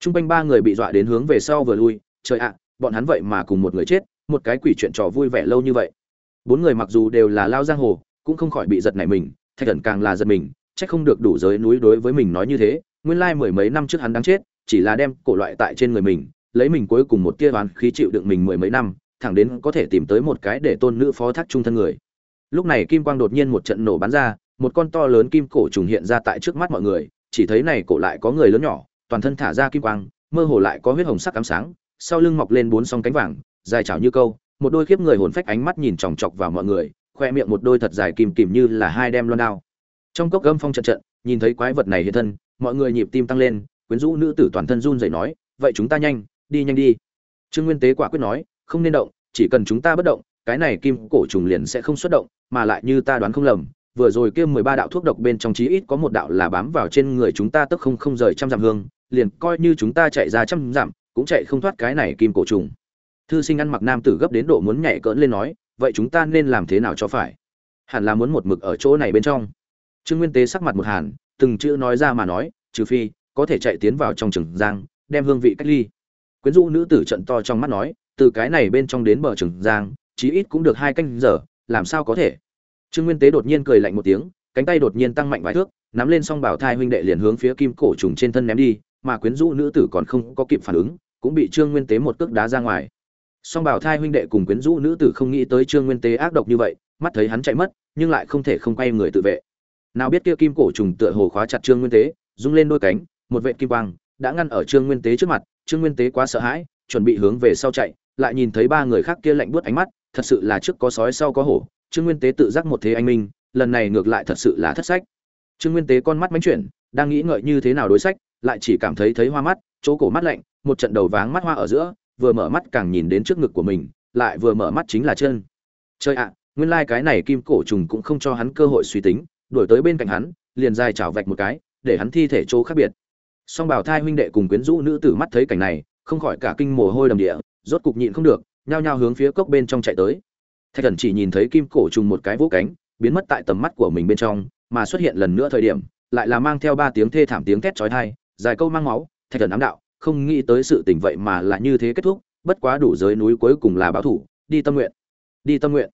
Trung quanh ba người bị dọa đến hướng về sau vừa lui, trời ạ, bọn hắn vậy mà cùng một người chết, một cái quỷ chuyện trò vui vẻ lâu như vậy. Bốn người mặc dù đều là lao giang hồ, cũng không khỏi bị giật nảy mình, Thạch thần càng là giật mình, chắc không được đủ giới núi đối với mình nói như thế, nguyên lai mười mấy năm trước hắn đáng chết, chỉ là đem cổ loại tại trên người mình, lấy mình cuối cùng một tia oán khí chịu đựng mình mười mấy năm, thẳng đến có thể tìm tới một cái để tôn nữ phó thác trung thân người. Lúc này kim quang đột nhiên một trận nổ bắn ra, một con to lớn kim cổ trùng hiện ra tại trước mắt mọi người, chỉ thấy này cổ lại có người lớn nhỏ, toàn thân thả ra kim quang, mơ hồ lại có huyết hồng sắc cắm sáng, sau lưng mọc lên bốn song cánh vàng, dài chảo như câu, một đôi khiếp người hồn phách ánh mắt nhìn chòng chọc vào mọi người, khoe miệng một đôi thật dài kìm kìm như là hai đem loan đao. Trong cốc gâm phong trận trận, nhìn thấy quái vật này hiện thân, mọi người nhịp tim tăng lên, quyến rũ nữ tử toàn thân run rẩy nói, vậy chúng ta nhanh, đi nhanh đi. Trương Nguyên Tế quả quyết nói, không nên động, chỉ cần chúng ta bất động, cái này kim cổ trùng liền sẽ không xuất động, mà lại như ta đoán không lầm, vừa rồi kia mười ba đạo thuốc độc bên trong chí ít có một đạo là bám vào trên người chúng ta tức không không rời trăm dặm hương, liền coi như chúng ta chạy ra trăm dặm, cũng chạy không thoát cái này kim cổ trùng. Thư sinh ăn mặc nam tử gấp đến độ muốn nhảy cỡn lên nói, vậy chúng ta nên làm thế nào cho phải? Hẳn là muốn một mực ở chỗ này bên trong. Trương Nguyên Tế sắc mặt một hàn, từng chữ nói ra mà nói, trừ phi có thể chạy tiến vào trong trường giang, đem hương vị cách ly. Quyến rũ nữ tử trận to trong mắt nói, từ cái này bên trong đến bờ trường giang, chí ít cũng được hai canh giờ, làm sao có thể? Trương Nguyên Tế đột nhiên cười lạnh một tiếng, cánh tay đột nhiên tăng mạnh vài thước, nắm lên song bảo thai huynh đệ liền hướng phía kim cổ trùng trên thân ném đi, mà quyến rũ nữ tử còn không có kịp phản ứng, cũng bị Trương Nguyên Tế một cước đá ra ngoài. Song bảo thai huynh đệ cùng quyến rũ nữ tử không nghĩ tới Trương Nguyên Tế ác độc như vậy, mắt thấy hắn chạy mất, nhưng lại không thể không quay người tự vệ. Nào biết kia kim cổ trùng tựa hồ khóa chặt Trương Nguyên Tế, rung lên đôi cánh, một vệt kim quang đã ngăn ở Trương Nguyên Tế trước mặt, Trương Nguyên Tế quá sợ hãi, chuẩn bị hướng về sau chạy, lại nhìn thấy ba người khác kia lạnh buốt ánh mắt, thật sự là trước có sói sau có hổ, Trương Nguyên Tế tự giác một thế anh minh, lần này ngược lại thật sự là thất sách. Trương Nguyên Tế con mắt mánh chuyển, đang nghĩ ngợi như thế nào đối sách, lại chỉ cảm thấy thấy hoa mắt, chỗ cổ mắt lạnh, một trận đầu váng mắt hoa ở giữa, vừa mở mắt càng nhìn đến trước ngực của mình, lại vừa mở mắt chính là chân. Chơi ạ, nguyên lai like cái này kim cổ trùng cũng không cho hắn cơ hội suy tính, đuổi tới bên cạnh hắn, liền dài chảo vạch một cái, để hắn thi thể chỗ khác biệt. Song bảo thai huynh đệ cùng quyến rũ nữ tử mắt thấy cảnh này, không khỏi cả kinh mồ hôi đầm địa, rốt cục nhịn không được, nhao nhao hướng phía cốc bên trong chạy tới thạch thần chỉ nhìn thấy kim cổ trùng một cái vỗ cánh, biến mất tại tầm mắt của mình bên trong, mà xuất hiện lần nữa thời điểm, lại là mang theo ba tiếng thê thảm tiếng thét chói tai, dài câu mang máu, thạch thần ám đạo, không nghĩ tới sự tình vậy mà là như thế kết thúc, bất quá đủ giới núi cuối cùng là báo thủ, đi tâm nguyện, đi tâm nguyện.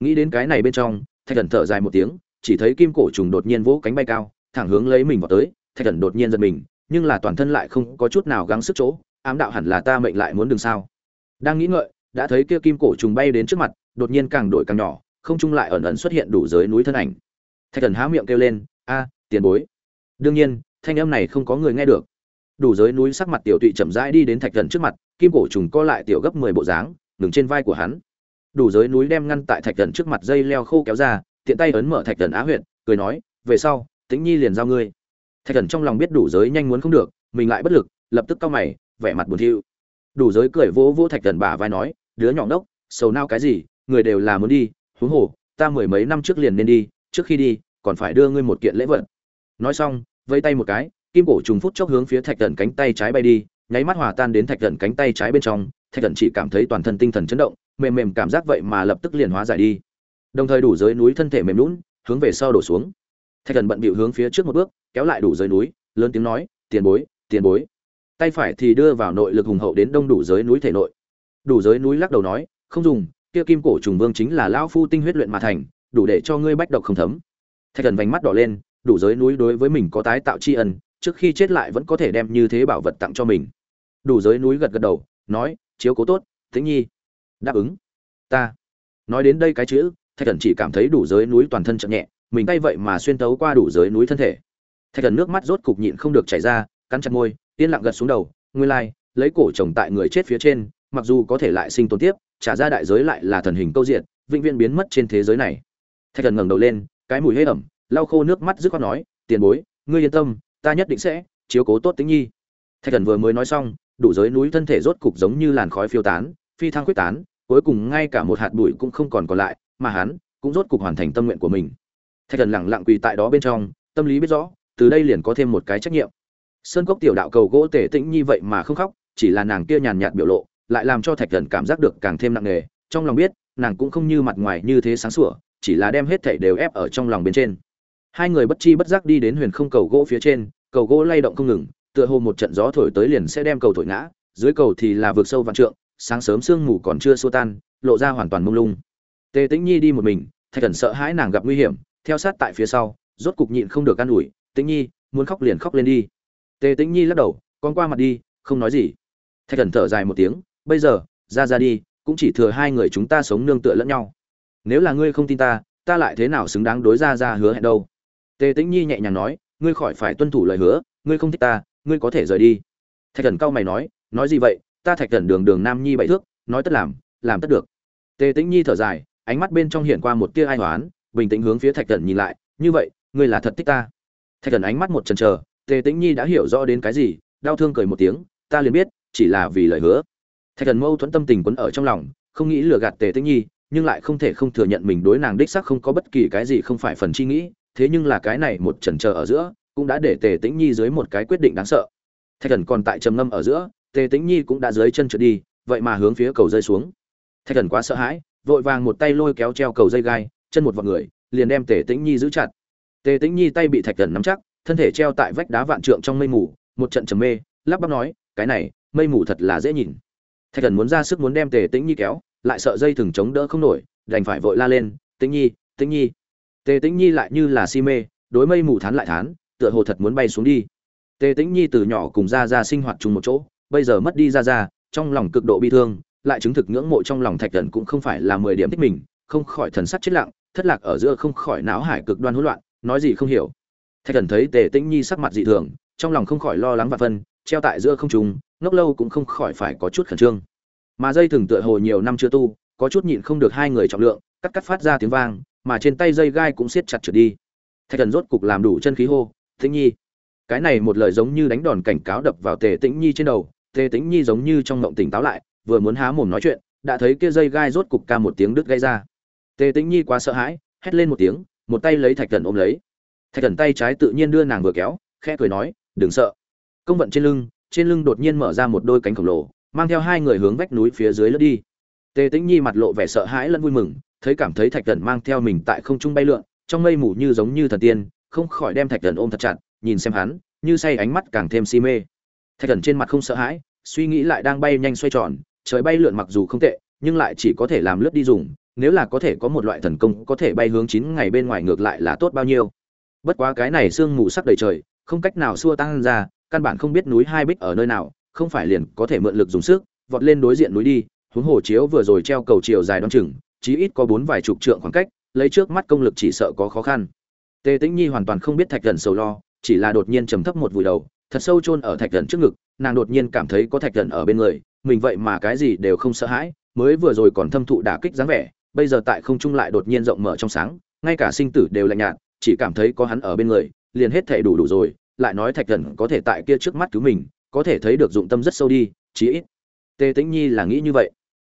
Nghĩ đến cái này bên trong, thạch thần thở dài một tiếng, chỉ thấy kim cổ trùng đột nhiên vỗ cánh bay cao, thẳng hướng lấy mình vào tới, thạch thần đột nhiên giật mình, nhưng là toàn thân lại không có chút nào gắng sức chỗ, ám đạo hẳn là ta mệnh lại muốn đường sao. Đang nghĩ ngợi, đã thấy kia kim cổ trùng bay đến trước mặt đột nhiên càng đổi càng nhỏ, không trung lại ẩn ẩn xuất hiện đủ giới núi thân ảnh. Thạch thần há miệng kêu lên, a, tiền bối. Đương nhiên, thanh âm này không có người nghe được. Đủ giới núi sắc mặt tiểu tụy chậm rãi đi đến thạch thần trước mặt, kim cổ trùng co lại tiểu gấp mười bộ dáng, ngừng trên vai của hắn. Đủ giới núi đem ngăn tại thạch thần trước mặt dây leo khô kéo ra, tiện tay ấn mở thạch thần á huyện cười nói, về sau, tĩnh nhi liền giao ngươi. Thạch thần trong lòng biết đủ giới nhanh muốn không được, mình lại bất lực, lập tức cau mày, vẻ mặt buồn thiu. Đủ giới cười vỗ vỗ thạch thần bả vai nói, đứa nhỏ ngốc, sầu nao cái gì người đều là muốn đi, huống hồ, ta mười mấy năm trước liền nên đi, trước khi đi, còn phải đưa ngươi một kiện lễ vật. Nói xong vây tay một cái, kim cổ trùng phút chốc hướng phía thạch thần cánh tay trái bay đi, nháy mắt hòa tan đến thạch thần cánh tay trái bên trong, thạch thần chỉ cảm thấy toàn thân tinh thần chấn động, mềm mềm cảm giác vậy mà lập tức liền hóa giải đi. Đồng thời đủ giới núi thân thể mềm lún hướng về sau đổ xuống. Thạch thần bận bịu hướng phía trước một bước, kéo lại đủ giới núi, lớn tiếng nói, tiền bối tiền bối. Tay phải thì đưa vào nội lực hùng hậu đến đông đủ giới núi thể nội. Đủ giới núi lắc đầu nói, không dùng kia kim cổ trùng vương chính là lão phu tinh huyết luyện mà thành, đủ để cho ngươi bách độc không thấm. Thạch thần vành mắt đỏ lên, đủ giới núi đối với mình có tái tạo tri ân, trước khi chết lại vẫn có thể đem như thế bảo vật tặng cho mình. Đủ giới núi gật gật đầu, nói, chiếu cố tốt, tĩnh nhi. Đáp ứng. Ta. Nói đến đây cái chữ, thạch thần chỉ cảm thấy đủ giới núi toàn thân chậm nhẹ, mình tay vậy mà xuyên tấu qua đủ giới núi thân thể. Thạch thần nước mắt rốt cục nhịn không được chảy ra, cắn chặt môi, yên lặng gật xuống đầu, nguyên lai, lấy cổ chồng tại người chết phía trên, mặc dù có thể lại sinh tồn tiếp trả ra đại giới lại là thần hình câu diện vĩnh viễn biến mất trên thế giới này. Thạch thần ngẩng đầu lên, cái mùi hế ẩm, lau khô nước mắt dứt khoát nói, tiền bối, ngươi yên tâm, ta nhất định sẽ chiếu cố tốt tính nhi. Thạch thần vừa mới nói xong, đủ giới núi thân thể rốt cục giống như làn khói phiêu tán, phi thăng quyết tán, cuối cùng ngay cả một hạt bụi cũng không còn còn lại, mà hắn cũng rốt cục hoàn thành tâm nguyện của mình. Thạch thần lặng lặng quỳ tại đó bên trong, tâm lý biết rõ, từ đây liền có thêm một cái trách nhiệm. Sơn cốc tiểu đạo cầu gỗ tể tĩnh nhi vậy mà không khóc, chỉ là nàng kia nhàn nhạt biểu lộ lại làm cho thạch thần cảm giác được càng thêm nặng nề, trong lòng biết, nàng cũng không như mặt ngoài như thế sáng sủa, chỉ là đem hết thảy đều ép ở trong lòng bên trên. Hai người bất chi bất giác đi đến huyền không cầu gỗ phía trên, cầu gỗ lay động không ngừng, tựa hồ một trận gió thổi tới liền sẽ đem cầu thổi ngã, dưới cầu thì là vực sâu vạn trượng, sáng sớm sương mù còn chưa xua tan, lộ ra hoàn toàn mông lung. Tề tĩnh nhi đi một mình, thạch thần sợ hãi nàng gặp nguy hiểm, theo sát tại phía sau, rốt cục nhịn không được an ủi, tĩnh nhi, muốn khóc liền khóc lên đi. Tề tĩnh nhi lắc đầu, con qua mặt đi, không nói gì. Thạch thần thở dài một tiếng bây giờ, ra ra đi, cũng chỉ thừa hai người chúng ta sống nương tựa lẫn nhau. Nếu là ngươi không tin ta ta lại thế nào xứng đáng đối ra ra hứa hẹn đâu? Tề tĩnh nhi nhẹ nhàng nói, ngươi khỏi phải tuân thủ lời hứa, ngươi không thích ta, ngươi có thể rời đi. Thạch thần cao mày nói nói gì vậy, ta thạch thần đường đường nam nhi bảy thước, nói tất làm làm tất được. Tề tĩnh nhi thở dài, ánh mắt bên trong hiện qua một tia ai hoán, bình tĩnh hướng phía thạch thần nhìn lại, như vậy, ngươi là thật thích ta. Thạch thần ánh mắt một chần chờ, tề tĩnh nhi đã hiểu rõ đến cái gì, đau thương cười một tiếng, ta liền biết, chỉ là vì lời hứa thạch thần mâu thuẫn tâm tình quấn ở trong lòng, không nghĩ lừa gạt tề tĩnh nhi, nhưng lại không thể không thừa nhận mình đối nàng đích sắc không có bất kỳ cái gì không phải phần chi nghĩ, thế nhưng là cái này một chần chờ ở giữa, cũng đã để tề tĩnh nhi dưới một cái quyết định đáng sợ. Thạch thần còn tại trầm ngâm ở giữa, tề tĩnh nhi cũng đã dưới chân trượt đi, vậy mà hướng phía cầu rơi xuống. Thạch thần quá sợ hãi, vội vàng một tay lôi kéo treo cầu dây gai, chân một vọt người, liền đem tề tĩnh nhi giữ chặt. Tề tĩnh nhi tay bị thạch thần nắm chắc, thân thể treo tại vách đá vạn trượng trong mây mù, một trận trầm mê, lắp bắp nói, cái này, mây mù thật là dễ nhìn thạch thần muốn ra sức muốn đem tề tĩnh nhi kéo, lại sợ dây thừng chống đỡ không nổi, đành phải vội la lên, tĩnh nhi tĩnh nhi. Tề tĩnh nhi lại như là si mê, đối mây mù thán lại thán, tựa hồ thật muốn bay xuống đi. Tề tĩnh nhi từ nhỏ cùng ra ra sinh hoạt chung một chỗ, bây giờ mất đi ra ra trong lòng cực độ bi thương, lại chứng thực ngưỡng mộ trong lòng thạch thần cũng không phải là mười điểm thích mình, không khỏi thần sắc chết lặng, thất lạc ở giữa không khỏi não hải cực đoan hỗn loạn, nói gì không hiểu. Thạch thần thấy tề tĩnh nhi sắc mặt dị thường, trong lòng không khỏi lo lắng và phân, treo tại giữa không trùng ngốc lâu cũng không khỏi phải có chút khẩn trương. Mà dây thừng tựa hồ nhiều năm chưa tu, có chút nhịn không được hai người trọng lượng, cắt cắt phát ra tiếng vang, mà trên tay dây gai cũng siết chặt trượt đi. Thạch thần rốt cục làm đủ chân khí hô, tĩnh nhi. Cái này một lời giống như đánh đòn cảnh cáo đập vào tề tĩnh nhi trên đầu, tề tĩnh nhi giống như trong ngộng tỉnh táo lại, vừa muốn há mồm nói chuyện, đã thấy kia dây gai rốt cục ca một tiếng đứt gây ra. Tề tĩnh nhi quá sợ hãi, hét lên một tiếng, một tay lấy thạch thần ôm lấy. Thạch thần tay trái tự nhiên đưa nàng vừa kéo, khẽ cười nói, đừng sợ. Công vận trên lưng trên lưng đột nhiên mở ra một đôi cánh khổng lồ, mang theo hai người hướng vách núi phía dưới lướt đi. Tề tĩnh nhi mặt lộ vẻ sợ hãi lẫn vui mừng, thấy cảm thấy thạch thần mang theo mình tại không trung bay lượn, trong mây mù như giống như thần tiên, không khỏi đem thạch thần ôm thật chặt, nhìn xem hắn, như say ánh mắt càng thêm si mê. Thạch thần trên mặt không sợ hãi, suy nghĩ lại đang bay nhanh xoay tròn, trời bay lượn mặc dù không tệ, nhưng lại chỉ có thể làm lướt đi dùng, nếu là có thể có một loại thần công, có thể bay hướng chín ngày bên ngoài ngược lại là tốt bao nhiêu. Bất quá cái này sương mù sắc đầy trời, không cách nào xua tăng ra căn bản không biết núi hai bích ở nơi nào, không phải liền có thể mượn lực dùng sức, vọt lên đối diện núi đi, huống hồ chiếu vừa rồi treo cầu chiều dài đoan chừng, chí ít có bốn vài chục trượng khoảng cách, lấy trước mắt công lực chỉ sợ có khó khăn. Tề tĩnh nhi hoàn toàn không biết thạch thần sầu lo, chỉ là đột nhiên trầm thấp một vùi đầu, thật sâu chôn ở thạch thần trước ngực, nàng đột nhiên cảm thấy có thạch thần ở bên người, mình vậy mà cái gì đều không sợ hãi, mới vừa rồi còn thâm thụ đả kích dáng vẻ, bây giờ tại không trung lại đột nhiên rộng mở trong sáng, ngay cả sinh tử đều lạnh nhạt, chỉ cảm thấy có hắn ở bên người, liền hết thể đủ đủ rồi lại nói thạch thần có thể tại kia trước mắt cứu mình, có thể thấy được dụng tâm rất sâu đi, chí ít. Tề tĩnh nhi là nghĩ như vậy.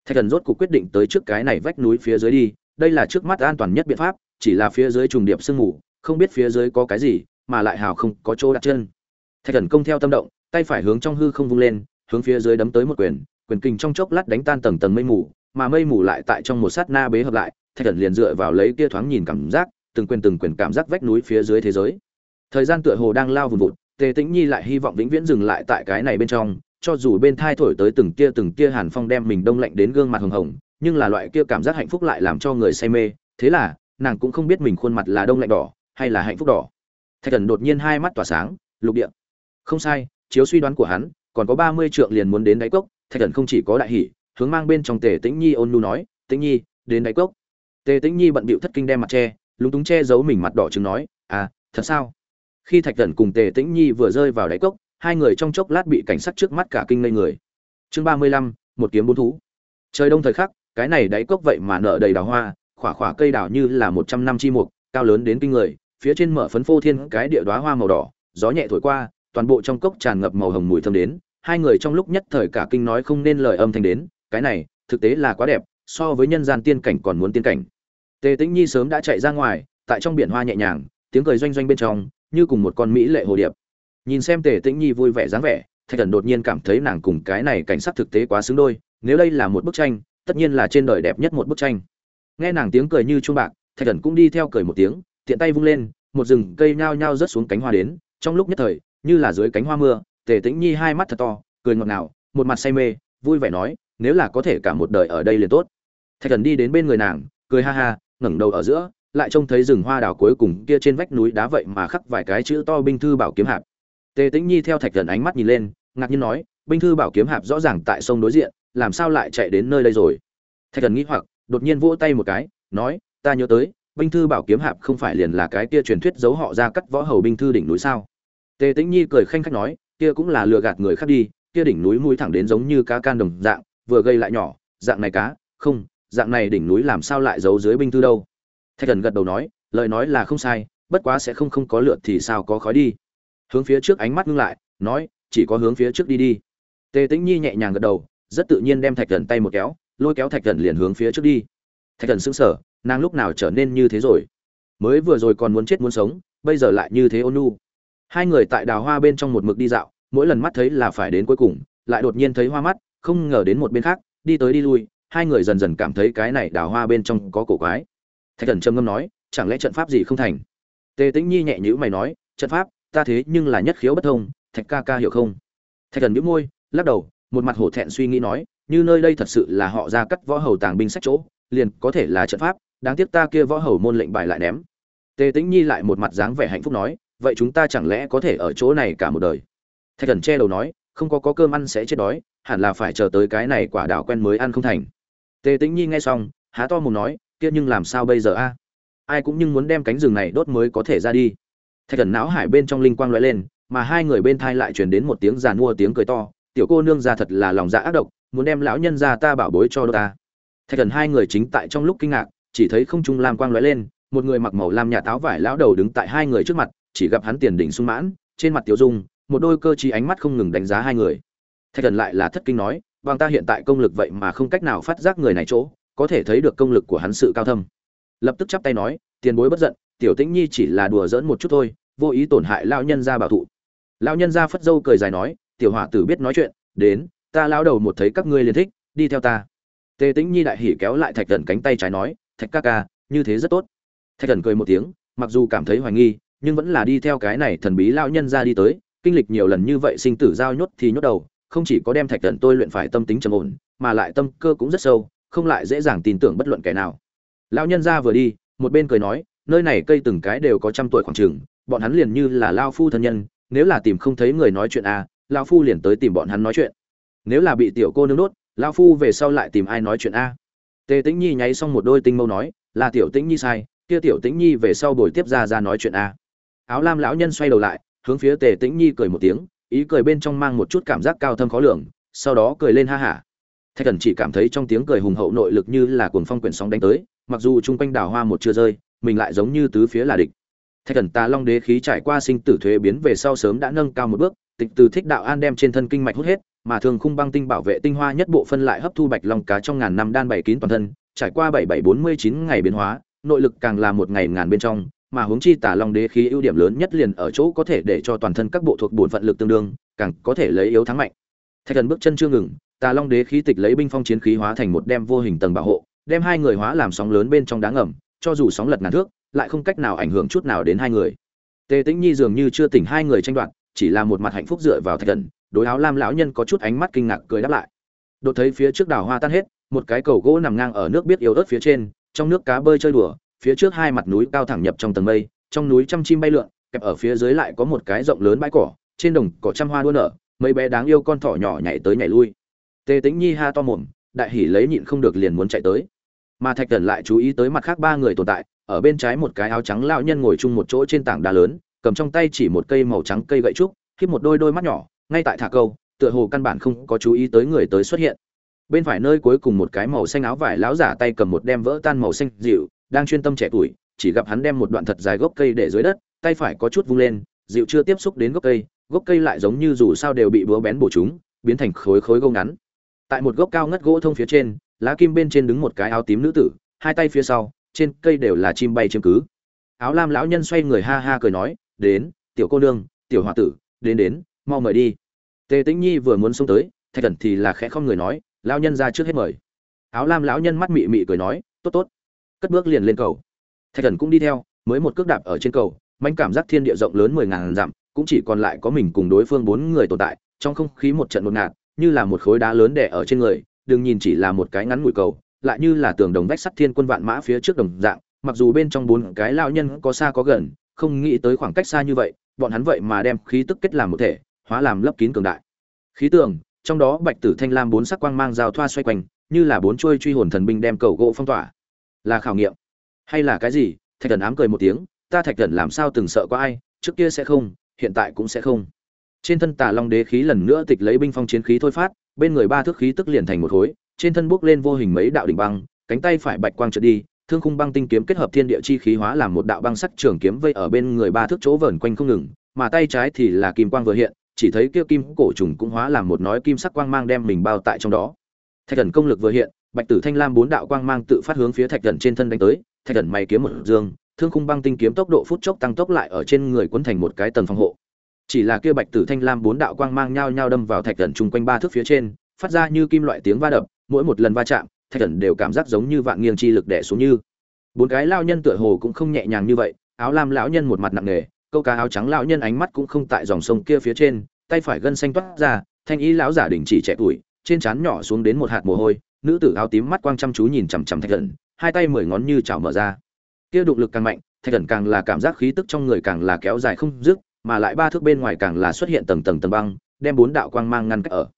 Thạch thần rốt cuộc quyết định tới trước cái này vách núi phía dưới đi, đây là trước mắt an toàn nhất biện pháp, chỉ là phía dưới trùng điệp sương mù, không biết phía dưới có cái gì, mà lại hào không có chỗ đặt chân. Thạch thần công theo tâm động, tay phải hướng trong hư không vung lên, hướng phía dưới đấm tới một quyền quyền kinh trong chốc lát đánh tan tầng tầng mây mù, mà mây mù lại tại trong một sát na bế hợp lại, thạch thần liền dựa vào lấy kia thoáng nhìn cảm giác, từng quyền từng quyền cảm giác vách núi phía dưới thế giới thời gian tựa hồ đang lao vùn vụt, tề tĩnh nhi lại hy vọng vĩnh viễn dừng lại tại cái này bên trong, cho dù bên thai thổi tới từng tia từng tia hàn phong đem mình đông lạnh đến gương mặt hồng hồng, nhưng là loại kia cảm giác hạnh phúc lại làm cho người say mê. Thế là, nàng cũng không biết mình khuôn mặt là đông lạnh đỏ, hay là hạnh phúc đỏ. Thạch thần đột nhiên hai mắt tỏa sáng, lục địa. Không sai, chiếu suy đoán của hắn, còn có ba mươi trượng liền muốn đến đáy cốc, thạch thần không chỉ có đại hỷ hướng mang bên trong tề tĩnh nhi ôn nu nói, tĩnh nhi, đến đáy cốc. Tề tĩnh nhi bận bịu thất kinh đem mặt che, lúng túng che giấu mình mặt đỏ chứng nói à thật sao? Khi thạch thần cùng tề tĩnh nhi vừa rơi vào đáy cốc, hai người trong chốc lát bị cảnh sát trước mắt cả kinh ngây người. Chương ba mươi lăm, một kiếm bốn thú. Trời đông thời khắc, cái này đáy cốc vậy mà nở đầy đào hoa, khỏa khỏa cây đào như là một trăm năm chi mục, cao lớn đến kinh người, phía trên mở phấn phô thiên cái địa đóa hoa màu đỏ, gió nhẹ thổi qua, toàn bộ trong cốc tràn ngập màu hồng mùi thơm đến, hai người trong lúc nhất thời cả kinh nói không nên lời âm thanh đến, cái này, thực tế là quá đẹp, so với nhân gian tiên cảnh còn muốn tiên cảnh. Tề tĩnh nhi sớm đã chạy ra ngoài, tại trong biển hoa nhẹ nhàng, tiếng cười doanh doanh bên trong như cùng một con mỹ lệ hồ điệp. Nhìn xem tề tĩnh nhi vui vẻ dáng vẻ, thạch thần đột nhiên cảm thấy nàng cùng cái này cảnh sắc thực tế quá xứng đôi, nếu đây là một bức tranh, tất nhiên là trên đời đẹp nhất một bức tranh. Nghe nàng tiếng cười như chuông bạc, thạch thần cũng đi theo cười một tiếng, tiện tay vung lên, một rừng cây nhao nhao rớt xuống cánh hoa đến, trong lúc nhất thời, như là dưới cánh hoa mưa, tề tĩnh nhi hai mắt thật to, cười ngọt ngào, một mặt say mê, vui vẻ nói, nếu là có thể cả một đời ở đây liền tốt. Thạch thần đi đến bên người nàng, cười ha ha, ngẩng đầu ở giữa lại trông thấy rừng hoa đào cuối cùng kia trên vách núi đá vậy mà khắc vài cái chữ to binh thư bảo kiếm hạp. Tề tĩnh nhi theo thạch thần ánh mắt nhìn lên, ngạc nhiên nói, binh thư bảo kiếm hạp rõ ràng tại sông đối diện, làm sao lại chạy đến nơi đây rồi? Thạch thần nghĩ hoặc, đột nhiên vỗ tay một cái, nói, ta nhớ tới, binh thư bảo kiếm hạp không phải liền là cái kia truyền thuyết giấu họ ra cắt võ hầu binh thư đỉnh núi sao? Tề tĩnh nhi cười khanh khách nói, kia cũng là lừa gạt người khác đi, kia đỉnh núi mũi thẳng đến giống như cá can đồng dạng, vừa gây lại nhỏ, dạng này cá, không, dạng này đỉnh núi làm sao lại giấu dưới binh thư đâu? Thạch thần gật đầu nói, lời nói là không sai, bất quá sẽ không không có lượt thì sao có khói đi. Hướng phía trước ánh mắt ngưng lại, nói, chỉ có hướng phía trước đi đi. Tề tĩnh nhi nhẹ nhàng gật đầu, rất tự nhiên đem thạch thần tay một kéo, lôi kéo thạch thần liền hướng phía trước đi. Thạch thần sững sờ, nàng lúc nào trở nên như thế rồi? Mới vừa rồi còn muốn chết muốn sống, bây giờ lại như thế ôn nhu. Hai người tại đào hoa bên trong một mực đi dạo, mỗi lần mắt thấy là phải đến cuối cùng, lại đột nhiên thấy hoa mắt, không ngờ đến một bên khác, đi tới đi lui, hai người dần dần cảm thấy cái này đào hoa bên trong có cổ quái thạch thần trầm ngâm nói, chẳng lẽ trận pháp gì không thành? Tề tĩnh nhi nhẹ nhữ mày nói, trận pháp, ta thế nhưng là nhất khiếu bất thông, thạch ca ca hiểu không? Thạch thần nhíu môi, lắc đầu, một mặt hổ thẹn suy nghĩ nói, như nơi đây thật sự là họ ra cắt võ hầu tàng binh sách chỗ, liền có thể là trận pháp, đáng tiếc ta kia võ hầu môn lệnh bài lại ném. Tề tĩnh nhi lại một mặt dáng vẻ hạnh phúc nói, vậy chúng ta chẳng lẽ có thể ở chỗ này cả một đời? Thạch thần che đầu nói, không có có cơm ăn sẽ chết đói, hẳn là phải chờ tới cái này quả đào quen mới ăn không thành. Tề tĩnh nhi nghe xong, há to mồm nói kia nhưng làm sao bây giờ a? Ai cũng nhưng muốn đem cánh rừng này đốt mới có thể ra đi. Thạch thần não hải bên trong linh quang lóe lên, mà hai người bên thai lại truyền đến một tiếng giàn mua tiếng cười to, tiểu cô nương ra thật là lòng dạ ác độc, muốn đem lão nhân ra ta bảo bối cho đô ta. Thạch thần hai người chính tại trong lúc kinh ngạc, chỉ thấy không trung lam quang lóe lên, một người mặc màu lam nhà táo vải lão đầu đứng tại hai người trước mặt, chỉ gặp hắn tiền đỉnh sung mãn, trên mặt tiểu dung, một đôi cơ trí ánh mắt không ngừng đánh giá hai người. Thạch thần lại là thất kinh nói, bằng ta hiện tại công lực vậy mà không cách nào phát giác người này chỗ có thể thấy được công lực của hắn sự cao thâm. Lập tức chắp tay nói, tiền bối bất giận, tiểu tĩnh nhi chỉ là đùa giỡn một chút thôi, vô ý tổn hại lão nhân gia bảo thụ. Lão nhân gia phất dâu cười dài nói, tiểu hỏa tử biết nói chuyện, đến, ta lão đầu một thấy các ngươi liền thích, đi theo ta. Tề tĩnh nhi đại hỉ kéo lại thạch thần cánh tay trái nói, thạch ca ca, như thế rất tốt. Thạch thần cười một tiếng, mặc dù cảm thấy hoài nghi, nhưng vẫn là đi theo cái này thần bí lão nhân ra đi tới, kinh lịch nhiều lần như vậy sinh tử giao nhốt thì nhốt đầu, không chỉ có đem thạch thần tôi luyện phải tâm tính trầm ổn, mà lại tâm cơ cũng rất sâu không lại dễ dàng tin tưởng bất luận kẻ nào. Lão nhân ra vừa đi, một bên cười nói, nơi này cây từng cái đều có trăm tuổi khoảng trường bọn hắn liền như là lao phu thân nhân, nếu là tìm không thấy người nói chuyện à lao phu liền tới tìm bọn hắn nói chuyện. Nếu là bị tiểu cô nương đốt, lao phu về sau lại tìm ai nói chuyện a tề tĩnh nhi nháy xong một đôi tinh mâu nói, là tiểu tĩnh nhi sai, kia tiểu tĩnh nhi về sau buổi tiếp ra ra nói chuyện a áo lam lão nhân xoay đầu lại, hướng phía tề tĩnh nhi cười một tiếng, ý cười bên trong mang một chút cảm giác cao thâm khó lường, sau đó cười lên ha hả thạch thần chỉ cảm thấy trong tiếng cười hùng hậu nội lực như là cuồng phong quyển sóng đánh tới, mặc dù chung quanh đào hoa một chưa rơi, mình lại giống như tứ phía là địch. Thạch thần tà long đế khí trải qua sinh tử thuế biến về sau sớm đã nâng cao một bước, tịch từ thích đạo an đem trên thân kinh mạch hút hết, mà thường khung băng tinh bảo vệ tinh hoa nhất bộ phân lại hấp thu bạch long cá trong ngàn năm đan bảy kín toàn thân, trải qua bảy bảy bốn mươi chín ngày biến hóa, nội lực càng là một ngày ngàn bên trong, mà huống chi tà long đế khí ưu điểm lớn nhất liền ở chỗ có thể để cho toàn thân các bộ thuộc bổn phận lực tương đương, càng có thể lấy yếu thắng mạnh. Thạch thần bước chân chưa ngừng tà long đế khí tịch lấy binh phong chiến khí hóa thành một đem vô hình tầng bảo hộ, đem hai người hóa làm sóng lớn bên trong đá ngầm, cho dù sóng lật ngàn thước, lại không cách nào ảnh hưởng chút nào đến hai người. Tề tĩnh nhi dường như chưa tỉnh hai người tranh đoạt, chỉ là một mặt hạnh phúc dựa vào thạch thần, đối áo lam lão nhân có chút ánh mắt kinh ngạc cười đáp lại. Đột thấy phía trước đảo hoa tan hết, một cái cầu gỗ nằm ngang ở nước biết yếu ớt phía trên, trong nước cá bơi chơi đùa, phía trước hai mặt núi cao thẳng nhập trong tầng mây, trong núi trăm chim bay lượn, kẹp ở phía dưới lại có một cái rộng lớn bãi cỏ, trên đồng cỏ trăm hoa đua nở, mấy bé đáng yêu con thỏ nhỏ nhảy tới nhảy lui tề tĩnh nhi ha to mồm, đại hỉ lấy nhịn không được liền muốn chạy tới. Mà thạch thần lại chú ý tới mặt khác ba người tồn tại, ở bên trái một cái áo trắng lão nhân ngồi chung một chỗ trên tảng đá lớn, cầm trong tay chỉ một cây màu trắng cây gậy trúc, khiếp một đôi đôi mắt nhỏ, ngay tại thả câu, tựa hồ căn bản không có chú ý tới người tới xuất hiện. Bên phải nơi cuối cùng một cái màu xanh áo vải lão giả tay cầm một đem vỡ tan màu xanh dịu, đang chuyên tâm trẻ tuổi, chỉ gặp hắn đem một đoạn thật dài gốc cây để dưới đất, tay phải có chút vung lên, dịu chưa tiếp xúc đến gốc cây gốc cây lại giống như dù sao đều bị búa bén bổ chúng, biến thành khối khối gông ngắn tại một gốc cao ngất gỗ thông phía trên, lá kim bên trên đứng một cái áo tím nữ tử, hai tay phía sau, trên cây đều là chim bay chiếm cứ. Áo lam lão nhân xoay người ha ha cười nói, đến, tiểu cô nương, tiểu h tử, đến đến, mau mời đi. Tề tĩnh nhi vừa muốn xông tới, thạch thần thì là khẽ không người nói, lão nhân ra trước hết mời. Áo lam lão nhân mắt mị mị cười nói, tốt tốt. Cất bước liền lên cầu. Thạch thần cũng đi theo, mới một cước đạp ở trên cầu manh cảm giác thiên địa rộng lớn mười ngàn dặm, cũng chỉ còn lại có mình cùng đối phương bốn người tồn tại, trong không khí một trận ngột ngạt như là một khối đá lớn đè ở trên người, đừng nhìn chỉ là một cái ngắn mũi cầu, lại như là tường đồng vách sắt thiên quân vạn mã phía trước đồng dạng, mặc dù bên trong bốn cái lão nhân có xa có gần, không nghĩ tới khoảng cách xa như vậy, bọn hắn vậy mà đem khí tức kết làm một thể, hóa làm lấp kín cường đại. Khí tường, trong đó bạch tử thanh lam bốn sắc quang mang giao thoa xoay quanh, như là bốn chuôi truy hồn thần binh đem cầu gỗ phong tỏa. Là khảo nghiệm. Hay là cái gì? Thạch thần ám cười một tiếng, ta thạch thần làm sao từng sợ qua ai, trước kia sẽ không, hiện tại cũng sẽ không trên thân tà long đế khí lần nữa tịch lấy binh phong chiến khí thôi phát, bên người ba thước khí tức liền thành một khối, trên thân bốc lên vô hình mấy đạo đỉnh băng, cánh tay phải bạch quang trượt đi, thương khung băng tinh kiếm kết hợp thiên địa chi khí hóa làm một đạo băng sắc trường kiếm vây ở bên người ba thước chỗ vờn quanh không ngừng, mà tay trái thì là kim quang vừa hiện, chỉ thấy kia kim cổ trùng cũng hóa làm một nói kim sắc quang mang đem mình bao tại trong đó. Thạch thần công lực vừa hiện, bạch tử thanh lam bốn đạo quang mang tự phát hướng phía thạch thần trên thân đánh tới, thạch thần may kiếm một dương, thương khung băng tinh kiếm tốc độ phút chốc tăng tốc lại ở trên người quấn thành một cái tầng phòng hộ chỉ là kia bạch tử thanh lam bốn đạo quang mang nhau nhau đâm vào thạch thần chung quanh ba thước phía trên, phát ra như kim loại tiếng va đập, mỗi một lần va chạm, thạch thần đều cảm giác giống như vạn nghiêng chi lực đẻ xuống như. Bốn cái lao nhân tựa hồ cũng không nhẹ nhàng như vậy, áo lam lão nhân một mặt nặng nề, câu cá áo trắng lão nhân ánh mắt cũng không tại dòng sông kia phía trên, tay phải gân xanh toát ra, thanh ý lão giả đình chỉ trẻ tuổi, trên trán nhỏ xuống đến một hạt mồ hôi, nữ tử áo tím mắt quang chăm chú nhìn chằm chằm thạch thần, hai tay mười ngón như chảo mở ra. Kia đụng lực càng mạnh, thạch thần càng là cảm giác khí tức trong người càng là kéo dài không dứt mà lại ba thước bên ngoài càng là xuất hiện tầng tầng tầng băng, đem bốn đạo quang mang ngăn cách ở.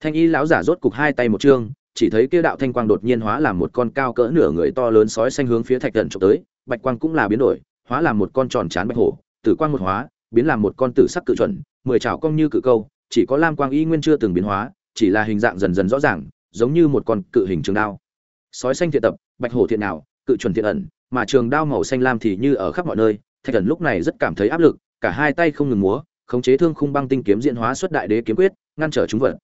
Thanh y lão giả rốt cục hai tay một chương chỉ thấy kia đạo thanh quang đột nhiên hóa làm một con cao cỡ nửa người to lớn sói xanh hướng phía thạch thần trộm tới, bạch quang cũng là biến đổi, hóa làm một con tròn chán bạch hổ, tử quang một hóa, biến làm một con tử sắc cự chuẩn, mười chảo cong như cự câu, chỉ có lam quang y nguyên chưa từng biến hóa, chỉ là hình dạng dần dần rõ ràng, giống như một con cự hình trường đao. Sói xanh thiện tập, bạch hổ thiện nào, cự chuẩn thiện ẩn, mà trường đao màu xanh lam thì như ở khắp mọi nơi, thạch thần lúc này rất cảm thấy áp lực cả hai tay không ngừng múa, khống chế thương khung băng tinh kiếm diễn hóa xuất đại đế kiếm quyết, ngăn trở chúng vật.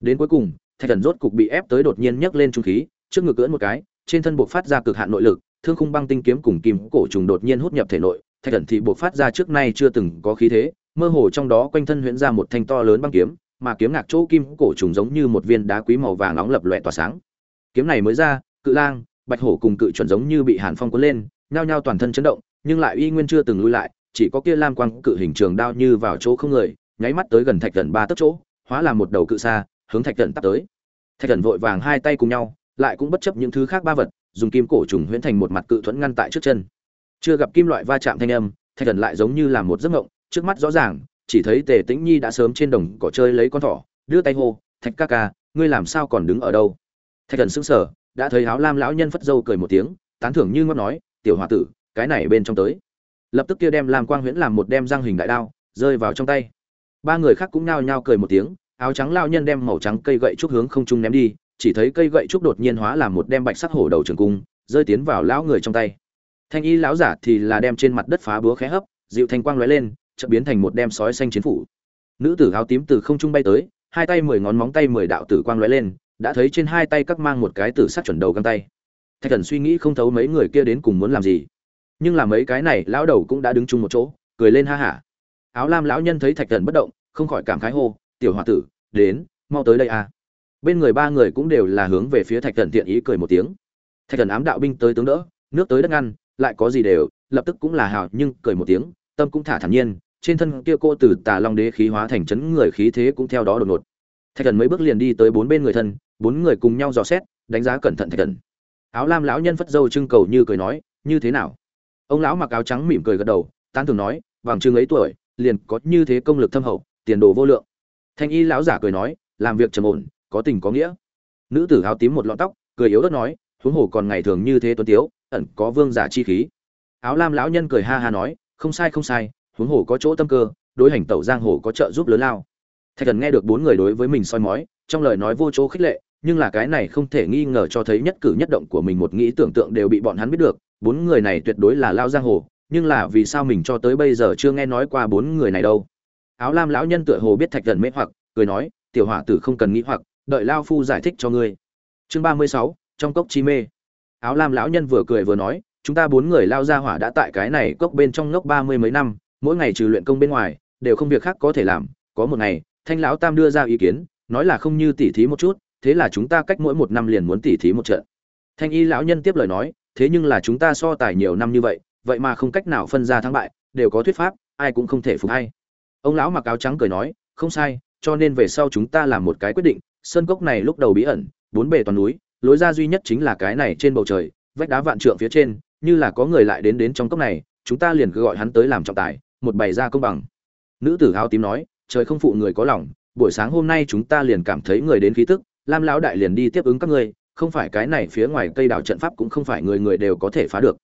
Đến cuối cùng, thạch thần rốt cục bị ép tới đột nhiên nhấc lên trung khí, trước ngực cưỡn một cái, trên thân buộc phát ra cực hạn nội lực, thương khung băng tinh kiếm cùng kim cổ trùng đột nhiên hút nhập thể nội, thạch thần thì buộc phát ra trước nay chưa từng có khí thế, mơ hồ trong đó quanh thân huyễn ra một thanh to lớn băng kiếm, mà kiếm ngạc chỗ kim cổ trùng giống như một viên đá quý màu vàng nóng lập lòe tỏa sáng. Kiếm này mới ra, cự lang, bạch hổ cùng cự chuẩn giống như bị hàn phong cuốn lên, nhao nhao toàn thân chấn động, nhưng lại uy nguyên chưa từng lui lại chỉ có kia lam quang cự hình trường đao như vào chỗ không người nháy mắt tới gần thạch thần ba tấc chỗ hóa làm một đầu cự xa hướng thạch thần tắt tới. Thạch thần vội vàng hai tay cùng nhau lại cũng bất chấp những thứ khác ba vật dùng kim cổ trùng huyễn thành một mặt cự thuẫn ngăn tại trước chân. Chưa gặp kim loại va chạm thanh âm thạch thần lại giống như là một giấc mộng, trước mắt rõ ràng chỉ thấy tề tĩnh nhi đã sớm trên đồng cỏ chơi lấy con thỏ đưa tay hô thạch ca ca ngươi làm sao còn đứng ở đâu? Thạch thần sững sờ đã thấy áo lam lão nhân phất dâu cười một tiếng tán thưởng như ngót nói tiểu hòa tử cái này bên trong tới lập tức kia đem làm quang huyễn làm một đem răng hình đại đao, rơi vào trong tay. Ba người khác cũng nao nhao cười một tiếng, áo trắng lao nhân đem màu trắng cây gậy trúc hướng không trung ném đi, chỉ thấy cây gậy trúc đột nhiên hóa làm một đem bạch sắc hổ đầu trường cung, rơi tiến vào lão người trong tay. Thanh y lão giả thì là đem trên mặt đất phá búa khé hấp, dịu thanh quang lóe lên, chợt biến thành một đem sói xanh chiến phủ. Nữ tử áo tím từ không trung bay tới, hai tay mười ngón móng tay mười đạo tử quang lóe lên, đã thấy trên hai tay các mang một cái tử sắc chuẩn đầu găng tay. Thạch thần suy nghĩ không thấu mấy người kia đến cùng muốn làm gì nhưng là mấy cái này lão đầu cũng đã đứng chung một chỗ, cười lên ha hả. Áo lam lão nhân thấy thạch thần bất động, không khỏi cảm khái hô, tiểu h o a tử, đến, mau tới đây à. Bên người ba người cũng đều là hướng về phía thạch thần thiện ý cười một tiếng. Thạch thần ám đạo binh tới tướng đỡ, nước tới đất ngăn, lại có gì đều, lập tức cũng là hào nhưng cười một tiếng, tâm cũng thả thản nhiên, trên thân kia cô từ tà long đế khí hóa thành chấn người khí thế cũng theo đó đột ngột. Thạch thần mấy bước liền đi tới bốn bên người thân, bốn người cùng nhau dò xét, đánh giá cẩn thận thạch thần. Áo lam lão nhân phất dâu trưng cầu như cười nói, như thế nào? Ông lão mặc áo trắng mỉm cười gật đầu, tán thường nói, vàng chừng ấy tuổi, liền có như thế công lực thâm hậu, tiền đồ vô lượng. Thanh y lão giả cười nói, làm việc trầm ổn, có tình có nghĩa. Nữ tử áo tím một lọn tóc, cười yếu ớt nói, huống hồ còn ngày thường như thế tuấn tiếu, ẩn có vương giả chi khí. Áo lam lão nhân cười ha ha nói, không sai không sai, huống hồ có chỗ tâm cơ, đối hành tẩu giang hồ có trợ giúp lớn lao. Thạch thần nghe được bốn người đối với mình soi mói, trong lời nói vô chỗ khích lệ nhưng là cái này không thể nghi ngờ cho thấy nhất cử nhất động của mình một nghĩ tưởng tượng đều bị bọn hắn biết được, bốn người này tuyệt đối là lao giang hồ, nhưng là vì sao mình cho tới bây giờ chưa nghe nói qua bốn người này đâu. Áo lam lão nhân tựa hồ biết thạch thần mê hoặc, cười nói, tiểu hỏa tử không cần nghĩ hoặc, đợi lao phu giải thích cho ngươi. Chương ba mươi sáu, trong cốc chi mê. Áo lam lão nhân vừa cười vừa nói, chúng ta bốn người lao ra hỏa đã tại cái này cốc bên trong ngốc ba mươi mấy năm, mỗi ngày trừ luyện công bên ngoài, đều không việc khác có thể làm, có một ngày, thanh lão tam đưa ra ý kiến, nói là không như tỉ thí một chút thế là chúng ta cách mỗi một năm liền muốn tỉ thí một trận. Thanh y lão nhân tiếp lời nói, thế nhưng là chúng ta so tài nhiều năm như vậy vậy mà không cách nào phân ra thắng bại, đều có thuyết pháp, ai cũng không thể phục hay. Ông lão mặc áo trắng cười nói, không sai, cho nên về sau chúng ta làm một cái quyết định, sơn cốc này lúc đầu bí ẩn, bốn bề toàn núi, lối ra duy nhất chính là cái này trên bầu trời, vách đá vạn trượng phía trên, như là có người lại đến đến trong cốc này, chúng ta liền cứ gọi hắn tới làm trọng tài, một bày ra công bằng. Nữ tử áo tím nói, trời không phụ người có lòng, buổi sáng hôm nay chúng ta liền cảm thấy người đến khí tức lam lão đại liền đi tiếp ứng các ngươi, không phải cái này phía ngoài cây đào trận pháp cũng không phải người người đều có thể phá được.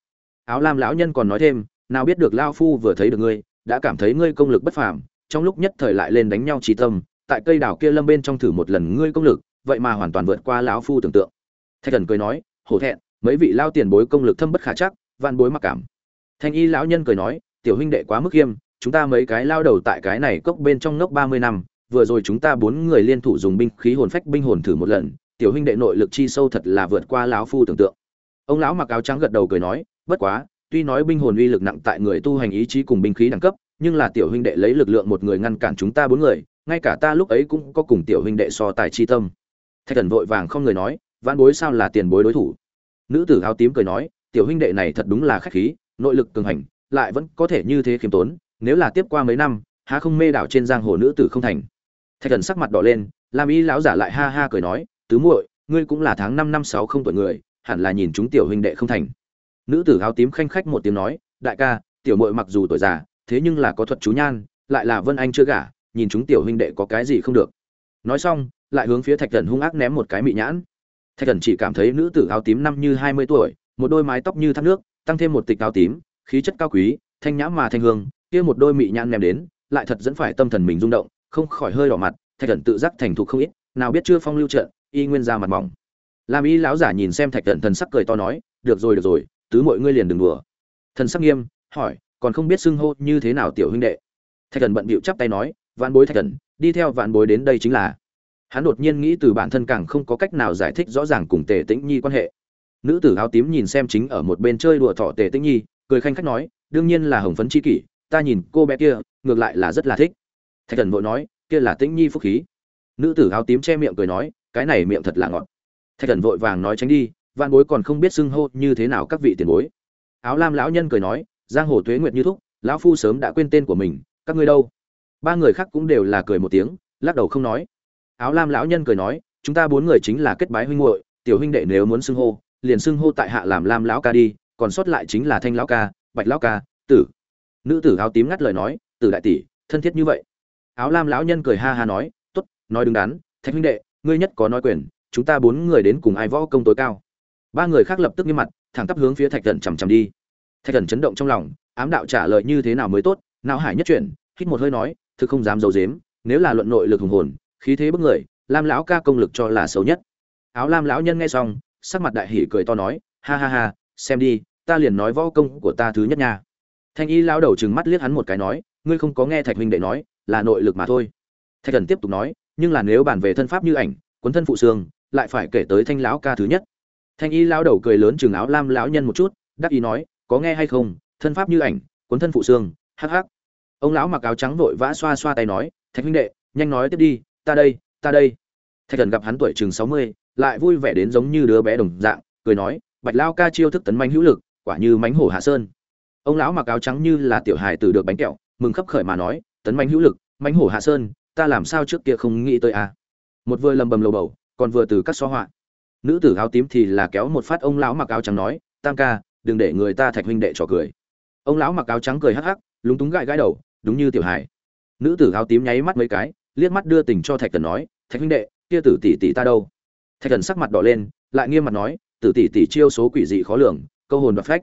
Áo lam lão nhân còn nói thêm, nào biết được lao phu vừa thấy được ngươi, đã cảm thấy ngươi công lực bất phàm, trong lúc nhất thời lại lên đánh nhau trí tâm, tại cây đào kia lâm bên trong thử một lần ngươi công lực, vậy mà hoàn toàn vượt qua lão phu tưởng tượng. Thạch thần cười nói, hổ thẹn, mấy vị lao tiền bối công lực thâm bất khả chắc van bối mặc cảm. Thanh y lão nhân cười nói, tiểu huynh đệ quá mức khiêm chúng ta mấy cái lao đầu tại cái này cốc bên trong ngốc ba mươi năm vừa rồi chúng ta bốn người liên thủ dùng binh khí hồn phách binh hồn thử một lần, tiểu huynh đệ nội lực chi sâu thật là vượt qua lão phu tưởng tượng. Ông lão mặc áo trắng gật đầu cười nói, bất quá, tuy nói binh hồn uy lực nặng tại người tu hành ý chí cùng binh khí đẳng cấp, nhưng là tiểu huynh đệ lấy lực lượng một người ngăn cản chúng ta bốn người, ngay cả ta lúc ấy cũng có cùng tiểu huynh đệ so tài chi tâm. Thạch thần vội vàng không người nói, vãn bối sao là tiền bối đối thủ? Nữ tử áo tím cười nói, tiểu huynh đệ này thật đúng là khách khí, nội lực cường hành, lại vẫn có thể như thế khiêm tốn, nếu là tiếp qua mấy năm, há không mê đảo trên giang hồ nữ tử không thành thạch thần sắc mặt đỏ lên, Lam y lão giả lại ha ha cười nói, tứ muội, ngươi cũng là tháng năm năm sáu không tuổi người, hẳn là nhìn chúng tiểu huynh đệ không thành. Nữ tử áo tím khanh khách một tiếng nói, đại ca, tiểu muội mặc dù tuổi già, thế nhưng là có thuật chú nhan, lại là vân anh chưa gả, nhìn chúng tiểu huynh đệ có cái gì không được. Nói xong, lại hướng phía thạch thần hung ác ném một cái mị nhãn. Thạch thần chỉ cảm thấy nữ tử áo tím năm như hai mươi tuổi, một đôi mái tóc như thác nước, tăng thêm một tịch áo tím, khí chất cao quý, thanh nhã mà thanh hương, kia một đôi mị nhãn ném đến, lại thật dẫn phải tâm thần mình rung động không khỏi hơi đỏ mặt, thạch thần tự giác thành thục không ít, nào biết chưa phong lưu trận y nguyên ra mặt mỏng. Làm y lão giả nhìn xem thạch thần thần sắc cười to nói, được rồi được rồi, tứ mọi ngươi liền đừng đùa. Thần sắc nghiêm, hỏi, còn không biết xưng hô như thế nào tiểu huynh đệ? Thạch thần bận bịu chắp tay nói, vạn bối thạch thần đi theo vạn bối đến đây chính là. Hắn đột nhiên nghĩ từ bản thân càng không có cách nào giải thích rõ ràng cùng tề tĩnh nhi quan hệ. Nữ tử áo tím nhìn xem chính ở một bên chơi đùa thọ tề tĩnh nhi, cười khanh khách nói, đương nhiên là hồng phấn chi kỷ, ta nhìn cô bé kia, ngược lại là rất là thích thạch thần vội nói, kia là tĩnh nhi phúc khí. Nữ tử áo tím che miệng cười nói, cái này miệng thật là ngọt. Thạch thần vội vàng nói tránh đi, vạn bối còn không biết xưng hô như thế nào các vị tiền bối. Áo lam lão nhân cười nói, giang hồ tuế nguyệt như thúc, lão phu sớm đã quên tên của mình, các ngươi đâu? Ba người khác cũng đều là cười một tiếng, lắc đầu không nói. Áo lam lão nhân cười nói, chúng ta bốn người chính là kết bái huynh muội, tiểu huynh đệ nếu muốn xưng hô, liền xưng hô tại hạ làm lam lão ca đi, còn sót lại chính là thanh lão ca, bạch lão ca, tử. Nữ tử áo tím ngắt lời nói, tử đại tỷ, thân thiết như vậy áo lam lão nhân cười ha ha nói, tốt, nói đứng đắn, thạch huynh đệ, ngươi nhất có nói quyền, chúng ta bốn người đến cùng ai võ công tối cao? Ba người khác lập tức nghiêm mặt, thẳng tắp hướng phía thạch thần chằm chằm đi. Thạch thần chấn động trong lòng, ám đạo trả lời như thế nào mới tốt, não hải nhất chuyển, hít một hơi nói, thực không dám giấu dếm nếu là luận nội lực hùng hồn, khí thế bức người, lam lão ca công lực cho là xấu nhất. Áo lam lão nhân nghe xong, sắc mặt đại hỉ cười to nói, ha ha ha, xem đi, ta liền nói võ công của ta thứ nhất nha. Thanh y lao đầu chừng mắt liếc hắn một cái nói, ngươi không có nghe thạch huynh đệ nói là nội lực mà thôi. Thạch thần tiếp tục nói, nhưng là nếu bàn về thân pháp như ảnh cuốn thân phụ xương, lại phải kể tới thanh lão ca thứ nhất. Thanh y lao đầu cười lớn chừng áo lam lão nhân một chút, đắc ý nói, có nghe hay không, thân pháp như ảnh cuốn thân phụ xương, hắc hắc. Ông lão mặc áo trắng vội vã xoa xoa tay nói, thạch huynh đệ, nhanh nói tiếp đi, ta đây ta đây. Thạch thần gặp hắn tuổi chừng sáu mươi, lại vui vẻ đến giống như đứa bé đồng dạng, cười nói, bạch lao ca chiêu thức tấn manh hữu lực, quả như mánh hổ hạ sơn. Ông lão mặc áo trắng như là tiểu hài tử được bánh kẹo, mừng khấp khởi mà nói tấn mãnh hữu lực, mãnh hổ hạ sơn, ta làm sao trước kia không nghĩ tới à. một vừa lầm bầm lầu bầu, còn vừa từ các xóa họa. Nữ tử áo tím thì là kéo một phát ông lão mặc áo trắng nói, tam ca, đừng để người ta thạch huynh đệ trò cười. Ông lão mặc áo trắng cười hắc hắc, lúng túng gãi gãi đầu, đúng như tiểu Hải. nữ tử áo tím nháy mắt mấy cái, liếc mắt đưa tình cho thạch thần nói, thạch huynh đệ, kia tử tỷ tỷ ta đâu? Thạch thần sắc mặt đỏ lên, lại nghiêm mặt nói, tử tỷ tỷ chiêu số quỷ dị khó lường, câu hồn đoạt phách.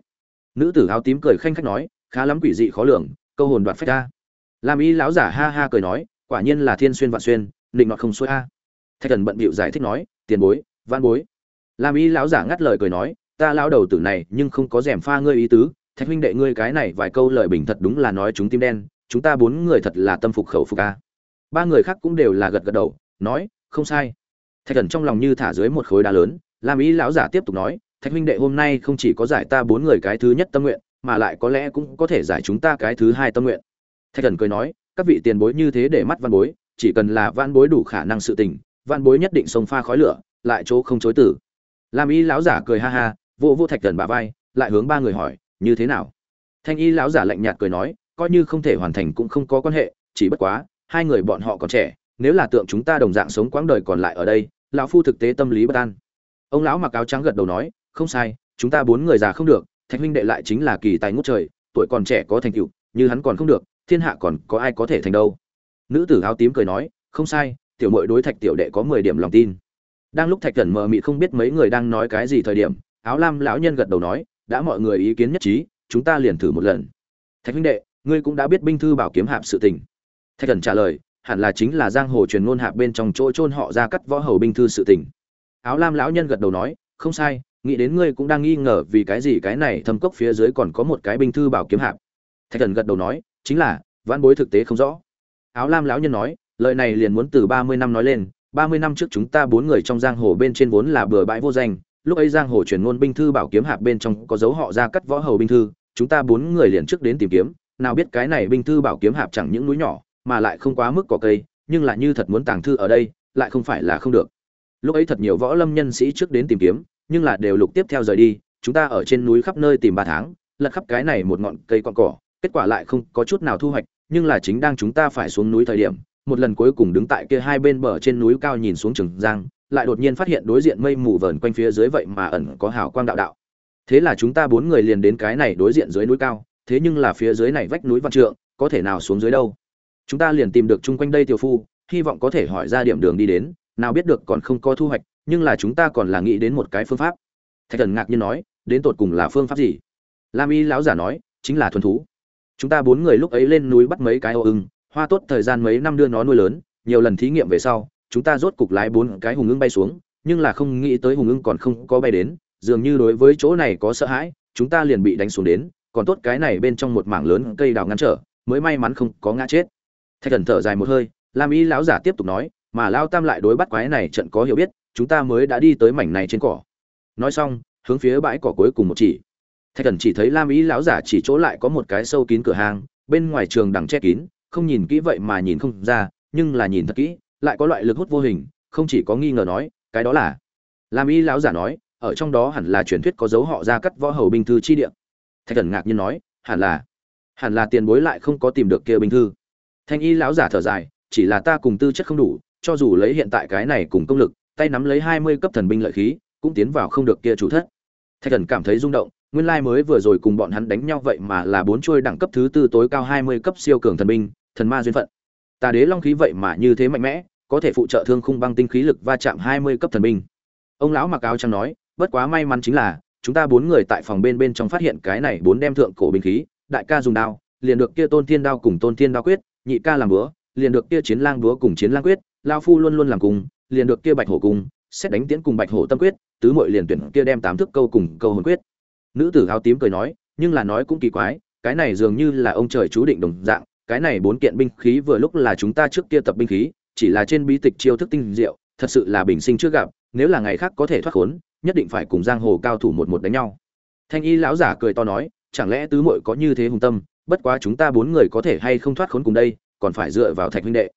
Nữ tử áo tím cười khanh khách nói, khá lắm quỷ dị khó lường, câu hồn đoạt phách ta lam y lão giả ha ha cười nói, quả nhiên là thiên xuyên vạn xuyên, định nọt không xuôi a. Thạch thần bận bịu giải thích nói, tiền bối văn bối. Lam y lão giả ngắt lời cười nói, ta lão đầu tử này nhưng không có rèm pha ngươi ý tứ, thạch huynh đệ ngươi cái này vài câu lời bình thật đúng là nói chúng tim đen, chúng ta bốn người thật là tâm phục khẩu phục a. Ba người khác cũng đều là gật gật đầu, nói, không sai. Thạch thần trong lòng như thả dưới một khối đá lớn, lam ý lão giả tiếp tục nói, thạch huynh đệ hôm nay không chỉ có giải ta bốn người cái thứ nhất tâm nguyện, mà lại có lẽ cũng có thể giải chúng ta cái thứ hai tâm nguyện thạch thần cười nói, các vị tiền bối như thế để mắt văn bối, chỉ cần là văn bối đủ khả năng sự tình, văn bối nhất định sông pha khói lửa, lại chỗ không chối tử. Làm y lão giả cười ha ha vô vô thạch thần bà vai, lại hướng ba người hỏi, như thế nào? Thanh y lão giả lạnh nhạt cười nói, coi như không thể hoàn thành cũng không có quan hệ, chỉ bất quá, hai người bọn họ còn trẻ, nếu là tượng chúng ta đồng dạng sống quãng đời còn lại ở đây, lão phu thực tế tâm lý bất an. Ông lão mặc áo trắng gật đầu nói, không sai, chúng ta bốn người già không được, thạch huynh đệ lại chính là kỳ tài ngút trời, tuổi còn trẻ có thành tựu, như hắn còn không được thiên hạ còn có ai có thể thành đâu. Nữ tử áo tím cười nói, không sai, tiểu mội đối thạch tiểu đệ có mười điểm lòng tin. Đang lúc thạch thần mờ mị không biết mấy người đang nói cái gì thời điểm, áo lam lão nhân gật đầu nói, đã mọi người ý kiến nhất trí, chúng ta liền thử một lần. Thạch huynh đệ, ngươi cũng đã biết binh thư bảo kiếm hạp sự tình. Thạch thần trả lời, hẳn là chính là giang hồ truyền ngôn hạp bên trong chỗ trôn họ ra cắt võ hầu binh thư sự tình. Áo lam lão nhân gật đầu nói, không sai, nghĩ đến ngươi cũng đang nghi ngờ vì cái gì cái này thâm cốc phía dưới còn có một cái binh thư bảo kiếm hạp. Thạch thần gật đầu nói chính là, vãn bối thực tế không rõ. Áo lam lão nhân nói, lời này liền muốn từ ba mươi năm nói lên, ba mươi năm trước chúng ta bốn người trong giang hồ bên trên vốn là bừa bãi vô danh, lúc ấy giang hồ truyền ngôn binh thư bảo kiếm hạp bên trong có dấu họ ra cắt võ hầu binh thư, chúng ta bốn người liền trước đến tìm kiếm, nào biết cái này binh thư bảo kiếm hạp chẳng những núi nhỏ, mà lại không quá mức cỏ cây, nhưng lại như thật muốn tàng thư ở đây, lại không phải là không được. Lúc ấy thật nhiều võ lâm nhân sĩ trước đến tìm kiếm, nhưng là đều lục tiếp theo rời đi, chúng ta ở trên núi khắp nơi tìm ba tháng, lật khắp cái này một ngọn cây con cỏ kết quả lại không có chút nào thu hoạch, nhưng là chính đang chúng ta phải xuống núi thời điểm, một lần cuối cùng đứng tại kia hai bên bờ trên núi cao nhìn xuống trường giang, lại đột nhiên phát hiện đối diện mây mù vờn quanh phía dưới vậy mà ẩn có hào quang đạo đạo. Thế là chúng ta bốn người liền đến cái này đối diện dưới núi cao, thế nhưng là phía dưới này vách núi văn trượng, có thể nào xuống dưới đâu? Chúng ta liền tìm được chung quanh đây tiểu phu, hy vọng có thể hỏi ra điểm đường đi đến, nào biết được còn không có thu hoạch, nhưng là chúng ta còn là nghĩ đến một cái phương pháp. Thạch thần ngạc nhiên nói, đến tột cùng là phương pháp gì? Lam y lão giả nói, chính là thuần thú chúng ta bốn người lúc ấy lên núi bắt mấy cái ô ưng, hoa tốt thời gian mấy năm đưa nó nuôi lớn, nhiều lần thí nghiệm về sau, chúng ta rốt cục lái bốn cái hùng ưng bay xuống, nhưng là không nghĩ tới hùng ưng còn không có bay đến, dường như đối với chỗ này có sợ hãi, chúng ta liền bị đánh xuống đến, còn tốt cái này bên trong một mảng lớn cây đào ngăn trở, mới may mắn không có ngã chết. Thạch thần thở dài một hơi, lam y lão giả tiếp tục nói, mà lao tam lại đối bắt quái này trận có hiểu biết, chúng ta mới đã đi tới mảnh này trên cỏ. Nói xong, hướng phía bãi cỏ cuối cùng một chỉ thạch thần chỉ thấy lam ý lão giả chỉ chỗ lại có một cái sâu kín cửa hàng, bên ngoài trường đằng che kín, không nhìn kỹ vậy mà nhìn không ra, nhưng là nhìn thật kỹ, lại có loại lực hút vô hình, không chỉ có nghi ngờ nói, cái đó là lam ý lão giả nói, ở trong đó hẳn là truyền thuyết có dấu họ ra cắt võ hầu binh thư chi địa. Thạch thần ngạc nhiên nói, hẳn là hẳn là tiền bối lại không có tìm được kia binh thư. Thanh y lão giả thở dài, chỉ là ta cùng tư chất không đủ, cho dù lấy hiện tại cái này cùng công lực, tay nắm lấy hai mươi cấp thần binh lợi khí, cũng tiến vào không được kia chủ thất. Thạch thần cảm thấy rung động nguyên lai mới vừa rồi cùng bọn hắn đánh nhau vậy mà là bốn chuôi đẳng cấp thứ tư tối cao hai mươi cấp siêu cường thần binh thần ma duyên phận. Tà đế long khí vậy mà như thế mạnh mẽ có thể phụ trợ thương khung băng tinh khí lực va chạm hai mươi cấp thần binh. Ông lão mặc áo trắng nói bất quá may mắn chính là chúng ta bốn người tại phòng bên bên trong phát hiện cái này bốn đem thượng cổ binh khí đại ca dùng đao liền được kia tôn thiên đao cùng tôn thiên đao quyết nhị ca làm búa liền được kia chiến lang búa cùng chiến lang quyết lão phu luôn luôn làm cùng liền được kia bạch hổ cùng, xét đánh tiến cùng bạch hổ tâm quyết tứ muội liền tuyển kia đem tám thức câu cùng câu hồn quyết nữ tử áo tím cười nói, nhưng là nói cũng kỳ quái, cái này dường như là ông trời chú định đồng dạng, cái này bốn kiện binh khí vừa lúc là chúng ta trước kia tập binh khí, chỉ là trên bí tịch chiêu thức tinh diệu, thật sự là bình sinh trước gặp, nếu là ngày khác có thể thoát khốn, nhất định phải cùng giang hồ cao thủ một một đánh nhau. Thanh y lão giả cười to nói, chẳng lẽ tứ muội có như thế hùng tâm, bất quá chúng ta bốn người có thể hay không thoát khốn cùng đây, còn phải dựa vào thạch huynh đệ.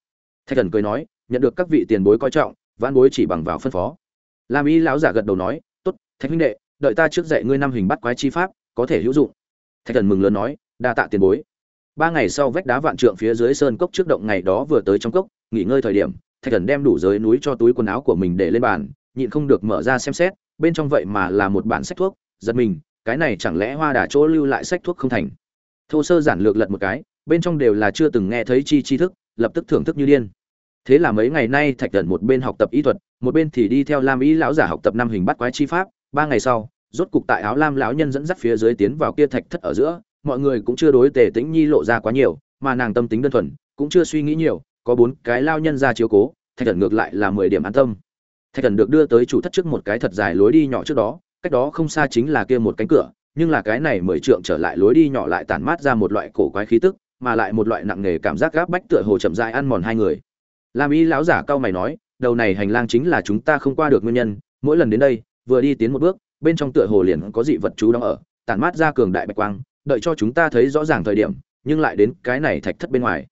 Thạch thần cười nói, nhận được các vị tiền bối coi trọng, vãn bối chỉ bằng vào phân phó. Lam y lão giả gật đầu nói, tốt, thạch huynh đệ đợi ta trước dạy ngươi năm hình bắt quái chi pháp, có thể hữu dụng. Thạch thần mừng lớn nói, đa tạ tiền bối. Ba ngày sau vách đá vạn trượng phía dưới sơn cốc trước động ngày đó vừa tới trong cốc, nghỉ ngơi thời điểm, thạch thần đem đủ giới núi cho túi quần áo của mình để lên bàn, nhịn không được mở ra xem xét, bên trong vậy mà là một bản sách thuốc, giật mình, cái này chẳng lẽ hoa đà chỗ lưu lại sách thuốc không thành? Thô sơ giản lược lật một cái, bên trong đều là chưa từng nghe thấy chi chi thức, lập tức thưởng thức như điên. Thế là mấy ngày nay thạch thần một bên học tập y thuật, một bên thì đi theo lam ý lão giả học tập năm hình bắt quái chi pháp ba ngày sau, rốt cục tại áo lam lão nhân dẫn dắt phía dưới tiến vào kia thạch thất ở giữa, mọi người cũng chưa đối tề tĩnh nhi lộ ra quá nhiều, mà nàng tâm tính đơn thuần, cũng chưa suy nghĩ nhiều, có bốn cái lao nhân ra chiếu cố, thạch thần ngược lại là mười điểm an tâm. Thạch thần được đưa tới chủ thất trước một cái thật dài lối đi nhỏ trước đó, cách đó không xa chính là kia một cánh cửa, nhưng là cái này mười trượng trở lại lối đi nhỏ lại tản mát ra một loại cổ quái khí tức, mà lại một loại nặng nề cảm giác gáp bách tựa hồ chậm rãi ăn mòn hai người. Lam y lão giả cao mày nói, đầu này hành lang chính là chúng ta không qua được nguyên nhân, mỗi lần đến đây vừa đi tiến một bước, bên trong tựa hồ liền có dị vật chú đóng ở, tản mát ra cường đại bạch quang, đợi cho chúng ta thấy rõ ràng thời điểm, nhưng lại đến cái này thạch thất bên ngoài.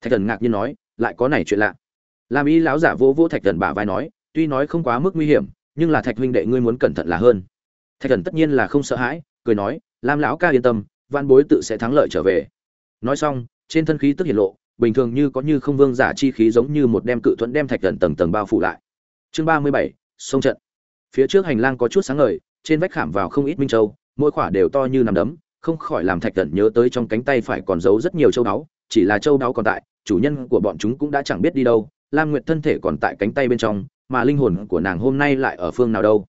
Thạch thần ngạc nhiên nói, lại có này chuyện lạ. Lam y lão giả vô vô thạch thần bả vai nói, tuy nói không quá mức nguy hiểm, nhưng là thạch huynh đệ ngươi muốn cẩn thận là hơn. Thạch thần tất nhiên là không sợ hãi, cười nói, lam lão ca yên tâm, văn bối tự sẽ thắng lợi trở về. Nói xong, trên thân khí tức hiển lộ, bình thường như có như không vương giả chi khí giống như một đem cự thuẫn đem thạch thần tầng tầng bao phủ lại. Chương ba mươi bảy, sông trận phía trước hành lang có chút sáng ngời, trên vách khảm vào không ít minh châu, mỗi khỏa đều to như nằm đấm, không khỏi làm thạch cẩn nhớ tới trong cánh tay phải còn giấu rất nhiều châu đáo chỉ là châu đáo còn tại, chủ nhân của bọn chúng cũng đã chẳng biết đi đâu, lam nguyệt thân thể còn tại cánh tay bên trong, mà linh hồn của nàng hôm nay lại ở phương nào đâu.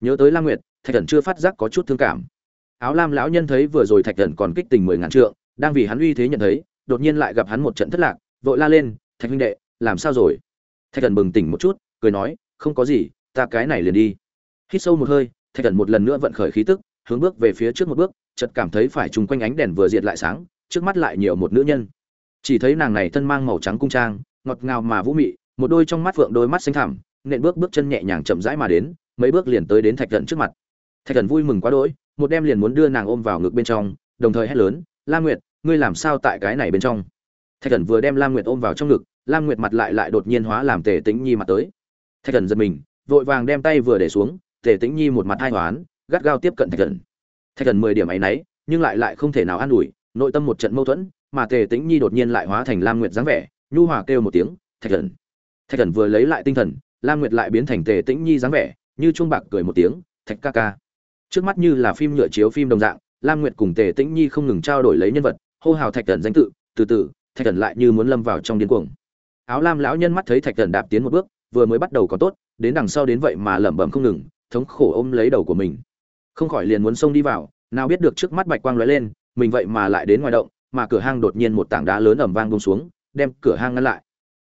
Nhớ tới lam nguyệt, thạch cẩn chưa phát giác có chút thương cảm. Áo lam lão nhân thấy vừa rồi thạch cẩn còn kích tình mười ngàn trượng, đang vì hắn uy thế nhận thấy, đột nhiên lại gặp hắn một trận thất lạc, vội la lên, thạch huynh đệ, làm sao rồi? Thạch cẩn bừng tỉnh một chút, cười nói, không có gì, ta cái này liền đi hít sâu một hơi, thạch thần một lần nữa vận khởi khí tức, hướng bước về phía trước một bước, chợt cảm thấy phải chung quanh ánh đèn vừa diệt lại sáng, trước mắt lại nhiều một nữ nhân. Chỉ thấy nàng này thân mang màu trắng cung trang, ngọt ngào mà vũ mị, một đôi trong mắt vượng đôi mắt xanh thẳm, nện bước bước chân nhẹ nhàng chậm rãi mà đến, mấy bước liền tới đến thạch thần trước mặt. Thạch thần vui mừng quá đỗi, một đem liền muốn đưa nàng ôm vào ngực bên trong, đồng thời hét lớn, la nguyệt, ngươi làm sao tại cái này bên trong? Thạch thần vừa đem lam nguyệt ôm vào trong ngực lam nguyệt mặt lại lại đột nhiên hóa làm tề tĩnh nhi mặt tới. Thạch thần giật mình, vội vàng đem tay vừa để xuống tề tĩnh nhi một mặt hai hoán, gắt gao tiếp cận thạch thần. Thạch thần mười điểm ấy nấy, nhưng lại lại không thể nào an ủi, nội tâm một trận mâu thuẫn, mà tề tĩnh nhi đột nhiên lại hóa thành lam nguyệt dáng vẻ, nhu hòa kêu một tiếng, thạch thần! Thạch thần vừa lấy lại tinh thần, lam nguyệt lại biến thành tề tĩnh nhi dáng vẻ, như chuông bạc cười một tiếng, thạch ca ca. Trước mắt như là phim nhựa chiếu phim đồng dạng, lam nguyệt cùng tề tĩnh nhi không ngừng trao đổi lấy nhân vật, hô hào thạch thần danh tự, từ từ, thạch thần lại như muốn lâm vào trong điên cuồng. Áo lam lão nhân mắt thấy thạch thần đạp tiến một bước, vừa mới bắt đầu có tốt, đến đằng sau đến vậy mà lẩm bẩm không ngừng thống khổ ôm lấy đầu của mình. Không khỏi liền muốn xông đi vào, nào biết được trước mắt bạch quang lóe lên, mình vậy mà lại đến ngoài động, mà cửa hang đột nhiên một tảng đá lớn ẩm vang bông xuống, đem cửa hang ngăn lại.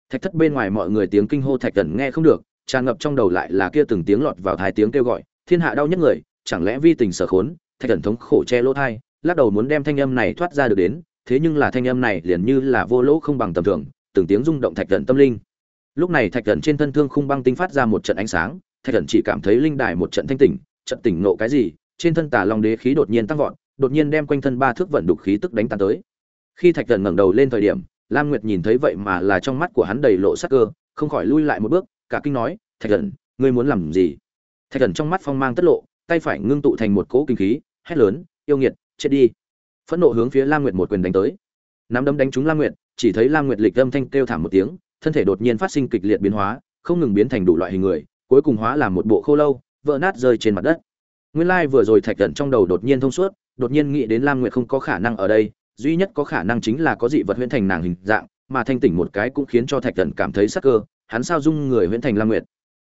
Thạch thất bên ngoài mọi người tiếng kinh hô thạch thần nghe không được, tràn ngập trong đầu lại là kia từng tiếng lọt vào thái tiếng kêu gọi, thiên hạ đau nhất người, chẳng lẽ vi tình sở khốn, thạch thần thống khổ che lỗ thai, lắc đầu muốn đem thanh âm này thoát ra được đến, thế nhưng là thanh âm này liền như là vô lỗ không bằng tầm thường, từng tiếng rung động thạch thần tâm linh. Lúc này thạch thần trên thân thương khung băng tinh phát ra một trận ánh sáng thạch thần chỉ cảm thấy linh đài một trận thanh tỉnh, trận tỉnh nộ cái gì, trên thân tà long đế khí đột nhiên tăng vọt, đột nhiên đem quanh thân ba thước vận đục khí tức đánh tan tới. Khi thạch thần ngẩng đầu lên thời điểm, lam nguyệt nhìn thấy vậy mà là trong mắt của hắn đầy lộ sắc cơ, không khỏi lui lại một bước, cả kinh nói, thạch thần, ngươi muốn làm gì? Thạch thần trong mắt phong mang tất lộ, tay phải ngưng tụ thành một cỗ kinh khí, hét lớn, yêu nghiệt, chết đi. Phẫn nộ hướng phía lam nguyệt một quyền đánh tới. Nắm đấm đánh trúng lam nguyệt, chỉ thấy lam nguyệt lịch âm thanh kêu thảm một tiếng, thân thể đột nhiên phát sinh kịch liệt biến hóa, không ngừng biến thành đủ loại hình người cuối cùng hóa làm một bộ khô lâu, vỡ nát rơi trên mặt đất. Nguyên lai vừa rồi thạch thần trong đầu đột nhiên thông suốt, đột nhiên nghĩ đến lam nguyệt không có khả năng ở đây, duy nhất có khả năng chính là có dị vật huyễn thành nàng hình dạng, mà thanh tỉnh một cái cũng khiến cho thạch thần cảm thấy sắc cơ, hắn sao dung người huyễn thành lam nguyệt.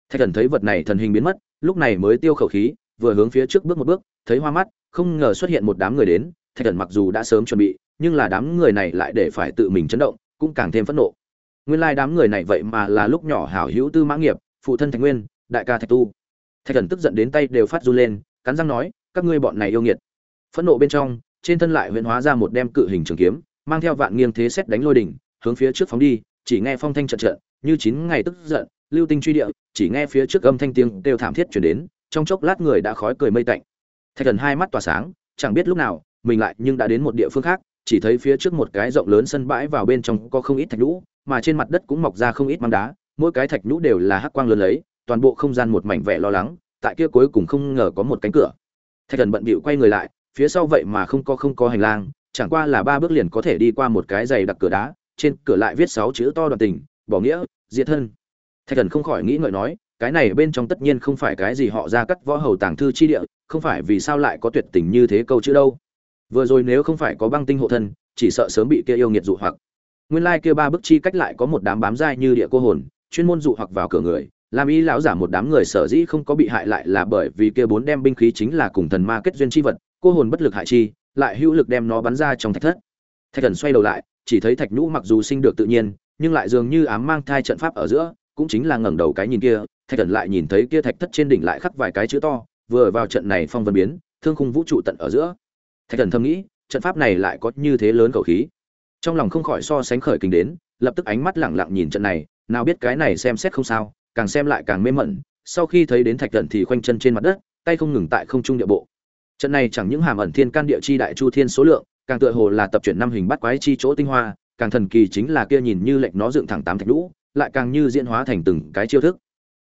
Thạch thần thấy vật này thần hình biến mất, lúc này mới tiêu khẩu khí, vừa hướng phía trước bước một bước, thấy hoa mắt, không ngờ xuất hiện một đám người đến, thạch thần mặc dù đã sớm chuẩn bị, nhưng là đám người này lại để phải tự mình chấn động, cũng càng thêm phẫn nộ. Nguyên lai đám người này vậy mà là lúc nhỏ hảo hữu tư mã nghiệp, phụ thân thạch nguyên đại ca thạch tu. Thạch thần tức giận đến tay đều phát run lên, cắn răng nói, các ngươi bọn này yêu nghiệt. Phẫn nộ bên trong, trên thân lại huyễn hóa ra một đem cự hình trường kiếm, mang theo vạn nghiêng thế xét đánh lôi đỉnh, hướng phía trước phóng đi, chỉ nghe phong thanh trận trận, như chín ngày tức giận, lưu tinh truy địa, chỉ nghe phía trước âm thanh tiếng đều thảm thiết chuyển đến, trong chốc lát người đã khói cười mây tạnh. Thạch thần hai mắt tỏa sáng, chẳng biết lúc nào, mình lại nhưng đã đến một địa phương khác, chỉ thấy phía trước một cái rộng lớn sân bãi vào bên trong có không ít thạch nhũ, mà trên mặt đất cũng mọc ra không ít măng đá, mỗi cái thạch nhũ đều là hắc quang lớn lấy toàn bộ không gian một mảnh vẻ lo lắng, tại kia cuối cùng không ngờ có một cánh cửa. Thạch thần bận bịu quay người lại, phía sau vậy mà không có không có hành lang, chẳng qua là ba bước liền có thể đi qua một cái giày đặc cửa đá, trên cửa lại viết sáu chữ to đoàn tình, bỏ nghĩa, diệt thân. Thạch thần không khỏi nghĩ ngợi nói, cái này bên trong tất nhiên không phải cái gì họ ra cắt võ hầu tàng thư chi địa, không phải vì sao lại có tuyệt tình như thế câu chữ đâu. Vừa rồi nếu không phải có băng tinh hộ thân, chỉ sợ sớm bị kia yêu nghiệt dụ hoặc. Nguyên lai kia ba bức chi cách lại có một đám bám dai như địa cô hồn, chuyên môn dụ hoặc vào cửa người làm y lão giả một đám người sở dĩ không có bị hại lại là bởi vì kia bốn đem binh khí chính là cùng thần ma kết duyên chi vật, cô hồn bất lực hại chi, lại hữu lực đem nó bắn ra trong thạch thất. Thạch thần xoay đầu lại, chỉ thấy thạch nhũ mặc dù sinh được tự nhiên, nhưng lại dường như ám mang thai trận pháp ở giữa, cũng chính là ngẩng đầu cái nhìn kia, thạch thần lại nhìn thấy kia thạch thất trên đỉnh lại khắc vài cái chữ to, vừa vào trận này phong vân biến, thương khung vũ trụ tận ở giữa. Thạch thần thầm nghĩ, trận pháp này lại có như thế lớn cầu khí. Trong lòng không khỏi so sánh khởi kinh đến, lập tức ánh mắt lẳng lặng nhìn trận này, nào biết cái này xem xét không sao càng xem lại càng mê mẩn, sau khi thấy đến thạch thần thì khoanh chân trên mặt đất, tay không ngừng tại không trung địa bộ. Trận này chẳng những hàm ẩn thiên can địa chi đại chu thiên số lượng, càng tựa hồ là tập chuyển năm hình bắt quái chi chỗ tinh hoa, càng thần kỳ chính là kia nhìn như lệnh nó dựng thẳng tám thạch lũ lại càng như diễn hóa thành từng cái chiêu thức.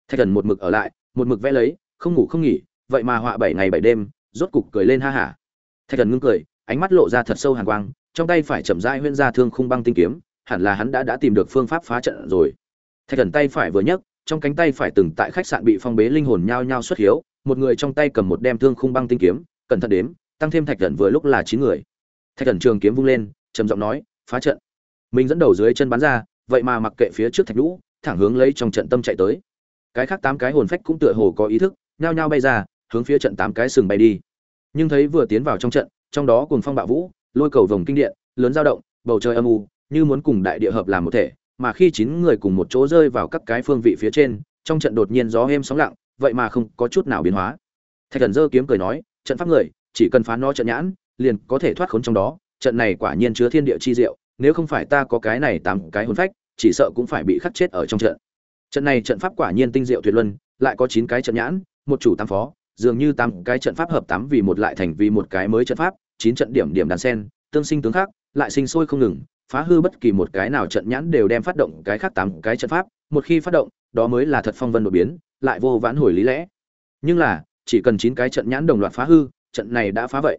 Thạch thần một mực ở lại, một mực vẽ lấy, không ngủ không nghỉ, vậy mà họa bảy ngày bảy đêm, rốt cục cười lên ha hả. Thạch thần ngưng cười, ánh mắt lộ ra thật sâu hàn quang, trong tay phải chậm rãi huyên ra thương khung băng tinh kiếm, hẳn là hắn đã đã tìm được phương pháp phá trận rồi. Thạch thần tay phải vừa nhấc trong cánh tay phải từng tại khách sạn bị phong bế linh hồn nhao nhao xuất hiếu, một người trong tay cầm một đem thương khung băng tinh kiếm, cẩn thận đếm, tăng thêm thạch thần vừa lúc là chín người. Thạch thần trường kiếm vung lên, trầm giọng nói, phá trận. Mình dẫn đầu dưới chân bắn ra, vậy mà mặc kệ phía trước thạch lũ thẳng hướng lấy trong trận tâm chạy tới. Cái khác tám cái hồn phách cũng tựa hồ có ý thức, nhao nhao bay ra, hướng phía trận tám cái sừng bay đi. Nhưng thấy vừa tiến vào trong trận, trong đó cùng phong bạo vũ, lôi cầu vòng kinh điện, lớn dao động, bầu trời âm u, như muốn cùng đại địa hợp làm một thể mà khi chín người cùng một chỗ rơi vào các cái phương vị phía trên, trong trận đột nhiên gió êm sóng lặng, vậy mà không có chút nào biến hóa. Thạch thần dơ kiếm cười nói, trận pháp người, chỉ cần phá nó trận nhãn, liền có thể thoát khốn trong đó, trận này quả nhiên chứa thiên địa chi diệu, nếu không phải ta có cái này tám cái hồn phách, chỉ sợ cũng phải bị khắc chết ở trong trận. Trận này trận pháp quả nhiên tinh diệu tuyệt luân, lại có chín cái trận nhãn, một chủ tam phó, dường như tám cái trận pháp hợp tám vì một lại thành vì một cái mới trận pháp, chín trận điểm điểm đàn sen, tương sinh tướng khác lại sinh sôi không ngừng phá hư bất kỳ một cái nào trận nhãn đều đem phát động cái khác tám cái trận pháp, một khi phát động, đó mới là thật phong vân đột biến, lại vô vãn hồi lý lẽ. Nhưng là, chỉ cần chín cái trận nhãn đồng loạt phá hư, trận này đã phá vậy.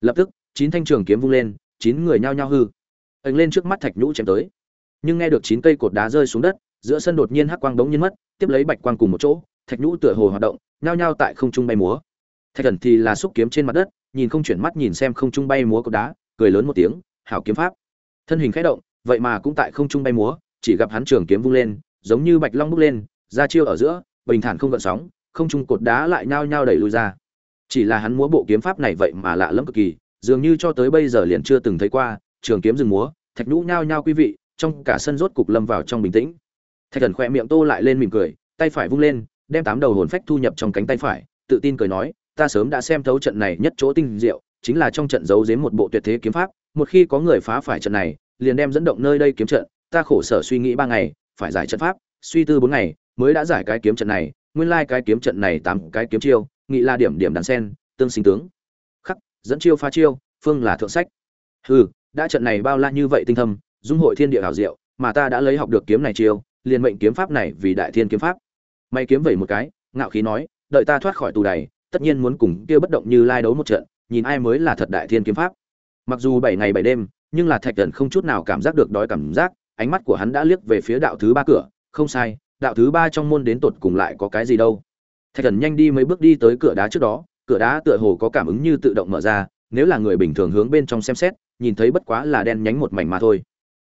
Lập tức, chín thanh trường kiếm vung lên, chín người nhao nhao hư. Ấn lên trước mắt thạch nhũ chém tới. Nhưng nghe được chín cây cột đá rơi xuống đất, giữa sân đột nhiên hắc quang đống nhiên mất, tiếp lấy bạch quang cùng một chỗ, thạch nhũ tựa hồ hoạt động, nhao nhao tại không trung bay múa. Thạch thần thì là xúc kiếm trên mặt đất, nhìn không chuyển mắt nhìn xem không trung bay múa cột đá, cười lớn một tiếng, hảo kiếm pháp thân hình khẽ động, vậy mà cũng tại không trung bay múa, chỉ gặp hắn trường kiếm vung lên, giống như bạch long bước lên, ra chiêu ở giữa, bình thản không gợn sóng, không trung cột đá lại nhao nhao đẩy lui ra. Chỉ là hắn múa bộ kiếm pháp này vậy mà lạ lẫm cực kỳ, dường như cho tới bây giờ liền chưa từng thấy qua, trường kiếm dừng múa, thạch nhũ nhao nhao quý vị, trong cả sân rốt cục lâm vào trong bình tĩnh. Thạch thần khoe miệng tô lại lên mỉm cười, tay phải vung lên, đem tám đầu hồn phách thu nhập trong cánh tay phải, tự tin cười nói, ta sớm đã xem thấu trận này nhất chỗ tinh diệu chính là trong trận giấu giếm một bộ tuyệt thế kiếm pháp, một khi có người phá phải trận này, liền đem dẫn động nơi đây kiếm trận, ta khổ sở suy nghĩ ba ngày, phải giải trận pháp, suy tư bốn ngày, mới đã giải cái kiếm trận này, nguyên lai cái kiếm trận này tám cái kiếm chiêu, nghị là điểm điểm đàn sen, tương sinh tướng. Khắc, dẫn chiêu phá chiêu, phương là thượng sách. Hừ, đã trận này bao la như vậy tinh thâm, dung hội thiên địa hảo diệu, mà ta đã lấy học được kiếm này chiêu, liền mệnh kiếm pháp này vì đại thiên kiếm pháp. May kiếm vẩy một cái, ngạo khí nói, đợi ta thoát khỏi tù đày tất nhiên muốn cùng kia bất động như lai đấu một trận nhìn ai mới là thật đại thiên kiếm pháp. Mặc dù bảy ngày bảy đêm, nhưng là thạch thần không chút nào cảm giác được đói cảm giác, ánh mắt của hắn đã liếc về phía đạo thứ ba cửa, không sai, đạo thứ ba trong môn đến tột cùng lại có cái gì đâu. Thạch thần nhanh đi mấy bước đi tới cửa đá trước đó, cửa đá tựa hồ có cảm ứng như tự động mở ra, nếu là người bình thường hướng bên trong xem xét, nhìn thấy bất quá là đen nhánh một mảnh mà thôi.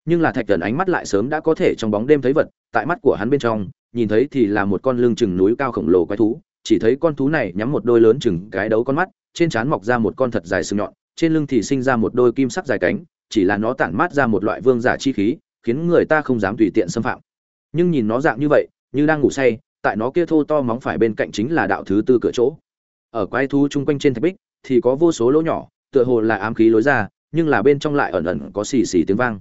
Nhưng là thạch thần ánh mắt lại sớm đã có thể trong bóng đêm thấy vật, tại mắt của hắn bên trong, nhìn thấy thì là một con lưng chừng núi cao khổng lồ quái thú chỉ thấy con thú này nhắm một đôi lớn chừng cái đấu con mắt, trên trán mọc ra một con thật dài sừng nhọn, trên lưng thì sinh ra một đôi kim sắc dài cánh, chỉ là nó tản mát ra một loại vương giả chi khí, khiến người ta không dám tùy tiện xâm phạm. Nhưng nhìn nó dạng như vậy, như đang ngủ say, tại nó kia thô to móng phải bên cạnh chính là đạo thứ tư cửa chỗ. Ở quái thú chung quanh trên thạch bích, thì có vô số lỗ nhỏ, tựa hồ là ám khí lối ra, nhưng là bên trong lại ẩn ẩn có xì xì tiếng vang.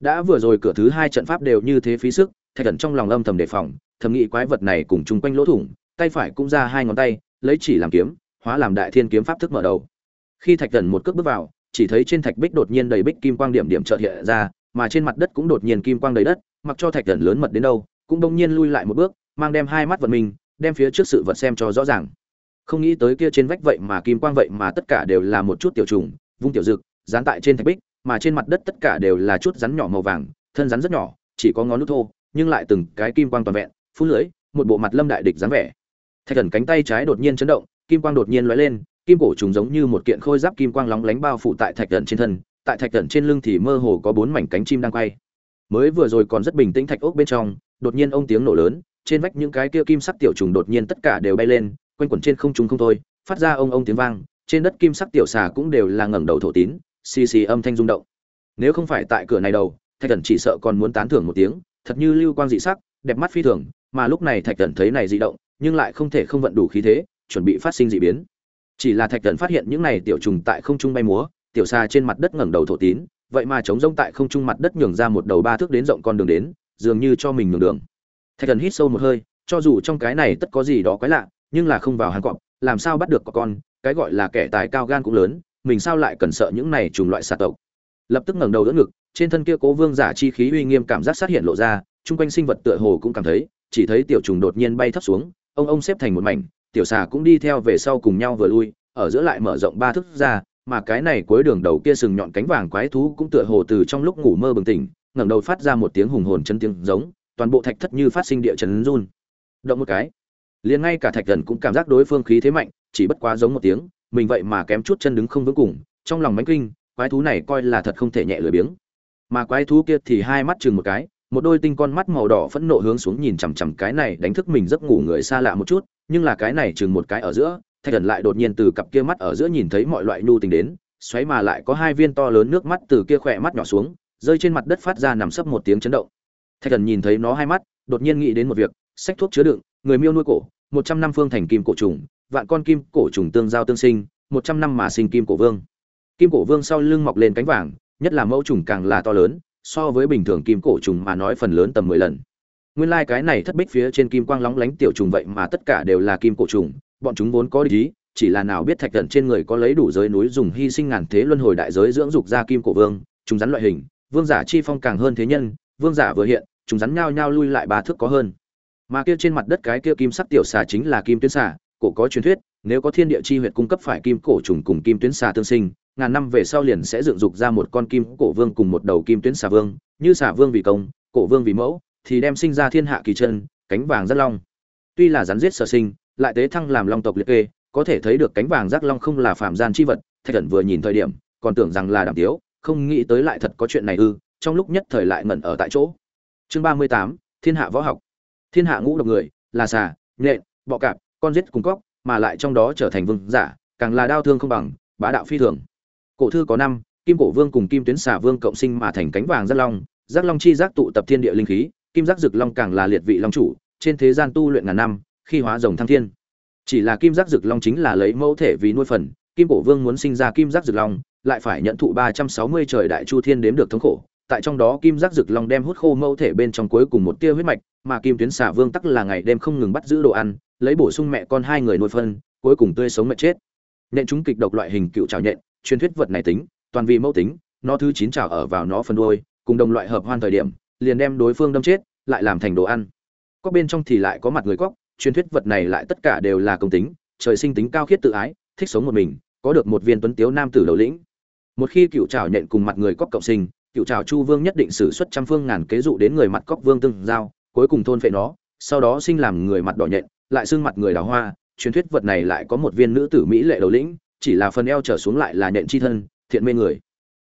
Đã vừa rồi cửa thứ hai trận pháp đều như thế phí sức, thạch Cẩn trong lòng âm thầm đề phòng, thầm nghĩ quái vật này cùng chung quanh lỗ thủng tay phải cũng ra hai ngón tay, lấy chỉ làm kiếm, hóa làm đại thiên kiếm pháp thức mở đầu. Khi thạch thần một cước bước vào, chỉ thấy trên thạch bích đột nhiên đầy bích kim quang điểm điểm trợt hiện ra, mà trên mặt đất cũng đột nhiên kim quang đầy đất, mặc cho thạch thần lớn mật đến đâu, cũng đông nhiên lui lại một bước, mang đem hai mắt vật mình, đem phía trước sự vật xem cho rõ ràng. Không nghĩ tới kia trên vách vậy mà kim quang vậy mà tất cả đều là một chút tiểu trùng, vung tiểu dực, dán tại trên thạch bích, mà trên mặt đất tất cả đều là chút rắn nhỏ màu vàng, thân rắn rất nhỏ, chỉ có ngón nút thô, nhưng lại từng cái kim quang toàn vẹn, phun lưới, một bộ mặt lâm đại địch dáng vẻ thạch thần cánh tay trái đột nhiên chấn động, kim quang đột nhiên lóe lên, kim cổ trùng giống như một kiện khôi giáp kim quang lóng lánh bao phủ tại thạch thần trên thân, tại thạch thần trên lưng thì mơ hồ có bốn mảnh cánh chim đang quay. Mới vừa rồi còn rất bình tĩnh thạch ốc bên trong, đột nhiên ông tiếng nổ lớn, trên vách những cái kia kim sắc tiểu trùng đột nhiên tất cả đều bay lên, quanh quẩn trên không trung không thôi, phát ra ông ông tiếng vang, trên đất kim sắc tiểu xà cũng đều là ngẩng đầu thổ tín, xì xì âm thanh rung động. Nếu không phải tại cửa này đầu, thạch thần chỉ sợ còn muốn tán thưởng một tiếng, thật như lưu quang dị sắc, đẹp mắt phi thường, mà lúc này thạch thần thấy này dị động nhưng lại không thể không vận đủ khí thế, chuẩn bị phát sinh dị biến. Chỉ là thạch thần phát hiện những này tiểu trùng tại không trung bay múa, tiểu xa trên mặt đất ngẩng đầu thổ tín, vậy mà chống rông tại không trung mặt đất nhường ra một đầu ba thước đến rộng con đường đến, dường như cho mình nhường đường. Thạch thần hít sâu một hơi, cho dù trong cái này tất có gì đó quái lạ, nhưng là không vào hàng cọp, làm sao bắt được có con, cái gọi là kẻ tài cao gan cũng lớn, mình sao lại cần sợ những này trùng loại xà tộc? Lập tức ngẩng đầu đỡ ngực, trên thân kia cố vương giả chi khí uy nghiêm cảm giác sát hiện lộ ra, chung quanh sinh vật tựa hồ cũng cảm thấy, chỉ thấy tiểu trùng đột nhiên bay thấp xuống ông ông xếp thành một mảnh, tiểu xà cũng đi theo về sau cùng nhau vừa lui, ở giữa lại mở rộng ba thước ra, mà cái này cuối đường đầu kia sừng nhọn cánh vàng quái thú cũng tựa hồ từ trong lúc ngủ mơ bừng tỉnh, ngẩng đầu phát ra một tiếng hùng hồn chân tiếng giống, toàn bộ thạch thất như phát sinh địa chấn run. Động một cái, liền ngay cả thạch thần cũng cảm giác đối phương khí thế mạnh, chỉ bất quá giống một tiếng, mình vậy mà kém chút chân đứng không vững cùng, trong lòng mánh kinh, quái thú này coi là thật không thể nhẹ lười biếng. Mà quái thú kia thì hai mắt chừng một cái một đôi tinh con mắt màu đỏ phẫn nộ hướng xuống nhìn chằm chằm cái này đánh thức mình giấc ngủ người xa lạ một chút, nhưng là cái này chừng một cái ở giữa, thạch thần lại đột nhiên từ cặp kia mắt ở giữa nhìn thấy mọi loại nhu tình đến, xoáy mà lại có hai viên to lớn nước mắt từ kia khỏe mắt nhỏ xuống, rơi trên mặt đất phát ra nằm sấp một tiếng chấn động. Thạch thần nhìn thấy nó hai mắt, đột nhiên nghĩ đến một việc, sách thuốc chứa đựng, người miêu nuôi cổ, một trăm năm phương thành kim cổ trùng, vạn con kim cổ trùng tương giao tương sinh, một trăm năm mà sinh kim cổ vương. Kim cổ vương sau lưng mọc lên cánh vàng, nhất là mẫu trùng càng là to lớn so với bình thường kim cổ trùng mà nói phần lớn tầm mười lần. Nguyên lai cái này thất bích phía trên kim quang lóng lánh tiểu trùng vậy mà tất cả đều là kim cổ trùng, bọn chúng vốn có lý chỉ là nào biết thạch thần trên người có lấy đủ giới núi dùng hy sinh ngàn thế luân hồi đại giới dưỡng dục ra kim cổ vương chúng rắn loại hình, vương giả chi phong càng hơn thế nhân, vương giả vừa hiện chúng rắn nhao nhao lui lại ba thước có hơn. Mà kia trên mặt đất cái kia kim sắc tiểu xà chính là kim tuyến xà, cổ có truyền thuyết, nếu có thiên địa chi huyệt cung cấp phải kim cổ trùng cùng kim tuyến xà tương sinh ngàn năm về sau liền sẽ dựng dục ra một con kim cổ vương cùng một đầu kim tuyến xà vương, như xà vương vì công, cổ vương vì mẫu, thì đem sinh ra thiên hạ kỳ chân, cánh vàng rất long. Tuy là rắn giết sở sinh, lại tế thăng làm long tộc liệt kê, có thể thấy được cánh vàng giác long không là phạm gian chi vật, thạch thần vừa nhìn thời điểm, còn tưởng rằng là đảm tiếu, không nghĩ tới lại thật có chuyện này ư, trong lúc nhất thời lại ngẩn ở tại chỗ. Chương ba mươi tám, thiên hạ võ học. Thiên hạ ngũ độc người, là xà, nhện, bọ cạp, con giết cùng cóc, mà lại trong đó trở thành vương giả, càng là đau thương không bằng, bá đạo phi thường cổ thư có năm, kim cổ vương cùng kim tuyến xà vương cộng sinh mà thành cánh vàng giác long. Giác long chi giác tụ tập thiên địa linh khí, kim giác dực long càng là liệt vị long chủ, trên thế gian tu luyện ngàn năm, khi hóa rồng thăng thiên. Chỉ là kim giác dực long chính là lấy mẫu thể vì nuôi phần, kim cổ vương muốn sinh ra kim giác dực long, lại phải nhận thụ ba trăm sáu mươi trời đại chu thiên đếm được thống khổ. Tại trong đó kim giác dực long đem hút khô mẫu thể bên trong cuối cùng một tia huyết mạch, mà kim tuyến xà vương tắc là ngày đêm không ngừng bắt giữ đồ ăn, lấy bổ sung mẹ con hai người nuôi phân, cuối cùng tươi sống mệt chết. Nện chúng kịch độc loại hình cựu trào nhện truyền thuyết vật này tính, toàn vì mẫu tính, nó thứ chín chảo ở vào nó phân đuôi, cùng đồng loại hợp hoan thời điểm, liền đem đối phương đâm chết, lại làm thành đồ ăn. Có bên trong thì lại có mặt người cóc, truyền thuyết vật này lại tất cả đều là công tính, trời sinh tính cao khiết tự ái, thích sống một mình, có được một viên tuấn tiếu nam tử đầu lĩnh. Một khi cựu trào nhện cùng mặt người cóc cộng sinh, cựu trào chu vương nhất định xử xuất trăm phương ngàn kế dụ đến người mặt cóc vương tương giao, cuối cùng thôn phệ nó, sau đó sinh làm người mặt đỏ nhện, lại xương mặt người đào hoa, truyền thuyết vật này lại có một viên nữ tử mỹ lệ đầu lĩnh chỉ là phần eo trở xuống lại là nhện chi thân, thiện mê người.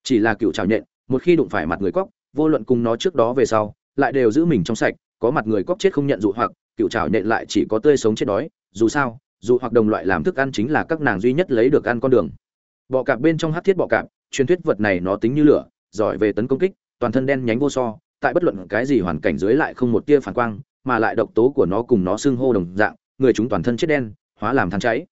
Chỉ là cựu trào nhện, một khi đụng phải mặt người cóc, vô luận cùng nó trước đó về sau, lại đều giữ mình trong sạch, có mặt người cóc chết không nhận dụ hoặc, cựu trào nhện lại chỉ có tươi sống chết đói, dù sao dù hoặc đồng loại làm thức ăn chính là các nàng duy nhất lấy được ăn con đường. Bọ cạp bên trong hát thiết bọ cạp, truyền thuyết vật này nó tính như lửa, giỏi về tấn công kích, toàn thân đen nhánh vô so, tại bất luận cái gì hoàn cảnh dưới lại không một tia phản quang, mà lại độc tố của nó cùng nó xưng hô đồng dạng, người chúng toàn thân chết đen, hóa làm than cháy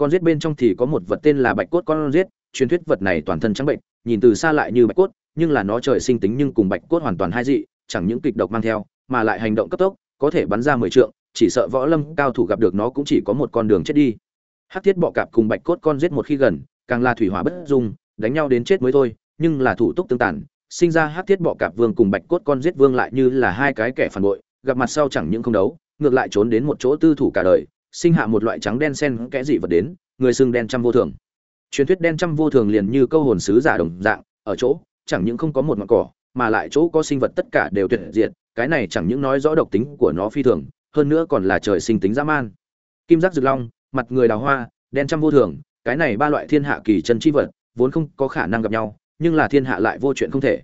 con giết bên trong thì có một vật tên là bạch cốt con giết, truyền thuyết vật này toàn thân trắng bệnh, nhìn từ xa lại như bạch cốt, nhưng là nó trời sinh tính nhưng cùng bạch cốt hoàn toàn hai dị, chẳng những kịch độc mang theo, mà lại hành động cấp tốc, có thể bắn ra mười trượng, chỉ sợ võ lâm cao thủ gặp được nó cũng chỉ có một con đường chết đi. Hắc thiết bọ cạp cùng bạch cốt con giết một khi gần, càng là thủy hỏa bất dung, đánh nhau đến chết mới thôi, nhưng là thủ túc tương tàn, sinh ra hắc thiết bọ cạp vương cùng bạch cốt con giết vương lại như là hai cái kẻ phản bội, gặp mặt sau chẳng những không đấu, ngược lại trốn đến một chỗ tư thủ cả đời sinh hạ một loại trắng đen sen kẽ dị vật đến, người xưng đen trăm vô thường. Truyền thuyết đen trăm vô thường liền như câu hồn sứ giả đồng dạng, ở chỗ, chẳng những không có một ngọn cỏ, mà lại chỗ có sinh vật tất cả đều tuyệt diệt, cái này chẳng những nói rõ độc tính của nó phi thường, hơn nữa còn là trời sinh tính dã man. Kim giác rực long, mặt người đào hoa, đen trăm vô thường, cái này ba loại thiên hạ kỳ chân chi vật, vốn không có khả năng gặp nhau, nhưng là thiên hạ lại vô chuyện không thể.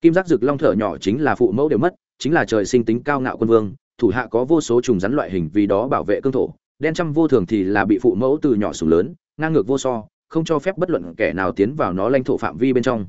Kim giác rực long thở nhỏ chính là phụ mẫu đều mất, chính là trời sinh tính cao ngạo quân vương, thủ hạ có vô số trùng rắn loại hình vì đó bảo vệ cương thổ đen trăm vô thường thì là bị phụ mẫu từ nhỏ xuống lớn, ngang ngược vô so, không cho phép bất luận kẻ nào tiến vào nó lãnh thổ phạm vi bên trong.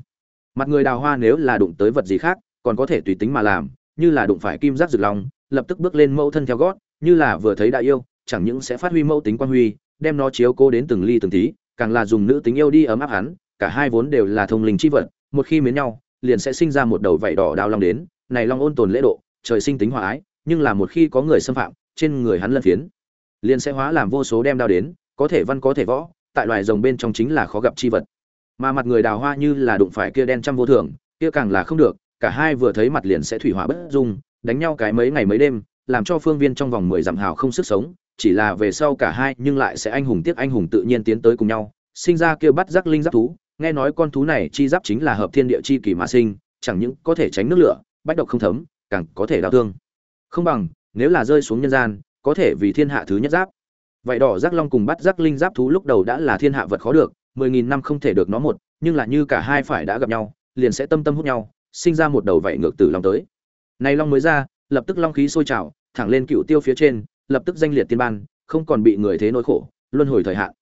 Mặt người đào hoa nếu là đụng tới vật gì khác, còn có thể tùy tính mà làm, như là đụng phải kim giác rực long, lập tức bước lên mẫu thân theo gót, như là vừa thấy đại yêu, chẳng những sẽ phát huy mẫu tính quan huy, đem nó chiếu cố đến từng ly từng tí, càng là dùng nữ tính yêu đi ấm áp hắn, cả hai vốn đều là thông linh chi vật, một khi mến nhau, liền sẽ sinh ra một đầu vảy đỏ đao long đến, này long ôn tồn lễ độ, trời sinh tính hòa ái, nhưng là một khi có người xâm phạm, trên người hắn lân phiến liền sẽ hóa làm vô số đem đao đến, có thể văn có thể võ, tại loài rồng bên trong chính là khó gặp chi vật. Mà mặt người đào hoa như là đụng phải kia đen trăm vô thường, kia càng là không được, cả hai vừa thấy mặt liền sẽ thủy hỏa bất dung, đánh nhau cái mấy ngày mấy đêm, làm cho phương viên trong vòng mười dặm hào không sức sống, chỉ là về sau cả hai nhưng lại sẽ anh hùng tiếc anh hùng tự nhiên tiến tới cùng nhau, sinh ra kia bắt giác linh giáp thú, nghe nói con thú này chi giáp chính là hợp thiên địa chi kỳ mà sinh, chẳng những có thể tránh nước lửa, bách độc không thấm, càng có thể đau thương. Không bằng, nếu là rơi xuống nhân gian có thể vì thiên hạ thứ nhất giáp. Vậy đỏ giác long cùng bắt giác linh giáp thú lúc đầu đã là thiên hạ vật khó được, mười nghìn năm không thể được nó một, nhưng là như cả hai phải đã gặp nhau, liền sẽ tâm tâm hút nhau, sinh ra một đầu vậy ngược tử long tới. Nay long mới ra, lập tức long khí sôi trào, thẳng lên cựu tiêu phía trên, lập tức danh liệt tiên ban, không còn bị người thế nỗi khổ, luân hồi thời hạn.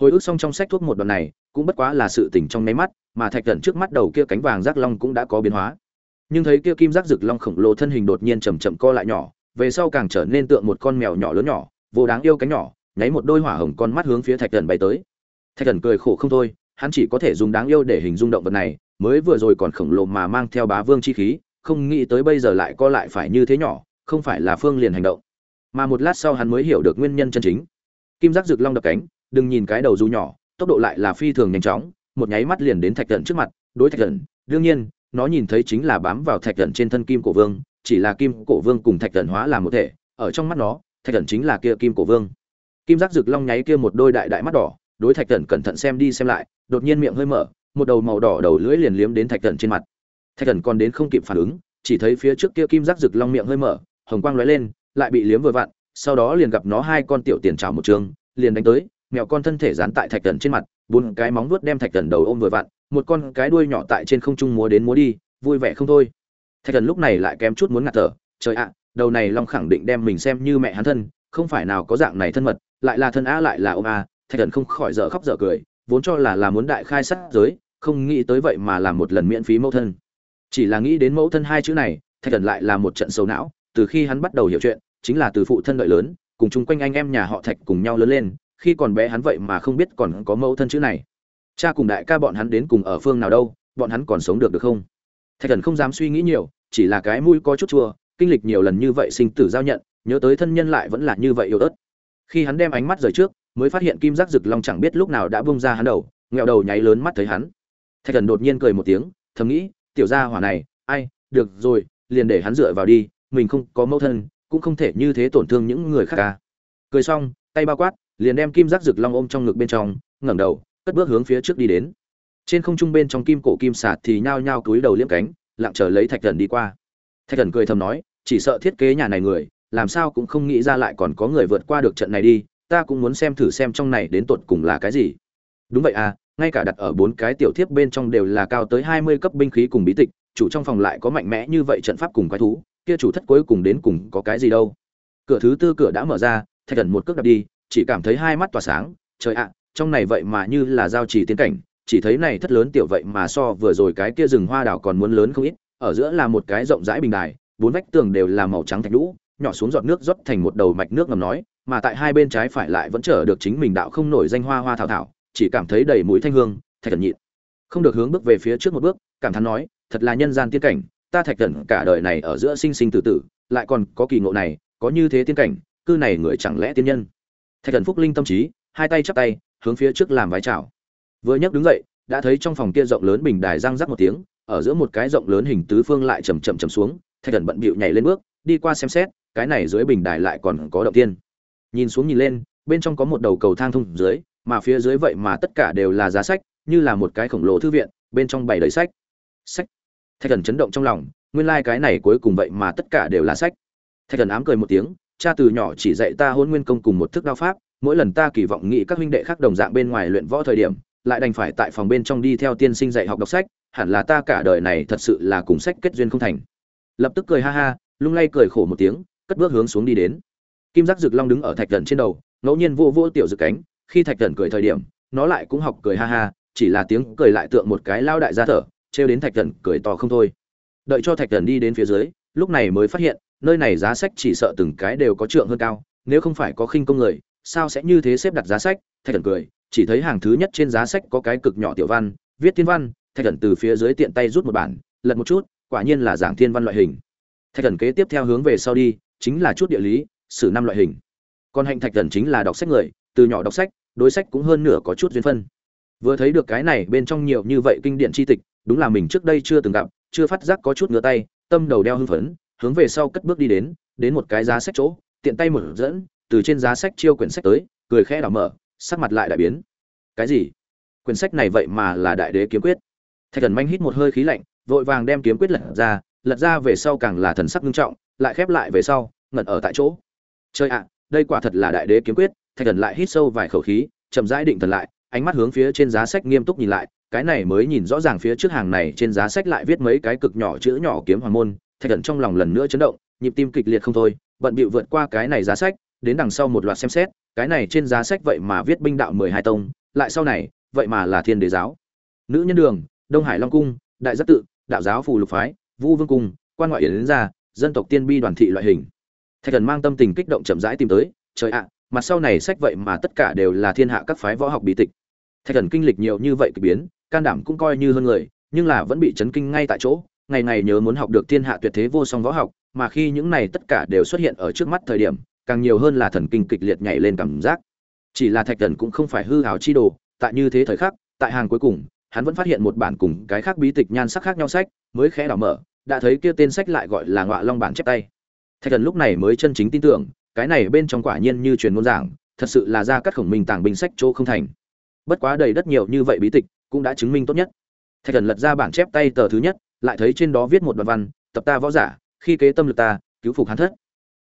Hồi ức xong trong sách thuốc một đoạn này, cũng bất quá là sự tỉnh trong nháy mắt, mà thạch thần trước mắt đầu kia cánh vàng giác long cũng đã có biến hóa. Nhưng thấy kia kim giác rực long khổng lồ thân hình đột nhiên chầm chậm co lại nhỏ về sau càng trở nên tượng một con mèo nhỏ lớn nhỏ, vô đáng yêu cánh nhỏ, nháy một đôi hỏa hồng con mắt hướng phía thạch thần bay tới. Thạch thần cười khổ không thôi, hắn chỉ có thể dùng đáng yêu để hình dung động vật này, mới vừa rồi còn khổng lồ mà mang theo bá vương chi khí, không nghĩ tới bây giờ lại co lại phải như thế nhỏ, không phải là phương liền hành động. Mà một lát sau hắn mới hiểu được nguyên nhân chân chính. Kim giác rực long đập cánh, đừng nhìn cái đầu dù nhỏ, tốc độ lại là phi thường nhanh chóng, một nháy mắt liền đến thạch thần trước mặt, đối thạch thần, đương nhiên, nó nhìn thấy chính là bám vào thạch thần trên thân kim của vương chỉ là kim cổ vương cùng thạch thần hóa làm một thể, ở trong mắt nó, thạch thần chính là kia kim cổ vương. Kim giác rực long nháy kia một đôi đại đại mắt đỏ, đối thạch thần cẩn thận xem đi xem lại, đột nhiên miệng hơi mở, một đầu màu đỏ đầu lưỡi liền liếm đến thạch thần trên mặt. Thạch thần còn đến không kịp phản ứng, chỉ thấy phía trước kia kim giác rực long miệng hơi mở, hồng quang lóe lên, lại bị liếm vừa vặn, sau đó liền gặp nó hai con tiểu tiền trào một trường, liền đánh tới, mèo con thân thể dán tại thạch thần trên mặt, bốn cái móng vuốt đem thạch thần đầu ôm vừa vặn, một con cái đuôi nhỏ tại trên không trung múa đến múa đi, vui vẻ không thôi thạch thần lúc này lại kém chút muốn ngạt thở, trời ạ, đầu này long khẳng định đem mình xem như mẹ hắn thân, không phải nào có dạng này thân mật, lại là thân a lại là ôm a. Thạch thần không khỏi dở khóc dở cười, vốn cho là là muốn đại khai sát giới, không nghĩ tới vậy mà làm một lần miễn phí mẫu thân. Chỉ là nghĩ đến mẫu thân hai chữ này, thạch thần lại là một trận sầu não, từ khi hắn bắt đầu hiểu chuyện, chính là từ phụ thân đợi lớn, cùng chung quanh anh em nhà họ thạch cùng nhau lớn lên, khi còn bé hắn vậy mà không biết còn có mẫu thân chữ này. Cha cùng đại ca bọn hắn đến cùng ở phương nào đâu, bọn hắn còn sống được được không? Thạch thần không dám suy nghĩ nhiều, chỉ là cái mũi có chút chua, kinh lịch nhiều lần như vậy sinh tử giao nhận, nhớ tới thân nhân lại vẫn là như vậy yếu ớt. Khi hắn đem ánh mắt rời trước, mới phát hiện kim giác rực long chẳng biết lúc nào đã bung ra hắn đầu, nghẹo đầu nháy lớn mắt thấy hắn. Thạch thần đột nhiên cười một tiếng, thầm nghĩ, tiểu gia hỏa này, ai, được rồi, liền để hắn dựa vào đi, mình không có mẫu thân, cũng không thể như thế tổn thương những người khác ca cười xong, tay bao quát, liền đem kim giác rực long ôm trong ngực bên trong, ngẩng đầu, cất bước hướng phía trước đi đến trên không trung bên trong kim cổ kim sạt thì nhao nhao túi đầu liếm cánh, lặng chờ lấy thạch thần đi qua. Thạch thần cười thầm nói, chỉ sợ thiết kế nhà này người, làm sao cũng không nghĩ ra lại còn có người vượt qua được trận này đi, ta cũng muốn xem thử xem trong này đến tột cùng là cái gì. Đúng vậy à ngay cả đặt ở bốn cái tiểu thiếp bên trong đều là cao tới hai mươi cấp binh khí cùng bí tịch, chủ trong phòng lại có mạnh mẽ như vậy trận pháp cùng quái thú, kia chủ thất cuối cùng đến cùng có cái gì đâu. Cửa thứ tư cửa đã mở ra, thạch thần một cước đạp đi, chỉ cảm thấy hai mắt tỏa sáng, trời ạ, trong này vậy mà như là giao trì tiến cảnh chỉ thấy này thất lớn tiểu vậy mà so vừa rồi cái kia rừng hoa đảo còn muốn lớn không ít, ở giữa là một cái rộng rãi bình đài, bốn vách tường đều là màu trắng thạch lũ nhỏ xuống giọt nước rót thành một đầu mạch nước ngầm nói, mà tại hai bên trái phải lại vẫn chở được chính mình đạo không nổi danh hoa hoa thảo thảo, chỉ cảm thấy đầy mũi thanh hương, thạch thần nhịn. Không được hướng bước về phía trước một bước, cảm thán nói, thật là nhân gian tiên cảnh, ta thạch thần cả đời này ở giữa sinh sinh tử tử, lại còn có kỳ ngộ này, có như thế tiên cảnh, cư này người chẳng lẽ tiên nhân? Thạch thần phúc linh tâm trí, hai tay chắp tay, hướng phía trước làm vái chào vừa nhấc đứng dậy, đã thấy trong phòng kia rộng lớn bình đài răng rắc một tiếng, ở giữa một cái rộng lớn hình tứ phương lại chầm chậm chầm xuống, thạch thần bận bịu nhảy lên bước, đi qua xem xét, cái này dưới bình đài lại còn có động tiên. Nhìn xuống nhìn lên, bên trong có một đầu cầu thang thông dưới, mà phía dưới vậy mà tất cả đều là giá sách, như là một cái khổng lồ thư viện, bên trong bày đầy sách. Sách. Thạch thần chấn động trong lòng, nguyên lai、like、cái này cuối cùng vậy mà tất cả đều là sách. Thạch thần ám cười một tiếng, cha từ nhỏ chỉ dạy ta hôn nguyên công cùng một thức đao pháp, mỗi lần ta kỳ vọng nghĩ các huynh đệ khác đồng dạng bên ngoài luyện võ thời điểm lại đành phải tại phòng bên trong đi theo tiên sinh dạy học đọc sách, hẳn là ta cả đời này thật sự là cùng sách kết duyên không thành. Lập tức cười ha ha, lung lay cười khổ một tiếng, cất bước hướng xuống đi đến. Kim giác rực long đứng ở thạch thần trên đầu, ngẫu nhiên vô vô tiểu rực cánh, khi thạch thần cười thời điểm, nó lại cũng học cười ha ha, chỉ là tiếng cười lại tượng một cái lao đại ra thở, trêu đến thạch thần cười to không thôi. Đợi cho thạch thần đi đến phía dưới, lúc này mới phát hiện, nơi này giá sách chỉ sợ từng cái đều có trượng hơn cao, nếu không phải có khinh công người, sao sẽ như thế xếp đặt giá sách, thạch thần cười chỉ thấy hàng thứ nhất trên giá sách có cái cực nhỏ tiểu văn, viết thiên văn, thạch thần từ phía dưới tiện tay rút một bản, lật một chút, quả nhiên là giảng thiên văn loại hình. Thạch thần kế tiếp theo hướng về sau đi, chính là chút địa lý, sử năm loại hình. Còn hạnh thạch thần chính là đọc sách người, từ nhỏ đọc sách, đối sách cũng hơn nửa có chút duyên phân. Vừa thấy được cái này, bên trong nhiều như vậy kinh điển tri tịch, đúng là mình trước đây chưa từng gặp, chưa phát giác có chút ngứa tay, tâm đầu đeo hưng phấn, hướng về sau cất bước đi đến đến một cái giá sách chỗ, tiện tay mở dẫn, từ trên giá sách chiêu quyển sách tới, cười khẽ đảo mở sắc mặt lại đại biến. Cái gì? Quyển sách này vậy mà là đại đế kiếm quyết. Thạch thần manh hít một hơi khí lạnh, vội vàng đem kiếm quyết lật ra lật ra về sau càng là thần sắc nghiêm trọng, lại khép lại về sau, ngẩn ở tại chỗ. Chơi ạ, đây quả thật là đại đế kiếm quyết. Thạch thần lại hít sâu vài khẩu khí, chậm rãi định thần lại, ánh mắt hướng phía trên giá sách nghiêm túc nhìn lại, cái này mới nhìn rõ ràng phía trước hàng này trên giá sách lại viết mấy cái cực nhỏ chữ nhỏ kiếm hoàng môn. Thạch thần trong lòng lần nữa chấn động, nhịp tim kịch liệt không thôi, bận bịu vượt qua cái này giá sách đến đằng sau một loạt xem xét, cái này trên giá sách vậy mà viết binh đạo mười hai tông, lại sau này, vậy mà là thiên đế giáo. Nữ nhân đường, đông hải long cung, đại giác tự, đạo giáo phù lục phái, vu vương cung, quan ngoại yến gia dân tộc tiên bi đoàn thị loại hình. Thạch thần mang tâm tình kích động chậm rãi tìm tới, trời ạ mặt sau này sách vậy mà tất cả đều là thiên hạ các phái võ học bí tịch. Thạch thần kinh lịch nhiều như vậy kỳ biến, can đảm cũng coi như hơn người, nhưng là vẫn bị chấn kinh ngay tại chỗ, ngày ngày nhớ muốn học được thiên hạ tuyệt thế vô song võ học, mà khi những này tất cả đều xuất hiện ở trước mắt thời điểm càng nhiều hơn là thần kinh kịch liệt nhảy lên cảm giác. Chỉ là thạch thần cũng không phải hư hào chi đồ, tại như thế thời khắc, tại hàng cuối cùng, hắn vẫn phát hiện một bản cùng cái khác bí tịch nhan sắc khác nhau sách, mới khẽ đảo mở, đã thấy kia tên sách lại gọi là ngọa long bản chép tay. Thạch thần lúc này mới chân chính tin tưởng, cái này bên trong quả nhiên như truyền ngôn giảng, thật sự là ra cắt khổng minh tàng binh sách chỗ không thành. Bất quá đầy đất nhiều như vậy bí tịch, cũng đã chứng minh tốt nhất. Thạch thần lật ra bản chép tay tờ thứ nhất, lại thấy trên đó viết một đoạn văn, tập ta võ giả, khi kế tâm lực ta, cứu phục hắn thất.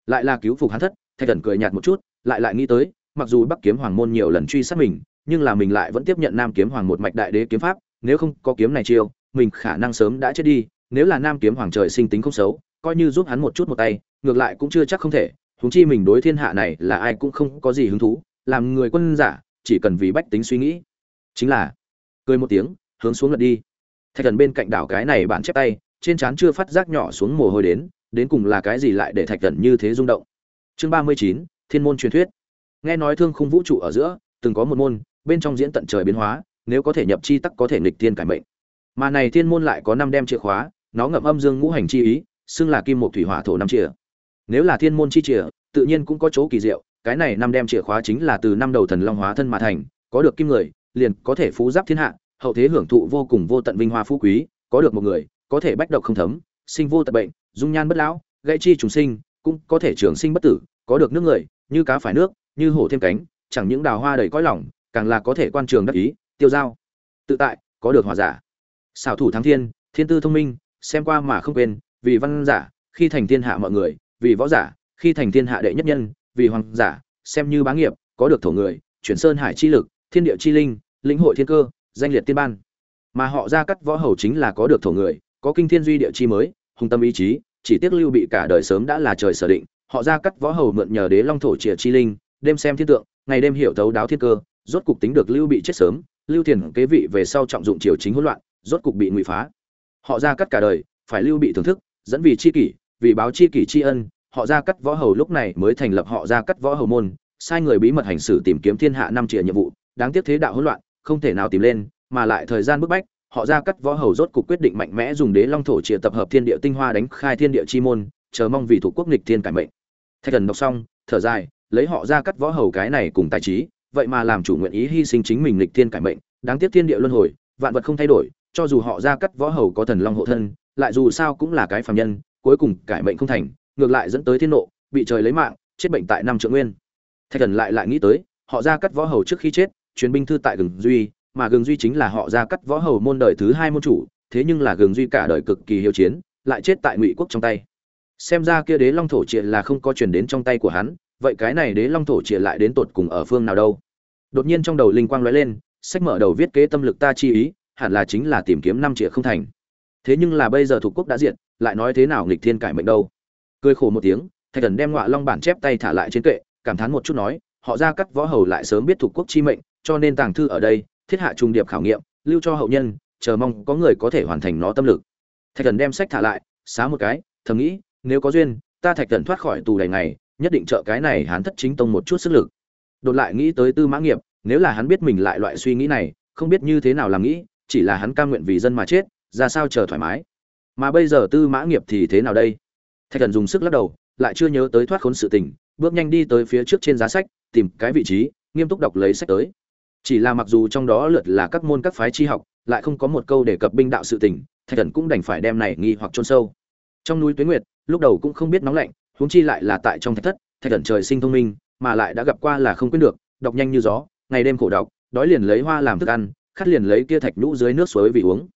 Lại là cứu phục hắn thất thạch thần cười nhạt một chút, lại lại nghĩ tới, mặc dù bắc kiếm hoàng môn nhiều lần truy sát mình, nhưng là mình lại vẫn tiếp nhận nam kiếm hoàng một mạch đại đế kiếm pháp, nếu không có kiếm này chiêu, mình khả năng sớm đã chết đi, nếu là nam kiếm hoàng trời sinh tính không xấu, coi như giúp hắn một chút một tay, ngược lại cũng chưa chắc không thể, huống chi mình đối thiên hạ này là ai cũng không có gì hứng thú, làm người quân giả, chỉ cần vì bách tính suy nghĩ. Chính là, cười một tiếng, hướng xuống lật đi. Thạch thần bên cạnh đảo cái này bản chép tay, trên trán chưa phát giác nhỏ xuống mồ hôi đến đến cùng là cái gì lại để thạch thần như thế rung động chương ba mươi chín, thiên môn truyền thuyết. Nghe nói thương khung vũ trụ ở giữa, từng có một môn, bên trong diễn tận trời biến hóa, nếu có thể nhập chi tắc có thể nghịch thiên cải mệnh. Mà này thiên môn lại có năm đem chìa khóa, nó ngậm âm dương ngũ hành chi ý, xưng là kim một thủy hỏa thổ năm chìa. Nếu là thiên môn chi chìa, tự nhiên cũng có chỗ kỳ diệu, cái này năm đem chìa khóa chính là từ năm đầu thần long hóa thân mà thành, có được kim người, liền có thể phú giáp thiên hạ, hậu thế hưởng thụ vô cùng vô tận vinh hoa phú quý, có được một người, có thể bách độc không thấm, sinh vô tận bệnh, dung nhan bất lão, gãy chi trùng sinh, cũng có thể trường sinh bất tử có được nước người, như cá phải nước, như hổ thêm cánh, chẳng những đào hoa đầy cõi lòng, càng là có thể quan trường đắc ý, tiêu giao tự tại, có được hòa giả. Xảo thủ thắng thiên thiên tư thông minh, xem qua mà không quên, vì văn giả, khi thành thiên hạ mọi người, vì võ giả, khi thành thiên hạ đệ nhất nhân, vì hoàng giả, xem như bá nghiệp, có được thổ người, chuyển sơn hải chi lực, thiên địa chi linh, lĩnh hội thiên cơ, danh liệt tiên ban. Mà họ ra cắt võ hầu chính là có được thổ người, có kinh thiên duy địa chi mới, hùng tâm ý chí, chỉ tiếc lưu bị cả đời sớm đã là trời sở định họ ra cắt võ hầu mượn nhờ đế long thổ triệt chi linh, đêm xem thiên tượng, ngày đêm hiểu thấu đáo thiên cơ, rốt cục tính được lưu bị chết sớm, lưu thiền kế vị về sau trọng dụng triều chính hỗn loạn, rốt cục bị ngụy phá. Họ ra cắt cả đời, phải lưu bị thưởng thức, dẫn vì chi kỷ, vì báo chi kỷ tri ân, họ ra cắt võ hầu lúc này mới thành lập họ ra cắt võ hầu môn, sai người bí mật hành xử tìm kiếm thiên hạ năm triệu nhiệm vụ, đáng tiếc thế đạo hỗn loạn, không thể nào tìm lên, mà lại thời gian bức bách, họ ra cắt võ hầu rốt cục quyết định mạnh mẽ dùng đế long thổ triệt tập hợp thiên địa tinh hoa đánh khai thiên địa chi môn, chờ mong vì thủ quốc nghịch thiên cải mệnh thạch thần đọc xong, thở dài, lấy họ ra cắt võ hầu cái này cùng tài trí, vậy mà làm chủ nguyện ý hy sinh chính mình nghịch thiên cải mệnh, đáng tiếc thiên địa luân hồi, vạn vật không thay đổi, cho dù họ ra cắt võ hầu có thần long hộ thân, lại dù sao cũng là cái phàm nhân, cuối cùng cải mệnh không thành, ngược lại dẫn tới thiên nộ, bị trời lấy mạng, chết bệnh tại năm trượng nguyên. Thạch thần lại lại nghĩ tới, họ ra cắt võ hầu trước khi chết truyền binh thư tại gừng duy, mà gừng duy chính là họ ra cắt võ hầu môn đời thứ hai môn chủ, thế nhưng là gừng duy cả đời cực kỳ hiếu chiến, lại chết tại ngụy quốc trong tay xem ra kia đế long thổ triệt là không có truyền đến trong tay của hắn, vậy cái này đế long thổ triệt lại đến tột cùng ở phương nào đâu? Đột nhiên trong đầu linh quang lóe lên, sách mở đầu viết kế tâm lực ta chi ý, hẳn là chính là tìm kiếm năm triệu không thành. Thế nhưng là bây giờ thuộc quốc đã diện lại nói thế nào nghịch thiên cải mệnh đâu? Cười khổ một tiếng, thạch thần đem ngọa long bản chép tay thả lại trên kệ, cảm thán một chút nói, họ ra cắt võ hầu lại sớm biết thuộc quốc chi mệnh, cho nên tàng thư ở đây, thiết hạ trung điệp khảo nghiệm, lưu cho hậu nhân, chờ mong có người có thể hoàn thành nó tâm lực. Thạch thần đem sách thả lại, xá một cái, thầm nghĩ nếu có duyên, ta thạch thần thoát khỏi tù đầy ngày, nhất định trợ cái này hắn thất chính tông một chút sức lực. Đột lại nghĩ tới tư mã nghiệp, nếu là hắn biết mình lại loại suy nghĩ này, không biết như thế nào làm nghĩ, chỉ là hắn cam nguyện vì dân mà chết, ra sao chờ thoải mái. Mà bây giờ tư mã nghiệp thì thế nào đây? Thạch thần dùng sức lắc đầu, lại chưa nhớ tới thoát khốn sự tình, bước nhanh đi tới phía trước trên giá sách, tìm cái vị trí, nghiêm túc đọc lấy sách tới. Chỉ là mặc dù trong đó lượt là các môn các phái tri học, lại không có một câu đề cập binh đạo sự tình, thạch thần cũng đành phải đem này nghi hoặc chôn sâu. Trong núi tuyến nguyệt lúc đầu cũng không biết nóng lạnh, huống chi lại là tại trong thạch thất, thạch thần trời sinh thông minh, mà lại đã gặp qua là không quên được đọc nhanh như gió, ngày đêm khổ đọc đói liền lấy hoa làm thức ăn, khát liền lấy kia thạch nhũ dưới nước suối vì uống.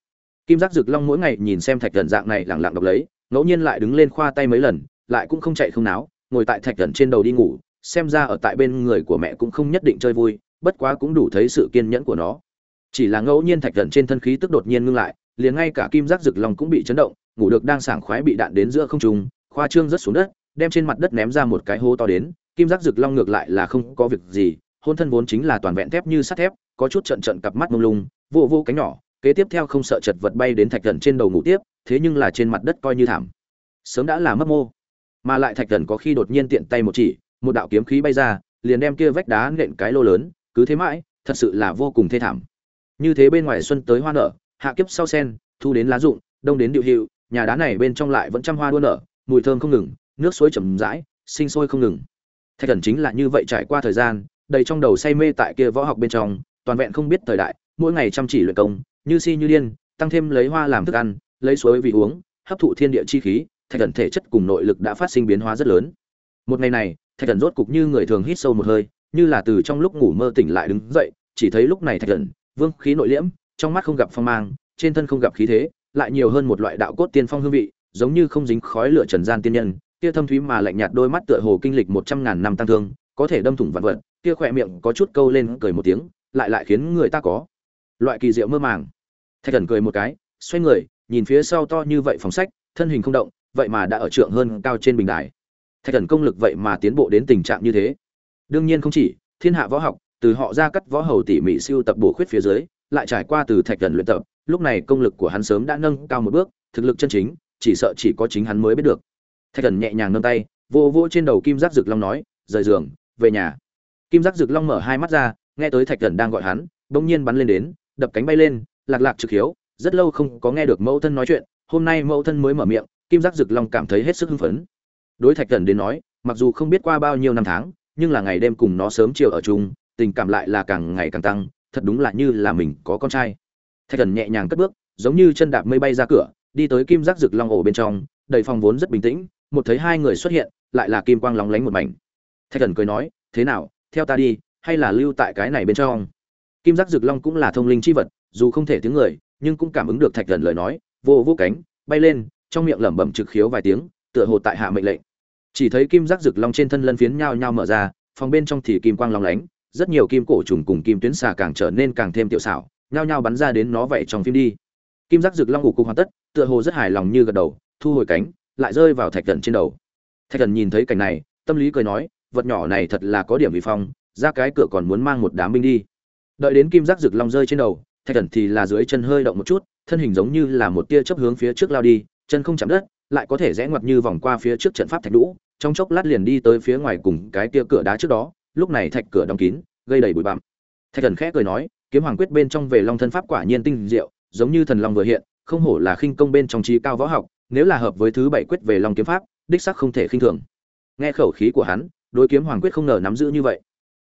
Kim giác rực long mỗi ngày nhìn xem thạch thần dạng này lẳng lặng đọc lấy, ngẫu nhiên lại đứng lên khoa tay mấy lần, lại cũng không chạy không náo, ngồi tại thạch thần trên đầu đi ngủ, xem ra ở tại bên người của mẹ cũng không nhất định chơi vui, bất quá cũng đủ thấy sự kiên nhẫn của nó. Chỉ là ngẫu nhiên thạch thần trên thân khí tức đột nhiên ngưng lại, liền ngay cả kim giác rực long cũng bị chấn động ngủ được đang sảng khoái bị đạn đến giữa không trung, khoa trương rất xuống đất, đem trên mặt đất ném ra một cái hố to đến, kim giác rực long ngược lại là không có việc gì, hôn thân vốn chính là toàn vẹn thép như sắt thép, có chút trận trận cặp mắt mông lung, vô vô cánh nhỏ, kế tiếp theo không sợ chật vật bay đến thạch thần trên đầu ngủ tiếp, thế nhưng là trên mặt đất coi như thảm. Sớm đã là mất mô. Mà lại thạch thần có khi đột nhiên tiện tay một chỉ, một đạo kiếm khí bay ra, liền đem kia vách đá nện cái lô lớn, cứ thế mãi, thật sự là vô cùng thê thảm. Như thế bên ngoài xuân tới hoa nở, hạ kiếp sau sen, thu đến lá rụng đông đến điệu hiệu nhà đá này bên trong lại vẫn trăm hoa đua nở, mùi thơm không ngừng, nước suối chầm rãi, sinh sôi không ngừng. Thạch thần chính là như vậy trải qua thời gian, đầy trong đầu say mê tại kia võ học bên trong, toàn vẹn không biết thời đại, mỗi ngày chăm chỉ luyện công, như si như điên, tăng thêm lấy hoa làm thức ăn, lấy suối vì uống, hấp thụ thiên địa chi khí, thạch thần thể chất cùng nội lực đã phát sinh biến hóa rất lớn. Một ngày này, thạch thần rốt cục như người thường hít sâu một hơi, như là từ trong lúc ngủ mơ tỉnh lại đứng dậy, chỉ thấy lúc này thạch thần vương khí nội liễm, trong mắt không gặp phong mang, trên thân không gặp khí thế lại nhiều hơn một loại đạo cốt tiên phong hương vị, giống như không dính khói lửa trần gian tiên nhân, kia thâm thúy mà lạnh nhạt đôi mắt tựa hồ kinh lịch một trăm ngàn năm tăng thương, có thể đâm thủng vạn vật, kia khỏe miệng có chút câu lên cười một tiếng, lại lại khiến người ta có loại kỳ diệu mơ màng. Thạch thần cười một cái, xoay người, nhìn phía sau to như vậy phòng sách, thân hình không động, vậy mà đã ở trượng hơn cao trên bình đài. Thạch thần công lực vậy mà tiến bộ đến tình trạng như thế. Đương nhiên không chỉ, thiên hạ võ học, từ họ ra cắt võ hầu tỉ mỉ siêu tập bổ khuyết phía dưới lại trải qua từ thạch thần luyện tập, lúc này công lực của hắn sớm đã nâng cao một bước, thực lực chân chính, chỉ sợ chỉ có chính hắn mới biết được. Thạch thần nhẹ nhàng nâng tay, vô vô trên đầu kim giác rực long nói, rời giường, về nhà. Kim giác rực long mở hai mắt ra, nghe tới thạch thần đang gọi hắn, bỗng nhiên bắn lên đến, đập cánh bay lên, lạc lạc trực hiếu, rất lâu không có nghe được mẫu thân nói chuyện, hôm nay mẫu thân mới mở miệng, kim giác rực long cảm thấy hết sức hưng phấn. Đối thạch thần đến nói, mặc dù không biết qua bao nhiêu năm tháng, nhưng là ngày đêm cùng nó sớm chiều ở chung, tình cảm lại là càng ngày càng tăng thật đúng là như là mình có con trai. Thạch thần nhẹ nhàng cất bước, giống như chân đạp mây bay ra cửa, đi tới kim giác rực long ổ bên trong, đầy phòng vốn rất bình tĩnh, một thấy hai người xuất hiện, lại là kim quang lóng lánh một mảnh. Thạch thần cười nói, thế nào, theo ta đi, hay là lưu tại cái này bên trong? Kim giác rực long cũng là thông linh chi vật, dù không thể tiếng người, nhưng cũng cảm ứng được thạch thần lời nói, vô vô cánh, bay lên, trong miệng lẩm bẩm trực khiếu vài tiếng, tựa hồ tại hạ mệnh lệnh. Chỉ thấy kim giác rực long trên thân lân phiến nhao nhao mở ra, phòng bên trong thì kim quang long lánh rất nhiều kim cổ trùng cùng kim tuyến xà càng trở nên càng thêm tiểu xảo, nhao nhao bắn ra đến nó vậy trong phim đi. Kim giác rực long ngủ cục hoàn tất, tựa hồ rất hài lòng như gật đầu, thu hồi cánh, lại rơi vào thạch thần trên đầu. Thạch thần nhìn thấy cảnh này, tâm lý cười nói, vật nhỏ này thật là có điểm vi phong, ra cái cửa còn muốn mang một đám binh đi. Đợi đến kim giác rực long rơi trên đầu, thạch thần thì là dưới chân hơi động một chút, thân hình giống như là một tia chớp hướng phía trước lao đi, chân không chạm đất, lại có thể rẽ ngoặt như vòng qua phía trước trận pháp thạch lũ trong chốc lát liền đi tới phía ngoài cùng cái tia cửa đá trước đó lúc này thạch cửa đóng kín, gây đầy bụi bặm. Thạch thần khẽ cười nói, kiếm hoàng quyết bên trong về long thân pháp quả nhiên tinh diệu, giống như thần long vừa hiện, không hổ là khinh công bên trong trí cao võ học, nếu là hợp với thứ bảy quyết về long kiếm pháp, đích sắc không thể khinh thường. Nghe khẩu khí của hắn, đối kiếm hoàng quyết không ngờ nắm giữ như vậy.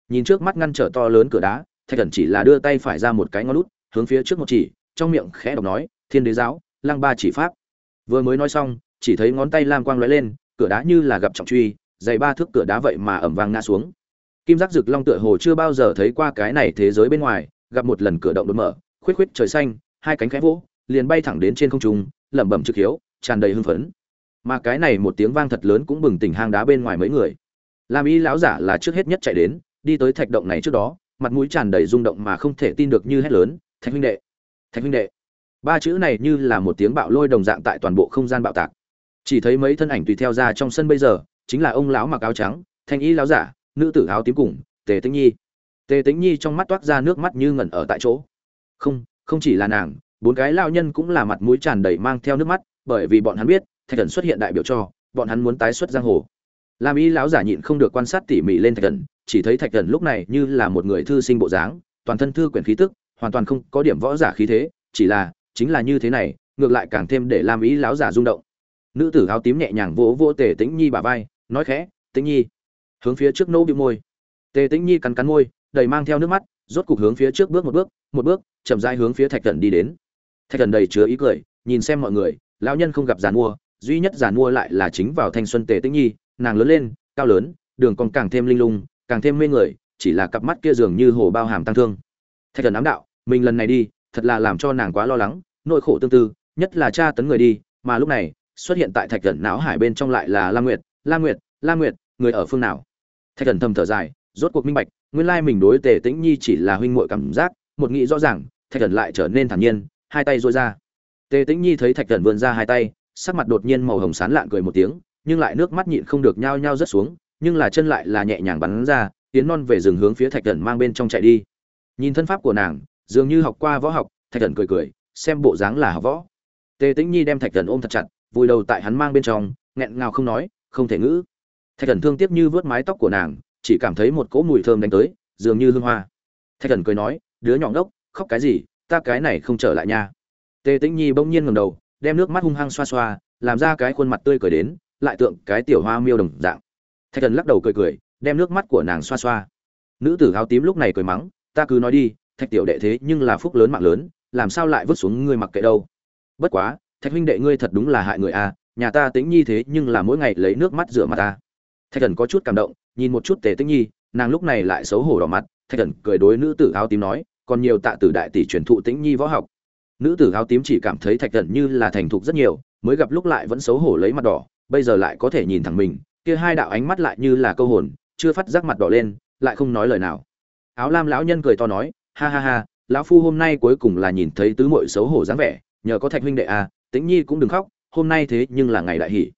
Nhìn trước mắt ngăn trở to lớn cửa đá, thạch thần chỉ là đưa tay phải ra một cái ngón lút hướng phía trước một chỉ, trong miệng khẽ đọc nói, thiên đế giáo, lăng ba chỉ pháp. Vừa mới nói xong, chỉ thấy ngón tay lam quang lóe lên, cửa đá như là gặp trọng truy, dày ba thước cửa đá vậy mà ẩm vang ngã xuống kim giác rực long tựa hồ chưa bao giờ thấy qua cái này thế giới bên ngoài, gặp một lần cửa động đột mở, khuyết khuyết trời xanh, hai cánh khẽ vỗ, liền bay thẳng đến trên không trung, lẩm bẩm trực hiếu, tràn đầy hưng phấn. Mà cái này một tiếng vang thật lớn cũng bừng tỉnh hang đá bên ngoài mấy người. Làm y lão giả là trước hết nhất chạy đến, đi tới thạch động này trước đó, mặt mũi tràn đầy rung động mà không thể tin được như hét lớn, thạch huynh đệ! Thạch huynh đệ! Ba chữ này như là một tiếng bạo lôi đồng dạng tại toàn bộ không gian bạo tạc. Chỉ thấy mấy thân ảnh tùy theo ra trong sân bây giờ, chính là ông lão mặc áo trắng, thanh y lão giả nữ tử áo tím cùng, tề tĩnh nhi. Tề tĩnh nhi trong mắt toát ra nước mắt như ngẩn ở tại chỗ. Không không chỉ là nàng, bốn cái lao nhân cũng là mặt mũi tràn đầy mang theo nước mắt, bởi vì bọn hắn biết, thạch thần xuất hiện đại biểu cho, bọn hắn muốn tái xuất giang hồ. Làm y lão giả nhịn không được quan sát tỉ mỉ lên thạch thần chỉ thấy thạch thần lúc này như là một người thư sinh bộ dáng, toàn thân thư quyển khí tức, hoàn toàn không có điểm võ giả khí thế, chỉ là, chính là như thế này, ngược lại càng thêm để làm ý lão giả rung động. Nữ tử áo tím nhẹ nhàng vỗ vỗ tề tĩnh nhi bả vai, nói khẽ, tĩnh nhi hướng phía trước nỗ bị môi. Tề tĩnh nhi cắn cắn môi, đầy mang theo nước mắt, rốt cục hướng phía trước bước một bước một bước, chậm rãi hướng phía thạch thần đi đến. Thạch thần đầy chứa ý cười, nhìn xem mọi người, lão nhân không gặp giàn mua, duy nhất giàn mua lại là chính vào thanh xuân tề tĩnh nhi, nàng lớn lên, cao lớn, đường còn càng thêm linh lung, càng thêm mê người, chỉ là cặp mắt kia dường như hồ bao hàm tăng thương. Thạch thần ám đạo, mình lần này đi, thật là làm cho nàng quá lo lắng, nỗi khổ tương tư, nhất là cha tấn người đi, mà lúc này, xuất hiện tại thạch thần não hải bên trong lại là la nguyệt la nguyệt la nguyệt, người ở phương nào? Thạch thần thầm thở dài, rốt cuộc minh bạch, nguyên lai mình đối tề tĩnh nhi chỉ là huynh muội cảm giác, một nghĩ rõ ràng, thạch thần lại trở nên thản nhiên, hai tay dôi ra. Tề tĩnh nhi thấy thạch thần vươn ra hai tay, sắc mặt đột nhiên màu hồng sán lạn cười một tiếng, nhưng lại nước mắt nhịn không được nhao nhao rớt xuống, nhưng là chân lại là nhẹ nhàng bắn ra, tiến non về rừng hướng phía thạch thần mang bên trong chạy đi. Nhìn thân pháp của nàng, dường như học qua võ học, thạch thần cười cười, xem bộ dáng là học võ. Tề tĩnh nhi đem thạch thần ôm thật chặt, vùi đầu tại hắn mang bên trong, nghẹn ngào không nói, không thể ngữ thạch thần thương tiếc như vớt mái tóc của nàng, chỉ cảm thấy một cỗ mùi thơm đánh tới, dường như hương hoa. Thạch thần cười nói, đứa nhỏ ngốc, khóc cái gì, ta cái này không trở lại nha. Tề tĩnh nhi bỗng nhiên ngầm đầu, đem nước mắt hung hăng xoa xoa, làm ra cái khuôn mặt tươi cười đến, lại tượng cái tiểu hoa miêu đồng dạng. Thạch thần lắc đầu cười cười, đem nước mắt của nàng xoa xoa. Nữ tử áo tím lúc này cười mắng, ta cứ nói đi, thạch tiểu đệ thế nhưng là phúc lớn mạng lớn, làm sao lại vứt xuống ngươi mặc kệ đâu? Bất quá, thạch huynh đệ ngươi thật đúng là hại người a nhà ta tĩnh nhi thế nhưng là mỗi ngày lấy nước mắt rửa mặt ta thạch thần có chút cảm động, nhìn một chút tề tĩnh nhi, nàng lúc này lại xấu hổ đỏ mặt, thạch thần cười đối nữ tử áo tím nói, còn nhiều tạ tử đại tỷ truyền thụ tĩnh nhi võ học. Nữ tử áo tím chỉ cảm thấy thạch thần như là thành thục rất nhiều, mới gặp lúc lại vẫn xấu hổ lấy mặt đỏ, bây giờ lại có thể nhìn thẳng mình, kia hai đạo ánh mắt lại như là câu hồn, chưa phát giác mặt đỏ lên, lại không nói lời nào. Áo lam lão nhân cười to nói, ha ha ha, lão phu hôm nay cuối cùng là nhìn thấy tứ muội xấu hổ dáng vẻ, nhờ có thạch huynh đệ à tĩnh nhi cũng đừng khóc, hôm nay thế nhưng là ngày đại hỷ.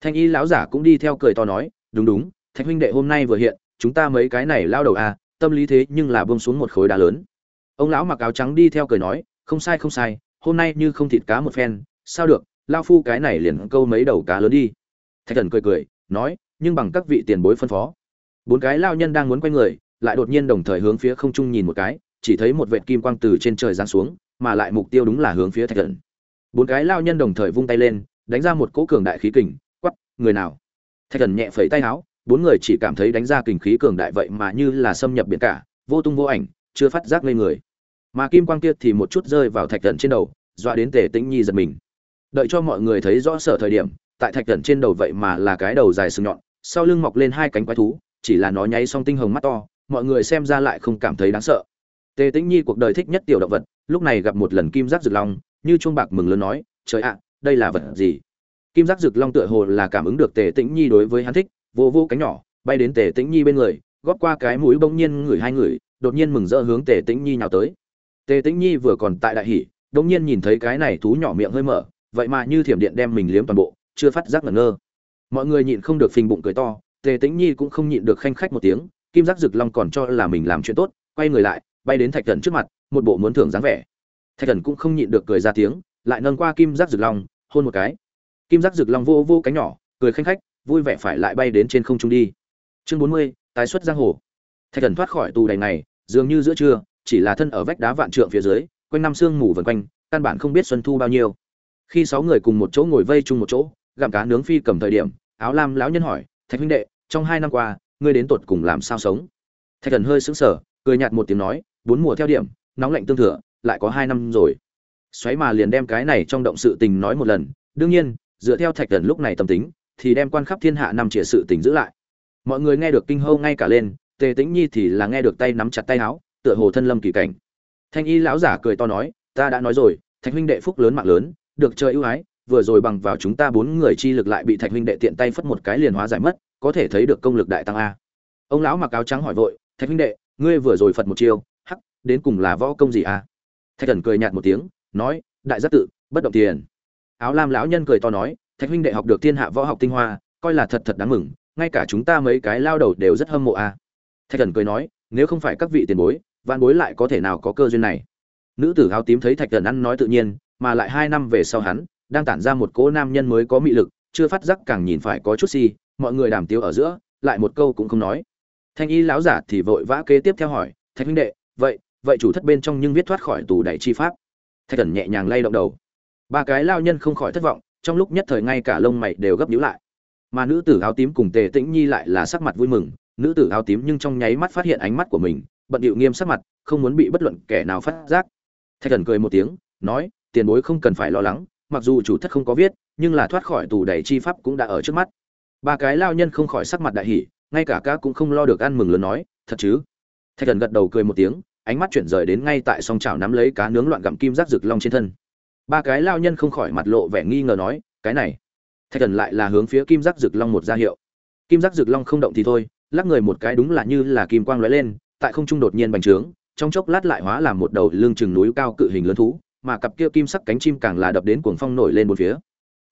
Thanh y lão giả cũng đi theo cười to nói đúng đúng, thạch huynh đệ hôm nay vừa hiện, chúng ta mấy cái này lao đầu à tâm lý thế nhưng là bông xuống một khối đá lớn. Ông lão mặc áo trắng đi theo cười nói, không sai không sai, hôm nay như không thịt cá một phen, sao được, lao phu cái này liền câu mấy đầu cá lớn đi. Thạch thần cười cười, nói, nhưng bằng các vị tiền bối phân phó. Bốn cái lao nhân đang muốn quay người, lại đột nhiên đồng thời hướng phía không trung nhìn một cái, chỉ thấy một vệt kim quang từ trên trời giáng xuống, mà lại mục tiêu đúng là hướng phía thạch thần. Bốn cái lao nhân đồng thời vung tay lên, đánh ra một cỗ cường đại khí kình quắp người nào? Thạch thần nhẹ phẩy tay áo, bốn người chỉ cảm thấy đánh ra kình khí cường đại vậy mà như là xâm nhập biển cả, vô tung vô ảnh, chưa phát giác lên người. Mà kim quang kia thì một chút rơi vào thạch thần trên đầu, dọa đến tề tĩnh nhi giật mình. Đợi cho mọi người thấy rõ sở thời điểm, tại thạch thần trên đầu vậy mà là cái đầu dài sừng nhọn, sau lưng mọc lên hai cánh quái thú, chỉ là nó nháy xong tinh hồng mắt to, mọi người xem ra lại không cảm thấy đáng sợ. Tề tĩnh nhi cuộc đời thích nhất tiểu động vật, lúc này gặp một lần kim giác rực long, như chuông bạc mừng lớn nói, trời ạ, đây là vật gì? Kim giác rực long tựa hồ là cảm ứng được tề tĩnh nhi đối với hắn thích, vô vô cánh nhỏ, bay đến tề tĩnh nhi bên người, góp qua cái mũi bỗng nhiên ngửi hai người đột nhiên mừng rỡ hướng tề tĩnh nhi nhào tới. Tề tĩnh nhi vừa còn tại đại hỷ bỗng nhiên nhìn thấy cái này thú nhỏ miệng hơi mở, vậy mà như thiểm điện đem mình liếm toàn bộ, chưa phát giác ngẩn ngơ. Mọi người nhịn không được phình bụng cười to, tề tĩnh nhi cũng không nhịn được khanh khách một tiếng, kim giác rực long còn cho là mình làm chuyện tốt, quay người lại, bay đến thạch thần trước mặt, một bộ muốn thưởng dáng vẻ. Thạch thần cũng không nhịn được cười ra tiếng, lại nâng qua kim giác rực long, hôn một cái kim giác rực long vô vô cánh nhỏ, cười khanh khách, vui vẻ phải lại bay đến trên không trung đi. Chương bốn mươi, tái xuất giang hồ. Thạch thần thoát khỏi tù đầy này dường như giữa trưa, chỉ là thân ở vách đá vạn trượng phía dưới, quanh năm sương mù vần quanh, căn bản không biết xuân thu bao nhiêu. Khi sáu người cùng một chỗ ngồi vây chung một chỗ, gặm cá nướng phi cầm thời điểm, áo lam lão nhân hỏi, thạch huynh đệ, trong hai năm qua, ngươi đến tột cùng làm sao sống? Thạch thần hơi sững sờ, cười nhạt một tiếng nói, bốn mùa theo điểm, nóng lạnh tương thừa, lại có hai năm rồi. Xoáy mà liền đem cái này trong động sự tình nói một lần, đương nhiên dựa theo thạch thần lúc này tâm tính, thì đem quan khắp thiên hạ năm trịa sự tình giữ lại. Mọi người nghe được kinh hâu ngay cả lên, tề tĩnh nhi thì là nghe được tay nắm chặt tay áo, tựa hồ thân lâm kỳ cảnh. Thanh y lão giả cười to nói, ta đã nói rồi, thạch huynh đệ phúc lớn mạng lớn, được chơi ưu ái, vừa rồi bằng vào chúng ta bốn người chi lực lại bị thạch huynh đệ tiện tay phất một cái liền hóa giải mất, có thể thấy được công lực đại tăng a. Ông lão mặc áo trắng hỏi vội, thạch huynh đệ, ngươi vừa rồi phật một chiêu, hắc, đến cùng là võ công gì a? Thạch thần cười nhạt một tiếng, nói, đại giác tự, bất động tiền áo lam lão nhân cười to nói, thạch huynh đệ học được thiên hạ võ học tinh hoa, coi là thật thật đáng mừng, ngay cả chúng ta mấy cái lao đầu đều rất hâm mộ a. Thạch thần cười nói, nếu không phải các vị tiền bối văn bối lại có thể nào có cơ duyên này? Nữ tử áo tím thấy thạch thần ăn nói tự nhiên, mà lại hai năm về sau hắn, đang tản ra một cỗ nam nhân mới có mị lực, chưa phát giác càng nhìn phải có chút si, mọi người đàm tiếu ở giữa, lại một câu cũng không nói. Thanh y lão giả thì vội vã kế tiếp theo hỏi, thạch huynh đệ, vậy vậy chủ thất bên trong nhưng viết thoát khỏi tù đẩy chi pháp? Thạch thần nhẹ nhàng lay động đầu ba cái lao nhân không khỏi thất vọng, trong lúc nhất thời ngay cả lông mày đều gấp nhíu lại. Mà nữ tử áo tím cùng tề tĩnh nhi lại là sắc mặt vui mừng, nữ tử áo tím nhưng trong nháy mắt phát hiện ánh mắt của mình, bận điệu nghiêm sắc mặt, không muốn bị bất luận kẻ nào phát giác. Thạch thần cười một tiếng, nói, tiền bối không cần phải lo lắng, mặc dù chủ thất không có viết, nhưng là thoát khỏi tù đầy chi pháp cũng đã ở trước mắt. Ba cái lao nhân không khỏi sắc mặt đại hỉ, ngay cả cá cũng không lo được ăn mừng lớn nói, thật chứ? Thạch thần gật đầu cười một tiếng, ánh mắt chuyển rời đến ngay tại song chảo nắm lấy cá nướng loạn gặm kim giác rực long trên thân ba cái lao nhân không khỏi mặt lộ vẻ nghi ngờ nói, cái này, thạch thần lại là hướng phía kim giác rực long một ra hiệu. Kim giác rực long không động thì thôi, lắc người một cái đúng là như là kim quang lóe lên, tại không trung đột nhiên bành trướng, trong chốc lát lại hóa làm một đầu lưng chừng núi cao cự hình lớn thú, mà cặp kia kim sắc cánh chim càng là đập đến cuồng phong nổi lên một phía.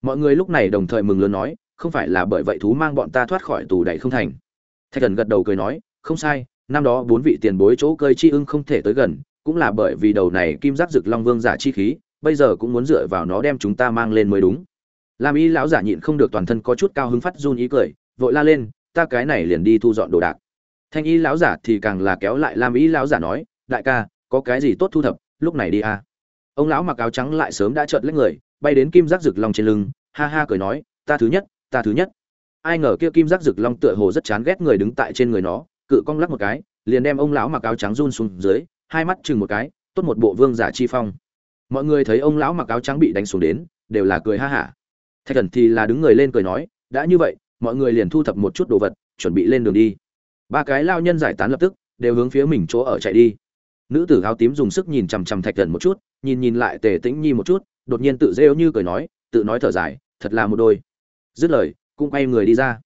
Mọi người lúc này đồng thời mừng lớn nói, không phải là bởi vậy thú mang bọn ta thoát khỏi tù đẩy không thành. Thạch thần gật đầu cười nói, không sai, năm đó bốn vị tiền bối chỗ cơi chi ưng không thể tới gần, cũng là bởi vì đầu này kim giác rực long vương giả chi khí bây giờ cũng muốn dựa vào nó đem chúng ta mang lên mới đúng. Làm y lão giả nhịn không được toàn thân có chút cao hứng phát run ý cười, vội la lên, ta cái này liền đi thu dọn đồ đạc. Thanh y lão giả thì càng là kéo lại lam y lão giả nói, đại ca, có cái gì tốt thu thập, lúc này đi a. À. ông lão mặc áo trắng lại sớm đã trợt lấy người, bay đến kim giác rực long trên lưng, ha ha cười nói, ta thứ nhất, ta thứ nhất. Ai ngờ kia kim giác rực long tựa hồ rất chán ghét người đứng tại trên người nó, cự cong lắc một cái, liền đem ông lão mặc áo trắng run xuống dưới, hai mắt chừng một cái, tốt một bộ vương giả chi phong mọi người thấy ông lão mặc áo trắng bị đánh xuống đến, đều là cười ha hả. Thạch thần thì là đứng người lên cười nói, đã như vậy, mọi người liền thu thập một chút đồ vật, chuẩn bị lên đường đi. Ba cái lao nhân giải tán lập tức, đều hướng phía mình chỗ ở chạy đi. Nữ tử áo tím dùng sức nhìn chằm chằm thạch thần một chút, nhìn nhìn lại tề tĩnh nhi một chút, đột nhiên tự rêu như cười nói, tự nói thở dài, thật là một đôi. Dứt lời, cũng quay người đi ra.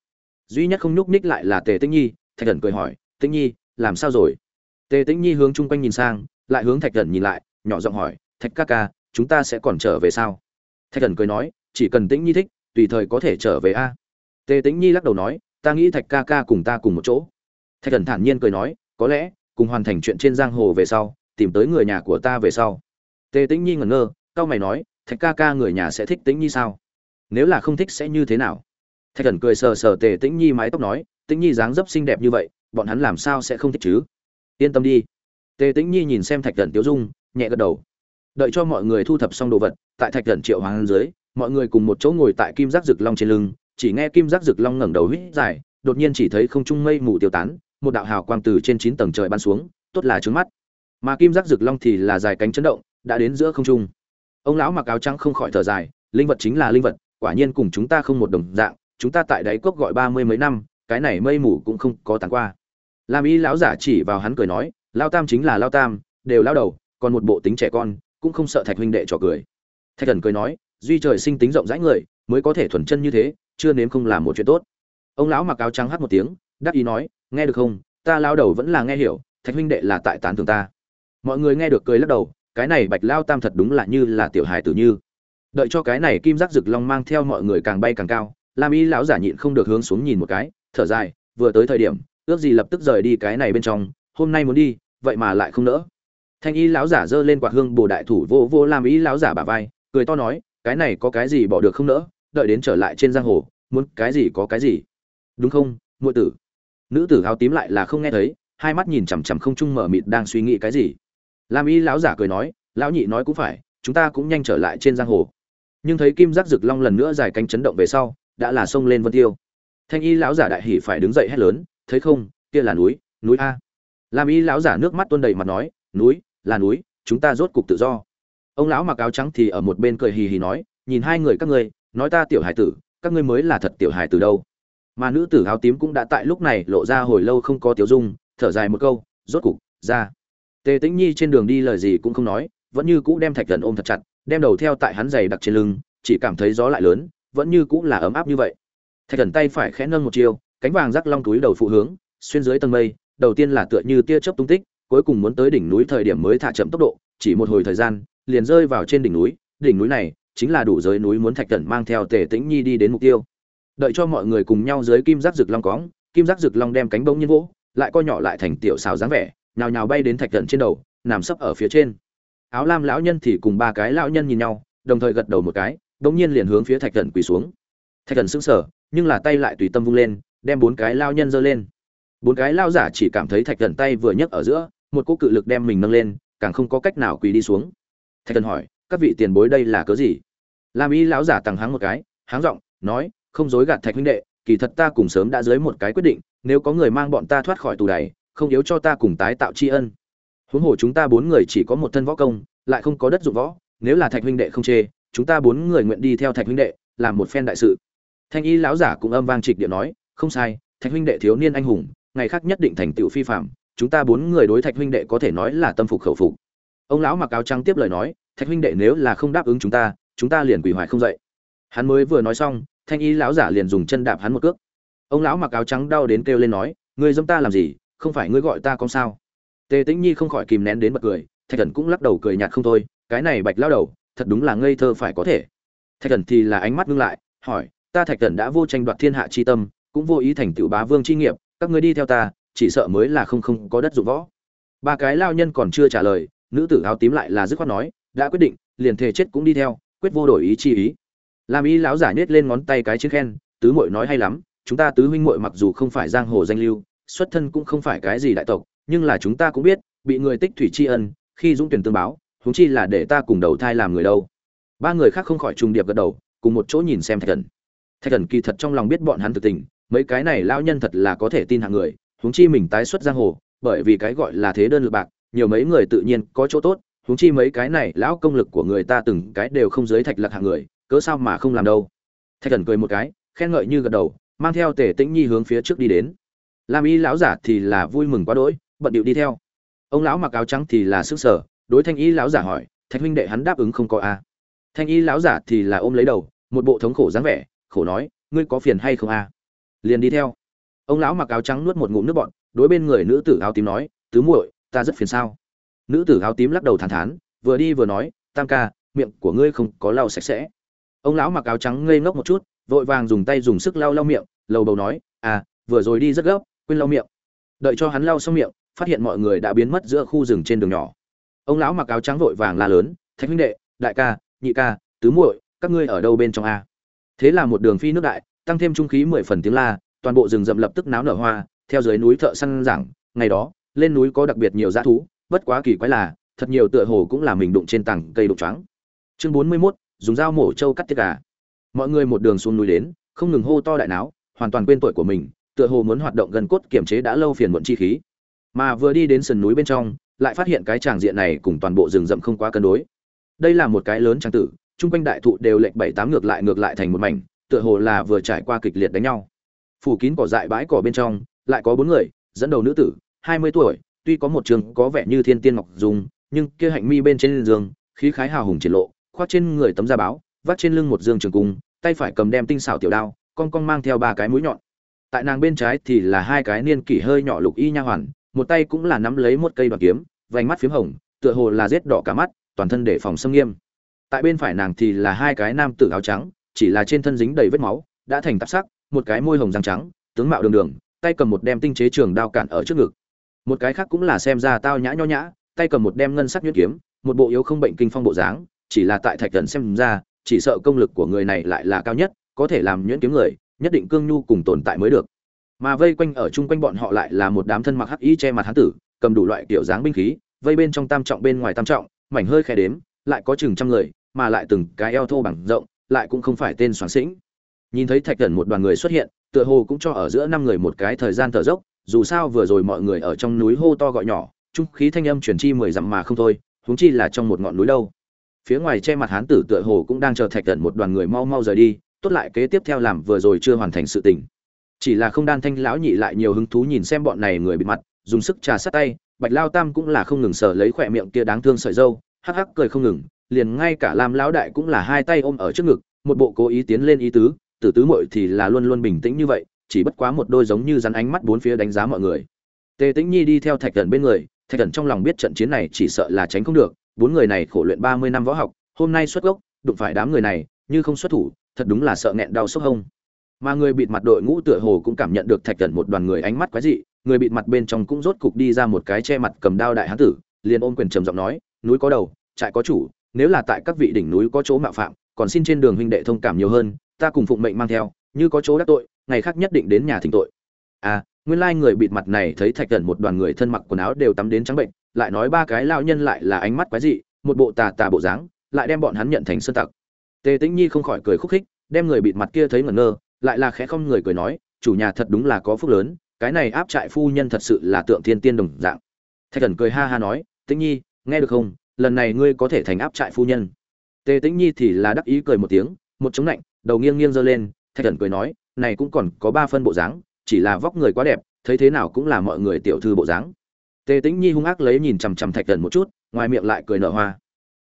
Duy nhất không nhúc ních lại là tề tĩnh nhi, thạch thần cười hỏi, tĩnh nhi, làm sao rồi? Tề tĩnh nhi hướng chung quanh nhìn sang, lại hướng thạch thần nhìn lại, nhỏ giọng hỏi thạch ca ca, chúng ta sẽ còn trở về sao? Thạch thần cười nói, chỉ cần tĩnh nhi thích, tùy thời có thể trở về a. Tề tĩnh nhi lắc đầu nói, ta nghĩ thạch ca ca cùng ta cùng một chỗ. Thạch thần thản nhiên cười nói, có lẽ, cùng hoàn thành chuyện trên giang hồ về sau, tìm tới người nhà của ta về sau. Tề tĩnh nhi ngẩn ngơ cao mày nói, thạch ca ca người nhà sẽ thích tĩnh nhi sao? Nếu là không thích sẽ như thế nào? Thạch thần cười sờ sờ tề tĩnh nhi mái tóc nói, tĩnh nhi dáng dấp xinh đẹp như vậy, bọn hắn làm sao sẽ không thích chứ? Yên tâm đi. Tề tĩnh nhi nhìn xem thạch thần tiêu dung, nhẹ gật đầu đợi cho mọi người thu thập xong đồ vật, tại thạch thần triệu hoàng dưới, mọi người cùng một chỗ ngồi tại kim giác rực long trên lưng, chỉ nghe kim giác rực long ngẩng đầu hít dài, đột nhiên chỉ thấy không trung mây mù tiêu tán, một đạo hào quang từ trên chín tầng trời ban xuống, tốt là trướng mắt. Mà kim giác rực long thì là dài cánh chấn động, đã đến giữa không trung. Ông lão mặc áo trắng không khỏi thở dài, linh vật chính là linh vật, quả nhiên cùng chúng ta không một đồng dạng, chúng ta tại đáy cốc gọi ba mươi mấy năm, cái này mây mù cũng không có tàn qua. Làm y lão giả chỉ vào hắn cười nói, lao tam chính là lao tam, đều lao đầu, còn một bộ tính trẻ con cũng không sợ thạch huynh đệ trò cười. Thạch thần cười nói, duy trời sinh tính rộng rãi người, mới có thể thuần chân như thế, chưa nếm không làm một chuyện tốt. Ông lão mặc áo trắng hát một tiếng, đắc ý nói, nghe được không? Ta lao đầu vẫn là nghe hiểu, thạch huynh đệ là tại tán thường ta. Mọi người nghe được cười lắc đầu, cái này bạch lao tam thật đúng là như là tiểu hài tử như. Đợi cho cái này kim giác rực long mang theo mọi người càng bay càng cao, lam y lão giả nhịn không được hướng xuống nhìn một cái, thở dài, vừa tới thời điểm, ước gì lập tức rời đi cái này bên trong, hôm nay muốn đi, vậy mà lại không nỡ thanh y lão giả giơ lên quạt hương bồ đại thủ vô vô làm y lão giả bả vai, cười to nói, cái này có cái gì bỏ được không nỡ, đợi đến trở lại trên giang hồ, muốn cái gì có cái gì. Đúng không, muội tử? Nữ tử áo tím lại là không nghe thấy, hai mắt nhìn chằm chằm không trung mở mịt đang suy nghĩ cái gì. Lam y lão giả cười nói, lão nhị nói cũng phải, chúng ta cũng nhanh trở lại trên giang hồ. Nhưng thấy kim giác rực long lần nữa dài cánh chấn động về sau, đã là sông lên vân tiêu. Thanh y lão giả đại hỉ phải đứng dậy hét lớn, thấy không, kia là núi núi a. Lam y lão giả nước mắt tuôn đầy mặt nói, núi là núi, chúng ta rốt cục tự do. Ông lão mặc áo trắng thì ở một bên cười hì hì nói, nhìn hai người các ngươi, nói ta tiểu hải tử, các ngươi mới là thật tiểu hải tử đâu. Mà nữ tử áo tím cũng đã tại lúc này lộ ra hồi lâu không có tiểu dung, thở dài một câu, rốt cục, ra. Tề tĩnh nhi trên đường đi lời gì cũng không nói, vẫn như cũ đem thạch thần ôm thật chặt, đem đầu theo tại hắn giày đặc trên lưng, chỉ cảm thấy gió lại lớn, vẫn như cũ là ấm áp như vậy. Thạch thần tay phải khẽ nâng một chiều cánh vàng rắc long túi đầu phụ hướng, xuyên dưới tầng mây, đầu tiên là tựa như tia chớp tung tích cuối cùng muốn tới đỉnh núi thời điểm mới thả chậm tốc độ, chỉ một hồi thời gian, liền rơi vào trên đỉnh núi. Đỉnh núi này chính là đủ giới núi muốn thạch cẩn mang theo tề tĩnh nhi đi đến mục tiêu. Đợi cho mọi người cùng nhau dưới kim giác rực long cóng, kim giác rực long đem cánh bông nhiên vỗ, lại co nhỏ lại thành tiểu xào dáng vẻ, nhào nhào bay đến thạch cẩn trên đầu, nằm sấp ở phía trên. Áo lam lão nhân thì cùng ba cái lão nhân nhìn nhau, đồng thời gật đầu một cái, bỗng nhiên liền hướng phía thạch cẩn quỳ xuống. Thạch cẩn sững sờ, nhưng là tay lại tùy tâm vung lên, đem bốn cái lao nhân giơ lên. Bốn cái lao giả chỉ cảm thấy thạch cẩn tay vừa nhấc ở giữa một cỗ cự lực đem mình nâng lên, càng không có cách nào quỳ đi xuống. Thạch thần hỏi, các vị tiền bối đây là cớ gì? Lam y lão giả tằng háng một cái, háng giọng nói, không dối gạt thạch huynh đệ, kỳ thật ta cùng sớm đã dưới một cái quyết định, nếu có người mang bọn ta thoát khỏi tù đày, không yếu cho ta cùng tái tạo tri ân. Huống hồ chúng ta bốn người chỉ có một thân võ công, lại không có đất dụng võ, nếu là thạch huynh đệ không chê, chúng ta bốn người nguyện đi theo thạch huynh đệ, làm một phen đại sự. Thanh y lão giả cũng âm vang trịch điện nói, không sai, thạch huynh đệ thiếu niên anh hùng, ngày khác nhất định thành tựu phi phạm chúng ta bốn người đối thạch huynh đệ có thể nói là tâm phục khẩu phục. Ông lão mặc áo trắng tiếp lời nói, thạch huynh đệ nếu là không đáp ứng chúng ta chúng ta liền quỷ hoại không dậy. Hắn mới vừa nói xong, thanh y lão giả liền dùng chân đạp hắn một cước. Ông lão mặc áo trắng đau đến kêu lên nói, ngươi dâm ta làm gì? Không phải ngươi gọi ta con sao? Tề tĩnh nhi không khỏi kìm nén đến bật cười, thạch thần cũng lắc đầu cười nhạt không thôi, cái này bạch lao đầu, thật đúng là ngây thơ phải có thể. Thạch thần thì là ánh mắt ngưng lại, hỏi, ta thạch thần đã vô tranh đoạt thiên hạ chi tâm, cũng vô ý thành tựu bá vương chi nghiệp, các ngươi đi theo ta chỉ sợ mới là không không có đất dụng võ. Ba cái lao nhân còn chưa trả lời, nữ tử áo tím lại là dứt khoát nói, đã quyết định, liền thề chết cũng đi theo, quyết vô đổi ý chi ý. Làm y lão giả nhét lên ngón tay cái chiến khen, tứ muội nói hay lắm, chúng ta tứ huynh muội mặc dù không phải giang hồ danh lưu, xuất thân cũng không phải cái gì đại tộc, nhưng là chúng ta cũng biết, bị người tích thủy tri ân, khi dũng tuyển tương báo, huống chi là để ta cùng đầu thai làm người đâu. Ba người khác không khỏi trùng điệp gật đầu, cùng một chỗ nhìn xem thạch thần. Thạch thần kỳ thật trong lòng biết bọn hắn thực tình, mấy cái này lao nhân thật là có thể tin hạng người huống chi mình tái xuất giang hồ, bởi vì cái gọi là thế đơn lực bạc, nhiều mấy người tự nhiên có chỗ tốt, huống chi mấy cái này lão công lực của người ta từng cái đều không dưới thạch lạc hạng người, cớ sao mà không làm đâu. Thạch thần cười một cái, khen ngợi như gật đầu, mang theo tề tĩnh nhi hướng phía trước đi đến. Lam y lão giả thì là vui mừng quá đỗi, bận điệu đi theo. Ông lão mặc áo trắng thì là sức sở đối thanh y lão giả hỏi, thạch huynh đệ hắn đáp ứng không có a thanh y lão giả thì là ôm lấy đầu, một bộ thống khổ dáng vẻ, khổ nói, ngươi có phiền hay không a liền đi theo ông lão mặc áo trắng nuốt một ngụm nước bọn đối bên người nữ tử áo tím nói, tứ muội, ta rất phiền sao? Nữ tử áo tím lắc đầu thản thán, vừa đi vừa nói, tam ca, miệng của ngươi không có lau sạch sẽ. Ông lão mặc áo trắng ngây ngốc một chút, vội vàng dùng tay dùng sức lau lau miệng, lầu bầu nói à vừa rồi đi rất gấp, quên lau miệng. Đợi cho hắn lau xong miệng, phát hiện mọi người đã biến mất giữa khu rừng trên đường nhỏ. Ông lão mặc áo trắng vội vàng la lớn, thạch huynh đệ, đại ca, nhị ca, tứ muội, các ngươi ở đâu bên trong a? Thế là một đường phi nước đại, tăng thêm trung khí mười phần tiếng la toàn bộ rừng rậm lập tức náo nở hoa theo dưới núi thợ săn giảng ngày đó lên núi có đặc biệt nhiều dã thú bất quá kỳ quái là thật nhiều tựa hồ cũng là mình đụng trên tảng cây đụng choáng. Chương bốn mươi 41, dùng dao mổ trâu cắt tiết gà. Mọi người một đường xuống núi đến không ngừng hô to đại náo hoàn toàn quên tuổi của mình tựa hồ muốn hoạt động gần cốt kiểm chế đã lâu phiền muộn chi khí. Mà vừa đi đến sườn núi bên trong lại phát hiện cái tràng diện này cùng toàn bộ rừng rậm không quá cân đối. Đây là một cái lớn trang tử trung quanh đại thụ đều lệch bảy tám ngược lại ngược lại thành một mảnh tựa hồ là vừa trải qua kịch liệt đánh nhau phủ kín cỏ dại bãi cỏ bên trong, lại có bốn người, dẫn đầu nữ tử, hai mươi tuổi, tuy có một trường có vẻ như thiên tiên ngọc dùng nhưng kia hạnh mi bên trên giường, khí khái hào hùng triển lộ, khoác trên người tấm da báo, vắt trên lưng một dương trường cung, tay phải cầm đem tinh xảo tiểu đao, con con mang theo ba cái mũi nhọn. Tại nàng bên trái thì là hai cái niên kỷ hơi nhỏ lục y nha hoàn, một tay cũng là nắm lấy một cây đoạn kiếm, vành mắt phím hồng, tựa hồ là rết đỏ cả mắt, toàn thân để phòng xâm nghiêm. Tại bên phải nàng thì là hai cái nam tử áo trắng, chỉ là trên thân dính đầy vết máu, đã thành tạp sắc một cái môi hồng răng trắng, tướng mạo đường đường, tay cầm một đem tinh chế trường đao cản ở trước ngực. Một cái khác cũng là xem ra tao nhã nho nhã, tay cầm một đem ngân sắc nhuyễn kiếm, một bộ yếu không bệnh kinh phong bộ dáng, chỉ là tại thạch thần xem ra, chỉ sợ công lực của người này lại là cao nhất, có thể làm nhuyễn kiếm người, nhất định cương nhu cùng tồn tại mới được. Mà vây quanh ở chung quanh bọn họ lại là một đám thân mặc hắc y che mặt hán tử, cầm đủ loại kiểu dáng binh khí, vây bên trong tam trọng bên ngoài tam trọng, mảnh hơi khe đếm, lại có chừng trăm người, mà lại từng cái eo thô bằng rộng, lại cũng không phải tên soán sĩnh nhìn thấy thạch thần một đoàn người xuất hiện, tựa hồ cũng cho ở giữa năm người một cái thời gian thở dốc, dù sao vừa rồi mọi người ở trong núi hô to gọi nhỏ, trung khí thanh âm truyền chi mười dặm mà không thôi, huống chi là trong một ngọn núi đâu. Phía ngoài che mặt hán tử tựa hồ cũng đang chờ thạch thần một đoàn người mau mau rời đi, tốt lại kế tiếp theo làm vừa rồi chưa hoàn thành sự tình. Chỉ là không đan thanh lão nhị lại nhiều hứng thú nhìn xem bọn này người bị mặt, dùng sức trà sát tay, bạch lao tam cũng là không ngừng sờ lấy khỏe miệng kia đáng thương sợi dâu, hắc hắc cười không ngừng, liền ngay cả lam lão đại cũng là hai tay ôm ở trước ngực, một bộ cố ý tiến lên ý tứ tử tứ muội thì là luôn luôn bình tĩnh như vậy, chỉ bất quá một đôi giống như rắn ánh mắt bốn phía đánh giá mọi người. Tề tĩnh nhi đi theo thạch Cẩn bên người, thạch Cẩn trong lòng biết trận chiến này chỉ sợ là tránh không được, bốn người này khổ luyện ba mươi năm võ học, hôm nay xuất gốc, đụng phải đám người này, như không xuất thủ, thật đúng là sợ nghẹn đau sốc hông. Mà người bịt mặt đội ngũ tựa hồ cũng cảm nhận được thạch Cẩn một đoàn người ánh mắt quái dị, người bịt mặt bên trong cũng rốt cục đi ra một cái che mặt cầm đao đại hán tử, liền ôm quyền trầm giọng nói, núi có đầu, trại có chủ, nếu là tại các vị đỉnh núi có chỗ mạo phạm, còn xin trên đường huynh đệ thông cảm nhiều hơn ta cùng phụng mệnh mang theo, như có chỗ đắc tội, ngày khác nhất định đến nhà thỉnh tội. À nguyên lai người bịt mặt này thấy thạch thần một đoàn người thân mặc quần áo đều tắm đến trắng bệnh, lại nói ba cái lao nhân lại là ánh mắt quái dị, một bộ tà tà bộ dáng, lại đem bọn hắn nhận thành sơn tặc. Tề tĩnh nhi không khỏi cười khúc khích, đem người bịt mặt kia thấy ngẩn ngơ, lại là khẽ không người cười nói, chủ nhà thật đúng là có phúc lớn, cái này áp trại phu nhân thật sự là tượng thiên tiên đồng dạng. Thạch thần cười ha ha nói, tĩnh nhi, nghe được không? Lần này ngươi có thể thành áp trại phu nhân. Tề tĩnh nhi thì là đắc ý cười một tiếng, một chống lạnh đầu nghiêng nghiêng giơ lên, thạch thần cười nói, này cũng còn có ba phân bộ dáng, chỉ là vóc người quá đẹp, thấy thế nào cũng là mọi người tiểu thư bộ dáng. Tề tĩnh nhi hung ác lấy nhìn chằm chằm thạch thần một chút, ngoài miệng lại cười nở hoa.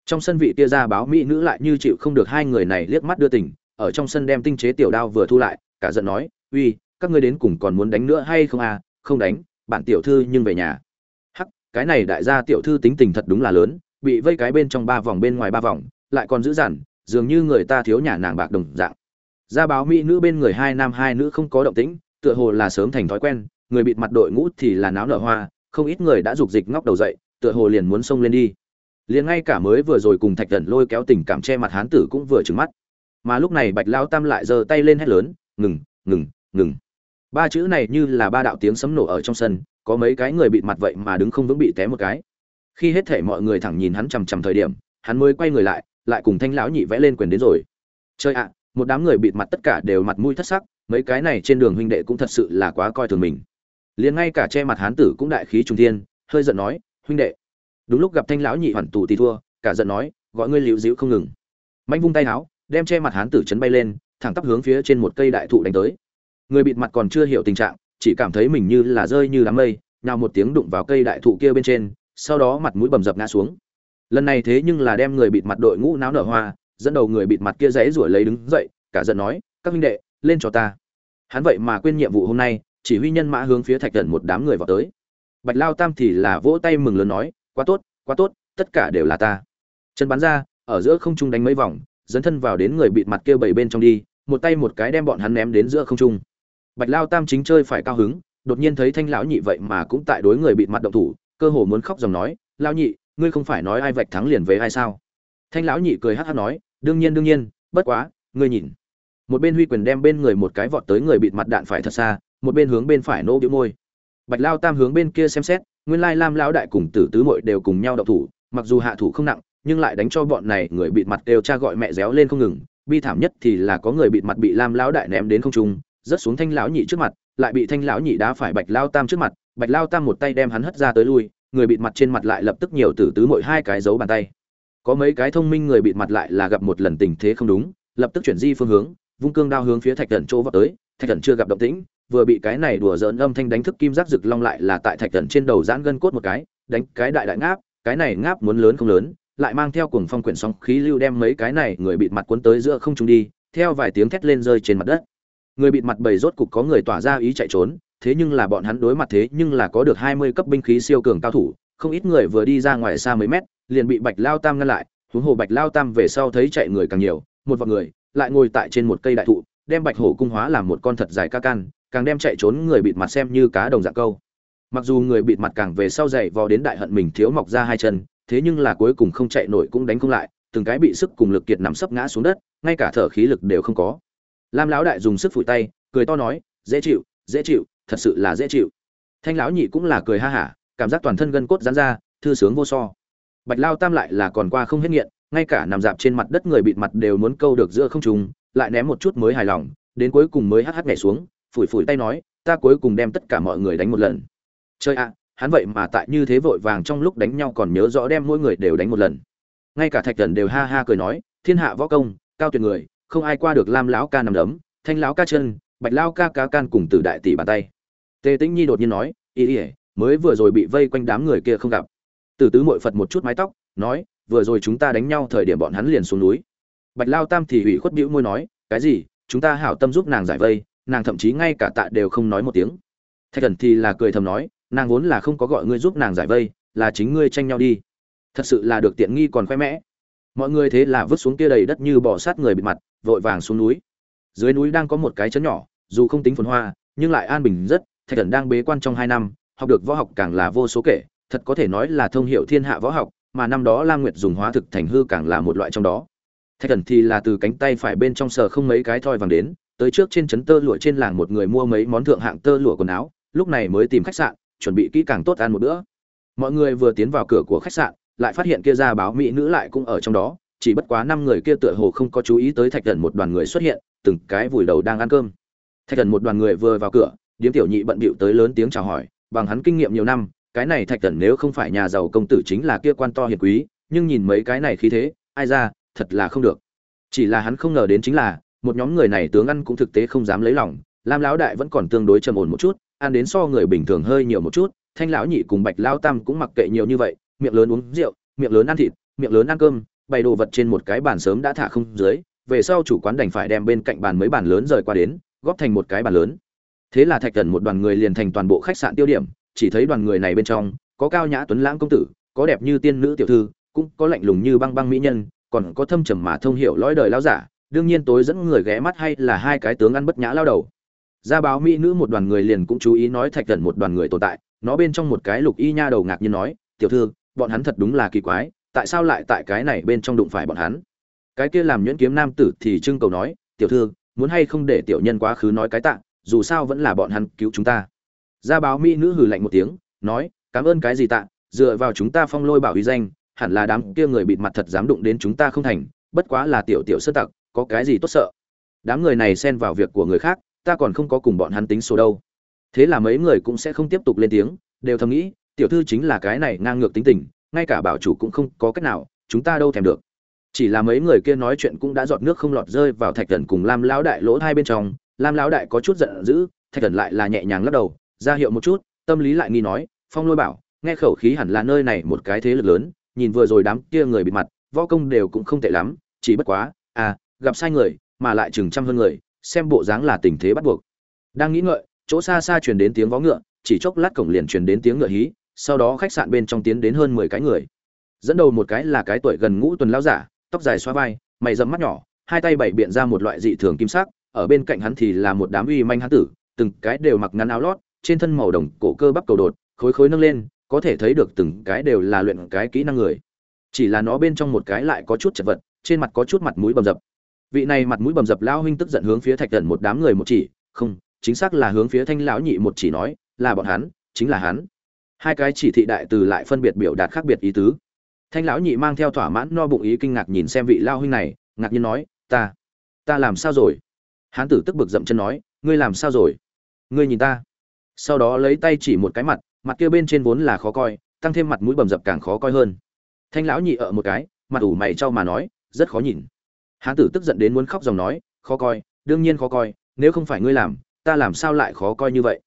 Trong sân vị tia ra báo mỹ nữ lại như chịu không được hai người này liếc mắt đưa tình, ở trong sân đem tinh chế tiểu đao vừa thu lại, cả giận nói, uy, các ngươi đến cùng còn muốn đánh nữa hay không à? Không đánh, bạn tiểu thư nhưng về nhà. Hắc, cái này đại gia tiểu thư tính tình thật đúng là lớn, bị vây cái bên trong ba vòng bên ngoài ba vòng, lại còn giữ dằn dường như người ta thiếu nhà nàng bạc đồng dạng. Gia báo mỹ nữ bên người hai nam hai nữ không có động tĩnh, tựa hồ là sớm thành thói quen, người bịt mặt đội ngũ thì là náo nở hoa, không ít người đã rục dịch ngóc đầu dậy, tựa hồ liền muốn xông lên đi. Liền ngay cả mới vừa rồi cùng thạch thần lôi kéo tình cảm che mặt hán tử cũng vừa trừng mắt. Mà lúc này bạch lao tam lại giơ tay lên hét lớn, ngừng ngừng ngừng. Ba chữ này như là ba đạo tiếng sấm nổ ở trong sân, có mấy cái người bịt mặt vậy mà đứng không vững bị té một cái. Khi hết thể mọi người thẳng nhìn hắn chằm chằm thời điểm, hắn mới quay người lại lại cùng thanh lão nhị vẽ lên quyền đến rồi. Chơi ạ, một đám người bịt mặt tất cả đều mặt mũi thất sắc, mấy cái này trên đường huynh đệ cũng thật sự là quá coi thường mình. Liền ngay cả che mặt hán tử cũng đại khí trung thiên, hơi giận nói, huynh đệ. Đúng lúc gặp thanh lão nhị hoàn tù thì thua, cả giận nói, gọi ngươi liễu dĩu không ngừng. Mạnh vung tay áo đem che mặt hán tử chấn bay lên, thẳng tắp hướng phía trên một cây đại thụ đánh tới. Người bịt mặt còn chưa hiểu tình trạng, chỉ cảm thấy mình như là rơi như đám mây nào một tiếng đụng vào cây đại thụ kia bên trên, sau đó mặt mũi bầm dập ngã xuống lần này thế nhưng là đem người bịt mặt đội ngũ náo nở hoa, dẫn đầu người bịt mặt kia dãy ruổi lấy đứng dậy, cả giận nói, các huynh đệ, lên cho ta. Hắn vậy mà quên nhiệm vụ hôm nay, chỉ huy nhân mã hướng phía thạch thần một đám người vào tới. Bạch lao tam thì là vỗ tay mừng lớn nói, quá tốt quá tốt, tất cả đều là ta. Chân bắn ra, ở giữa không trung đánh mấy vòng dẫn thân vào đến người bịt mặt kia bảy bên trong đi, một tay một cái đem bọn hắn ném đến giữa không trung. Bạch lao tam chính chơi phải cao hứng, đột nhiên thấy thanh lão nhị vậy mà cũng tại đối người bịt mặt động thủ, cơ hồ muốn khóc dòng nói lao nhị ngươi không phải nói ai vạch thắng liền với ai sao? Thanh lão nhị cười hát hát nói, đương nhiên đương nhiên, bất quá, ngươi nhìn. Một bên huy quyền đem bên người một cái vọt tới người bịt mặt đạn phải thật xa, một bên hướng bên phải nỗ bĩu môi. Bạch lao tam hướng bên kia xem xét, nguyên lai lam lão đại cùng tử tứ mội đều cùng nhau đậu thủ, mặc dù hạ thủ không nặng, nhưng lại đánh cho bọn này người bịt mặt đều cha gọi mẹ réo lên không ngừng. Bi thảm nhất thì là có người bịt mặt bị lam lão đại ném đến không trung, rớt xuống thanh lão nhị trước mặt, lại bị thanh lão nhị đá phải bạch lao tam trước mặt. Bạch lao tam một tay đem hắn hất ra tới lui người bịt mặt trên mặt lại lập tức nhiều tử tứ mỗi hai cái dấu bàn tay. Có mấy cái thông minh người bịt mặt lại là gặp một lần tình thế không đúng, lập tức chuyển di phương hướng, vung cương đao hướng phía thạch thần chỗ vào tới. Thạch thần chưa gặp động tĩnh, vừa bị cái này đùa giỡn âm thanh đánh thức kim giác rực long lại là tại thạch thần trên đầu giãn gân cốt một cái, đánh cái đại đại ngáp, cái này ngáp muốn lớn không lớn, lại mang theo cuồng phong quyển sóng khí lưu đem mấy cái này người bịt mặt cuốn tới giữa không trung đi, theo vài tiếng thét lên rơi trên mặt đất. Người bịt mặt bầy rốt cục có người tỏa ra ý chạy trốn thế nhưng là bọn hắn đối mặt thế nhưng là có được hai mươi cấp binh khí siêu cường cao thủ, không ít người vừa đi ra ngoài xa mấy mét, liền bị bạch lao tam ngăn lại, huống hồ bạch lao tam về sau thấy chạy người càng nhiều, một vài người, lại ngồi tại trên một cây đại thụ, đem bạch hổ cung hóa làm một con thật dài ca can, càng đem chạy trốn người bịt mặt xem như cá đồng dạng câu. Mặc dù người bịt mặt càng về sau dậy vò đến đại hận mình thiếu mọc ra hai chân, thế nhưng là cuối cùng không chạy nổi cũng đánh không lại, từng cái bị sức cùng lực kiệt nằm sấp ngã xuống đất, ngay cả thở khí lực đều không có. Lam lão đại dùng sức phủi tay, cười to nói, dễ chịu dễ chịu thật sự là dễ chịu. Thanh lão nhị cũng là cười ha hả, cảm giác toàn thân gân cốt giãn ra, thư sướng vô so. Bạch lao tam lại là còn qua không hết nghiện, ngay cả nằm dạp trên mặt đất người bịt mặt đều muốn câu được giữa không trùng lại ném một chút mới hài lòng, đến cuối cùng mới hắt hắt nhảy xuống, phủi phủi tay nói, ta cuối cùng đem tất cả mọi người đánh một lần. Chơi ạ, hắn vậy mà tại như thế vội vàng trong lúc đánh nhau còn nhớ rõ đem mỗi người đều đánh một lần. Ngay cả thạch thần đều ha ha cười nói, thiên hạ võ công, cao tuyệt người, không ai qua được lam lão ca nằm đấm, thanh lão ca chân, bạch lao ca cá can cùng từ đại tỷ bàn tay tề tĩnh nhi đột nhiên nói, ý ỉa mới vừa rồi bị vây quanh đám người kia không gặp. Tử tứ mội phật một chút mái tóc, nói, vừa rồi chúng ta đánh nhau thời điểm bọn hắn liền xuống núi. Bạch lao tam thì hủy khuất bĩu môi nói, cái gì? Chúng ta hảo tâm giúp nàng giải vây, nàng thậm chí ngay cả tạ đều không nói một tiếng. Thạch thần thì là cười thầm nói, nàng vốn là không có gọi ngươi giúp nàng giải vây, là chính ngươi tranh nhau đi. Thật sự là được tiện nghi còn khoe mẽ. Mọi người thế là vứt xuống kia đầy đất như bỏ sát người bịt mặt, vội vàng xuống núi. Dưới núi đang có một cái chấn nhỏ, dù không tính phồn hoa, nhưng lại an bình rất thạch thần đang bế quan trong hai năm, học được võ học càng là vô số kể, thật có thể nói là thông hiệu thiên hạ võ học, mà năm đó la nguyệt dùng hóa thực thành hư càng là một loại trong đó. Thạch thần thì là từ cánh tay phải bên trong sờ không mấy cái thoi vàng đến, tới trước trên chấn tơ lụa trên làng một người mua mấy món thượng hạng tơ lụa quần áo, lúc này mới tìm khách sạn, chuẩn bị kỹ càng tốt ăn một bữa. Mọi người vừa tiến vào cửa của khách sạn, lại phát hiện kia ra báo mỹ nữ lại cũng ở trong đó, chỉ bất quá năm người kia tựa hồ không có chú ý tới thạch thần một đoàn người xuất hiện, từng cái vùi đầu đang ăn cơm. Thạch thần một đoàn người vừa vào cửa điếm tiểu nhị bận bịu tới lớn tiếng chào hỏi, bằng hắn kinh nghiệm nhiều năm, cái này thạch thần nếu không phải nhà giàu công tử chính là kia quan to hiền quý, nhưng nhìn mấy cái này khí thế, ai ra, thật là không được. Chỉ là hắn không ngờ đến chính là, một nhóm người này tướng ăn cũng thực tế không dám lấy lòng, lam lão đại vẫn còn tương đối trầm ổn một chút, ăn đến so người bình thường hơi nhiều một chút, thanh lão nhị cùng bạch lão tam cũng mặc kệ nhiều như vậy, miệng lớn uống rượu, miệng lớn ăn thịt, miệng lớn ăn cơm, bày đồ vật trên một cái bàn sớm đã thả không dưới, về sau chủ quán đành phải đem bên cạnh bàn mấy bàn lớn rời qua đến, góp thành một cái bàn lớn thế là thạch thần một đoàn người liền thành toàn bộ khách sạn tiêu điểm, chỉ thấy đoàn người này bên trong, có cao nhã tuấn lãng công tử, có đẹp như tiên nữ tiểu thư, cũng có lạnh lùng như băng băng mỹ nhân, còn có thâm trầm mà thông hiểu lõi đời lao giả, đương nhiên tối dẫn người ghé mắt hay là hai cái tướng ăn bất nhã lao đầu. Gia báo mỹ nữ một đoàn người liền cũng chú ý nói thạch thần một đoàn người tồn tại, nó bên trong một cái lục y nha đầu ngạc nhiên nói, tiểu thư, bọn hắn thật đúng là kỳ quái, tại sao lại tại cái này bên trong đụng phải bọn hắn? Cái kia làm nhuyễn kiếm nam tử thì trưng cầu nói, tiểu thư, muốn hay không để tiểu nhân quá khứ nói cái tạ dù sao vẫn là bọn hắn cứu chúng ta. Gia báo mỹ nữ hừ lạnh một tiếng, nói, cảm ơn cái gì tạ, dựa vào chúng ta phong lôi bảo uy danh, hẳn là đám kia người bịt mặt thật dám đụng đến chúng ta không thành, bất quá là tiểu tiểu sơ tặc, có cái gì tốt sợ? Đám người này xen vào việc của người khác, ta còn không có cùng bọn hắn tính số đâu. Thế là mấy người cũng sẽ không tiếp tục lên tiếng, đều thầm nghĩ, tiểu thư chính là cái này ngang ngược tính tình, ngay cả bảo chủ cũng không có cách nào, chúng ta đâu thèm được. Chỉ là mấy người kia nói chuyện cũng đã giọt nước không lọt rơi vào thạch thần cùng lam lão đại lỗ hai bên trong lam lão đại có chút giận dữ, thạch thần lại là nhẹ nhàng lắc đầu, ra hiệu một chút, tâm lý lại nghi nói, phong lôi bảo, nghe khẩu khí hẳn là nơi này một cái thế lực lớn, nhìn vừa rồi đám kia người bị mặt, võ công đều cũng không tệ lắm, chỉ bất quá à gặp sai người, mà lại chừng trăm hơn người, xem bộ dáng là tình thế bắt buộc. Đang nghĩ ngợi, chỗ xa xa truyền đến tiếng vó ngựa, chỉ chốc lát cổng liền truyền đến tiếng ngựa hí, sau đó khách sạn bên trong tiến đến hơn mười cái người. Dẫn đầu một cái là cái tuổi gần ngũ tuần lao giả, tóc dài xoa vai, mày dẫm mắt nhỏ, hai tay bảy biện ra một loại dị thường kim sắc ở bên cạnh hắn thì là một đám uy manh hán tử, từng cái đều mặc ngắn áo lót, trên thân màu đồng cổ cơ bắp cầu đột, khối khối nâng lên, có thể thấy được từng cái đều là luyện cái kỹ năng người. Chỉ là nó bên trong một cái lại có chút chật vật, trên mặt có chút mặt mũi bầm dập. Vị này mặt mũi bầm dập lão huynh tức giận hướng phía thạch Cẩn một đám người một chỉ, không, chính xác là hướng phía thanh lão nhị một chỉ nói, là bọn hắn, chính là hắn. Hai cái chỉ thị đại từ lại phân biệt biểu đạt khác biệt ý tứ. Thanh lão nhị mang theo thỏa mãn no bụng ý kinh ngạc nhìn xem vị lao huynh này, ngạc nhiên nói, ta ta làm sao rồi? Hán tử tức bực dậm chân nói, ngươi làm sao rồi? Ngươi nhìn ta. Sau đó lấy tay chỉ một cái mặt mặt kia bên trên vốn là khó coi, tăng thêm mặt mũi bầm dập càng khó coi hơn. Thanh lão nhị ở một cái, mặt ủ mày trao mà nói, rất khó nhìn. Hán tử tức giận đến muốn khóc dòng nói, khó coi, đương nhiên khó coi, nếu không phải ngươi làm, ta làm sao lại khó coi như vậy?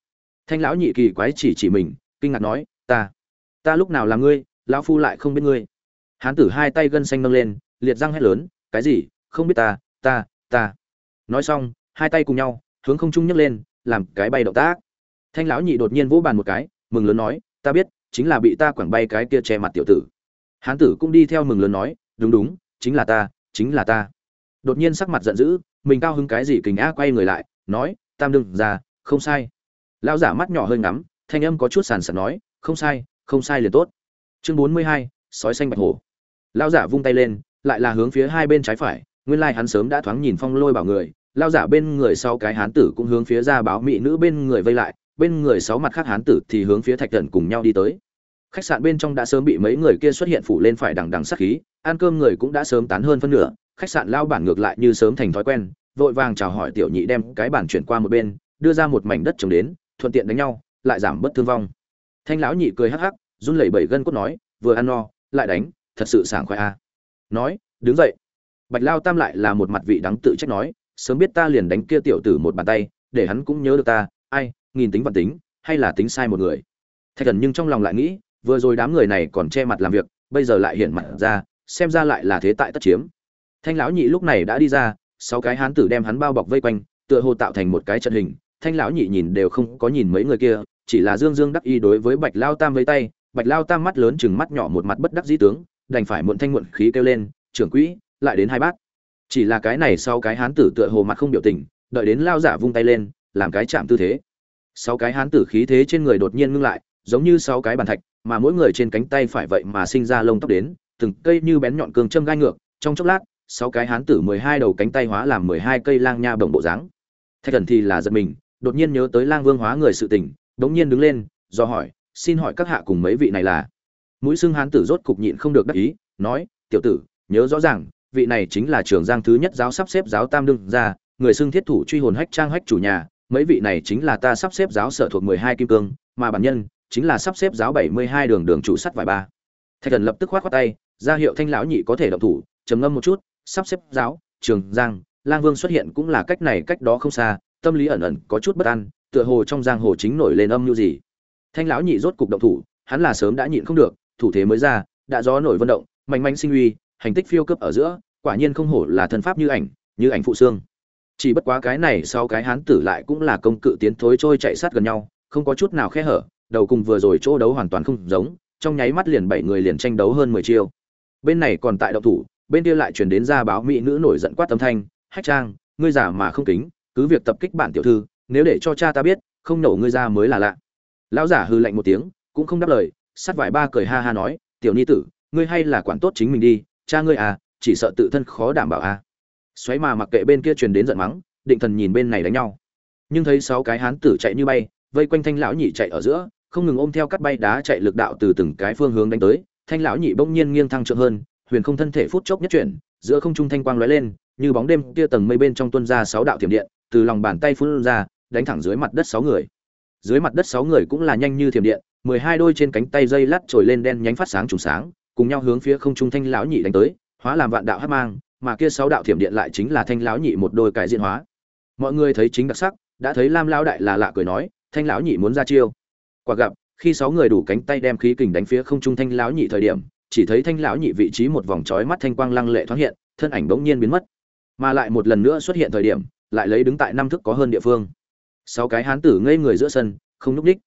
Thanh lão nhị kỳ quái chỉ chỉ mình, kinh ngạc nói, ta ta lúc nào là ngươi, lão phu lại không biết ngươi. Hán tử hai tay gân xanh nâng lên, liệt răng hét lớn, cái gì? Không biết ta ta ta. Nói xong hai tay cùng nhau, hướng không trung nhấc lên, làm cái bay động tác. Thanh lão nhị đột nhiên vỗ bàn một cái, mừng lớn nói, ta biết, chính là bị ta quẳng bay cái kia che mặt tiểu tử. Hán tử cũng đi theo mừng lớn nói, đúng đúng, chính là ta, chính là ta. Đột nhiên sắc mặt giận dữ, mình cao hứng cái gì kình á quay người lại, nói, tam đừng ra, không sai. Lão giả mắt nhỏ hơi ngắm, thanh âm có chút sàn sạt nói, không sai không sai liền tốt. Chương bốn mươi hai, sói xanh bạch hổ. Lão giả vung tay lên, lại là hướng phía hai bên trái phải, nguyên lai hắn sớm đã thoáng nhìn phong lôi bảo người lão giả bên người sau cái hán tử cũng hướng phía ra báo mỹ nữ bên người vây lại, bên người sáu mặt khác hán tử thì hướng phía thạch thần cùng nhau đi tới. Khách sạn bên trong đã sớm bị mấy người kia xuất hiện phủ lên phải đằng đằng sát khí, ăn cơm người cũng đã sớm tán hơn phân nửa, khách sạn lao bản ngược lại như sớm thành thói quen, vội vàng chào hỏi tiểu nhị đem cái bản chuyển qua một bên, đưa ra một mảnh đất trồng đến, thuận tiện đánh nhau, lại giảm bớt thương vong. Thanh lão nhị cười hắc hắc, run lẩy bẩy gân cốt nói, vừa ăn no, lại đánh, thật sự sảng khoái a. Nói, đứng dậy. Bạch lao tam lại là một mặt vị đắng tự trách nói sớm biết ta liền đánh kia tiểu tử một bàn tay, để hắn cũng nhớ được ta, ai, nghìn tính vạn tính, hay là tính sai một người. Thạch thần nhưng trong lòng lại nghĩ, vừa rồi đám người này còn che mặt làm việc, bây giờ lại hiện mặt ra, xem ra lại là thế tại tất chiếm. Thanh lão nhị lúc này đã đi ra, sáu cái hán tử đem hắn bao bọc vây quanh, tựa hồ tạo thành một cái trận hình. Thanh lão nhị nhìn đều không có nhìn mấy người kia, chỉ là dương dương đắc y đối với bạch lao tam với tay. Bạch lao tam mắt lớn chừng mắt nhỏ một mặt bất đắc dĩ tướng, đành phải muộn thanh muộn khí kêu lên, trưởng quỹ, lại đến hai bát chỉ là cái này sau cái hán tử tựa hồ mặt không biểu tình, đợi đến lao giả vung tay lên, làm cái chạm tư thế. Sáu cái hán tử khí thế trên người đột nhiên ngưng lại, giống như sáu cái bàn thạch, mà mỗi người trên cánh tay phải vậy mà sinh ra lông tóc đến, từng cây như bén nhọn cương châm gai ngược, trong chốc lát sáu cái hán tử mười hai đầu cánh tay hóa làm mười hai cây lang nha bồng bộ dáng. Thạch thần thì là giật mình, đột nhiên nhớ tới lang vương hóa người sự tình, đống nhiên đứng lên, do hỏi, xin hỏi các hạ cùng mấy vị này là? Mũi xưng hán tử rốt cục nhịn không được đắc ý, nói, tiểu tử, nhớ rõ ràng vị này chính là trưởng giang thứ nhất giáo sắp xếp giáo tam đương ra người xưng thiết thủ truy hồn hách trang hách chủ nhà, mấy vị này chính là ta sắp xếp giáo sở thuộc mười hai kim cương, mà bản nhân chính là sắp xếp giáo bảy mươi hai đường đường chủ sắt vài ba. Thạch thần lập tức khoát khoát tay, ra hiệu thanh lão nhị có thể động thủ, trầm ngâm một chút, sắp xếp giáo, trường giang, lang vương xuất hiện cũng là cách này cách đó không xa, tâm lý ẩn ẩn có chút bất an, tựa hồ trong giang hồ chính nổi lên âm mưu gì. Thanh lão nhị rốt cục động thủ, hắn là sớm đã nhịn không được, thủ thế mới ra, đã gió nổi vận động, mạnh manh sinh uy hành tích phiêu cấp ở giữa, quả nhiên không hổ là thân pháp như ảnh như ảnh phụ xương. Chỉ bất quá cái này sau cái hán tử lại cũng là công cự tiến thối trôi chạy sát gần nhau, không có chút nào khe hở, đầu cùng vừa rồi chỗ đấu hoàn toàn không giống, trong nháy mắt liền bảy người liền tranh đấu hơn mười chiêu. Bên này còn tại động thủ, bên kia lại truyền đến ra báo mỹ nữ nổi giận quát âm thanh, hách trang, ngươi giả mà không kính, cứ việc tập kích bản tiểu thư, nếu để cho cha ta biết, không nổ ngươi ra mới là lạ. Lão giả hư lạnh một tiếng, cũng không đáp lời, sát vải ba cười ha ha nói, tiểu ni tử, ngươi hay là quản tốt chính mình đi cha ngươi à chỉ sợ tự thân khó đảm bảo à. Xoáy mà mặc kệ bên kia truyền đến giận mắng, định thần nhìn bên này đánh nhau. Nhưng thấy sáu cái hán tử chạy như bay, vây quanh thanh lão nhị chạy ở giữa, không ngừng ôm theo cắt bay đá chạy lực đạo từ từng cái phương hướng đánh tới. Thanh lão nhị bỗng nhiên nghiêng thăng trượng hơn, huyền không thân thể phút chốc nhất chuyển, giữa không trung thanh quang lóe lên, như bóng đêm kia tầng mây bên trong tuôn ra sáu đạo thiểm điện, từ lòng bàn tay phun ra, đánh thẳng dưới mặt đất sáu người. Dưới mặt đất sáu người cũng là nhanh như thiểm điện, mười hai đôi trên cánh tay dây lát trồi lên đen nhánh phát sáng trùng sáng cùng nhau hướng phía không trung thanh lão nhị đánh tới, hóa làm vạn đạo hấp mang, mà kia sáu đạo thiểm điện lại chính là thanh lão nhị một đôi cái diện hóa. Mọi người thấy chính đặc sắc, đã thấy lam lão đại là lạ cười nói, thanh lão nhị muốn ra chiêu. Quả gặp, khi sáu người đủ cánh tay đem khí kình đánh phía không trung thanh lão nhị thời điểm, chỉ thấy thanh lão nhị vị trí một vòng chói mắt thanh quang lăng lệ thoáng hiện, thân ảnh bỗng nhiên biến mất. Mà lại một lần nữa xuất hiện thời điểm, lại lấy đứng tại năm thức có hơn địa phương. Sáu cái hán tử ngây người giữa sân, không núp đích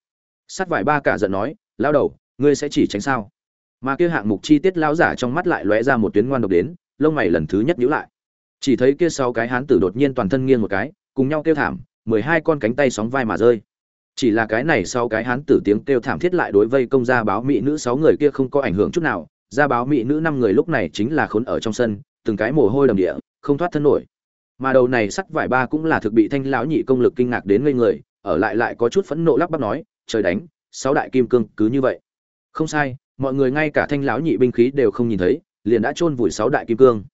sát vải ba cả giận nói lao đầu, ngươi sẽ chỉ tránh sao? Mà kia hạng mục chi tiết lão giả trong mắt lại lóe ra một tuyến ngoan độc đến, lông mày lần thứ nhất nhíu lại. Chỉ thấy kia sáu cái hán tử đột nhiên toàn thân nghiêng một cái, cùng nhau kêu thảm, mười hai con cánh tay sóng vai mà rơi. Chỉ là cái này sau cái hán tử tiếng kêu thảm thiết lại đối vây công gia báo mỹ nữ sáu người kia không có ảnh hưởng chút nào, gia báo mỹ nữ năm người lúc này chính là khốn ở trong sân, từng cái mồ hôi đầm địa, không thoát thân nổi. Mà đầu này sắc vải ba cũng là thực bị thanh lão nhị công lực kinh ngạc đến ngây người, ở lại lại có chút phẫn nộ lắp bắp nói, trời đánh, sáu đại kim cương cứ như vậy. Không sai mọi người ngay cả thanh lão nhị binh khí đều không nhìn thấy, liền đã chôn vùi sáu đại kim cương.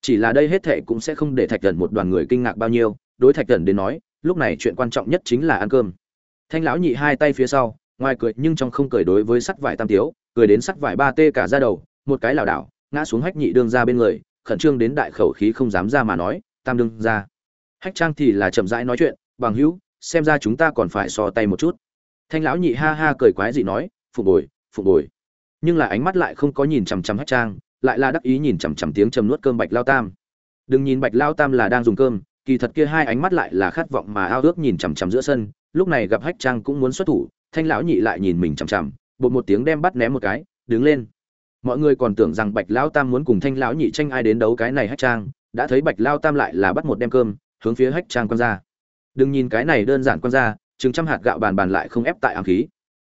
Chỉ là đây hết thệ cũng sẽ không để thạch thần một đoàn người kinh ngạc bao nhiêu, đối thạch thần đến nói, lúc này chuyện quan trọng nhất chính là ăn cơm. Thanh lão nhị hai tay phía sau, ngoài cười nhưng trong không cười đối với sắt vải tam tiếu, cười đến sắt vải ba tê cả ra đầu, một cái lảo đảo, ngã xuống hách nhị đương ra bên người, khẩn trương đến đại khẩu khí không dám ra mà nói, tam đương ra. Hách trang thì là chậm rãi nói chuyện, bằng hữu, xem ra chúng ta còn phải so tay một chút. Thanh lão nhị ha ha cười quái dị nói phục bồi phục bồi nhưng là ánh mắt lại không có nhìn chằm chằm hách trang, lại là đắc ý nhìn chằm chằm tiếng chầm nuốt cơm bạch lao tam. Đừng nhìn bạch lao tam là đang dùng cơm, kỳ thật kia hai ánh mắt lại là khát vọng mà ao ước nhìn chằm chằm giữa sân, lúc này gặp hách trang cũng muốn xuất thủ, thanh lão nhị lại nhìn mình chằm chằm, bột một tiếng đem bắt ném một cái, đứng lên. Mọi người còn tưởng rằng bạch lao tam muốn cùng thanh lão nhị tranh ai đến đấu cái này hách trang, đã thấy bạch lao tam lại là bắt một đem cơm, hướng phía hách trang quan ra. Đừng nhìn cái này đơn giản quan ra, chừng trăm hạt gạo bàn bàn lại không ép tại ám khí.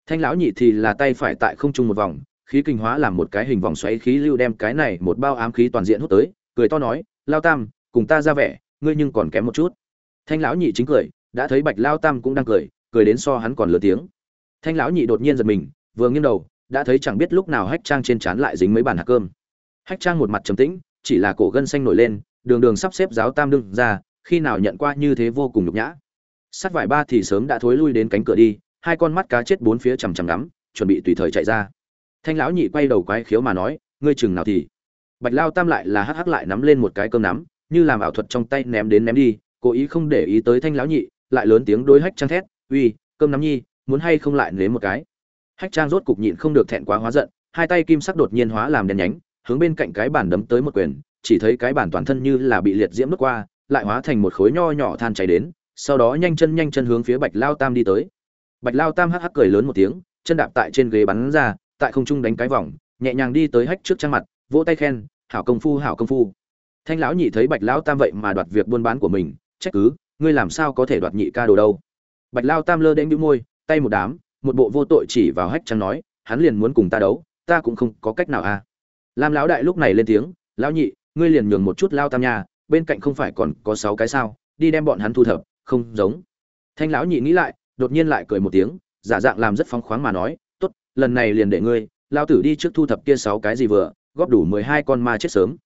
Thanh lão nhị thì là tay phải tại không trung một vòng khí kinh hóa làm một cái hình vòng xoáy khí lưu đem cái này một bao ám khí toàn diện hút tới, cười to nói, lao tam, cùng ta ra vẻ, ngươi nhưng còn kém một chút. Thanh lão nhị chính cười, đã thấy bạch lao tam cũng đang cười cười đến so hắn còn lớn tiếng. Thanh lão nhị đột nhiên giật mình, vừa nghiêng đầu, đã thấy chẳng biết lúc nào hách trang trên trán lại dính mấy bàn hạt cơm. Hách trang một mặt trầm tĩnh, chỉ là cổ gân xanh nổi lên, đường đường sắp xếp giáo tam đương ra, khi nào nhận qua như thế vô cùng nhục nhã. Sắt vải ba thì sớm đã thối lui đến cánh cửa đi, hai con mắt cá chết bốn phía chằm chằm ngắm, chuẩn bị tùy thời chạy ra thanh lão nhị quay đầu quái khiếu mà nói, ngươi chừng nào thì? Bạch lao tam lại là hắc hắc lại nắm lên một cái cơm nắm, như làm ảo thuật trong tay ném đến ném đi, cố ý không để ý tới thanh lão nhị, lại lớn tiếng đối hách trang thét, uy, cơm nắm nhi, muốn hay không lại nếm một cái? Hách trang rốt cục nhịn không được thẹn quá hóa giận, hai tay kim sắc đột nhiên hóa làm đen nhánh, hướng bên cạnh cái bàn đấm tới một quyền, chỉ thấy cái bàn toàn thân như là bị liệt diễm nước qua, lại hóa thành một khối nho nhỏ than cháy đến, sau đó nhanh chân nhanh chân hướng phía bạch lao tam đi tới. Bạch lao tam hắc hắc cười lớn một tiếng, chân đạp tại trên ghế bắn ra tại không trung đánh cái vòng nhẹ nhàng đi tới hách trước trang mặt vỗ tay khen hảo công phu hảo công phu. Thanh lão nhị thấy bạch lão tam vậy mà đoạt việc buôn bán của mình trách cứ ngươi làm sao có thể đoạt nhị ca đồ đâu? Bạch lao tam lơ đễnh đĩu môi tay một đám một bộ vô tội chỉ vào hách trang nói hắn liền muốn cùng ta đấu ta cũng không có cách nào à. Lam lão đại lúc này lên tiếng lão nhị ngươi liền nhường một chút lao tam nhà, bên cạnh không phải còn có sáu cái sao đi đem bọn hắn thu thập không giống. Thanh lão nhị nghĩ lại đột nhiên lại cười một tiếng giả dạng làm rất phóng khoáng mà nói lần này liền để ngươi, lao tử đi trước thu thập kia sáu cái gì vừa, góp đủ mười hai con ma chết sớm.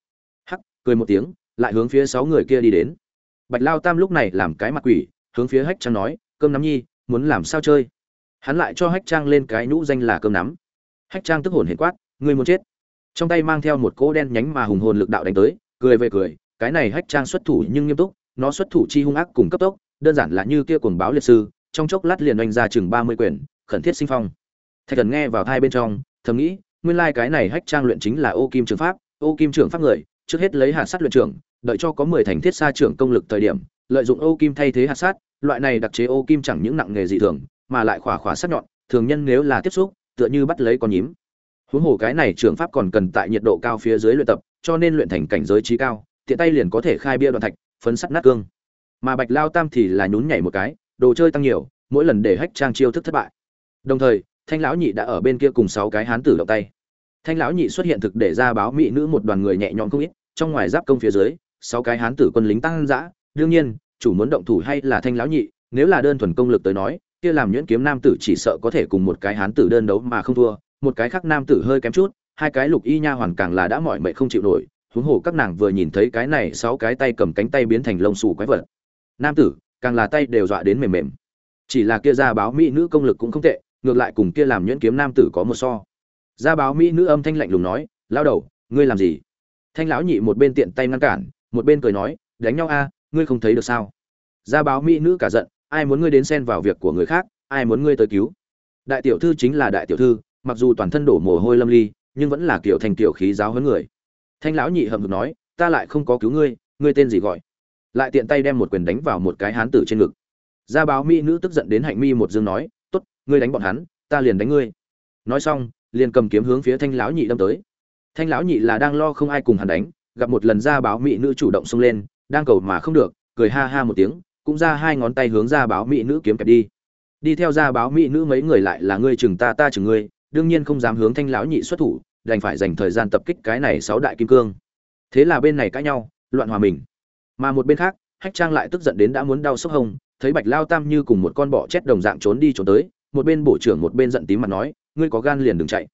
Hắc, cười một tiếng, lại hướng phía sáu người kia đi đến. Bạch lao tam lúc này làm cái mặt quỷ, hướng phía hách trang nói, cơm nắm nhi, muốn làm sao chơi? Hắn lại cho hách trang lên cái nhũ danh là cơm nắm. Hách trang tức hồn hệ quát, ngươi muốn chết. Trong tay mang theo một cỗ đen nhánh mà hùng hồn lực đạo đánh tới, cười về cười, cái này hách trang xuất thủ nhưng nghiêm túc, nó xuất thủ chi hung ác cùng cấp tốc, đơn giản là như kia cuồng báo liệt sư, trong chốc lát liền oanh ra chừng ba mươi quyển khẩn thiết sinh phong thạch thần nghe vào thai bên trong, thầm nghĩ, nguyên lai cái này hách trang luyện chính là ô kim trường pháp, ô kim trường pháp người, trước hết lấy hạt sắt luyện trưởng, đợi cho có mười thành thiết xa trưởng công lực thời điểm, lợi dụng ô kim thay thế hạt sát loại này đặc chế ô kim chẳng những nặng nghề dị thường, mà lại khỏa khỏa sắc nhọn, thường nhân nếu là tiếp xúc, tựa như bắt lấy con nhím. Huống hồ cái này trường pháp còn cần tại nhiệt độ cao phía dưới luyện tập, cho nên luyện thành cảnh giới trí cao, tiện tay liền có thể khai bia đoạn thạch, phấn sắt nát cương. Mà bạch lao tam thì là nhún nhảy một cái, đồ chơi tăng nhiều, mỗi lần để hách trang chiêu thức thất bại. Đồng thời thanh lão nhị đã ở bên kia cùng sáu cái hán tử động tay. Thanh lão nhị xuất hiện thực để ra báo mỹ nữ một đoàn người nhẹ nhõm không ít, trong ngoài giáp công phía dưới, sáu cái hán tử quân lính tăng dã. Đương nhiên, chủ muốn động thủ hay là thanh lão nhị, nếu là đơn thuần công lực tới nói, kia làm nhuyễn kiếm nam tử chỉ sợ có thể cùng một cái hán tử đơn đấu mà không thua. Một cái khác nam tử hơi kém chút, hai cái lục y nha hoàn càng là đã mỏi mệt không chịu nổi. Huống hồ các nàng vừa nhìn thấy cái này, sáu cái tay cầm cánh tay biến thành lông xù quái vật. Nam tử, càng là tay đều dọa đến mềm mềm. Chỉ là kia ra báo mỹ nữ công lực cũng không tệ ngược lại cùng kia làm nhuyễn kiếm nam tử có một so. Gia báo mỹ nữ âm thanh lạnh lùng nói lao đầu, ngươi làm gì? Thanh lão nhị một bên tiện tay ngăn cản, một bên cười nói, đánh nhau a, ngươi không thấy được sao? Gia báo mỹ nữ cả giận, ai muốn ngươi đến xen vào việc của người khác, ai muốn ngươi tới cứu? Đại tiểu thư chính là đại tiểu thư, mặc dù toàn thân đổ mồ hôi lâm ly, nhưng vẫn là kiểu thành tiểu khí giáo huấn người. Thanh lão nhị hậm hực nói, ta lại không có cứu ngươi ngươi tên gì gọi? Lại tiện tay đem một quyền đánh vào một cái hán tử trên ngực. Gia báo mỹ nữ tức giận đến hạnh mi một dương nói ngươi đánh bọn hắn, ta liền đánh ngươi. Nói xong, liền cầm kiếm hướng phía thanh lão nhị đâm tới. Thanh lão nhị là đang lo không ai cùng hắn đánh, gặp một lần ra báo mỹ nữ chủ động xông lên, đang cầu mà không được, cười ha ha một tiếng, cũng ra hai ngón tay hướng ra báo mỹ nữ kiếm kẹp đi. Đi theo ra báo mỹ nữ mấy người lại là ngươi chừng ta ta chừng ngươi, đương nhiên không dám hướng thanh lão nhị xuất thủ, đành phải dành thời gian tập kích cái này sáu đại kim cương. Thế là bên này cãi nhau, loạn hòa mình. Mà một bên khác, hách trang lại tức giận đến đã muốn đau sốc hông thấy bạch lao tam như cùng một con bọ chết đồng dạng trốn đi trốn tới một bên bộ trưởng một bên giận tím mặt nói, ngươi có gan liền đừng chạy.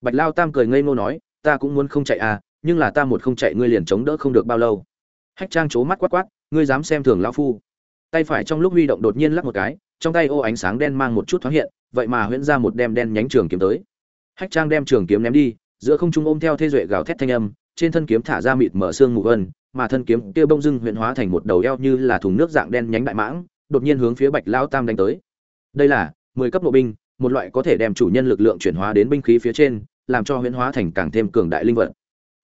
Bạch lao tam cười ngây ngô nói, ta cũng muốn không chạy à nhưng là ta một không chạy ngươi liền chống đỡ không được bao lâu. Hách trang c mắt quát quát, ngươi dám xem thường lão phu? Tay phải trong lúc huy động đột nhiên lắc một cái, trong tay ô ánh sáng đen mang một chút thoáng hiện, vậy mà huyễn ra một đem đen nhánh trường kiếm tới. Hách trang đem trường kiếm ném đi, giữa không trung ôm theo thê duệ gào thét thanh âm, trên thân kiếm thả ra mịt mở xương mù vân, mà thân kiếm kia bông dưng huyện hóa thành một đầu eo như là thùng nước dạng đen nhánh đại mãng, đột nhiên hướng phía bạch lao tam đánh tới. Đây là mười cấp bộ binh, một loại có thể đem chủ nhân lực lượng chuyển hóa đến binh khí phía trên, làm cho huyễn hóa thành càng thêm cường đại linh vật.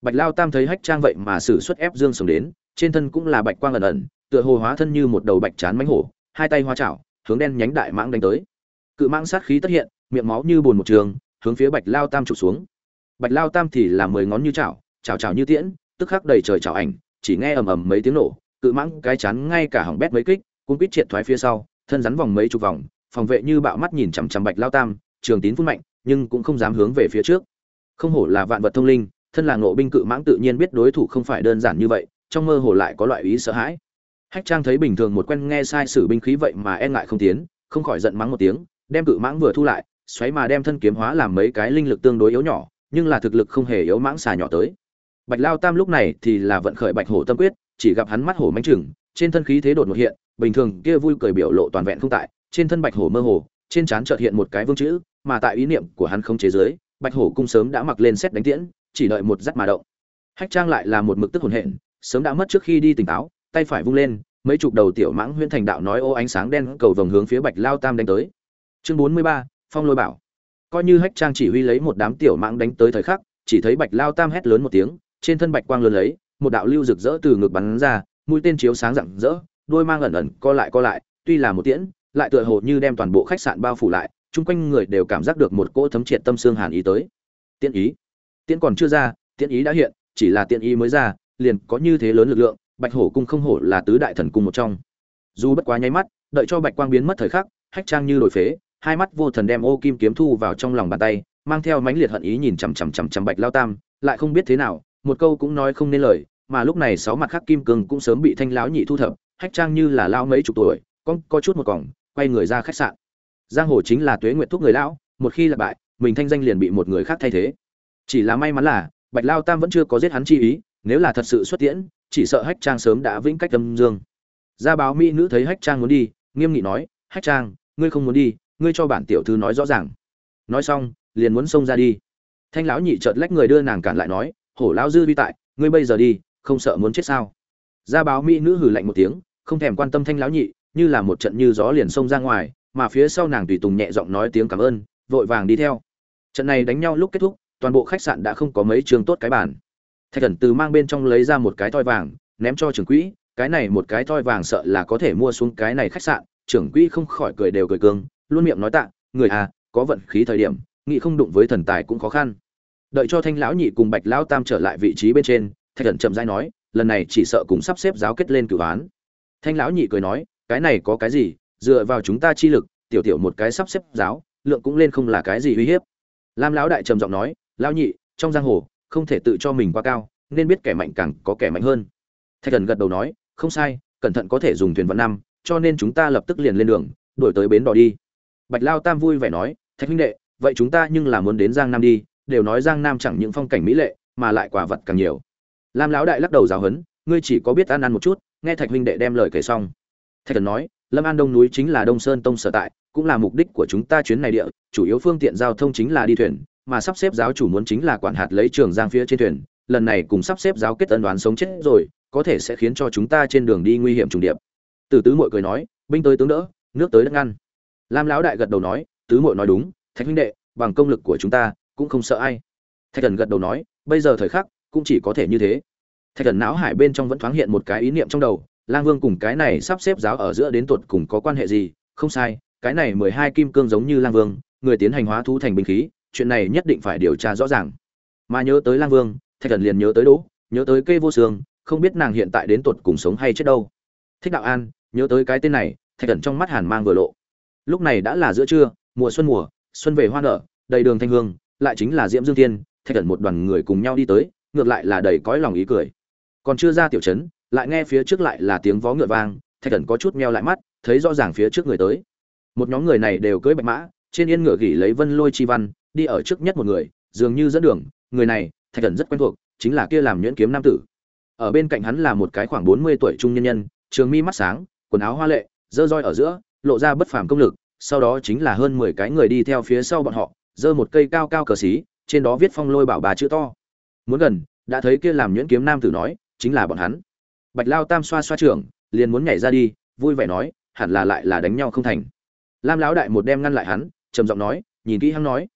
Bạch lao tam thấy hách trang vậy mà sử xuất ép dương sống đến, trên thân cũng là bạch quang ẩn ẩn, tựa hồ hóa thân như một đầu bạch chán mánh hổ, hai tay hoa chảo, hướng đen nhánh đại mãng đánh tới. Cự mãng sát khí tất hiện, miệng máu như bùn một trường, hướng phía bạch lao tam trục xuống. Bạch lao tam thì là mười ngón như chảo chảo chảo như tiễn, tức khắc đầy trời chảo ảnh, chỉ nghe ầm ầm mấy tiếng nổ, cự mãng cái chán ngay cả hỏng bét mấy kích cũng quýt triệt thoái phía sau, thân rắn vòng mấy chục vòng phòng vệ như bạo mắt nhìn chằm chằm bạch lao tam, trường tín phun mạnh, nhưng cũng không dám hướng về phía trước. Không hổ là vạn vật thông linh, thân là ngộ binh cự mãng tự nhiên biết đối thủ không phải đơn giản như vậy, trong mơ hồ lại có loại ý sợ hãi. Hách trang thấy bình thường một quen nghe sai sử binh khí vậy mà e ngại không tiến, không khỏi giận mắng một tiếng, đem cự mãng vừa thu lại, xoáy mà đem thân kiếm hóa làm mấy cái linh lực tương đối yếu nhỏ, nhưng là thực lực không hề yếu mãng xà nhỏ tới. Bạch lao tam lúc này thì là vận khởi bạch hổ tâm quyết, chỉ gặp hắn mắt hổ mánh chừng trên thân khí thế đột ngột hiện, bình thường kia vui cười biểu lộ toàn vẹn không tại trên thân bạch hổ mơ hồ, trên trán chợt hiện một cái vương chữ, mà tại ý niệm của hắn không chế giới, bạch hổ cung sớm đã mặc lên xét đánh tiễn, chỉ đợi một dắt mà động. Hách trang lại là một mực tức hồn hện, sớm đã mất trước khi đi tỉnh táo, tay phải vung lên, mấy chục đầu tiểu mãng huyễn thành đạo nói ô ánh sáng đen cầu vồng hướng phía bạch lao tam đánh tới. Chương bốn mươi ba, phong lôi bảo. Coi như hách trang chỉ huy lấy một đám tiểu mãng đánh tới thời khắc, chỉ thấy bạch lao tam hét lớn một tiếng, trên thân bạch quang lớn lấy, một đạo lưu rực rỡ từ ngực bắn ra, mũi tên chiếu sáng rạng rỡ, đôi mang ẩn ẩn co lại co lại, tuy là một tiễn lại tựa hồ như đem toàn bộ khách sạn bao phủ lại, chung quanh người đều cảm giác được một cỗ thấm triệt tâm xương hàn ý tới. Tiễn ý. Tiễn còn chưa ra, tiễn ý đã hiện, chỉ là tiễn ý mới ra, liền có như thế lớn lực lượng, bạch hổ cung không hổ là tứ đại thần cung một trong. Dù bất quá nháy mắt, đợi cho bạch quang biến mất thời khắc, hách trang như đổi phế, hai mắt vô thần đem ô kim kiếm thu vào trong lòng bàn tay, mang theo mãnh liệt hận ý nhìn chằm chằm chằm chằm bạch lao tam, lại không biết thế nào, một câu cũng nói không nên lời, mà lúc này sáu mặt khắc kim cương cũng sớm bị thanh lão nhị thu thập, hách trang như là lao mấy chục tuổi con có chút một còng, quay người ra khách sạn. Giang hồ chính là tuế nguyện thuốc người lão, một khi là bại, mình thanh danh liền bị một người khác thay thế. Chỉ là may mắn là, bạch lao tam vẫn chưa có giết hắn chi ý, nếu là thật sự xuất tiễn, chỉ sợ hách trang sớm đã vĩnh cách âm dương. Gia báo mỹ nữ thấy hách trang muốn đi, nghiêm nghị nói, hách trang, ngươi không muốn đi, ngươi cho bản tiểu thư nói rõ ràng. Nói xong, liền muốn xông ra đi. Thanh lão nhị chợt lách người đưa nàng cản lại nói, hổ lão dư vi tại, ngươi bây giờ đi, không sợ muốn chết sao? Gia báo mỹ nữ hừ lạnh một tiếng, không thèm quan tâm thanh lão nhị như là một trận như gió liền xông ra ngoài, mà phía sau nàng tùy tùng nhẹ giọng nói tiếng cảm ơn, vội vàng đi theo. Trận này đánh nhau lúc kết thúc, toàn bộ khách sạn đã không có mấy trường tốt cái bàn. Thạch thần từ mang bên trong lấy ra một cái thoi vàng, ném cho trưởng quỹ, cái này một cái thoi vàng sợ là có thể mua xuống cái này khách sạn, trưởng quỹ không khỏi cười đều cười cương, luôn miệng nói tạ, người à có vận khí thời điểm, nghĩ không đụng với thần tài cũng khó khăn. Đợi cho thanh lão nhị cùng bạch lão tam trở lại vị trí bên trên, thạch thần chậm rãi nói, lần này chỉ sợ cũng sắp xếp giáo kết lên cửu án. Thanh lão nhị cười nói cái này có cái gì, dựa vào chúng ta chi lực, tiểu tiểu một cái sắp xếp giáo, lượng cũng lên không là cái gì uy hiếp. Lam lão đại trầm giọng nói, lão nhị, trong giang hồ, không thể tự cho mình quá cao, nên biết kẻ mạnh càng có kẻ mạnh hơn. Thạch thần gật đầu nói, không sai, cẩn thận có thể dùng thuyền vận năm, cho nên chúng ta lập tức liền lên đường đổi tới bến đò đi. Bạch lao tam vui vẻ nói, thạch huynh đệ, vậy chúng ta nhưng là muốn đến giang nam đi, đều nói giang nam chẳng những phong cảnh mỹ lệ, mà lại quả vật càng nhiều. Lam lão đại lắc đầu giáo hấn ngươi chỉ có biết ăn ăn một chút, nghe thạch huynh đệ đem lời kể xong thạch thần nói, lâm an đông núi chính là đông sơn tông sở tại, cũng là mục đích của chúng ta chuyến này địa, chủ yếu phương tiện giao thông chính là đi thuyền, mà sắp xếp giáo chủ muốn chính là quản hạt lấy trường giang phía trên thuyền. Lần này cùng sắp xếp giáo kết ân đoán sống chết rồi, có thể sẽ khiến cho chúng ta trên đường đi nguy hiểm trùng điệp. Từ tứ mội cười nói, binh tới tướng đỡ, nước tới đất ngăn. Lam lão đại gật đầu nói, tứ mội nói đúng, thạch huynh đệ, bằng công lực của chúng ta, cũng không sợ ai. Thạch thần gật đầu nói, bây giờ thời khắc, cũng chỉ có thể như thế. Thạch thần não hải bên trong vẫn thoáng hiện một cái ý niệm trong đầu lang vương cùng cái này sắp xếp giáo ở giữa đến tuột cùng có quan hệ gì? Không sai, cái này mười hai kim cương giống như lang vương, người tiến hành hóa thú thành binh khí, chuyện này nhất định phải điều tra rõ ràng. Mà nhớ tới lang vương, thạch thần liền nhớ tới đỗ, nhớ tới kê vô sương, không biết nàng hiện tại đến tuột cùng sống hay chết đâu. Thích đạo an, nhớ tới cái tên này, thạch thần trong mắt hàn mang vừa lộ. Lúc này đã là giữa trưa, mùa xuân mùa, xuân về hoa nở, đầy đường thanh hương, lại chính là diễm dương tiên thạch thần một đoàn người cùng nhau đi tới, ngược lại là đầy cõi lòng ý cười. Còn chưa ra tiểu trấn lại nghe phía trước lại là tiếng vó ngựa vang, thạch thần có chút meo lại mắt, thấy rõ ràng phía trước người tới. Một nhóm người này đều cưỡi bạch mã, trên yên ngựa gỉ lấy vân lôi chi văn, đi ở trước nhất một người, dường như dẫn đường. Người này, thạch thần rất quen thuộc, chính là kia làm nhuyễn kiếm nam tử. Ở bên cạnh hắn là một cái khoảng bốn mươi tuổi trung nhân nhân, trường mi mắt sáng, quần áo hoa lệ, dơ roi ở giữa, lộ ra bất phàm công lực, sau đó chính là hơn mười cái người đi theo phía sau bọn họ, dơ một cây cao cao cờ xí, trên đó viết phong lôi bảo bà chữ to. Muốn gần, đã thấy kia làm nhuyễn kiếm nam tử nói, chính là bọn hắn bạch lao tam xoa xoa trưởng, liền muốn nhảy ra đi, vui vẻ nói, hẳn là lại là đánh nhau không thành. Lam lão đại một đem ngăn lại hắn, trầm giọng nói, nhìn kỹ hắn nói.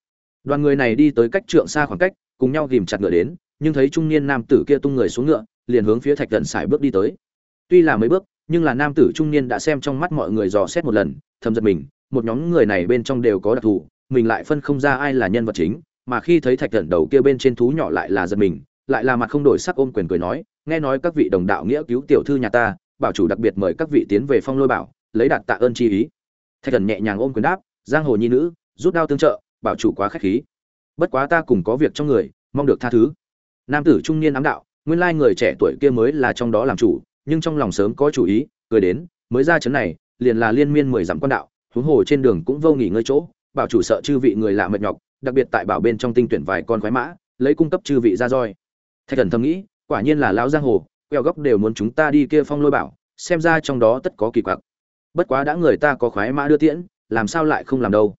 Đoàn người này đi tới cách trượng xa khoảng cách, cùng nhau ghìm chặt ngựa đến, nhưng thấy trung niên nam tử kia tung người xuống ngựa, liền hướng phía thạch thần sải bước đi tới. Tuy là mấy bước, nhưng là nam tử trung niên đã xem trong mắt mọi người dò xét một lần, thầm giật mình, một nhóm người này bên trong đều có đặc thù, mình lại phân không ra ai là nhân vật chính, mà khi thấy thạch thần đầu kia bên trên thú nhỏ lại là giật mình, lại là mặt không đổi sắc ôm quyền cười nói nghe nói các vị đồng đạo nghĩa cứu tiểu thư nhà ta, bảo chủ đặc biệt mời các vị tiến về phong lôi bảo, lấy đạt tạ ơn chi ý. Thạch thần nhẹ nhàng ôm quyền đáp, giang hồ nhi nữ, rút đao tương trợ, bảo chủ quá khách khí. Bất quá ta cùng có việc trong người, mong được tha thứ. Nam tử trung niên ám đạo, nguyên lai người trẻ tuổi kia mới là trong đó làm chủ, nhưng trong lòng sớm có chủ ý, cười đến, mới ra chấn này, liền là liên miên mười dặm quan đạo, huống hồ trên đường cũng vô nghỉ ngơi chỗ, bảo chủ sợ chư vị người lạ mệt nhọc, đặc biệt tại bảo bên trong tinh tuyển vài con khoái mã, lấy cung cấp chư vị ra roi. Thạch thần thầm nghĩ quả nhiên là lão giang hồ queo góc đều muốn chúng ta đi kia phong lôi bảo, xem ra trong đó tất có kỳ quặc. Bất quá đã người ta có khoái mã đưa tiễn, làm sao lại không làm đâu.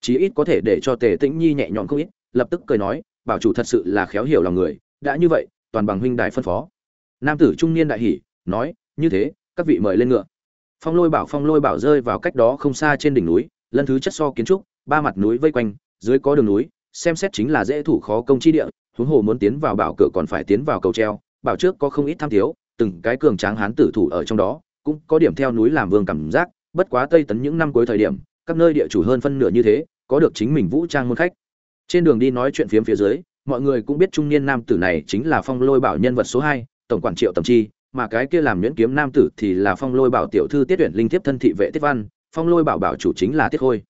Chí ít có thể để cho tề tĩnh nhi nhẹ nhõm không ít, lập tức cười nói, bảo chủ thật sự là khéo hiểu lòng người, đã như vậy, toàn bằng huynh đại phân phó. Nam tử trung niên đại hỉ, nói, như thế, các vị mời lên ngựa. Phong lôi bảo phong lôi bảo rơi vào cách đó không xa trên đỉnh núi, lân thứ chất so kiến trúc, ba mặt núi vây quanh, dưới có đường núi, xem xét chính là dễ thủ khó công chi địa huống hồ muốn tiến vào bảo cửa còn phải tiến vào cầu treo, bảo trước có không ít tham thiếu, từng cái cường tráng hán tử thủ ở trong đó, cũng có điểm theo núi làm vương cảm giác, bất quá tây tấn những năm cuối thời điểm, các nơi địa chủ hơn phân nửa như thế, có được chính mình vũ trang môn khách. Trên đường đi nói chuyện phiếm phía dưới, mọi người cũng biết trung niên nam tử này chính là phong lôi bảo nhân vật số hai, tổng quản triệu tầm chi, mà cái kia làm nhuyễn kiếm nam tử thì là phong lôi bảo tiểu thư tiết tuyển linh thiếp thân thị vệ tiết văn, phong lôi bảo bảo chủ chính là tiết khôi.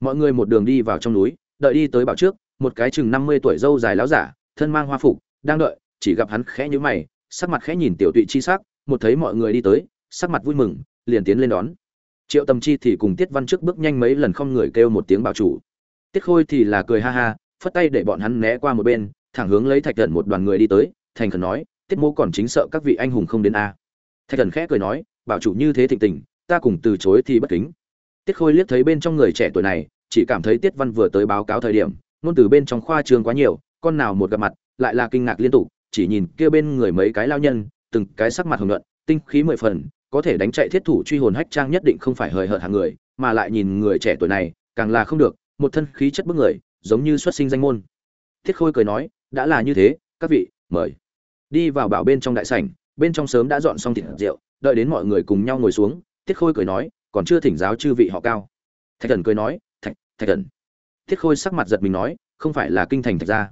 Mọi người một đường đi vào trong núi, đợi đi tới bảo trước, một cái chừng năm mươi tuổi dâu dài láo giả thân mang hoa phục, đang đợi, chỉ gặp hắn khẽ nhíu mày, sắc mặt khẽ nhìn tiểu tụy chi sắc, một thấy mọi người đi tới, sắc mặt vui mừng, liền tiến lên đón. Triệu tầm chi thì cùng tiết văn trước bước nhanh mấy lần không người kêu một tiếng bảo chủ. Tiết khôi thì là cười ha ha, phất tay để bọn hắn né qua một bên, thẳng hướng lấy thạch thần một đoàn người đi tới, thành khẩn nói, tiết mô còn chính sợ các vị anh hùng không đến a. Thạch thần khẽ cười nói, bảo chủ như thế thịnh tình, ta cùng từ chối thì bất kính. Tiết khôi liếc thấy bên trong người trẻ tuổi này, chỉ cảm thấy tiết văn vừa tới báo cáo thời điểm, ngôn từ bên trong khoa trường quá nhiều con nào một gặp mặt, lại là kinh ngạc liên tục, chỉ nhìn kia bên người mấy cái lao nhân, từng cái sắc mặt hồng nhuận, tinh khí mười phần, có thể đánh chạy thiết thủ truy hồn hách trang nhất định không phải hời hợt hàng người, mà lại nhìn người trẻ tuổi này, càng là không được, một thân khí chất bức người, giống như xuất sinh danh môn. Thiết khôi cười nói, đã là như thế, các vị, mời. Đi vào bảo bên trong đại sảnh, bên trong sớm đã dọn xong thịt rượu, đợi đến mọi người cùng nhau ngồi xuống tiết khôi cười nói, còn chưa thỉnh giáo chư vị họ cao. Thạch thần cười nói, thạch thạch thần. Tiết khôi sắc mặt giật mình nói, không phải là kinh thành thạch gia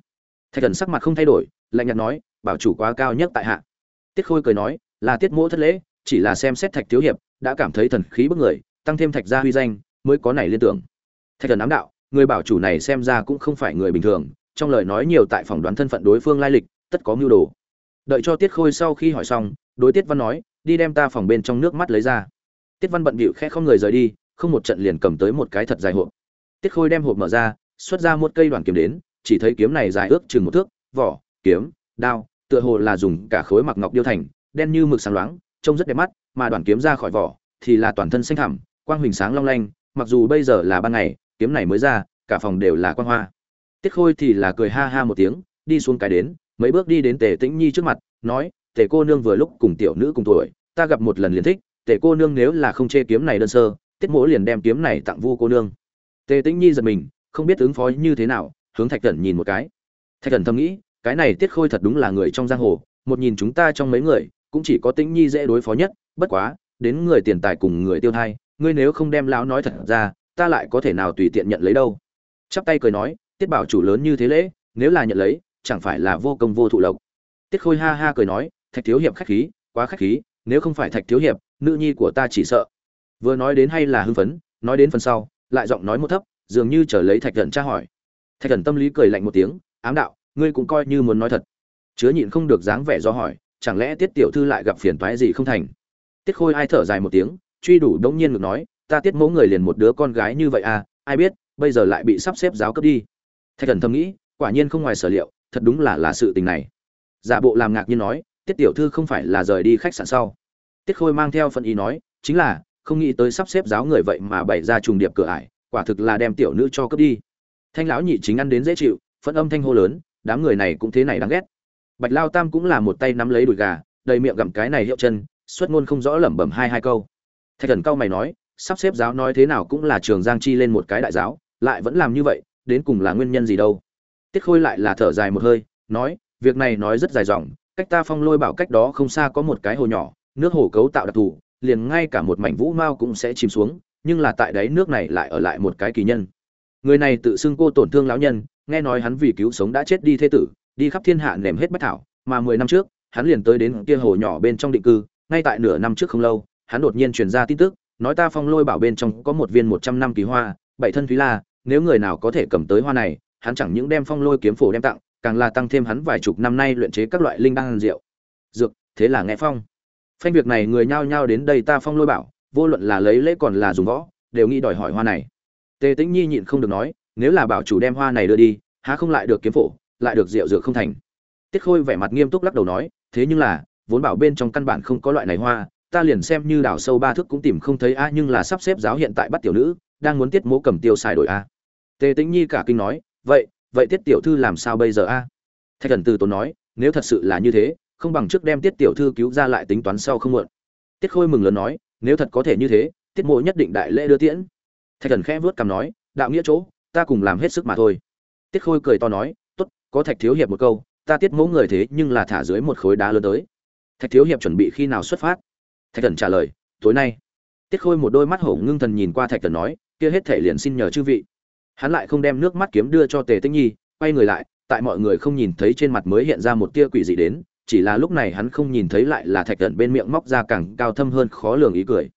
thạch thần sắc mặt không thay đổi, lạnh nhạt nói, bảo chủ quá cao nhất tại hạ. Tiết khôi cười nói, là tiết mỗ thất lễ, chỉ là xem xét thạch thiếu hiệp, đã cảm thấy thần khí bức người, tăng thêm thạch gia huy danh, mới có này liên tưởng. Thạch thần ám đạo, người bảo chủ này xem ra cũng không phải người bình thường, trong lời nói nhiều tại phỏng đoán thân phận đối phương lai lịch, tất có mưu đồ. Đợi cho tiết khôi sau khi hỏi xong, đối tiết văn nói, đi đem ta phòng bên trong nước mắt lấy ra. Tiết văn bận bịu khẽ không người rời đi, không một trận liền cầm tới một cái thật dài hộp. Tiết khôi đem hộp mở ra, xuất ra một cây đoàn kiếm đến chỉ thấy kiếm này dài ước chừng một thước, vỏ, kiếm, đao, tựa hồ là dùng cả khối mặc ngọc điêu thành, đen như mực sáng loáng, trông rất đẹp mắt, mà đoạn kiếm ra khỏi vỏ thì là toàn thân xanh thẳm, quang huỳnh sáng long lanh, mặc dù bây giờ là ban ngày, kiếm này mới ra, cả phòng đều là quang hoa. Tiết khôi thì là cười ha ha một tiếng, đi xuống cái đến, mấy bước đi đến tề tĩnh nhi trước mặt, nói, tề cô nương vừa lúc cùng tiểu nữ cùng tuổi, ta gặp một lần liền thích, tề cô nương nếu là không chê kiếm này đơn sơ, tiết mỗ liền đem kiếm này tặng vu cô nương. Tề tĩnh nhi giật mình, không biết ứng phó như thế nào hướng thạch thần nhìn một cái. Thạch thần thầm nghĩ, cái này tiết khôi thật đúng là người trong giang hồ, một nhìn chúng ta trong mấy người, cũng chỉ có tĩnh nhi dễ đối phó nhất, bất quá, đến người tiền tài cùng người tiêu thai, ngươi nếu không đem lão nói thật ra, ta lại có thể nào tùy tiện nhận lấy đâu? Chắp tay cười nói, tiết bảo chủ lớn như thế lễ, nếu là nhận lấy, chẳng phải là vô công vô thụ lộc. Tiết khôi ha ha cười nói, thạch thiếu hiệp khách khí, quá khách khí, nếu không phải thạch thiếu hiệp, nữ nhi của ta chỉ sợ. Vừa nói đến hay là hưng phấn, nói đến phần sau, lại giọng nói một thấp, dường như trở lấy thạch thần tra hỏi thạch thần tâm lý cười lạnh một tiếng, ám đạo, ngươi cũng coi như muốn nói thật. Chứa nhịn không được dáng vẻ do hỏi, chẳng lẽ tiết tiểu thư lại gặp phiền toái gì không thành? Tiết khôi ai thở dài một tiếng, truy đủ đống nhiên ngược nói, ta tiết mẫu người liền một đứa con gái như vậy à ai biết, bây giờ lại bị sắp xếp giáo cấp đi. Thạch thần thầm nghĩ, quả nhiên không ngoài sở liệu, thật đúng là là sự tình này. Giả bộ làm ngạc nhiên nói, tiết tiểu thư không phải là rời đi khách sạn sau? Tiết khôi mang theo phần ý nói, chính là, không nghĩ tới sắp xếp giáo người vậy mà bày ra trùng điệp cửa ải, quả thực là đem tiểu nữ cho cướp đi thanh lão nhị chính ăn đến dễ chịu phân âm thanh hô lớn, đám người này cũng thế này đáng ghét. Bạch lao tam cũng là một tay nắm lấy đùi gà, đầy miệng gặm cái này hiệu chân, xuất ngôn không rõ lẩm bẩm hai hai câu. Thạch thần cao mày nói, sắp xếp giáo nói thế nào cũng là trường giang chi lên một cái đại giáo, lại vẫn làm như vậy, đến cùng là nguyên nhân gì đâu? Tiết khôi lại là thở dài một hơi, nói, việc này nói rất dài dòng, cách ta phong lôi bảo cách đó không xa có một cái hồ nhỏ, nước hồ cấu tạo đặc thù, liền ngay cả một mảnh vũ mao cũng sẽ chìm xuống, nhưng là tại đáy nước này lại ở lại một cái kỳ nhân người này tự xưng cô tổn thương lão nhân, nghe nói hắn vì cứu sống đã chết đi thế tử, đi khắp thiên hạ nềm hết bách thảo, mà mười năm trước, hắn liền tới đến kia hồ nhỏ bên trong định cư, ngay tại nửa năm trước không lâu, hắn đột nhiên truyền ra tin tức, nói ta phong lôi bảo bên trong có một viên một trăm năm kỳ hoa, bảy thân thúy la, nếu người nào có thể cầm tới hoa này, hắn chẳng những đem phong lôi kiếm phổ đem tặng, càng là tăng thêm hắn vài chục năm nay luyện chế các loại linh đan rượu. Dược, thế là nghe phong. Phanh việc này người nhao nhao đến đây ta phong lôi bảo, vô luận là lấy lễ còn là dùng võ, đều nghĩ đòi hỏi hoa này tề tĩnh nhi nhịn không được nói, nếu là bảo chủ đem hoa này đưa đi, há không lại được kiếm phổ, lại được rượu dược không thành. Tiết khôi vẻ mặt nghiêm túc lắc đầu nói, thế nhưng là, vốn bảo bên trong căn bản không có loại này hoa, ta liền xem như đảo sâu ba thước cũng tìm không thấy a, nhưng là sắp xếp giáo hiện tại bắt tiểu nữ, đang muốn tiết mố cầm tiêu xài đổi a. Tề tĩnh nhi cả kinh nói, vậy vậy tiết tiểu thư làm sao bây giờ a? Thạch thần từ tốn nói, nếu thật sự là như thế, không bằng trước đem tiết tiểu thư cứu ra lại tính toán sau không muộn. Tiết khôi mừng lớn nói, nếu thật có thể như thế, tiết mộ nhất định đại lễ đưa tiễn thạch thần khẽ vớt cằm nói, đạo nghĩa chỗ, ta cùng làm hết sức mà thôi. Tiết khôi cười to nói, tốt, có thạch thiếu hiệp một câu, ta tiết mẫu người thế nhưng là thả dưới một khối đá lớn tới. Thạch thiếu hiệp chuẩn bị khi nào xuất phát? Thạch thần trả lời, tối nay. Tiết khôi một đôi mắt hổ ngưng thần nhìn qua thạch thần nói, kia hết thể liền xin nhờ chư vị. Hắn lại không đem nước mắt kiếm đưa cho tề tích nhi, quay người lại, tại mọi người không nhìn thấy trên mặt mới hiện ra một tia quỷ dị đến, chỉ là lúc này hắn không nhìn thấy lại là thạch thần bên miệng móc ra càng cao thâm hơn khó lường ý cười.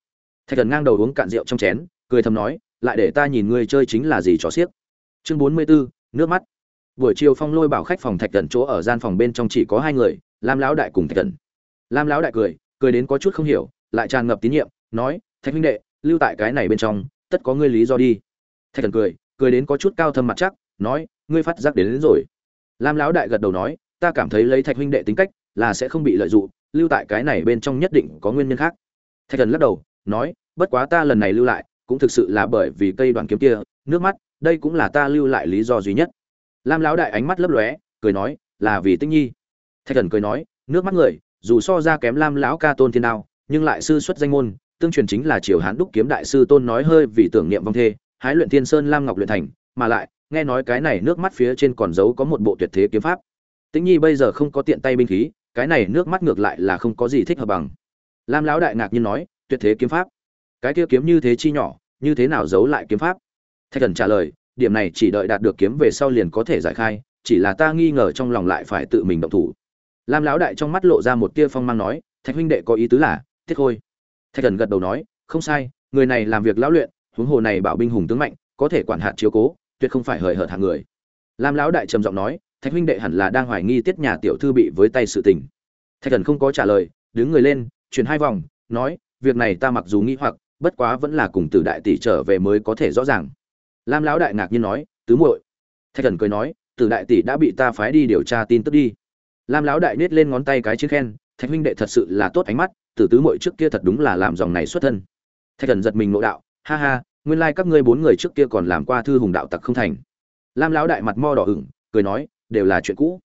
Thạch thần ngang đầu uống cạn rượu trong chén, cười thầm nói lại để ta nhìn ngươi chơi chính là gì trò xiếc. Chương bốn mươi 44, nước mắt. Buổi chiều phong lôi bảo khách phòng thạch cẩn chỗ ở gian phòng bên trong chỉ có hai người lam lão đại cùng thạch cẩn. Lam lão đại cười cười đến có chút không hiểu lại tràn ngập tín nhiệm nói thạch huynh đệ lưu tại cái này bên trong tất có ngươi lý do đi. Thạch cẩn cười cười đến có chút cao thâm mặt chắc nói ngươi phát giác đến, đến rồi. Lam lão đại gật đầu nói ta cảm thấy lấy thạch huynh đệ tính cách là sẽ không bị lợi dụng lưu tại cái này bên trong nhất định có nguyên nhân khác. Thạch thần lắc đầu nói bất quá ta lần này lưu lại cũng thực sự là bởi vì cây đoàn kiếm kia, nước mắt, đây cũng là ta lưu lại lý do duy nhất. Lam lão đại ánh mắt lấp lóe, cười nói, là vì tinh nhi. Thạch thần cười nói, nước mắt người, dù so ra kém lam lão ca tôn thiên đao, nhưng lại sư xuất danh môn, tương truyền chính là triều hán đúc kiếm đại sư tôn nói hơi vì tưởng niệm vong thê, hái luyện thiên sơn lam ngọc luyện thành, mà lại, nghe nói cái này nước mắt phía trên còn giấu có một bộ tuyệt thế kiếm pháp. Tĩnh nhi bây giờ không có tiện tay binh khí, cái này nước mắt ngược lại là không có gì thích hợp bằng. Lam lão đại ngạc nhiên nói, tuyệt thế kiếm pháp cái kia kiếm như thế chi nhỏ, như thế nào giấu lại kiếm pháp? Thạch thần trả lời, điểm này chỉ đợi đạt được kiếm về sau liền có thể giải khai, chỉ là ta nghi ngờ trong lòng lại phải tự mình động thủ. Lam lão đại trong mắt lộ ra một tia phong mang nói, thạch huynh đệ có ý tứ là tiết khôi. Thạch thần gật đầu nói, không sai, người này làm việc lão luyện, huống hồ này bảo binh hùng tướng mạnh, có thể quản hạt chiếu cố, tuyệt không phải hời hợt hạng người. Lam lão đại trầm giọng nói, thạch huynh đệ hẳn là đang hoài nghi tiết nhà tiểu thư bị với tay sự tình. Thạch thần không có trả lời, đứng người lên, chuyển hai vòng, nói, việc này ta mặc dù nghi hoặc bất quá vẫn là cùng từ đại tỷ trở về mới có thể rõ ràng. Lam lão đại ngạc nhiên nói, tứ muội. Thạch thần cười nói từ đại tỷ đã bị ta phái đi điều tra tin tức đi. Lam lão đại nết lên ngón tay cái chiến khen, thạch huynh đệ thật sự là tốt ánh mắt, tử tứ muội trước kia thật đúng là làm dòng này xuất thân. Thạch thần giật mình nộ đạo, ha ha, nguyên lai các ngươi bốn người trước kia còn làm qua thư hùng đạo tặc không thành. Lam lão đại mặt mo đỏ ửng, cười nói, đều là chuyện cũ.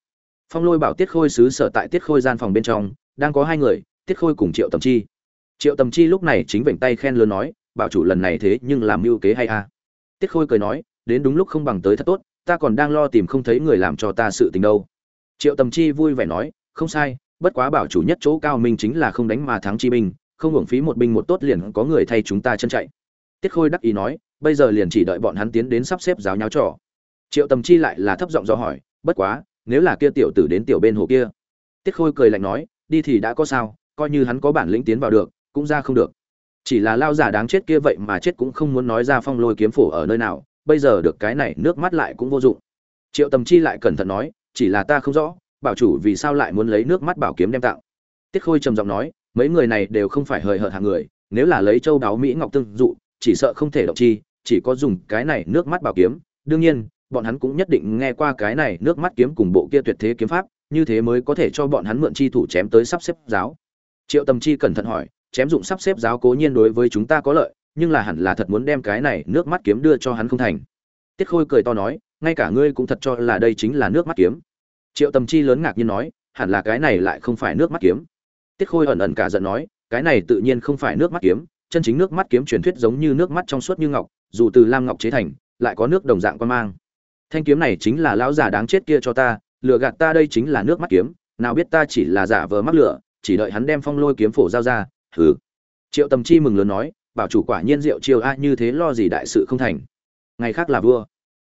Phong lôi bảo tiết khôi sứ sở tại tiết khôi gian phòng bên trong, đang có hai người, tiết khôi cùng triệu tầm chi triệu tầm chi lúc này chính vểnh tay khen lớn nói, bảo chủ lần này thế nhưng làm mưu kế hay a à? tiết khôi cười nói, đến đúng lúc không bằng tới thật tốt, ta còn đang lo tìm không thấy người làm cho ta sự tình đâu. Triệu tầm chi vui vẻ nói, không sai, bất quá bảo chủ nhất chỗ cao minh chính là không đánh mà thắng chi binh, không hưởng phí một binh một tốt liền có người thay chúng ta chân chạy. Tiết khôi đắc ý nói, bây giờ liền chỉ đợi bọn hắn tiến đến sắp xếp giáo nháo trò. Triệu tầm chi lại là thấp giọng do hỏi, bất quá, nếu là kia tiểu tử đến tiểu bên hồ kia? Tiết khôi cười lạnh nói, đi thì đã có sao, coi như hắn có bản lĩnh tiến vào được cũng ra không được. Chỉ là lao giả đáng chết kia vậy mà chết cũng không muốn nói ra phong lôi kiếm phổ ở nơi nào, bây giờ được cái này nước mắt lại cũng vô dụng. Triệu tầm chi lại cẩn thận nói, chỉ là ta không rõ, bảo chủ vì sao lại muốn lấy nước mắt bảo kiếm đem tặng. Tiết khôi trầm giọng nói, mấy người này đều không phải hời hợt hàng người, nếu là lấy châu đáo mỹ ngọc tương dụ, chỉ sợ không thể động chi, chỉ có dùng cái này nước mắt bảo kiếm. Đương nhiên, bọn hắn cũng nhất định nghe qua cái này nước mắt kiếm cùng bộ kia tuyệt thế kiếm pháp, như thế mới có thể cho bọn hắn mượn chi thủ chém tới sắp xếp giáo. Triệu tầm chi cẩn thận hỏi chém dụng sắp xếp giáo cố nhiên đối với chúng ta có lợi, nhưng là hẳn là thật muốn đem cái này nước mắt kiếm đưa cho hắn không thành. Tiết khôi cười to nói, ngay cả ngươi cũng thật cho là đây chính là nước mắt kiếm. Triệu tầm chi lớn ngạc nhiên nói, hẳn là cái này lại không phải nước mắt kiếm. Tiết khôi ẩn ẩn cả giận nói, cái này tự nhiên không phải nước mắt kiếm, chân chính nước mắt kiếm truyền thuyết giống như nước mắt trong suốt như ngọc, dù từ lam ngọc chế thành, lại có nước đồng dạng quan mang. Thanh kiếm này chính là lão già đáng chết kia cho ta, lừa gạt ta đây chính là nước mắt kiếm, nào biết ta chỉ là giả vờ mắc lửa, chỉ đợi hắn đem phong lôi kiếm phổ giao ra hừ triệu tầm chi mừng lớn nói, bảo chủ quả nhiên diệu chiêu a, như thế lo gì đại sự không thành. Ngày khác là vua.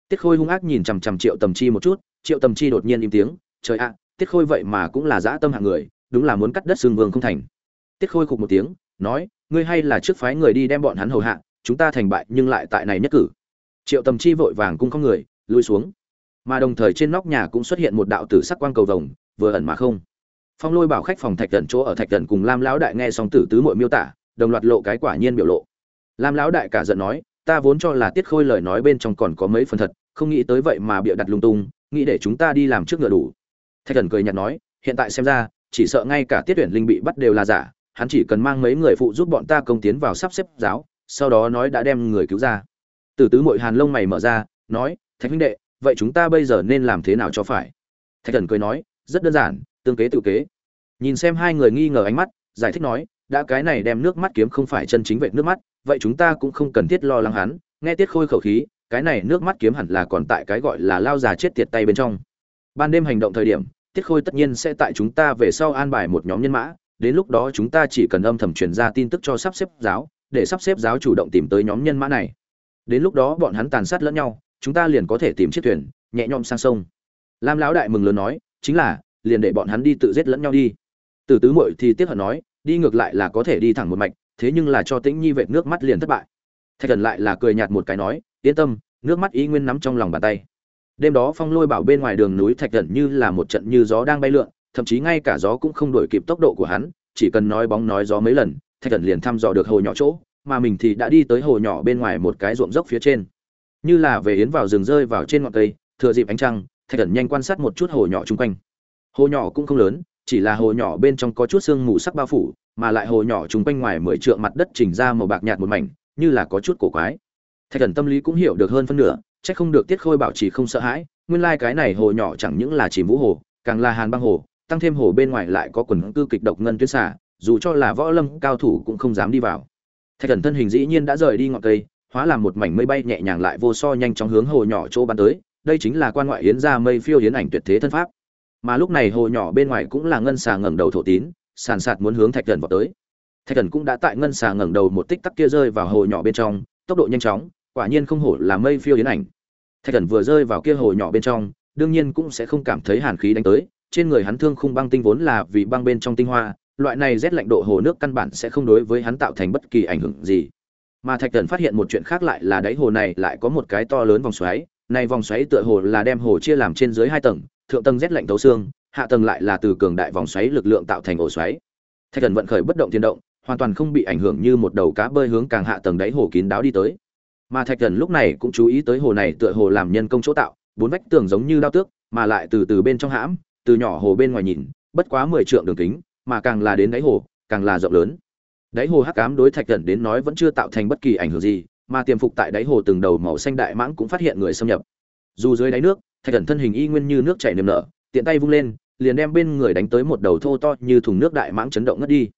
Tiết khôi hung ác nhìn chằm chằm triệu tầm chi một chút, triệu tầm chi đột nhiên im tiếng, trời ạ, tiết khôi vậy mà cũng là dã tâm hạng người, đúng là muốn cắt đất xương vương không thành. Tiết khôi khục một tiếng, nói, ngươi hay là trước phái người đi đem bọn hắn hầu hạ, chúng ta thành bại nhưng lại tại này nhất cử. Triệu tầm chi vội vàng cung không người, lui xuống. Mà đồng thời trên nóc nhà cũng xuất hiện một đạo tử sắc quang cầu vồng, vừa ẩn mà không phong lôi bảo khách phòng thạch thần chỗ ở thạch thần cùng lam lão đại nghe xong tử tứ mội miêu tả, đồng loạt lộ cái quả nhiên biểu lộ. Lam lão đại cả giận nói, ta vốn cho là tiết khôi lời nói bên trong còn có mấy phần thật, không nghĩ tới vậy mà bịa đặt lung tung, nghĩ để chúng ta đi làm trước ngựa đủ. Thạch thần cười nhạt nói, hiện tại xem ra, chỉ sợ ngay cả tiết tuyển linh bị bắt đều là giả, hắn chỉ cần mang mấy người phụ giúp bọn ta công tiến vào sắp xếp giáo, sau đó nói đã đem người cứu ra. Từ tứ mội hàn lông mày mở ra, nói, thạch huynh đệ, vậy chúng ta bây giờ nên làm thế nào cho phải? Thạch thần cười nói, rất đơn giản tương kế tự kế. Nhìn xem hai người nghi ngờ ánh mắt, giải thích nói, đã cái này đem nước mắt kiếm không phải chân chính vệ nước mắt, vậy chúng ta cũng không cần thiết lo lắng hắn. Nghe tiết khôi khẩu khí, cái này nước mắt kiếm hẳn là còn tại cái gọi là lao già chết tiệt tay bên trong. Ban đêm hành động thời điểm, tiết khôi tất nhiên sẽ tại chúng ta về sau an bài một nhóm nhân mã, đến lúc đó chúng ta chỉ cần âm thầm truyền ra tin tức cho sắp xếp giáo, để sắp xếp giáo chủ động tìm tới nhóm nhân mã này. Đến lúc đó bọn hắn tàn sát lẫn nhau, chúng ta liền có thể tìm chiếc thuyền, nhẹ nhõm sang sông. Lam lão đại mừng lớn nói, chính là liền để bọn hắn đi tự giết lẫn nhau đi. Từ tứ muội thì tiếc hận nói, đi ngược lại là có thể đi thẳng một mạch, thế nhưng là cho tĩnh nhi vệt nước mắt liền thất bại. Thạch thần lại là cười nhạt một cái nói, yên tâm, nước mắt ý nguyên nắm trong lòng bàn tay. Đêm đó phong lôi bảo bên ngoài đường núi thạch thần như là một trận như gió đang bay lượn, thậm chí ngay cả gió cũng không đổi kịp tốc độ của hắn, chỉ cần nói bóng nói gió mấy lần, thạch thần liền thăm dò được hồ nhỏ chỗ, mà mình thì đã đi tới hồ nhỏ bên ngoài một cái ruộng dốc phía trên. Như là về yến vào rừng rơi vào trên ngọn cây, thừa dịp ánh trăng, thạch thần nhanh quan sát một chút hồ nhỏ chung quanh hồ nhỏ cũng không lớn, chỉ là hồ nhỏ bên trong có chút sương mù sắc bao phủ, mà lại hồ nhỏ chúng quanh ngoài mười trượng mặt đất chỉnh ra màu bạc nhạt một mảnh, như là có chút cổ quái. Thạch thần tâm lý cũng hiểu được hơn phân nửa, chắc không được tiết khôi bảo trì không sợ hãi, nguyên lai cái này hồ nhỏ chẳng những là chỉ vũ hồ, càng là hàn băng hồ, tăng thêm hồ bên ngoài lại có quần cư kịch độc ngân tuyến xả, dù cho là võ lâm cao thủ cũng không dám đi vào. Thạch thần thân hình dĩ nhiên đã rời đi ngọn cây, hóa làm một mảnh mây bay nhẹ nhàng lại vô so nhanh trong hướng hồ nhỏ chỗ bắn tới, đây chính là quan ngoại hiến ra mây phiêu hiến ảnh tuyệt thế thân pháp mà lúc này hồ nhỏ bên ngoài cũng là ngân xà ngẩng đầu thổ tín, sàn sạt muốn hướng thạch thần vào tới. Thạch thần cũng đã tại ngân xà ngẩng đầu một tích tắc kia rơi vào hồ nhỏ bên trong, tốc độ nhanh chóng, quả nhiên không hổ là mây phiêu đến ảnh. Thạch thần vừa rơi vào kia hồ nhỏ bên trong, đương nhiên cũng sẽ không cảm thấy hàn khí đánh tới, trên người hắn thương khung băng tinh vốn là vì băng bên trong tinh hoa, loại này rét lạnh độ hồ nước căn bản sẽ không đối với hắn tạo thành bất kỳ ảnh hưởng gì. Mà thạch thần phát hiện một chuyện khác lại là đáy hồ này lại có một cái to lớn vòng xoáy, này vòng xoáy tựa hồ là đem hồ chia làm trên dưới hai tầng thượng tầng rét lạnh thấu xương, hạ tầng lại là từ cường đại vòng xoáy lực lượng tạo thành ổ xoáy. Thạch thần vận khởi bất động thiên động, hoàn toàn không bị ảnh hưởng như một đầu cá bơi hướng càng hạ tầng đáy hồ kín đáo đi tới. Mà thạch thần lúc này cũng chú ý tới hồ này tựa hồ làm nhân công chỗ tạo, bốn vách tường giống như đao tước, mà lại từ từ bên trong hãm, từ nhỏ hồ bên ngoài nhìn, bất quá mười trượng đường kính, mà càng là đến đáy hồ, càng là rộng lớn. Đáy hồ hắc ám đối thạch thần đến nói vẫn chưa tạo thành bất kỳ ảnh hưởng gì, mà tiềm phục tại đáy hồ từng đầu màu xanh đại mãng cũng phát hiện người xâm nhập. Dù dưới đáy nước thạch thần thân hình y nguyên như nước chảy niềm nở, tiện tay vung lên, liền đem bên người đánh tới một đầu thô to như thùng nước đại mãng chấn động ngất đi.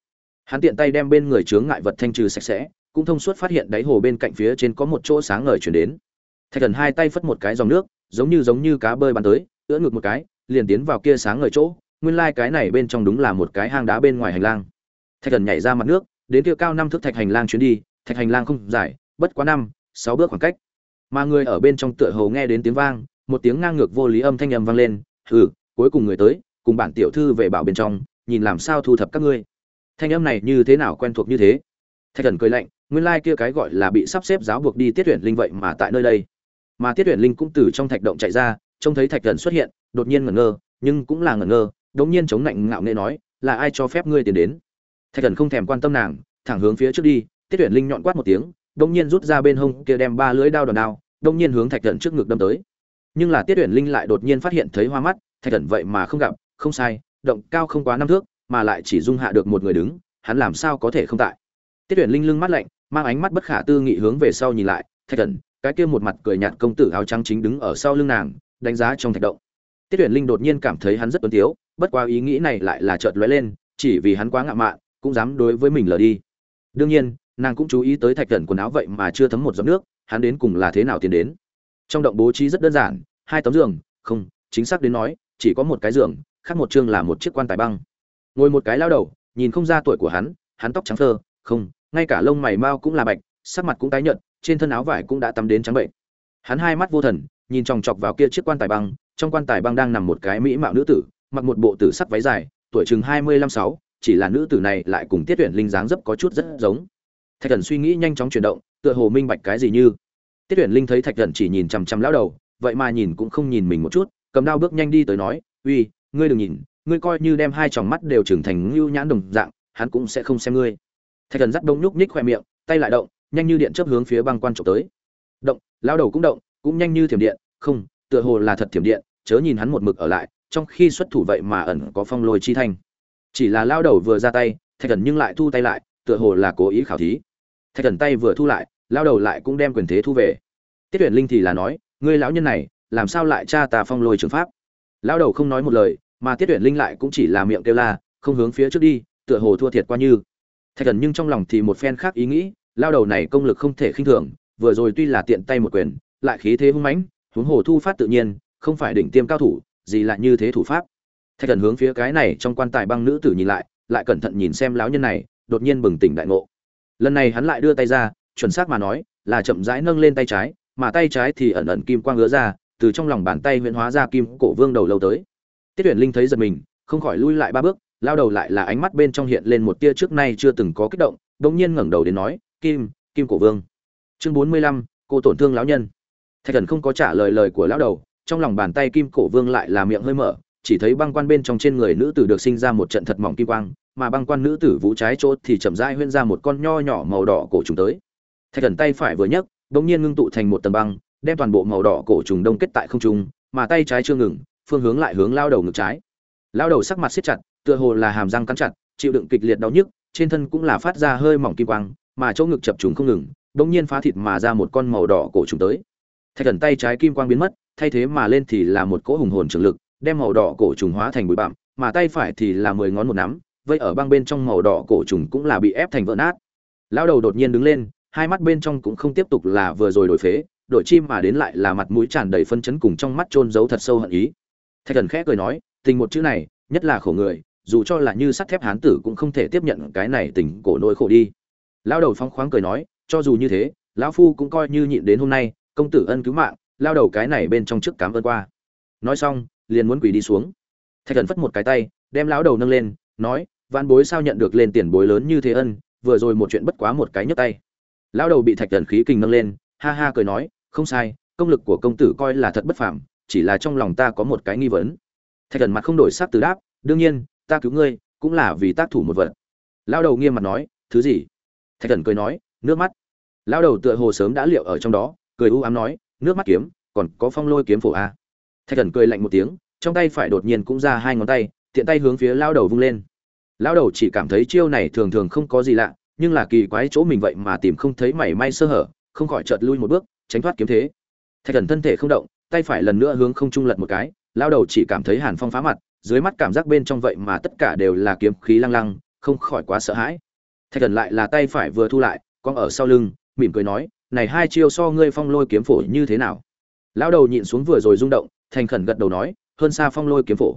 Hắn tiện tay đem bên người chướng ngại vật thanh trừ sạch sẽ, cũng thông suốt phát hiện đáy hồ bên cạnh phía trên có một chỗ sáng ngời chuyển đến. Thạch thần hai tay phất một cái dòng nước, giống như giống như cá bơi bắn tới, ưỡn ngược một cái, liền tiến vào kia sáng ngời chỗ, nguyên lai cái này bên trong đúng là một cái hang đá bên ngoài hành lang. Thạch thần nhảy ra mặt nước, đến kia cao năm thước thạch hành lang chuyến đi, thạch hành lang không dài, bất quá năm, sáu bước khoảng cách. Mà người ở bên trong tựa hồ nghe đến tiếng vang một tiếng ngang ngược vô lý âm thanh âm vang lên, hừ, cuối cùng người tới, cùng bản tiểu thư về bảo bên trong, nhìn làm sao thu thập các ngươi. Thanh âm này như thế nào quen thuộc như thế? Thạch thần cười lạnh, nguyên lai kia cái gọi là bị sắp xếp giáo buộc đi tiết tuyển linh vậy mà tại nơi đây. Mà tiết tuyển linh cũng từ trong thạch động chạy ra, trông thấy thạch thần xuất hiện, đột nhiên ngẩn ngơ, nhưng cũng là ngẩn ngơ, đống nhiên chống lạnh ngạo nghệ nói, là ai cho phép ngươi tiến đến? Thạch thần không thèm quan tâm nàng, thẳng hướng phía trước đi, tiết tuyển linh nhọn quát một tiếng, đống nhiên rút ra bên hông kia đem ba lưỡi đao đòn đao, đống nhiên hướng thạch thần trước ngực đâm tới nhưng là tiết tuyển linh lại đột nhiên phát hiện thấy hoa mắt, thạch thần vậy mà không gặp, không sai, động cao không quá năm thước, mà lại chỉ dung hạ được một người đứng, hắn làm sao có thể không tại? Tiết tuyển linh lưng mắt lạnh, mang ánh mắt bất khả tư nghị hướng về sau nhìn lại, thạch thần cái kia một mặt cười nhạt công tử áo trắng chính đứng ở sau lưng nàng, đánh giá trong thạch động. Tiết tuyển linh đột nhiên cảm thấy hắn rất tuấn tiếu, bất quá ý nghĩ này lại là chợt lóe lên, chỉ vì hắn quá ngạo mạn, cũng dám đối với mình lờ đi. Đương nhiên, nàng cũng chú ý tới thạch thần quần áo vậy mà chưa thấm một giọt nước, hắn đến cùng là thế nào tiến đến? Trong động bố trí rất đơn giản, hai tấm giường, không, chính xác đến nói, chỉ có một cái giường, khác một chương là một chiếc quan tài băng. Ngồi một cái lao đầu, nhìn không ra tuổi của hắn hắn tóc trắng thơ không, ngay cả lông mày Mao cũng là bạch, sắc mặt cũng tái nhợt, trên thân áo vải cũng đã tắm đến trắng bệnh. Hắn hai mắt vô thần, nhìn chòng chọc vào kia chiếc quan tài băng, trong quan tài băng đang nằm một cái mỹ mạo nữ tử, mặc một bộ tử sắc váy dài, tuổi chừng hai mươi lăm sáu, chỉ là nữ tử này lại cùng tiết tuyển linh dáng dấp có chút rất giống. Thạch thần suy nghĩ nhanh chóng chuyển động, tựa hồ minh bạch cái gì như tiết tuyển linh thấy thạch thần chỉ nhìn chằm chằm lão đầu, vậy mà nhìn cũng không nhìn mình một chút, cầm đao bước nhanh đi tới nói, uy, ngươi đừng nhìn, ngươi coi như đem hai tròng mắt đều trưởng thành ngưu nhãn đồng dạng, hắn cũng sẽ không xem ngươi. Thạch thần dắt đông nhúc nhích khoe miệng, tay lại động, nhanh như điện chớp hướng phía băng quan trộm tới. Động, lão đầu cũng động, cũng nhanh như thiểm điện, không, tựa hồ là thật thiểm điện, chớ nhìn hắn một mực ở lại, trong khi xuất thủ vậy mà ẩn có phong lôi chi thanh. Chỉ là lao đầu vừa ra tay, thạch thần nhưng lại thu tay lại, tựa hồ là cố ý khảo thí. Thạch thần tay vừa thu lại lao đầu lại cũng đem quyền thế thu về. Tiết tuyển linh thì là nói, ngươi lão nhân này, làm sao lại cha ta phong lôi trường pháp? Lao đầu không nói một lời, mà tiết tuyển linh lại cũng chỉ là miệng kêu la, không hướng phía trước đi, tựa hồ thua thiệt qua như. Thạch thần nhưng trong lòng thì một phen khác ý nghĩ, lao đầu này công lực không thể khinh thường, vừa rồi tuy là tiện tay một quyền, lại khí thế hung mãnh, huống hồ thu phát tự nhiên, không phải đỉnh tiêm cao thủ, gì lại như thế thủ pháp. Thạch thần hướng phía cái này trong quan tài băng nữ tử nhìn lại lại cẩn thận nhìn xem lão nhân này, đột nhiên bừng tỉnh đại ngộ. Lần này hắn lại đưa tay ra chuẩn xác mà nói, là chậm rãi nâng lên tay trái, mà tay trái thì ẩn ẩn kim quang ngứa ra, từ trong lòng bàn tay huyễn hóa ra kim cổ vương đầu lâu tới. Tiết tuyển linh thấy giật mình, không khỏi lui lại ba bước, lao đầu lại là ánh mắt bên trong hiện lên một tia trước nay chưa từng có kích động, bỗng nhiên ngẩng đầu đến nói, kim kim cổ vương. Chương bốn mươi lăm, cô tổn thương lão nhân. Thạch thần không có trả lời lời của lão đầu, trong lòng bàn tay kim cổ vương lại là miệng hơi mở, chỉ thấy băng quan bên trong trên người nữ tử được sinh ra một trận thật mỏng kim quang, mà băng quan nữ tử vũ trái chỗ thì chậm rãi huyên ra một con nho nhỏ màu đỏ cổ trùng tới thạch thần tay phải vừa nhấc, bỗng nhiên ngưng tụ thành một tầng băng, đem toàn bộ màu đỏ cổ trùng đông kết tại không trung, mà tay trái chưa ngừng, phương hướng lại hướng lao đầu ngực trái. Lao đầu sắc mặt siết chặt, tựa hồ là hàm răng cắn chặt, chịu đựng kịch liệt đau nhức, trên thân cũng là phát ra hơi mỏng kim quang, mà chỗ ngực chập trùng không ngừng, bỗng nhiên phá thịt mà ra một con màu đỏ cổ trùng tới. Thạch thần tay trái kim quang biến mất, thay thế mà lên thì là một cỗ hùng hồn trường lực, đem màu đỏ cổ trùng hóa thành bụi bặm, mà tay phải thì là mười ngón một nắm, vây ở băng bên trong màu đỏ cổ trùng cũng là bị ép thành vỡ nát. Lao đầu đột nhiên đứng lên hai mắt bên trong cũng không tiếp tục là vừa rồi đổi phế, đổi chim mà đến lại là mặt mũi tràn đầy phân chấn cùng trong mắt trôn giấu thật sâu hận ý. Thạch thần khẽ cười nói, tình một chữ này, nhất là khổ người, dù cho là như sắt thép hán tử cũng không thể tiếp nhận cái này tình cổ nỗi khổ đi. Lao đầu phong khoáng cười nói, cho dù như thế, lão phu cũng coi như nhịn đến hôm nay, công tử ân cứu mạng lao đầu cái này bên trong trước cám ơn qua. Nói xong, liền muốn quỳ đi xuống. Thạch thần phất một cái tay, đem lão đầu nâng lên, nói văn bối sao nhận được lên tiền bối lớn như thế ân, vừa rồi một chuyện bất quá một cái nhấc tay lão đầu bị thạch thần khí kình nâng lên, ha ha cười nói, không sai, công lực của công tử coi là thật bất phàm, chỉ là trong lòng ta có một cái nghi vấn. Thạch thần mặt không đổi sắc từ đáp, đương nhiên, ta cứu ngươi cũng là vì tác thủ một vật. Lão đầu nghiêm mặt nói, thứ gì? Thạch thần cười nói, nước mắt. Lão đầu tựa hồ sớm đã liệu ở trong đó, cười u ám nói, nước mắt kiếm, còn có phong lôi kiếm phổ a thạch thần cười lạnh một tiếng, trong tay phải đột nhiên cũng ra hai ngón tay, tiện tay hướng phía lao đầu vung lên. Lao đầu chỉ cảm thấy chiêu này thường thường không có gì lạ nhưng là kỳ quái chỗ mình vậy mà tìm không thấy mảy may sơ hở, không khỏi chợt lui một bước, tránh thoát kiếm thế. Thạch thần thân thể không động, tay phải lần nữa hướng không trung lật một cái, lao đầu chỉ cảm thấy hàn phong phá mặt, dưới mắt cảm giác bên trong vậy mà tất cả đều là kiếm khí lăng lăng, không khỏi quá sợ hãi. Thạch thần lại là tay phải vừa thu lại con ở sau lưng, mỉm cười nói, này hai chiêu so ngươi phong lôi kiếm phổ như thế nào? Lão đầu nhịn xuống vừa rồi rung động, thành khẩn gật đầu nói, hơn xa phong lôi kiếm phổ.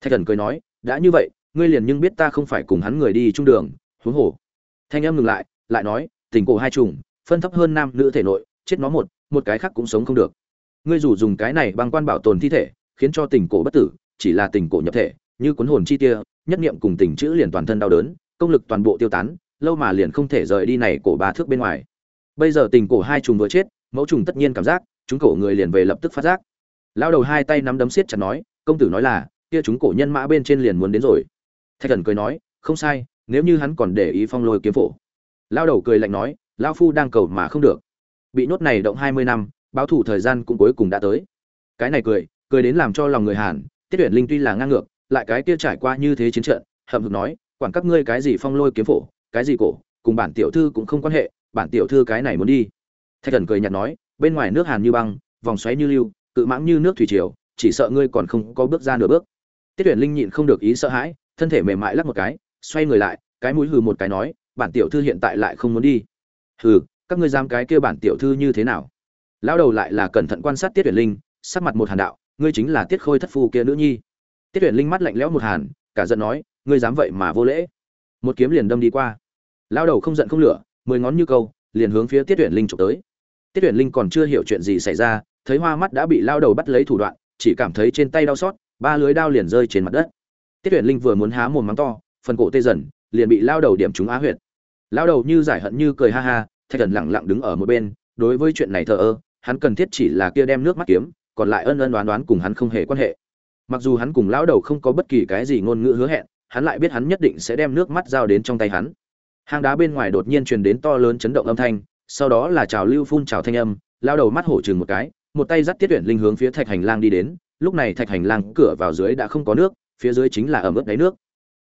Thạch thần cười nói, đã như vậy, ngươi liền nhưng biết ta không phải cùng hắn người đi trung đường, huống hồ thanh âm ngừng lại lại nói, tình cổ hai trùng phân thấp hơn nam nữ thể nội, chết nó một một cái khác cũng sống không được. Ngươi dù dùng cái này băng quan bảo tồn thi thể, khiến cho tình cổ bất tử, chỉ là tình cổ nhập thể, như cuốn hồn chi tia, nhất niệm cùng tình chữ liền toàn thân đau đớn, công lực toàn bộ tiêu tán, lâu mà liền không thể rời đi này cổ ba thước bên ngoài. Bây giờ tình cổ hai trùng vừa chết, mẫu trùng tất nhiên cảm giác, chúng cổ người liền về lập tức phát giác. Lao đầu hai tay nắm đấm siết chặt nói, công tử nói là, kia chúng cổ nhân mã bên trên liền muốn đến rồi. Thạch thần cười nói, không sai nếu như hắn còn để ý phong lôi kiếm phổ. Lao đầu cười lạnh nói, lao phu đang cầu mà không được. Bị nhốt này động hai mươi năm, báo thủ thời gian cũng cuối cùng đã tới. Cái này cười cười đến làm cho lòng người hàn, tiết tuyển linh tuy là ngang ngược, lại cái kia trải qua như thế chiến trận, hậm hực nói, quản các ngươi cái gì phong lôi kiếm phổ, cái gì cổ, cùng bản tiểu thư cũng không quan hệ, bản tiểu thư cái này muốn đi. Thạch thần cười nhạt nói, bên ngoài nước hàn như băng, vòng xoáy như lưu, cự mãng như nước thủy triều, chỉ sợ ngươi còn không có bước ra nửa bước. Tiết tuyển linh nhịn không được ý sợ hãi, thân thể mềm mại lắc một cái xoay người lại, cái mũi hừ một cái nói, bản tiểu thư hiện tại lại không muốn đi. Hừ, các ngươi dám cái kia bản tiểu thư như thế nào? Lão đầu lại là cẩn thận quan sát tiết tuyển linh, sắc mặt một hàn đạo, ngươi chính là tiết khôi thất phu kia nữ nhi. Tiết tuyển linh mắt lạnh lẽo một hàn, cả giận nói, ngươi dám vậy mà vô lễ. Một kiếm liền đâm đi qua. Lão đầu không giận không lửa, mười ngón như câu, liền hướng phía tiết tuyển linh trộm tới. Tiết tuyển linh còn chưa hiểu chuyện gì xảy ra, thấy hoa mắt đã bị lao đầu bắt lấy thủ đoạn, chỉ cảm thấy trên tay đau xót, ba lưới đao liền rơi trên mặt đất. Tiết tuyển linh vừa muốn há mồm mắng to phần cổ tê dần, liền bị lao đầu điểm trúng á huyệt. Lao đầu như giải hận như cười ha ha, thạch thần lặng lặng đứng ở một bên, đối với chuyện này thờ ơ, hắn cần thiết chỉ là kia đem nước mắt kiếm, còn lại ân ân đoán đoán cùng hắn không hề quan hệ. Mặc dù hắn cùng lão đầu không có bất kỳ cái gì ngôn ngữ hứa hẹn, hắn lại biết hắn nhất định sẽ đem nước mắt giao đến trong tay hắn. Hang đá bên ngoài đột nhiên truyền đến to lớn chấn động âm thanh, sau đó là trào lưu phun trào thanh âm, lao đầu mắt hổ chừng một cái, một tay dắt tiết tuyển linh hướng phía thạch hành lang đi đến, lúc này thạch hành lang cửa vào dưới đã không có nước, phía dưới chính là ẩm ướt đáy nước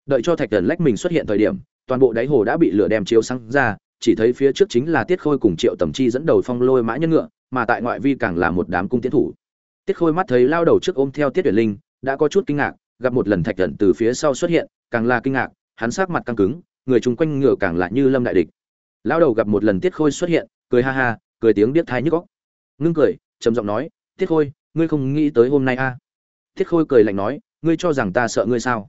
đợi cho thạch thần lách mình xuất hiện thời điểm, toàn bộ đáy hồ đã bị lửa đem chiếu sáng ra, chỉ thấy phía trước chính là tiết khôi cùng triệu tầm chi dẫn đầu phong lôi mã nhân ngựa, mà tại ngoại vi càng là một đám cung tiến thủ. Tiết khôi mắt thấy lao đầu trước ôm theo tiết tuyển linh, đã có chút kinh ngạc, gặp một lần thạch thần từ phía sau xuất hiện, càng là kinh ngạc, hắn sát mặt căng cứng, người chung quanh ngựa càng lại như lâm đại địch. Lao đầu gặp một lần tiết khôi xuất hiện, cười ha ha, cười tiếng biết thai nhức góc ngưng cười, trầm giọng nói, tiết khôi, ngươi không nghĩ tới hôm nay a? À? tiết khôi cười lạnh nói, ngươi cho rằng ta sợ ngươi sao?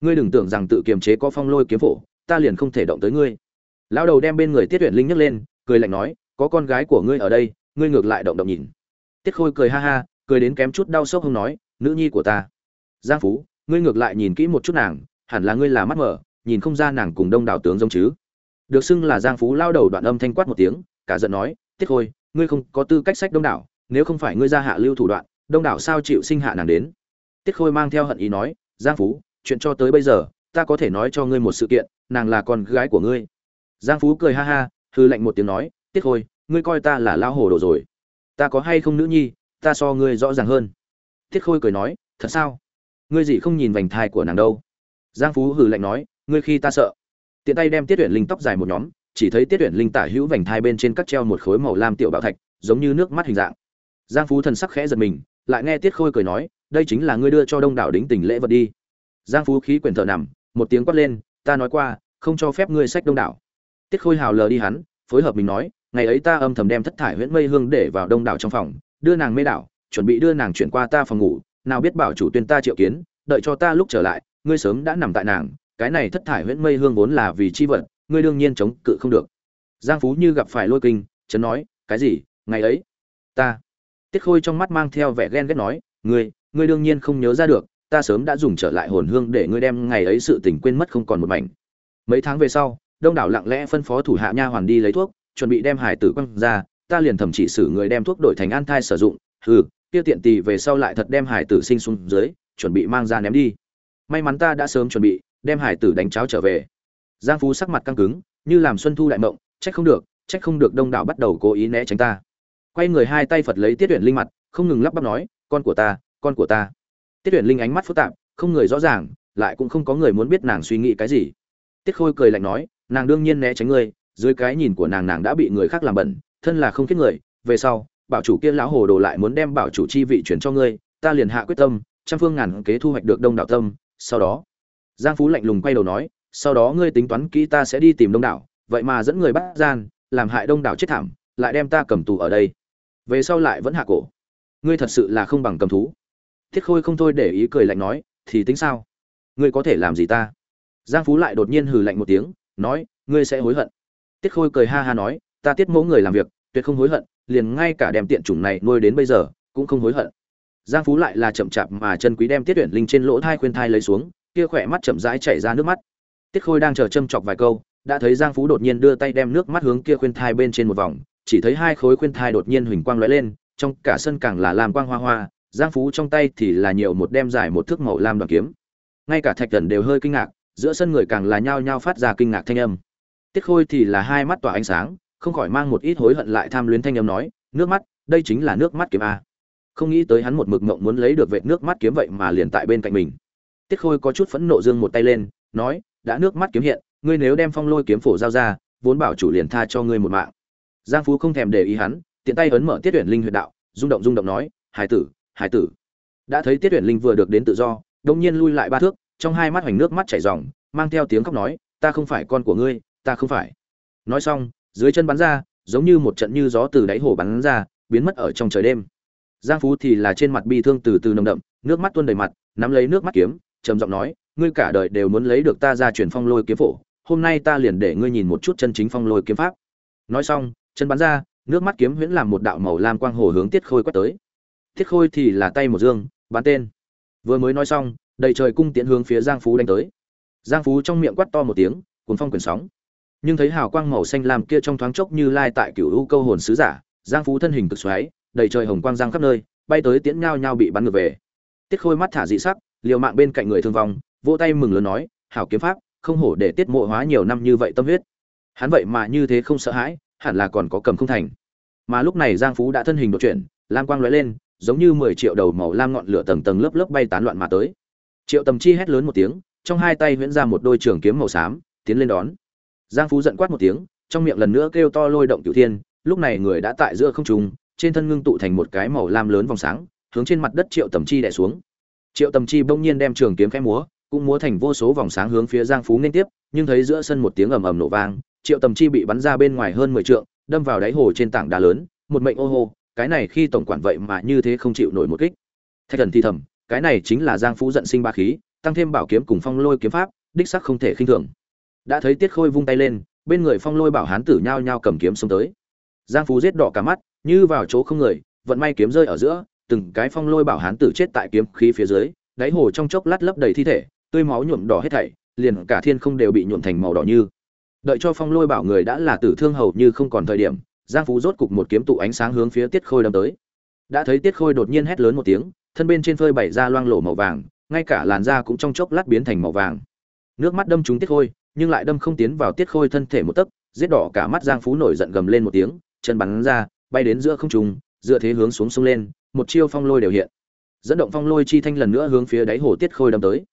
Ngươi đừng tưởng rằng tự kiềm chế có phong lôi kiếm phổ, ta liền không thể động tới ngươi. Lão đầu đem bên người tiết tuyển linh nhấc lên, cười lạnh nói, có con gái của ngươi ở đây, ngươi ngược lại động động nhìn. Tiết khôi cười ha ha, cười đến kém chút đau sốc không nói, nữ nhi của ta. Giang phú, ngươi ngược lại nhìn kỹ một chút nàng, hẳn là ngươi là mắt mở, nhìn không ra nàng cùng đông đảo tướng giống chứ. Được xưng là giang phú lao đầu đoạn âm thanh quát một tiếng, cả giận nói, tiết khôi, ngươi không có tư cách sách đông đảo, nếu không phải ngươi ra hạ lưu thủ đoạn, đông đảo sao chịu sinh hạ nàng đến? Tiết khôi mang theo hận ý nói, giang phú chuyện cho tới bây giờ, ta có thể nói cho ngươi một sự kiện, nàng là con gái của ngươi. Giang phú cười ha ha hư lạnh một tiếng nói, tiết khôi, ngươi coi ta là lao hồ đồ rồi. Ta có hay không nữ nhi, ta so ngươi rõ ràng hơn. Tiết khôi cười nói, thật sao? Ngươi gì không nhìn vành thai của nàng đâu? Giang phú hừ lạnh nói, ngươi khi ta sợ. Tiện tay đem tiết tuyển linh tóc dài một nhóm, chỉ thấy tiết tuyển linh tả hữu vành thai bên trên cắt treo một khối màu lam tiểu bảo thạch, giống như nước mắt hình dạng. Giang phú thần sắc khẽ giật mình, lại nghe tiết khôi cười nói, đây chính là ngươi đưa cho đông đảo đính tình lễ vật đi giang phú khí quyển thở nằm, một tiếng quát lên, ta nói qua, không cho phép ngươi sách đông đảo. Tiết khôi hào lờ đi hắn, phối hợp mình nói, ngày ấy ta âm thầm đem thất thải huyễn mây hương để vào đông đảo trong phòng, đưa nàng mê đảo, chuẩn bị đưa nàng chuyển qua ta phòng ngủ, nào biết bảo chủ tuyên ta triệu kiến, đợi cho ta lúc trở lại, ngươi sớm đã nằm tại nàng, cái này thất thải huyễn mây hương vốn là vì chi vật, ngươi đương nhiên chống cự không được. Giang phú như gặp phải lôi kinh, chấn nói, cái gì? Ngày ấy? Ta. Tiết khôi trong mắt mang theo vẻ ghen ghét nói, ngươi ngươi đương nhiên không nhớ ra được ta sớm đã dùng trở lại hồn hương để ngươi đem ngày ấy sự tình quên mất không còn một mảnh. Mấy tháng về sau, đông đảo lặng lẽ phân phó thủ hạ nha hoàn đi lấy thuốc, chuẩn bị đem hải tử quăng ra, ta liền thẩm chỉ xử người đem thuốc đổi thành an thai sử dụng, hừ, kia tiện tỳ về sau lại thật đem hải tử sinh xuống dưới, chuẩn bị mang ra ném đi. May mắn ta đã sớm chuẩn bị, đem hải tử đánh cháo trở về. Giang phú sắc mặt căng cứng, như làm xuân thu đại mộng, trách không được, trách không được đông đảo bắt đầu cố ý né tránh ta. Quay người hai tay phật lấy tiết tuyển linh mặt, không ngừng lắp bắp nói, con của ta, con của ta tiết tuyển linh ánh mắt phức tạp, không người rõ ràng, lại cũng không có người muốn biết nàng suy nghĩ cái gì. Tiết khôi cười lạnh nói, nàng đương nhiên né tránh ngươi, dưới cái nhìn của nàng nàng đã bị người khác làm bẩn, thân là không kết người, về sau, bảo chủ kia lão hồ đồ lại muốn đem bảo chủ chi vị chuyển cho ngươi, ta liền hạ quyết tâm, trăm phương ngàn kế thu hoạch được đông đảo tâm, sau đó. Giang phú lạnh lùng quay đầu nói, sau đó ngươi tính toán kỹ ta sẽ đi tìm đông đảo vậy mà dẫn người bắt gian, làm hại đông đảo chết thảm, lại đem ta cầm tù ở đây. Về sau lại vẫn hạ cổ. Ngươi thật sự là không bằng cầm thú thiết khôi không thôi để ý cười lạnh nói, thì tính sao? Ngươi có thể làm gì ta? Giang phú lại đột nhiên hừ lạnh một tiếng, nói, ngươi sẽ hối hận. Tiết khôi cười ha ha nói, ta tiết mẫu người làm việc, tuyệt không hối hận, liền ngay cả đem tiện chủng này nuôi đến bây giờ, cũng không hối hận. Giang phú lại là chậm chạp mà chân quý đem tiết tuyển linh trên lỗ thai khuyên thai lấy xuống, kia khỏe mắt chậm rãi chảy ra nước mắt. Tiết khôi đang chờ châm chọc vài câu, đã thấy giang phú đột nhiên đưa tay đem nước mắt hướng kia khuyên thai bên trên một vòng, chỉ thấy hai khối khuyên thai đột nhiên huỳnh quang lóe lên, trong cả sân càng là làm quang hoa hoa giang phú trong tay thì là nhiều một đem dài một thước màu lam đoàn kiếm. Ngay cả thạch thần đều hơi kinh ngạc, giữa sân người càng là nhao nhao phát ra kinh ngạc thanh âm. Tiết khôi thì là hai mắt tỏa ánh sáng, không khỏi mang một ít hối hận lại tham luyến thanh âm nói, nước mắt, đây chính là nước mắt kiếm a. Không nghĩ tới hắn một mực mộng muốn lấy được vệt nước mắt kiếm vậy mà liền tại bên cạnh mình. Tiết khôi có chút phẫn nộ dương một tay lên, nói, đã nước mắt kiếm hiện, ngươi nếu đem phong lôi kiếm phổ giao ra, vốn bảo chủ liền tha cho ngươi một mạng. Giang phú không thèm để ý hắn, tiện tay ấn mở tiết tuyển linh huyệt đạo, rung động rung động nói, hải tử hải tử. Đã thấy tiết tuyển linh vừa được đến tự do đông nhiên lui lại ba thước, trong hai mắt hoành nước mắt chảy ròng, mang theo tiếng khóc nói, ta không phải con của ngươi, ta không phải. Nói xong, dưới chân bắn ra, giống như một trận như gió từ đáy hồ bắn ra, biến mất ở trong trời đêm. Giang phú thì là trên mặt bi thương từ từ nồng đậm, nước mắt tuôn đầy mặt, nắm lấy nước mắt kiếm, trầm giọng nói, ngươi cả đời đều muốn lấy được ta ra truyền phong lôi kiếm phổ, hôm nay ta liền để ngươi nhìn một chút chân chính phong lôi kiếm pháp. Nói xong, chân bắn ra, nước mắt kiếm huyễn làm một đạo màu lam quang hồ hướng tiết khôi quét tới tiết khôi thì là tay một dương bắn tên. Vừa mới nói xong, đầy trời cung tiễn hướng phía giang phú đánh tới. Giang phú trong miệng quát to một tiếng, cuốn phong quyển sóng. Nhưng thấy hào quang màu xanh lam kia trong thoáng chốc như lai tại cửu u câu hồn sứ giả, giang phú thân hình cực xoáy, đầy trời hồng quang giang khắp nơi, bay tới tiễn nhao nhao bị bắn ngược về. Tiết khôi mắt thả dị sắc, liều mạng bên cạnh người thương vong, vỗ tay mừng lớn nói, hảo kiếm pháp, không hổ để tiết mộ hóa nhiều năm như vậy tâm huyết. Hắn vậy mà như thế không sợ hãi, hẳn là còn có cầm không thành. Mà lúc này giang phú đã thân hình đột chuyển, lam quang lóe lên giống như mười triệu đầu màu lam ngọn lửa tầng tầng lớp lớp bay tán loạn mà tới. Triệu tầm chi hét lớn một tiếng, trong hai tay huyễn ra một đôi trường kiếm màu xám, tiến lên đón. Giang phú giận quát một tiếng, trong miệng lần nữa kêu to lôi động cửu thiên, lúc này người đã tại giữa không trung, trên thân ngưng tụ thành một cái màu lam lớn vòng sáng, hướng trên mặt đất triệu tầm chi đè xuống. Triệu tầm chi bỗng nhiên đem trường kiếm khẽ múa, cũng múa thành vô số vòng sáng hướng phía giang phú nên tiếp, nhưng thấy giữa sân một tiếng ầm ầm nổ vang, triệu tầm chi bị bắn ra bên ngoài hơn mười trượng, đâm vào đáy hồ trên tảng đá lớn, một mệnh ô hô cái này khi tổng quản vậy mà như thế không chịu nổi một kích. Thạch thần thi thầm, cái này chính là giang phú giận sinh ba khí, tăng thêm bảo kiếm cùng phong lôi kiếm pháp, đích sắc không thể khinh thường. Đã thấy tiết khôi vung tay lên, bên người phong lôi bảo hán tử nhao nhao cầm kiếm xông tới. Giang phú giết đỏ cả mắt, như vào chỗ không người, vận may kiếm rơi ở giữa, từng cái phong lôi bảo hán tử chết tại kiếm khí phía dưới, đáy hồ trong chốc lát lấp đầy thi thể, tươi máu nhuộm đỏ hết thảy, liền cả thiên không đều bị nhuộm thành màu đỏ như. Đợi cho phong lôi bảo người đã là tử thương hầu như không còn thời điểm giang phú rốt cục một kiếm tụ ánh sáng hướng phía tiết khôi đâm tới. Đã thấy tiết khôi đột nhiên hét lớn một tiếng, thân bên trên phơi bảy ra loang lổ màu vàng, ngay cả làn da cũng trong chốc lát biến thành màu vàng. Nước mắt đâm trúng tiết khôi, nhưng lại đâm không tiến vào tiết khôi thân thể một tấc, giết đỏ cả mắt giang phú nổi giận gầm lên một tiếng, chân bắn ra, bay đến giữa không trung dựa thế hướng xuống sông lên, một chiêu phong lôi đều hiện. Dẫn động phong lôi chi thanh lần nữa hướng phía đáy hồ tiết khôi đâm tới.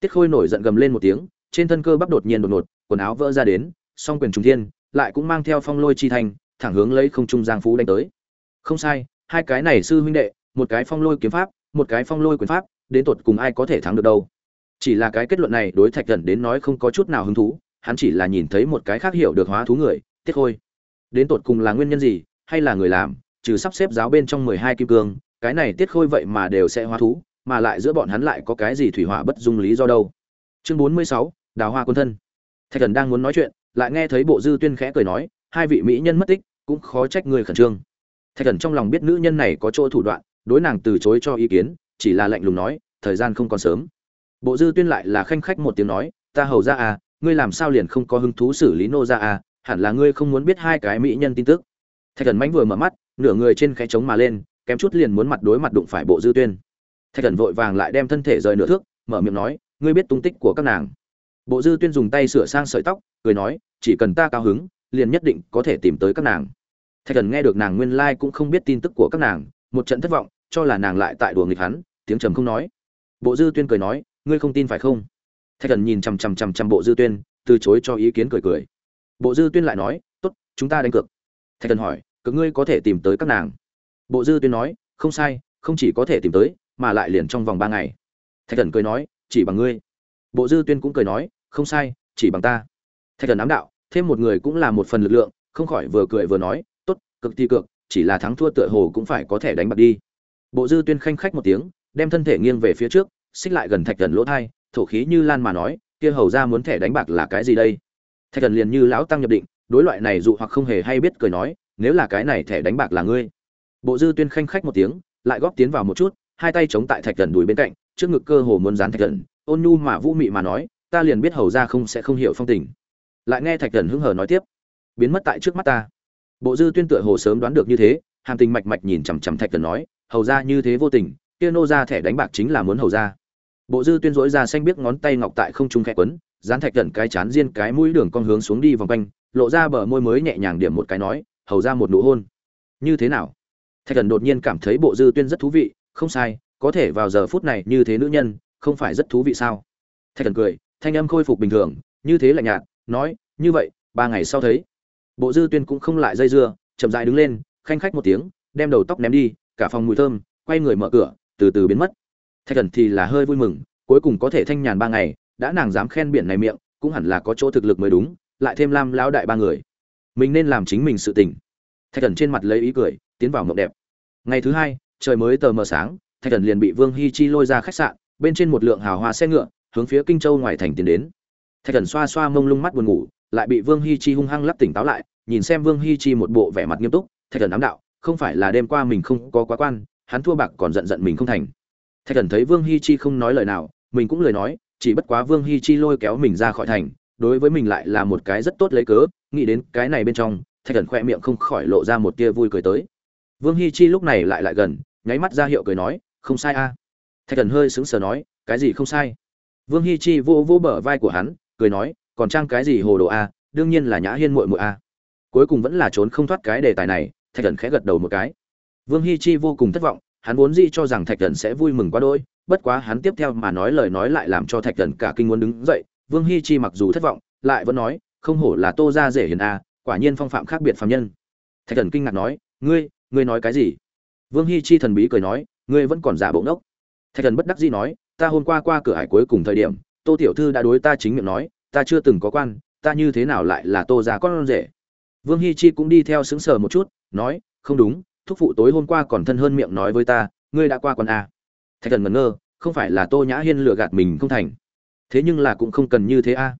Tiết khôi nổi giận gầm lên một tiếng, trên thân cơ bắp đột nhiên đột ngột, quần áo vỡ ra đến, song quyền trùng thiên, lại cũng mang theo phong lôi chi thanh thẳng hướng lấy không trung giang phú đánh tới. Không sai, hai cái này sư huynh đệ, một cái phong lôi kiếm pháp, một cái phong lôi quyền pháp, đến tột cùng ai có thể thắng được đâu. Chỉ là cái kết luận này đối thạch thần đến nói không có chút nào hứng thú, hắn chỉ là nhìn thấy một cái khác hiểu được hóa thú người tiết khôi đến tột cùng là nguyên nhân gì, hay là người làm, trừ sắp xếp giáo bên trong mười hai kim cương, cái này tiết khôi vậy mà đều sẽ hóa thú, mà lại giữa bọn hắn lại có cái gì thủy hỏa bất dung lý do đâu. Chương bốn mươi sáu, đào hoa quân thân. Thạch thần đang muốn nói chuyện, lại nghe thấy bộ dư tuyên khẽ cười nói, hai vị mỹ nhân mất tích cũng khó trách người khẩn trương. Thạch thần trong lòng biết nữ nhân này có chỗ thủ đoạn, đối nàng từ chối cho ý kiến, chỉ là lạnh lùng nói, thời gian không còn sớm. Bộ dư tuyên lại là khanh khách một tiếng nói, ta hầu ra à ngươi làm sao liền không có hứng thú xử lý nô ra à hẳn là ngươi không muốn biết hai cái mỹ nhân tin tức. Thạch thần mánh vừa mở mắt, nửa người trên khe trống mà lên, kém chút liền muốn mặt đối mặt đụng phải bộ dư tuyên. Thạch thần vội vàng lại đem thân thể rời nửa thước, mở miệng nói, ngươi biết tung tích của các nàng. Bộ dư tuyên dùng tay sửa sang sợi tóc, cười nói, chỉ cần ta cao hứng, liền nhất định có thể tìm tới các nàng thạch thần nghe được nàng nguyên lai cũng không biết tin tức của các nàng, một trận thất vọng, cho là nàng lại tại đùa nghịch hắn, tiếng trầm không nói. Bộ dư tuyên cười nói, ngươi không tin phải không? Thạch thần nhìn chằm chằm chằm chằm bộ dư tuyên, từ chối cho ý kiến cười cười. Bộ dư tuyên lại nói, tốt, chúng ta đánh cược. Thạch thần hỏi cực ngươi có thể tìm tới các nàng? Bộ dư tuyên nói, không sai, không chỉ có thể tìm tới, mà lại liền trong vòng ba ngày. Thạch thần cười nói, chỉ bằng ngươi. Bộ dư tuyên cũng cười nói, không sai, chỉ bằng ta. Thạch thần ám đạo, thêm một người cũng là một phần lực lượng. Không khỏi vừa cười vừa nói cực thì cực, chỉ là thắng thua tựa hồ cũng phải có thể đánh bạc đi. Bộ dư tuyên khanh khách một tiếng, đem thân thể nghiêng về phía trước, xích lại gần thạch thần lỗ thai, thổ khí như lan mà nói, kia hầu ra muốn thẻ đánh bạc là cái gì đây? Thạch thần liền như lão tăng nhập định, đối loại này dụ hoặc không hề hay biết cười nói, nếu là cái này thẻ đánh bạc là ngươi. Bộ dư tuyên khanh khách một tiếng, lại góp tiến vào một chút, hai tay chống tại thạch thần đùi bên cạnh, trước ngực cơ hồ muốn dán thạch thần, ôn nhu mà vũ mị mà nói, ta liền biết hầu ra không sẽ không hiểu phong tình. Lại nghe thạch thần hứng hờ nói tiếp, biến mất tại trước mắt ta bộ dư tuyên tựa hồ sớm đoán được như thế, hàm tình mạch mạch nhìn chằm chằm thạch thần nói, hầu ra như thế vô tình, kia nô ra thẻ đánh bạc chính là muốn hầu ra. Bộ dư tuyên dối ra xanh biết ngón tay ngọc tại không trung khẽ quấn, dán thạch thần cái chán riêng cái mũi đường con hướng xuống đi vòng quanh, lộ ra bờ môi mới nhẹ nhàng điểm một cái nói, hầu ra một nụ hôn. Như thế nào? Thạch thần đột nhiên cảm thấy bộ dư tuyên rất thú vị, không sai, có thể vào giờ phút này như thế nữ nhân, không phải rất thú vị sao? Thạch thần cười, thanh âm khôi phục bình thường, như thế lạnh nhạt, nói, như vậy, ba ngày sau thấy bộ dư tuyên cũng không lại dây dưa, chậm dại đứng lên, khanh khách một tiếng, đem đầu tóc ném đi, cả phòng mùi thơm, quay người mở cửa, từ từ biến mất. Thạch thần thì là hơi vui mừng, cuối cùng có thể thanh nhàn ba ngày, đã nàng dám khen biển này miệng, cũng hẳn là có chỗ thực lực mới đúng, lại thêm lam lão đại ba người. Mình nên làm chính mình sự tình. Thạch thần trên mặt lấy ý cười, tiến vào mộng đẹp. Ngày thứ hai, trời mới tờ mờ sáng, thạch thần liền bị vương hi chi lôi ra khách sạn, bên trên một lượng hào hoa xe ngựa, hướng phía kinh châu ngoài thành tiến đến. Thạch thần xoa xoa mông lung mắt buồn ngủ, lại bị vương hi chi hung hăng lắp tỉnh táo lại nhìn xem vương hi chi một bộ vẻ mặt nghiêm túc, thạch thần ám đạo, không phải là đêm qua mình không có quá quan, hắn thua bạc còn giận giận mình không thành. Thạch thần thấy vương hi chi không nói lời nào, mình cũng lời nói, chỉ bất quá vương hi chi lôi kéo mình ra khỏi thành, đối với mình lại là một cái rất tốt lấy cớ, nghĩ đến cái này bên trong, thạch thần khẽ miệng không khỏi lộ ra một tia vui cười tới. Vương hi chi lúc này lại lại gần, nháy mắt ra hiệu cười nói, không sai a. Thạch thần hơi sững sờ nói, cái gì không sai? Vương hi chi vô vô bờ vai của hắn, cười nói, còn trang cái gì hồ đồ a? Đương nhiên là nhã hiên muội muội a cuối cùng vẫn là trốn không thoát cái đề tài này, thạch thần khẽ gật đầu một cái. Vương hi chi vô cùng thất vọng, hắn vốn dĩ cho rằng thạch thần sẽ vui mừng quá đỗi, bất quá hắn tiếp theo mà nói lời nói lại làm cho thạch thần cả kinh muốn đứng dậy. Vương hi chi mặc dù thất vọng, lại vẫn nói, không hổ là tô ra rể hiền a, quả nhiên phong phạm khác biệt phạm nhân. Thạch thần kinh ngạc nói, ngươi ngươi nói cái gì? Vương hi chi thần bí cười nói, ngươi vẫn còn giả bộ ngốc. Thạch thần bất đắc dĩ nói, ta hôm qua qua cửa hải cuối cùng thời điểm, tô tiểu thư đã đối ta chính miệng nói, ta chưa từng có quan, ta như thế nào lại là tô ra con rể? Vương hi chi cũng đi theo xứng sờ một chút, nói, không đúng, thúc phụ tối hôm qua còn thân hơn miệng nói với ta, ngươi đã qua con à? thạch thần ngẩn ngơ, không phải là tô nhã hiên lừa gạt mình không thành thế nhưng là cũng không cần như thế a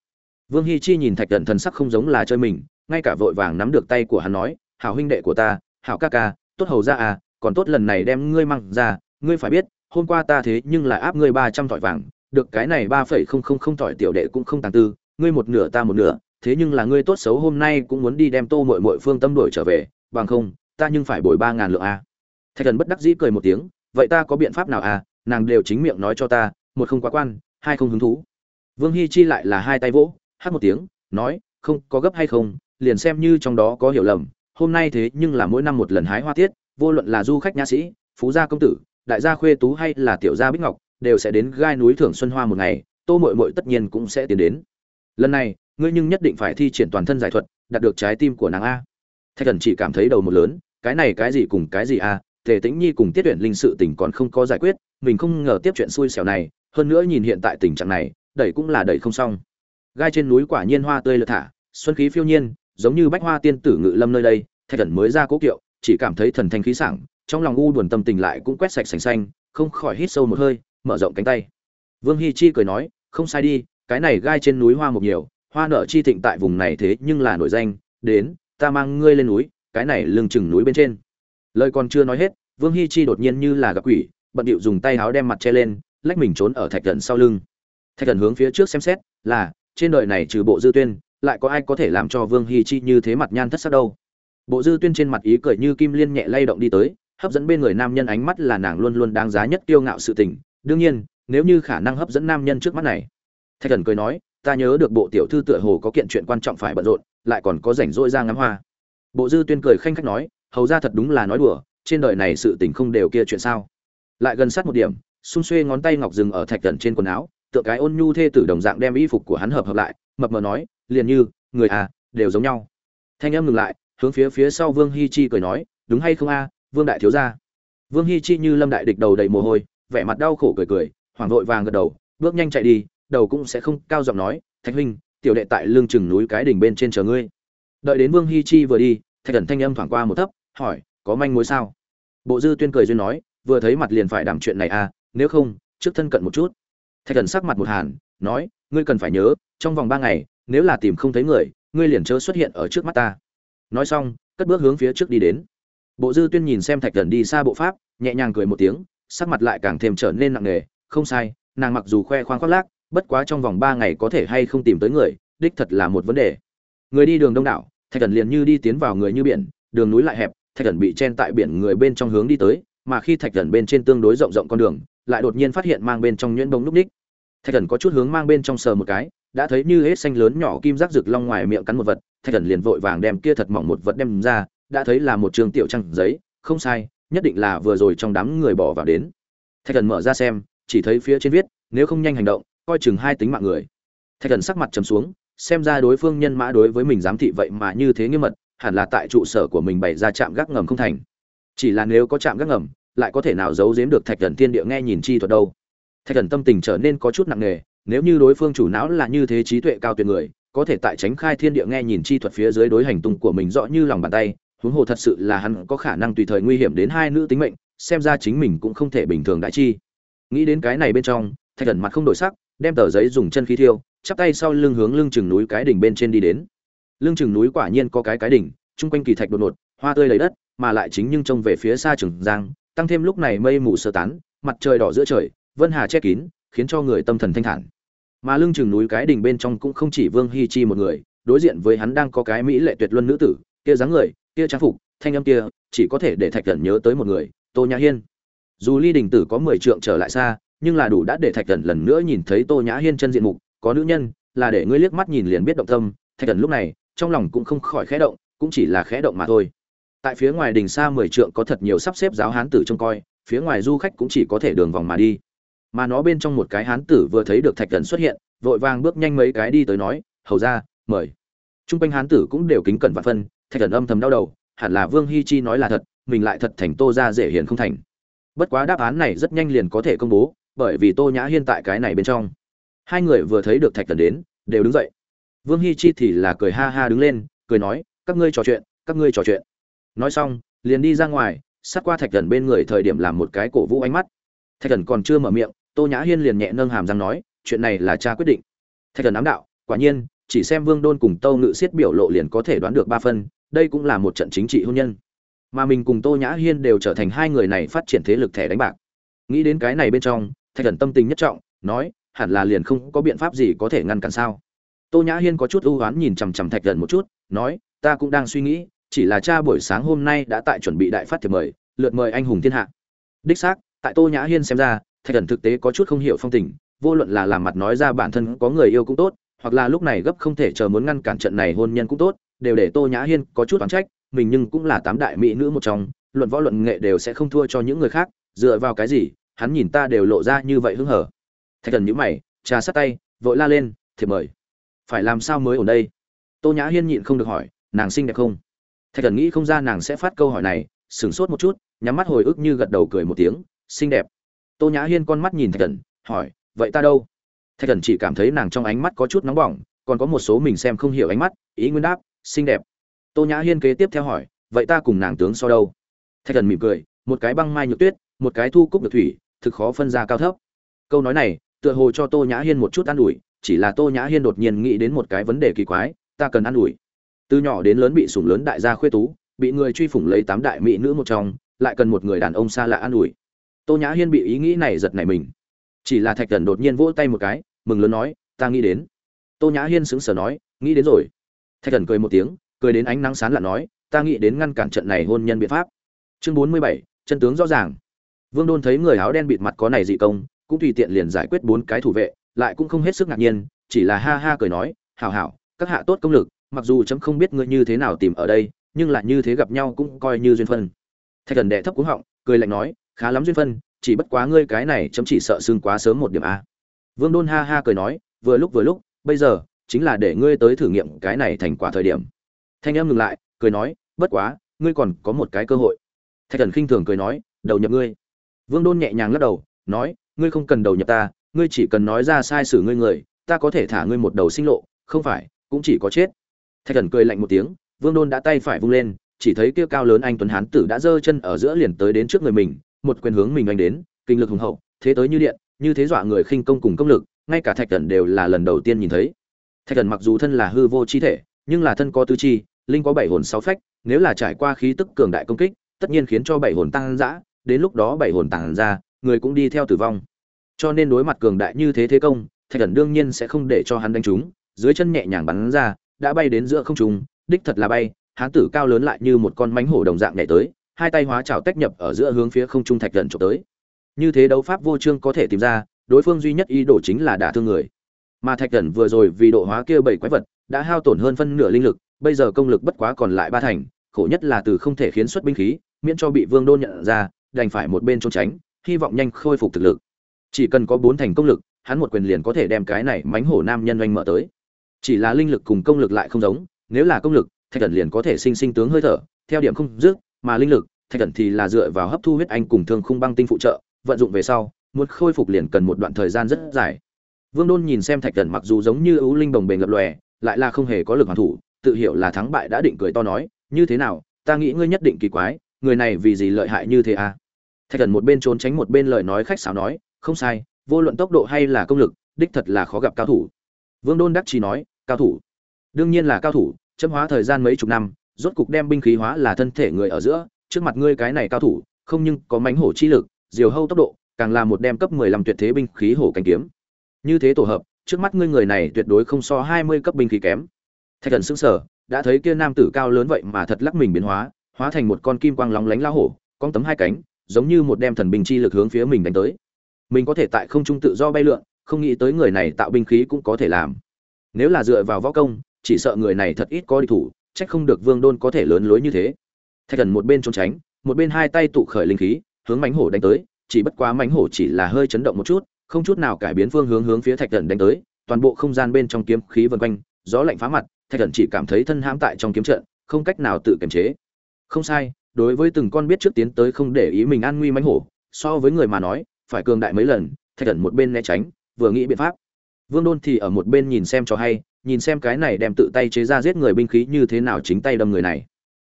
vương hi chi nhìn thạch thần thần sắc không giống là chơi mình, ngay cả vội vàng nắm được tay của hắn nói, hảo huynh đệ của ta, hảo ca ca, tốt hầu ra à còn tốt lần này đem ngươi mang ra, ngươi phải biết, hôm qua ta thế nhưng là áp ngươi ba trăm thỏi vàng, được cái này ba phẩy không không không thỏi tiểu đệ cũng không tàng tư, ngươi một nửa ta một nửa thế nhưng là ngươi tốt xấu hôm nay cũng muốn đi đem tô mội mội phương tâm đổi trở về, bằng không, ta nhưng phải bồi ba ngàn lượng a. Thạch thần bất đắc dĩ cười một tiếng, vậy ta có biện pháp nào à? Nàng đều chính miệng nói cho ta, một không quá quan, hai không hứng thú. Vương hy chi lại là hai tay vỗ, hát một tiếng, nói, không, có gấp hay không, liền xem như trong đó có hiểu lầm, hôm nay thế nhưng là mỗi năm một lần hái hoa tiết, vô luận là du khách nha sĩ, phú gia công tử, đại gia khuê tú hay là tiểu gia bích ngọc, đều sẽ đến gai núi thưởng xuân hoa một ngày, tô mội mội tất nhiên cũng sẽ tiến đến. Lần này ngươi nhưng nhất định phải thi triển toàn thân giải thuật, đạt được trái tim của nàng a. Thạch thần chỉ cảm thấy đầu một lớn, cái này cái gì cùng cái gì a, tề tĩnh nhi cùng tiết tuyển linh sự tình còn không có giải quyết, mình không ngờ tiếp chuyện xui xẻo này, hơn nữa nhìn hiện tại tình trạng này, đẩy cũng là đẩy không xong. Gai trên núi quả nhiên hoa tươi lợ thả, xuân khí phiêu nhiên, giống như bách hoa tiên tử ngự lâm nơi đây, thạch thần mới ra cố kiệu, chỉ cảm thấy thần thanh khí sảng, trong lòng u buồn tâm tình lại cũng quét sạch sành xanh, không khỏi hít sâu một hơi, mở rộng cánh tay. Vương hi chi cười nói, không sai đi, cái này gai trên núi hoa mục nhiều hoa nở chi thịnh tại vùng này thế nhưng là nổi danh, đến, ta mang ngươi lên núi, cái này lưng chừng núi bên trên. Lời còn chưa nói hết, vương hi chi đột nhiên như là gặp quỷ, bận điệu dùng tay áo đem mặt che lên, lách mình trốn ở thạch thần sau lưng. Thạch thần hướng phía trước xem xét, là, trên đời này trừ bộ dư tuyên, lại có ai có thể làm cho vương hi chi như thế mặt nhan thất sắc đâu? Bộ dư tuyên trên mặt ý cười như kim liên nhẹ lay động đi tới, hấp dẫn bên người nam nhân ánh mắt là nàng luôn luôn đáng giá nhất kiêu ngạo sự tình. Đương nhiên, nếu như khả năng hấp dẫn nam nhân trước mắt này, thạch thần cười nói ta nhớ được bộ tiểu thư tựa hồ có kiện chuyện quan trọng phải bận rộn, lại còn có rảnh rỗi ra ngắm hoa. Bộ dư tuyên cười khanh khách nói, hầu ra thật đúng là nói đùa, trên đời này sự tình không đều kia chuyện sao. Lại gần sát một điểm xung xuê ngón tay ngọc dừng ở thạch gần trên quần áo, tựa cái ôn nhu thê tử đồng dạng đem y phục của hắn hợp hợp lại, mập mờ nói, liền như, người à đều giống nhau. Thanh em ngừng lại, hướng phía phía sau vương hi chi cười nói, đúng hay không a, vương đại thiếu gia. Vương hi chi như lâm đại địch đầu đầy mồ hôi, vẻ mặt đau khổ cười cười, hoảng vội vàng gật đầu, bước nhanh chạy đi đầu cũng sẽ không cao giọng nói, thạch huynh, tiểu đệ tại lương chừng núi cái đỉnh bên trên chờ ngươi. Đợi đến vương hi chi vừa đi, thạch thần thanh âm thoảng qua một thấp, hỏi, có manh mối sao? Bộ dư tuyên cười duyên nói, vừa thấy mặt liền phải đảm chuyện này à nếu không, trước thân cận một chút. Thạch thần sắc mặt một hàn, nói, ngươi cần phải nhớ, trong vòng ba ngày, nếu là tìm không thấy người, ngươi liền chớ xuất hiện ở trước mắt ta. Nói xong, cất bước hướng phía trước đi đến. Bộ dư tuyên nhìn xem thạch thần đi xa bộ pháp, nhẹ nhàng cười một tiếng, sắc mặt lại càng thêm trở nên nặng nề, không sai, nàng mặc dù khoe khoang khoác lác bất quá trong vòng ba ngày có thể hay không tìm tới người, đích thật là một vấn đề. Người đi đường đông đảo, thạch thần liền như đi tiến vào người như biển, đường núi lại hẹp, thạch thần bị chen tại biển người bên trong hướng đi tới, mà khi thạch thần bên trên tương đối rộng rộng con đường, lại đột nhiên phát hiện mang bên trong nhuyễn bông lúc ních thạch thần có chút hướng mang bên trong sờ một cái, đã thấy như hết xanh lớn nhỏ kim giác rực long ngoài miệng cắn một vật, thạch thần liền vội vàng đem kia thật mỏng một vật đem ra, đã thấy là một trường tiểu trăng giấy, không sai, nhất định là vừa rồi trong đám người bỏ vào đến. Thạch thần mở ra xem, chỉ thấy phía trên viết, nếu không nhanh hành động coi chừng hai tính mạng người. Thạch thần sắc mặt trầm xuống, xem ra đối phương nhân mã đối với mình giám thị vậy mà như thế nghiêm mật, hẳn là tại trụ sở của mình bày ra trạm gác ngầm không thành. Chỉ là nếu có trạm gác ngầm, lại có thể nào giấu giếm được thạch thần thiên địa nghe nhìn chi thuật đâu? Thạch thần tâm tình trở nên có chút nặng nề, nếu như đối phương chủ não là như thế trí tuệ cao tuyệt người, có thể tại tránh khai thiên địa nghe nhìn chi thuật phía dưới đối hành tung của mình rõ như lòng bàn tay, huống hồ thật sự là hắn có khả năng tùy thời nguy hiểm đến hai nữ tính mệnh, xem ra chính mình cũng không thể bình thường đại chi. Nghĩ đến cái này bên trong, thạch thần mặt không đổi sắc đem tờ giấy dùng chân khí thiêu, chắp tay sau lưng hướng lưng chừng núi cái đỉnh bên trên đi đến. Lưng chừng núi quả nhiên có cái cái đỉnh, chung quanh kỳ thạch đột ngột, hoa tươi lấy đất, mà lại chính nhưng trông về phía xa trường giang, tăng thêm lúc này mây mù sơ tán, mặt trời đỏ giữa trời, vân hà che kín, khiến cho người tâm thần thanh thản. Mà lưng chừng núi cái đỉnh bên trong cũng không chỉ vương hi chi một người, đối diện với hắn đang có cái mỹ lệ tuyệt luân nữ tử, kia dáng người, kia trang phục, thanh âm kia, chỉ có thể để thạch thần nhớ tới một người, tô nhã hiên. Dù ly đình tử có mười trượng trở lại xa nhưng là đủ đã để thạch thần lần nữa nhìn thấy tô nhã hiên chân diện mục, có nữ nhân, là để ngươi liếc mắt nhìn liền biết động tâm. Thạch thần lúc này, trong lòng cũng không khỏi khẽ động, cũng chỉ là khẽ động mà thôi. Tại phía ngoài đình xa mười trượng có thật nhiều sắp xếp giáo hán tử trông coi, phía ngoài du khách cũng chỉ có thể đường vòng mà đi. Mà nó bên trong một cái hán tử vừa thấy được thạch thần xuất hiện, vội vàng bước nhanh mấy cái đi tới nói, hầu ra mời. Trung quanh hán tử cũng đều kính cẩn vạn phân, thạch thần âm thầm đau đầu, hẳn là vương hi chi nói là thật, mình lại thật thành tô ra dễ hiền không thành. Bất quá đáp án này rất nhanh liền có thể công bố bởi vì tô nhã hiên tại cái này bên trong. Hai người vừa thấy được thạch thần đến, đều đứng dậy. Vương hi chi thì là cười ha ha đứng lên, cười nói, các ngươi trò chuyện, các ngươi trò chuyện. Nói xong, liền đi ra ngoài, sát qua thạch thần bên người thời điểm làm một cái cổ vũ ánh mắt. Thạch thần còn chưa mở miệng, tô nhã hiên liền nhẹ nâng hàm răng nói, chuyện này là cha quyết định. Thạch thần ám đạo, quả nhiên, chỉ xem vương đôn cùng tâu ngự siết biểu lộ liền có thể đoán được ba phân, đây cũng là một trận chính trị hôn nhân. Mà mình cùng tô nhã hiên đều trở thành hai người này phát triển thế lực thẻ đánh bạc. Nghĩ đến cái này bên trong thạch thần tâm tình nhất trọng, nói, hẳn là liền không có biện pháp gì có thể ngăn cản sao? Tô nhã hiên có chút ưu oán nhìn chằm chằm thạch thần một chút, nói, ta cũng đang suy nghĩ, chỉ là cha buổi sáng hôm nay đã tại chuẩn bị đại phát thiệp mời, lượt mời anh hùng thiên hạ. Đích xác, tại tô nhã hiên xem ra, thạch thần thực tế có chút không hiểu phong tình, vô luận là làm mặt nói ra bản thân có người yêu cũng tốt, hoặc là lúc này gấp không thể chờ muốn ngăn cản trận này hôn nhân cũng tốt, đều để tô nhã hiên có chút oán trách, mình nhưng cũng là tám đại mỹ nữ một trong, luận võ luận nghệ đều sẽ không thua cho những người khác, dựa vào cái gì hắn nhìn ta đều lộ ra như vậy hứng hở. Thạch thần nhữ mày, trà sát tay, vội la lên, thiệp mời. Phải làm sao mới ở đây? Tô nhã hiên nhịn không được hỏi, nàng xinh đẹp không? Thạch thần nghĩ không ra nàng sẽ phát câu hỏi này, sửng sốt một chút, nhắm mắt hồi ức như gật đầu cười một tiếng, xinh đẹp. Tô nhã hiên con mắt nhìn thạch thần, hỏi, vậy ta đâu? Thạch thần chỉ cảm thấy nàng trong ánh mắt có chút nóng bỏng, còn có một số mình xem không hiểu ánh mắt, ý nguyên đáp, xinh đẹp. Tô nhã hiên kế tiếp theo hỏi, vậy ta cùng nàng tướng so đâu? Thạch thần mỉm cười, một cái băng mai nhược tuyết, một cái thu cúc được thủy thực khó phân ra cao thấp. Câu nói này, tựa hồ cho tô nhã hiên một chút an ủi, chỉ là tô nhã hiên đột nhiên nghĩ đến một cái vấn đề kỳ quái, ta cần an ủi. Từ nhỏ đến lớn bị sủng lớn đại gia khuê tú, bị người truy phủng lấy tám đại mỹ nữ một trong, lại cần một người đàn ông xa lạ an ủi. Tô nhã hiên bị ý nghĩ này giật nảy mình. Chỉ là thạch thần đột nhiên vỗ tay một cái, mừng lớn nói, ta nghĩ đến. Tô nhã hiên sững sờ nói, nghĩ đến rồi. Thạch thần cười một tiếng, cười đến ánh nắng sán lạ nói, ta nghĩ đến ngăn cản trận này hôn nhân biện pháp. Chương bốn mươi bảy, chân tướng rõ ràng vương đôn thấy người áo đen bịt mặt có này dị công, cũng tùy tiện liền giải quyết bốn cái thủ vệ, lại cũng không hết sức ngạc nhiên, chỉ là ha ha cười nói, hảo hảo, các hạ tốt công lực, mặc dù chấm không biết ngươi như thế nào tìm ở đây, nhưng là như thế gặp nhau cũng coi như duyên phân thạch thần đệ thấp cú họng, cười lạnh nói, khá lắm duyên phân chỉ bất quá ngươi cái này chấm chỉ sợ xương quá sớm một điểm a. Vương đôn ha ha cười nói, vừa lúc vừa lúc, bây giờ, chính là để ngươi tới thử nghiệm cái này thành quả thời điểm. Thanh em ngừng lại, cười nói, bất quá, ngươi còn có một cái cơ hội. Thạch thần khinh thường cười nói, đầu nhập ngươi vương đôn nhẹ nhàng lắc đầu, nói, ngươi không cần đầu nhập ta, ngươi chỉ cần nói ra sai sử ngươi người, ta có thể thả ngươi một đầu sinh lộ, không phải, cũng chỉ có chết. Thạch thần cười lạnh một tiếng, vương đôn đã tay phải vung lên, chỉ thấy kia cao lớn anh tuấn hán tử đã giơ chân ở giữa liền tới đến trước người mình, một quyền hướng mình anh đến, kinh lực hùng hậu, thế tới như điện, như thế dọa người khinh công cùng công lực, ngay cả thạch thần đều là lần đầu tiên nhìn thấy. Thạch thần mặc dù thân là hư vô chi thể, nhưng là thân có tứ chi, linh có bảy hồn sáu phách, nếu là trải qua khí tức cường đại công kích, tất nhiên khiến cho bảy hồn tăng dã đến lúc đó bảy hồn tàng ra, người cũng đi theo tử vong. Cho nên đối mặt cường đại như thế thế công, thạch thần đương nhiên sẽ không để cho hắn đánh trúng, dưới chân nhẹ nhàng bắn ra, đã bay đến giữa không trung, đích thật là bay, hán tử cao lớn lại như một con mánh hổ đồng dạng nhảy tới, hai tay hóa trào tách nhập ở giữa hướng phía không trung thạch thần trộm tới. Như thế đấu pháp vô trương có thể tìm ra, đối phương duy nhất ý đồ chính là đả thương người. Mà thạch thần vừa rồi vì độ hóa kia bảy quái vật, đã hao tổn hơn phân nửa linh lực, bây giờ công lực bất quá còn lại ba thành, khổ nhất là từ không thể khiến xuất binh khí, miễn cho bị vương đôn nhận ra đành phải một bên trốn tránh, hy vọng nhanh khôi phục thực lực. Chỉ cần có bốn thành công lực, hắn một quyền liền có thể đem cái này mánh hổ nam nhân oanh mở tới. Chỉ là linh lực cùng công lực lại không giống, nếu là công lực, thạch thần liền có thể sinh sinh tướng hơi thở, theo điểm không dứt, mà linh lực, thạch thần thì là dựa vào hấp thu huyết anh cùng thương khung băng tinh phụ trợ, vận dụng về sau, muốn khôi phục liền cần một đoạn thời gian rất dài. Vương đôn nhìn xem thạch thần mặc dù giống như ưu linh bồng bềnh lập lòe, lại là không hề có lực hoàn thủ, tự hiểu là thắng bại đã định cười to nói, như thế nào, ta nghĩ ngươi nhất định kỳ quái người này vì gì lợi hại như thế à? Thạch thần một bên trốn tránh một bên lời nói khách sáo nói, không sai, vô luận tốc độ hay là công lực, đích thật là khó gặp cao thủ. Vương đôn đắc chỉ nói, cao thủ. Đương nhiên là cao thủ, chấm hóa thời gian mấy chục năm, rốt cục đem binh khí hóa là thân thể người ở giữa, trước mặt ngươi cái này cao thủ, không nhưng có mãnh hổ chi lực, diều hâu tốc độ, càng là một đem cấp mười lăm tuyệt thế binh khí hổ cánh kiếm. Như thế tổ hợp, trước mắt ngươi người này tuyệt đối không so hai mươi cấp binh khí kém. Thạch thần sững sờ, đã thấy kia nam tử cao lớn vậy mà thật lắc mình biến hóa hóa thành một con kim quang lóng lánh lao hổ, con tấm hai cánh, giống như một đem thần binh chi lực hướng phía mình đánh tới. Mình có thể tại không trung tự do bay lượn, không nghĩ tới người này tạo binh khí cũng có thể làm. Nếu là dựa vào võ công, chỉ sợ người này thật ít có địch thủ trách không được vương đôn có thể lớn lối như thế. Thạch thần một bên trốn tránh, một bên hai tay tụ khởi linh khí, hướng mánh hổ đánh tới, chỉ bất quá mánh hổ chỉ là hơi chấn động một chút, không chút nào cải biến phương hướng hướng phía thạch thần đánh tới, toàn bộ không gian bên trong kiếm khí vần quanh, gió lạnh phá mặt, thạch thần chỉ cảm thấy thân hãm tại trong kiếm trận, không cách nào tự kiềm chế không sai, đối với từng con biết trước tiến tới không để ý mình an nguy mánh hổ, so với người mà nói, phải cường đại mấy lần, thạch thần một bên né tránh, vừa nghĩ biện pháp. Vương đôn thì ở một bên nhìn xem cho hay, nhìn xem cái này đem tự tay chế ra giết người binh khí như thế nào chính tay đâm người này.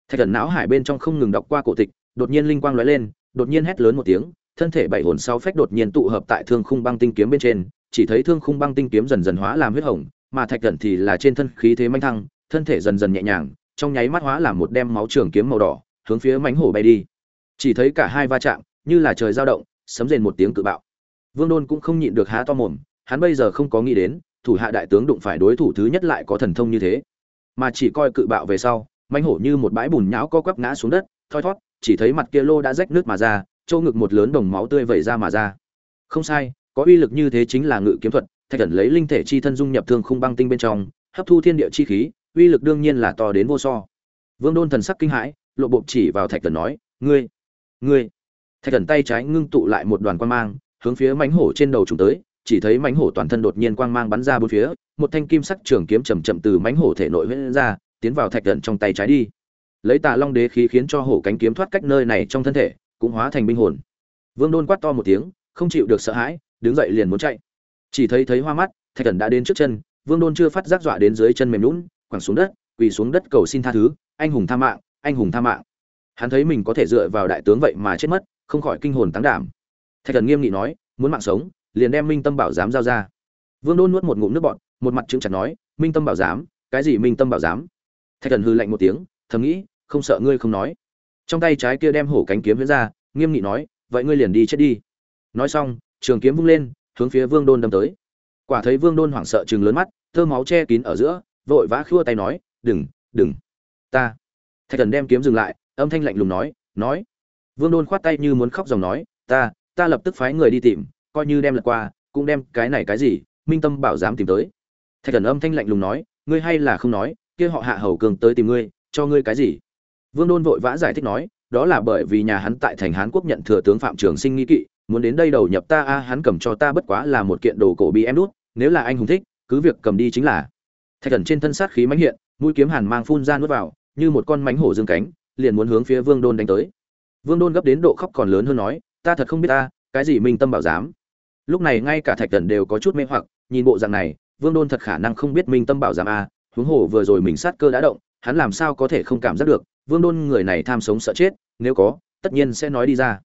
Thạch thần não hải bên trong không ngừng đọc qua cổ tịch, đột nhiên linh quang lóe lên, đột nhiên hét lớn một tiếng, thân thể bảy hồn sau phách đột nhiên tụ hợp tại thương khung băng tinh kiếm bên trên, chỉ thấy thương khung băng tinh kiếm dần dần hóa làm huyết hồng, mà thạch thần thì là trên thân khí thế manh thăng, thân thể dần dần nhẹ nhàng trong nháy mắt hóa làm một đem máu trường kiếm màu đỏ, hướng phía mánh hổ bay đi. Chỉ thấy cả hai va chạm, như là trời dao động, sấm rền một tiếng cự bạo. Vương đôn cũng không nhịn được há to mồm, hắn bây giờ không có nghĩ đến, thủ hạ đại tướng đụng phải đối thủ thứ nhất lại có thần thông như thế. Mà chỉ coi cự bạo về sau mánh hổ như một bãi bùn nhão co quắp ngã xuống đất, thoi thót, chỉ thấy mặt kia lô đã rách nước mà ra trâu ngực một lớn đồng máu tươi vẩy ra mà ra. Không sai, có uy lực như thế chính là ngự kiếm thuật, thạch thần lấy linh thể chi thân dung nhập thương khung băng tinh bên trong, hấp thu thiên địa chi khí uy lực đương nhiên là to đến vô so. Vương đôn thần sắc kinh hãi, lộ bộ chỉ vào thạch thần nói, ngươi ngươi. Thạch thần tay trái ngưng tụ lại một đoàn quang mang, hướng phía mánh hổ trên đầu chúng tới, chỉ thấy mánh hổ toàn thân đột nhiên quang mang bắn ra bốn phía, một thanh kim sắc trường kiếm chầm chậm từ mánh hổ thể nội huyễn ra, tiến vào thạch thần trong tay trái đi. Lấy tà long đế khí khiến cho hổ cánh kiếm thoát cách nơi này trong thân thể, cũng hóa thành binh hồn. Vương đôn quát to một tiếng, không chịu được sợ hãi, đứng dậy liền muốn chạy. Chỉ thấy thấy hoa mắt, thạch thần đã đến trước chân, vương đôn chưa phát giác dọa đến dưới chân mềm lún quẳng xuống đất, quỳ xuống đất cầu xin tha thứ, anh hùng tha mạng, anh hùng tha mạng. Hắn thấy mình có thể dựa vào đại tướng vậy mà chết mất, không khỏi kinh hồn tán đảm. Thạch thần nghiêm nghị nói, muốn mạng sống, liền đem minh tâm bảo giám giao ra. Vương đôn nuốt một ngụm nước bọt, một mặt chứng chặt nói, minh tâm bảo giám, cái gì minh tâm bảo giám? Thạch thần hư lạnh một tiếng, thầm nghĩ, không sợ ngươi không nói. Trong tay trái kia đem hổ cánh kiếm viễn ra, nghiêm nghị nói, vậy ngươi liền đi chết đi. Nói xong, trường kiếm vung lên, hướng phía vương đôn đâm tới. Quả thấy vương đôn hoảng sợ chừng lớn mắt, thơ máu che kín ở giữa vội vã khua tay nói, đừng đừng, ta. Thạch thần đem kiếm dừng lại, âm thanh lạnh lùng nói nói. Vương đôn khoát tay như muốn khóc dòng nói, ta ta lập tức phái người đi tìm, coi như đem lật qua, cũng đem cái này cái gì, minh tâm bảo dám tìm tới. Thạch thần âm thanh lạnh lùng nói, ngươi hay là không nói, kia họ hạ hầu cường tới tìm ngươi, cho ngươi cái gì? Vương đôn vội vã giải thích nói, đó là bởi vì nhà hắn tại thành hán quốc nhận thừa tướng phạm trường sinh nghi kỵ, muốn đến đây đầu nhập ta a, hắn cầm cho ta bất quá là một kiện đồ cổ bị em đút, nếu là anh hùng thích, cứ việc cầm đi chính là thạch thần trên thân sát khí mãnh hiện, mũi kiếm hàn mang phun ra nuốt vào, như một con mánh hổ dương cánh, liền muốn hướng phía vương đôn đánh tới. Vương đôn gấp đến độ khóc còn lớn hơn nói, ta thật không biết ta, cái gì minh tâm bảo giám lúc này ngay cả thạch thần đều có chút mê hoặc, nhìn bộ dạng này, vương đôn thật khả năng không biết minh tâm bảo giám a, huống hồ vừa rồi mình sát cơ đã động, hắn làm sao có thể không cảm giác được, vương đôn người này tham sống sợ chết, nếu có, tất nhiên sẽ nói đi ra.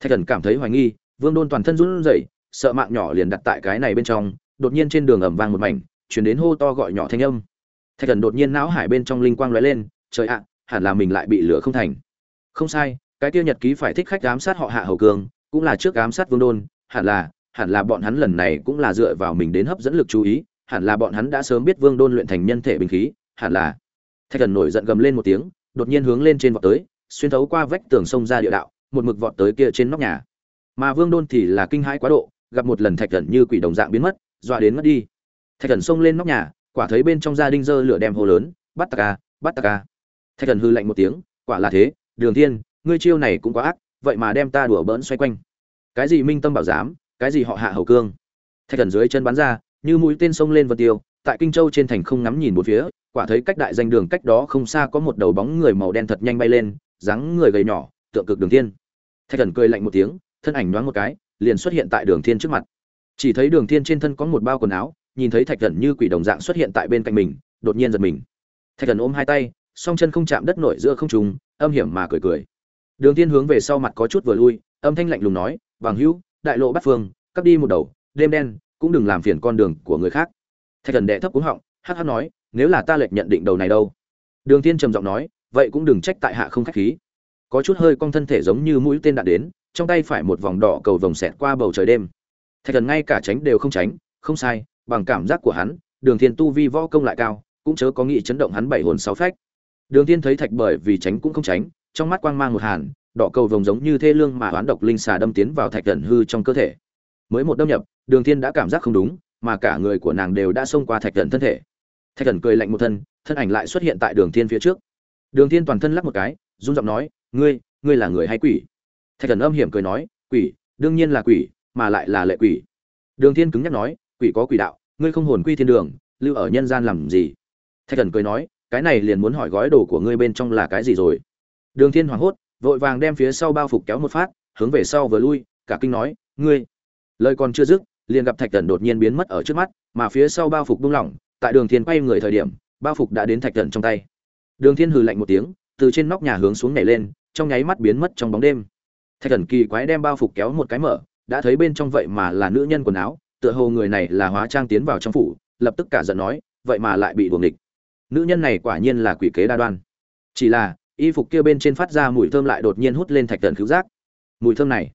Thạch thần cảm thấy hoài nghi, vương đôn toàn thân run rẩy, sợ mạng nhỏ liền đặt tại cái này bên trong, đột nhiên trên đường ẩm vang một mảnh chuyển đến hô to gọi nhỏ thanh âm. Thạch thần đột nhiên não hải bên trong linh quang lóe lên, trời ạ à, hẳn là mình lại bị lửa không thành. Không sai, cái kia nhật ký phải thích khách giám sát họ hạ hầu cường, cũng là trước giám sát vương đôn, hẳn là hẳn là bọn hắn lần này cũng là dựa vào mình đến hấp dẫn lực chú ý, hẳn là bọn hắn đã sớm biết vương đôn luyện thành nhân thể bình khí, hẳn là. Thạch thần nổi giận gầm lên một tiếng, đột nhiên hướng lên trên vọt tới, xuyên thấu qua vách tường sông ra địa đạo, một mực vọt tới kia trên nóc nhà. Mà vương đôn thì là kinh hãi quá độ, gặp một lần thạch thần như quỷ đồng dạng biến mất, dọa đến mất đi thạch thần xông lên nóc nhà, quả thấy bên trong gia đình dơ lửa đem hồ lớn, bắt tạc ca à, bắt tạc ca à. thạch thần hư lạnh một tiếng, quả là thế, đường thiên, ngươi chiêu này cũng quá ác, vậy mà đem ta đùa bỡn xoay quanh. Cái gì minh tâm bảo giám, cái gì họ hạ hầu cương. Thạch thần dưới chân bắn ra, như mũi tên xông lên vân tiêu, tại kinh châu trên thành không ngắm nhìn một phía, quả thấy cách đại danh đường cách đó không xa có một đầu bóng người màu đen thật nhanh bay lên, dáng người gầy nhỏ, tượng cực đường thiên. Thạch thần cười lạnh một tiếng, thân ảnh nhoáng một cái, liền xuất hiện tại đường thiên trước mặt. Chỉ thấy đường thiên trên thân có một bao quần áo nhìn thấy thạch thần như quỷ đồng dạng xuất hiện tại bên cạnh mình, đột nhiên giật mình. Thạch thần ôm hai tay, song chân không chạm đất nổi giữa không trung, âm hiểm mà cười cười. Đường tiên hướng về sau mặt có chút vừa lui, âm thanh lạnh lùng nói, bằng hữu, đại lộ bắt phương cắt đi một đầu, đêm đen, cũng đừng làm phiền con đường của người khác. Thạch thần đệ thấp cúng họng, hắc hắc nói, nếu là ta lệch nhận định đầu này đâu? Đường tiên trầm giọng nói, vậy cũng đừng trách tại hạ không khách khí. Có chút hơi cong thân thể giống như mũi tên đạn đến, trong tay phải một vòng đỏ cầu vồng xẹt qua bầu trời đêm. Thạch thần ngay cả tránh đều không tránh, không sai bằng cảm giác của hắn, đường thiên tu vi võ công lại cao, cũng chớ có nghĩ chấn động hắn bảy hồn sáu phách. Đường thiên thấy thạch bởi vì tránh cũng không tránh, trong mắt quang mang một hàn, đỏ cầu vồng giống như thê lương mà oán độc linh xà đâm tiến vào thạch thần hư trong cơ thể. Mới một đâm nhập, đường thiên đã cảm giác không đúng, mà cả người của nàng đều đã xông qua thạch thần thân thể. Thạch thần cười lạnh một thân thân ảnh lại xuất hiện tại đường thiên phía trước. Đường thiên toàn thân lắc một cái, run giọng nói, ngươi ngươi là người hay quỷ? Thạch thần âm hiểm cười nói, quỷ, đương nhiên là quỷ, mà lại là lệ quỷ. Đường thiên cứng nhắc nói quỷ có quỷ đạo, ngươi không hồn quy thiên đường, lưu ở nhân gian làm gì? Thạch thần cười nói, cái này liền muốn hỏi gói đồ của ngươi bên trong là cái gì rồi? Đường thiên hoảng hốt, vội vàng đem phía sau bao phục kéo một phát, hướng về sau vừa lui, cả kinh nói, ngươi. Lời còn chưa dứt, liền gặp thạch thần đột nhiên biến mất ở trước mắt, mà phía sau bao phục buông lỏng, tại đường thiên quay người thời điểm, bao phục đã đến thạch thần trong tay. Đường thiên hừ lạnh một tiếng, từ trên nóc nhà hướng xuống nhảy lên, trong nháy mắt biến mất trong bóng đêm. Thạch thần kỳ quái đem bao phục kéo một cái mở, đã thấy bên trong vậy mà là nữ nhân quần áo tựa hồ người này là hóa trang tiến vào trong phủ, lập tức cả giận nói, vậy mà lại bị buồng địch nữ nhân này quả nhiên là quỷ kế đa đoan. Chỉ là, y phục kia bên trên phát ra mùi thơm lại đột nhiên hút lên thạch thần cứu giác. Mùi thơm này,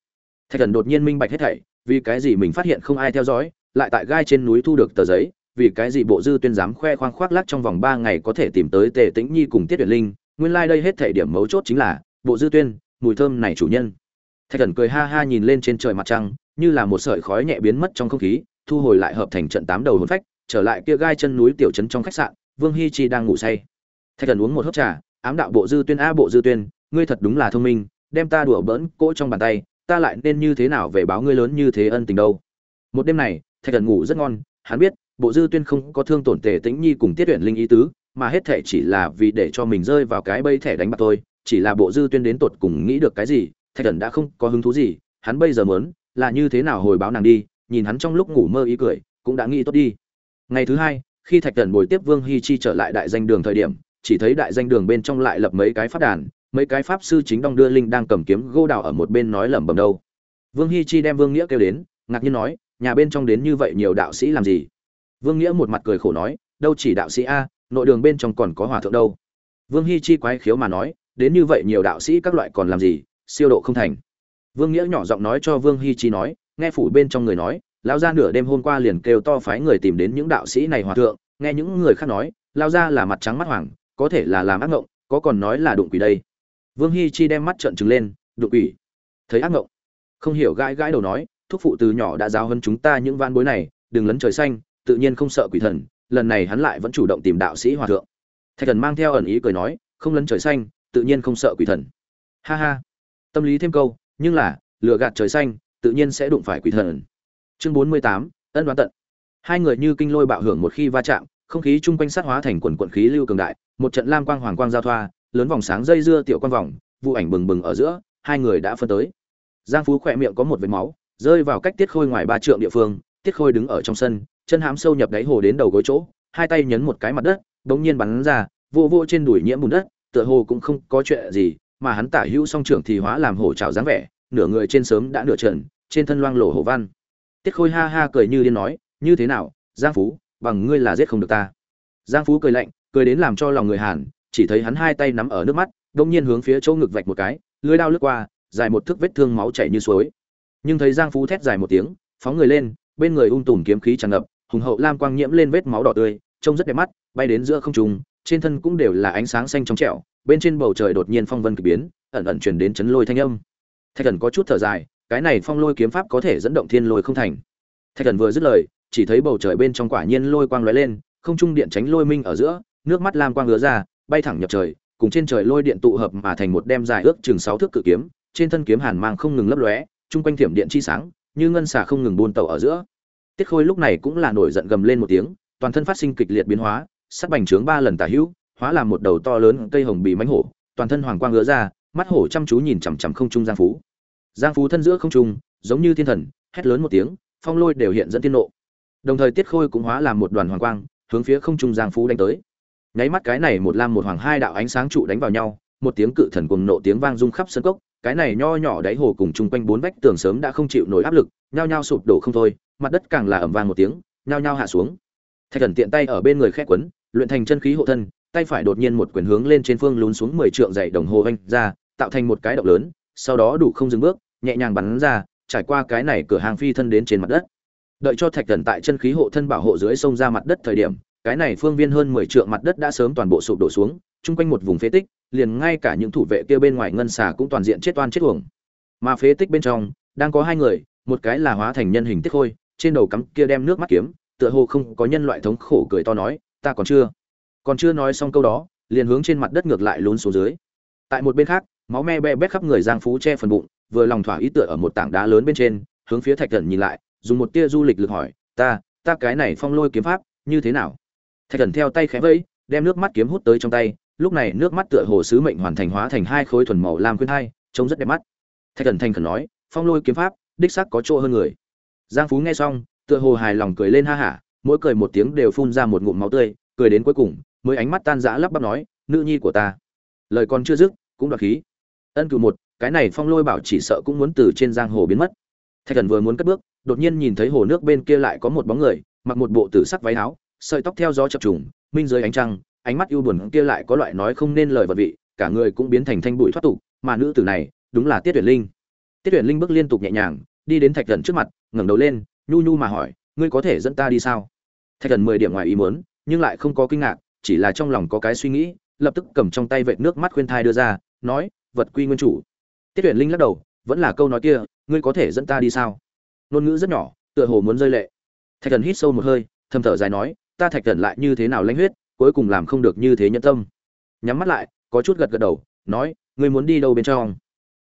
thạch thần đột nhiên minh bạch hết thảy, vì cái gì mình phát hiện không ai theo dõi, lại tại gai trên núi thu được tờ giấy, vì cái gì bộ dư tuyên giám khoe khoang khoác lác trong vòng ba ngày có thể tìm tới tề tĩnh nhi cùng tiết tuyển linh, nguyên lai、like、đây hết thể điểm mấu chốt chính là, bộ dư tuyên, mùi thơm này chủ nhân. Thạch thần cười ha ha nhìn lên trên trời mặt trăng như là một sợi khói nhẹ biến mất trong không khí, thu hồi lại hợp thành trận tám đầu hồn phách, trở lại kia gai chân núi tiểu trấn trong khách sạn, vương hi chi đang ngủ say. Thạch thần uống một hớp trà, ám đạo bộ dư tuyên a bộ dư tuyên, ngươi thật đúng là thông minh, đem ta đùa bỡn cỗ trong bàn tay, ta lại nên như thế nào về báo ngươi lớn như thế ân tình đâu. Một đêm này, thạch thần ngủ rất ngon, hắn biết, bộ dư tuyên không có thương tổn tề tĩnh nhi cùng tiết tuyển linh ý tứ, mà hết thể chỉ là vì để cho mình rơi vào cái bây thẻ đánh bạc thôi, chỉ là bộ dư tuyên đến tột cùng nghĩ được cái gì, thạch thần đã không có hứng thú gì, hắn bây giờ muốn là như thế nào hồi báo nàng đi, nhìn hắn trong lúc ngủ mơ ý cười, cũng đã nghĩ tốt đi. Ngày thứ hai, khi thạch thần bồi tiếp vương hi chi trở lại đại danh đường thời điểm, chỉ thấy đại danh đường bên trong lại lập mấy cái pháp đàn, mấy cái pháp sư chính đong đưa linh đang cầm kiếm gô đào ở một bên nói lẩm bẩm đâu. Vương hi chi đem vương nghĩa kêu đến, ngạc nhiên nói, nhà bên trong đến như vậy nhiều đạo sĩ làm gì? Vương nghĩa một mặt cười khổ nói, đâu chỉ đạo sĩ a, nội đường bên trong còn có hòa thượng đâu. Vương hy chi quái khiếu mà nói, đến như vậy nhiều đạo sĩ các loại còn làm gì? Siêu độ không thành vương nghĩa nhỏ giọng nói cho vương Hi chi nói, nghe phủ bên trong người nói lao gia nửa đêm hôm qua liền kêu to phái người tìm đến những đạo sĩ này hòa thượng. Nghe những người khác nói lao ra là mặt trắng mắt hoàng, có thể là làm ác ngộng, có còn nói là đụng quỷ đây. Vương Hi chi đem mắt trợn trừng lên, đụng quỷ? Thấy ác ngộng? Không hiểu gãi gãi đầu nói, thúc phụ từ nhỏ đã giáo hơn chúng ta những van bối này, đừng lấn trời xanh, tự nhiên không sợ quỷ thần, lần này hắn lại vẫn chủ động tìm đạo sĩ hòa thượng. Thạch thần mang theo ẩn ý cười nói, không lấn trời xanh, tự nhiên không sợ quỷ thần. Ha ha. Tâm lý thêm câu nhưng là lửa gạt trời xanh, tự nhiên sẽ đụng phải quỷ thần. Chương bốn mươi tám, ân đoán tận. Hai người như kinh lôi bạo hưởng một khi va chạm, không khí chung quanh sát hóa thành quần quận khí lưu cường đại, một trận lam quang hoàng quang giao thoa, lớn vòng sáng dây dưa tiểu quan vòng, vụ ảnh bừng bừng ở giữa, hai người đã phân tới. Giang phú khỏe miệng có một vệt máu, rơi vào cách tiết khôi ngoài ba trượng địa phương, tiết khôi đứng ở trong sân, chân hãm sâu nhập đáy hồ đến đầu gối chỗ, hai tay nhấn một cái mặt đất bỗng nhiên bắn ra, vô vô trên đùi nhiễm bùn đất, tựa hồ cũng không có chuyện gì mà hắn tả hữu song trưởng thì hóa làm hổ trào dáng vẻ, nửa người trên sớm đã nửa trần, trên thân loang lổ hổ văn. Tiết khôi ha ha cười như điên nói, như thế nào, giang phú, bằng ngươi là giết không được ta. Giang phú cười lạnh, cười đến làm cho lòng người hàn, chỉ thấy hắn hai tay nắm ở nước mắt đông nhiên hướng phía chỗ ngực vạch một cái lưới đao lướt qua, dài một thước vết thương máu chảy như suối. Nhưng thấy giang phú thét dài một tiếng, phóng người lên, bên người ung tùm kiếm khí tràn ngập, hùng hậu lam quang nhiễm lên vết máu đỏ tươi, trông rất đẹp mắt, bay đến giữa không trung, trên thân cũng đều là ánh sáng xanh trong trẻo bên trên bầu trời đột nhiên phong vân kỳ biến, ẩn ẩn truyền đến chấn lôi thanh âm. Thạch thần có chút thở dài, cái này phong lôi kiếm pháp có thể dẫn động thiên lôi không thành. Thạch thần vừa dứt lời, chỉ thấy bầu trời bên trong quả nhiên lôi quang lóe lên, không trung điện tránh lôi minh ở giữa, nước mắt lam quang lứa ra, bay thẳng nhập trời, cùng trên trời lôi điện tụ hợp mà thành một đem dài ước chừng sáu thước cự kiếm, trên thân kiếm hàn mang không ngừng lấp lóe, chung quanh thiểm điện chi sáng, như ngân xà không ngừng buôn tàu ở giữa. Tiết khôi lúc này cũng là nổi giận gầm lên một tiếng, toàn thân phát sinh kịch liệt biến hóa sắt bành trướng ba lần tả hữu hóa làm một đầu to lớn cây hồng bì mánh hổ, toàn thân hoàng quang ngứa ra, mắt hổ chăm chú nhìn chằm chằm không trung giang phú. Giang phú thân giữa không trung, giống như thiên thần, hét lớn một tiếng, phong lôi đều hiện dẫn tiên nộ. Đồng thời tiết khôi cũng hóa làm một đoàn hoàng quang, hướng phía không trung giang phú đánh tới. Nháy mắt cái này một lam một hoàng hai đạo ánh sáng trụ đánh vào nhau, một tiếng cự thần cuồng nộ tiếng vang rung khắp sân cốc, cái này nho nhỏ đáy hồ cùng chung quanh bốn vách tường sớm đã không chịu nổi áp lực, nhao nhao sụp đổ không thôi, mặt đất càng là ẩm vang một tiếng, nhao nhao hạ xuống. Thạch thần tiện tay ở bên người khét quấn, luyện thành chân khí hộ thân tay phải đột nhiên một quyền hướng lên trên phương lún xuống mười trượng dày đồng hồ vanh ra, tạo thành một cái động lớn, sau đó đủ không dừng bước, nhẹ nhàng bắn ra, trải qua cái này cửa hàng phi thân đến trên mặt đất. Đợi cho thạch thần tại chân khí hộ thân bảo hộ dưới sông ra mặt đất thời điểm, cái này phương viên hơn mười trượng mặt đất đã sớm toàn bộ sụp đổ xuống, chung quanh một vùng phế tích, liền ngay cả những thủ vệ kia bên ngoài ngân xà cũng toàn diện chết oan chết uổng. Mà phế tích bên trong, đang có hai người, một cái là hóa thành nhân hình tiết khôi, trên đầu cắm kia đem nước mắt kiếm, tựa hồ không có nhân loại thống khổ cười to nói, ta còn chưa còn chưa nói xong câu đó, liền hướng trên mặt đất ngược lại lún xuống dưới. Tại một bên khác, máu me be bét khắp người giang phú che phần bụng, vừa lòng thỏa ý tựa ở một tảng đá lớn bên trên, hướng phía thạch thần nhìn lại, dùng một tia du lịch lực hỏi, ta ta cái này phong lôi kiếm pháp, như thế nào? Thạch thần theo tay khẽ vẫy, đem nước mắt kiếm hút tới trong tay, lúc này nước mắt tựa hồ sứ mệnh hoàn thành hóa thành hai khối thuần màu lam khuyên hai trông rất đẹp mắt. Thạch thần thành khẩn nói, phong lôi kiếm pháp, đích sắc có chỗ hơn người. Giang phú nghe xong, tựa hồ hài lòng cười lên ha hả, mỗi cười một tiếng đều phun ra một ngụm máu tươi, cười đến cuối cùng mới ánh mắt tan rã lắp bắp nói, nữ nhi của ta. Lời còn chưa dứt, cũng đoạt khí. Ân Cửu một, cái này phong lôi bảo chỉ sợ cũng muốn từ trên giang hồ biến mất. Thạch thần vừa muốn cất bước, đột nhiên nhìn thấy hồ nước bên kia lại có một bóng người, mặc một bộ tử sắc váy áo, sợi tóc theo gió chập trùng, minh dưới ánh trăng, ánh mắt ưu buồn kia lại có loại nói không nên lời vật vị, cả người cũng biến thành thanh bụi thoát tục, mà nữ tử này, đúng là tiết tuyển linh. Tiết tuyển linh bước liên tục nhẹ nhàng, đi đến thạch thần trước mặt, ngẩng đầu lên, nhu nhu mà hỏi, ngươi có thể dẫn ta đi sao? Thạch thần mười điểm ngoài ý muốn, nhưng lại không có kinh ngạc chỉ là trong lòng có cái suy nghĩ, lập tức cầm trong tay vệt nước mắt khuyên thai đưa ra, nói, vật quy nguyên chủ. Tiết tuyển linh lắc đầu, vẫn là câu nói kia, ngươi có thể dẫn ta đi sao? Ngôn ngữ rất nhỏ, tựa hồ muốn rơi lệ. Thạch thần hít sâu một hơi, thầm thở dài nói, ta thạch thần lại như thế nào lanh huyết, cuối cùng làm không được như thế nhẫn tâm. Nhắm mắt lại, có chút gật gật đầu, nói, ngươi muốn đi đâu bên trong?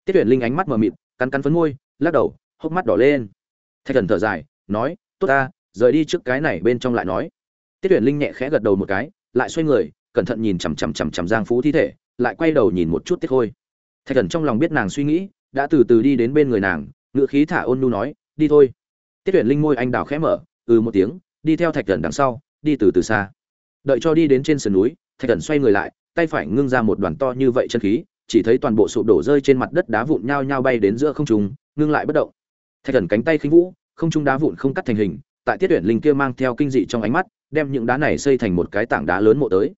Tiết tuyển linh ánh mắt mờ mịt, cắn cắn phấn môi, lắc đầu, hốc mắt đỏ lên. Thạch thần thở dài, nói, tốt ta, rời đi trước cái này bên trong lại nói. Tiết tuyển linh nhẹ khẽ gật đầu một cái lại xoay người, cẩn thận nhìn chằm chằm chằm chằm giang phú thi thể, lại quay đầu nhìn một chút tiết khôi. Thạch thần trong lòng biết nàng suy nghĩ, đã từ từ đi đến bên người nàng ngựa khí thả ôn nu nói, đi thôi. Tiết tuyển linh môi anh đào khẽ mở ừ một tiếng, đi theo thạch thần đằng sau, đi từ từ xa. Đợi cho đi đến trên sườn núi, thạch thần xoay người lại, tay phải ngưng ra một đoàn to như vậy chân khí, chỉ thấy toàn bộ sụp đổ rơi trên mặt đất đá vụn nhao nhao bay đến giữa không trung, ngưng lại bất động. Thạch thần cánh tay khinh vũ, không trung đá vụn không cắt thành hình, tại tiết tuyển linh kia mang theo kinh dị trong ánh mắt đem những đá này xây thành một cái tảng đá lớn mộ tới.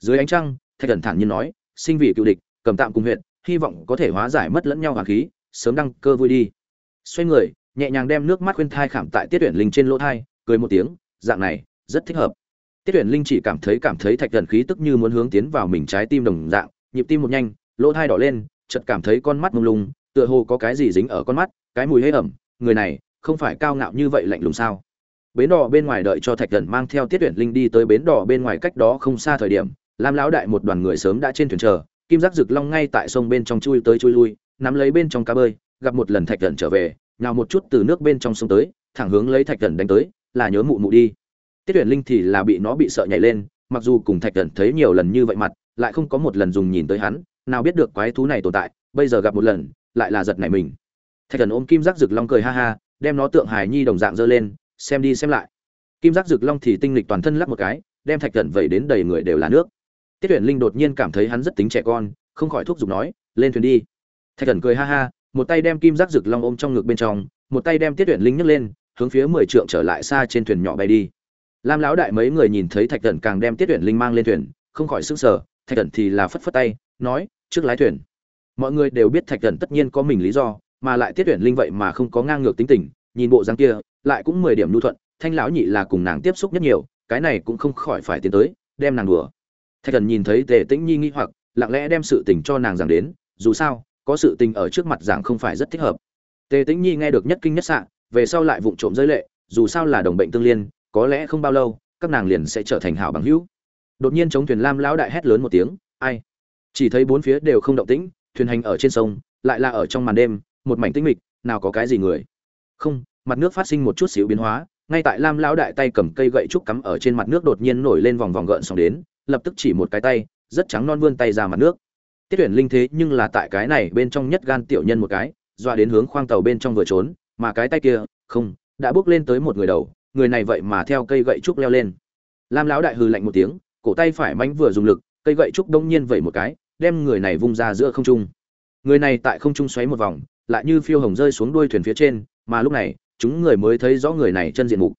Dưới ánh trăng, thạch thần thản nhiên nói, sinh vị cựu địch, cầm tạm cùng huyện hy vọng có thể hóa giải mất lẫn nhau hoàng khí, sớm đăng cơ vui đi. Xoay người, nhẹ nhàng đem nước mắt khuyên thai khảm tại tiết tuyển linh trên lỗ thai, cười một tiếng, dạng này, rất thích hợp. Tiết tuyển linh chỉ cảm thấy cảm thấy thạch thần khí tức như muốn hướng tiến vào mình trái tim đồng dạng, nhịp tim một nhanh, lỗ thai đỏ lên, chợt cảm thấy con mắt mông lung, tựa hồ có cái gì dính ở con mắt, cái mùi hế ẩm, người này, không phải cao ngạo như vậy lạnh lùng sao? Bến đỏ bên ngoài đợi cho thạch thần mang theo tiết tuyển linh đi tới bến đỏ bên ngoài cách đó không xa thời điểm, lam lão đại một đoàn người sớm đã trên thuyền chờ, kim giác rực long ngay tại sông bên trong chui tới chui lui, nắm lấy bên trong cá bơi, gặp một lần thạch thần trở về, nhào một chút từ nước bên trong sông tới, thẳng hướng lấy thạch thần đánh tới, là nhớ mụ mụ đi. Tiết tuyển linh thì là bị nó bị sợ nhảy lên, mặc dù cùng thạch thần thấy nhiều lần như vậy mặt, lại không có một lần dùng nhìn tới hắn, nào biết được quái thú này tồn tại, bây giờ gặp một lần, lại là giật này mình. Thạch thần ôm kim giác rực long cười ha ha, đem nó tượng hài nhi đồng dạng dơ lên xem đi xem lại. Kim giác rực long thì tinh lịch toàn thân lắp một cái, đem thạch thần vẩy đến đầy người đều là nước. Tiết tuyển linh đột nhiên cảm thấy hắn rất tính trẻ con, không khỏi thúc giục nói, lên thuyền đi. Thạch thần cười ha ha, một tay đem kim giác rực long ôm trong ngực bên trong, một tay đem tiết tuyển linh nhấc lên, hướng phía mười trượng trở lại xa trên thuyền nhỏ bay đi. Lam lão đại mấy người nhìn thấy thạch thần càng đem tiết tuyển linh mang lên thuyền, không khỏi sững sờ, thạch thần thì là phất phất tay, nói, trước lái thuyền. Mọi người đều biết thạch thần tất nhiên có mình lý do, mà lại tiết tuyển linh vậy mà không có ngang ngược tính tình nhìn bộ dáng kia, lại cũng mười điểm nhu thuận, thanh lão nhị là cùng nàng tiếp xúc nhất nhiều, cái này cũng không khỏi phải tiến tới, đem nàng đùa. Thạch thần nhìn thấy tề tĩnh nhi nghĩ hoặc, lặng lẽ đem sự tình cho nàng giảng đến, dù sao, có sự tình ở trước mặt giảng không phải rất thích hợp. Tề tĩnh nhi nghe được nhất kinh nhất sạn về sau lại vụng trộm giới lệ, dù sao là đồng bệnh tương liên, có lẽ không bao lâu, các nàng liền sẽ trở thành hảo bằng hữu. Đột nhiên chống thuyền lam lão đại hét lớn một tiếng, ai? Chỉ thấy bốn phía đều không động tĩnh, thuyền hành ở trên sông, lại là ở trong màn đêm, một mảnh tĩnh mịch, nào có cái gì người. Không mặt nước phát sinh một chút xíu biến hóa, ngay tại lam lão đại tay cầm cây gậy trúc cắm ở trên mặt nước đột nhiên nổi lên vòng vòng gợn sóng đến, lập tức chỉ một cái tay, rất trắng non vươn tay ra mặt nước. Tiết tuyển linh thế nhưng là tại cái này bên trong nhất gan tiểu nhân một cái doa đến hướng khoang tàu bên trong vừa trốn, mà cái tay kia, không, đã bước lên tới một người đầu, người này vậy mà theo cây gậy trúc leo lên. Lam lão đại hừ lạnh một tiếng, cổ tay phải mánh vừa dùng lực, cây gậy trúc đông nhiên vẩy một cái, đem người này vung ra giữa không trung. Người này tại không trung xoáy một vòng, lại như phiêu hồng rơi xuống đuôi thuyền phía trên, mà lúc này chúng người mới thấy rõ người này chân diện mục.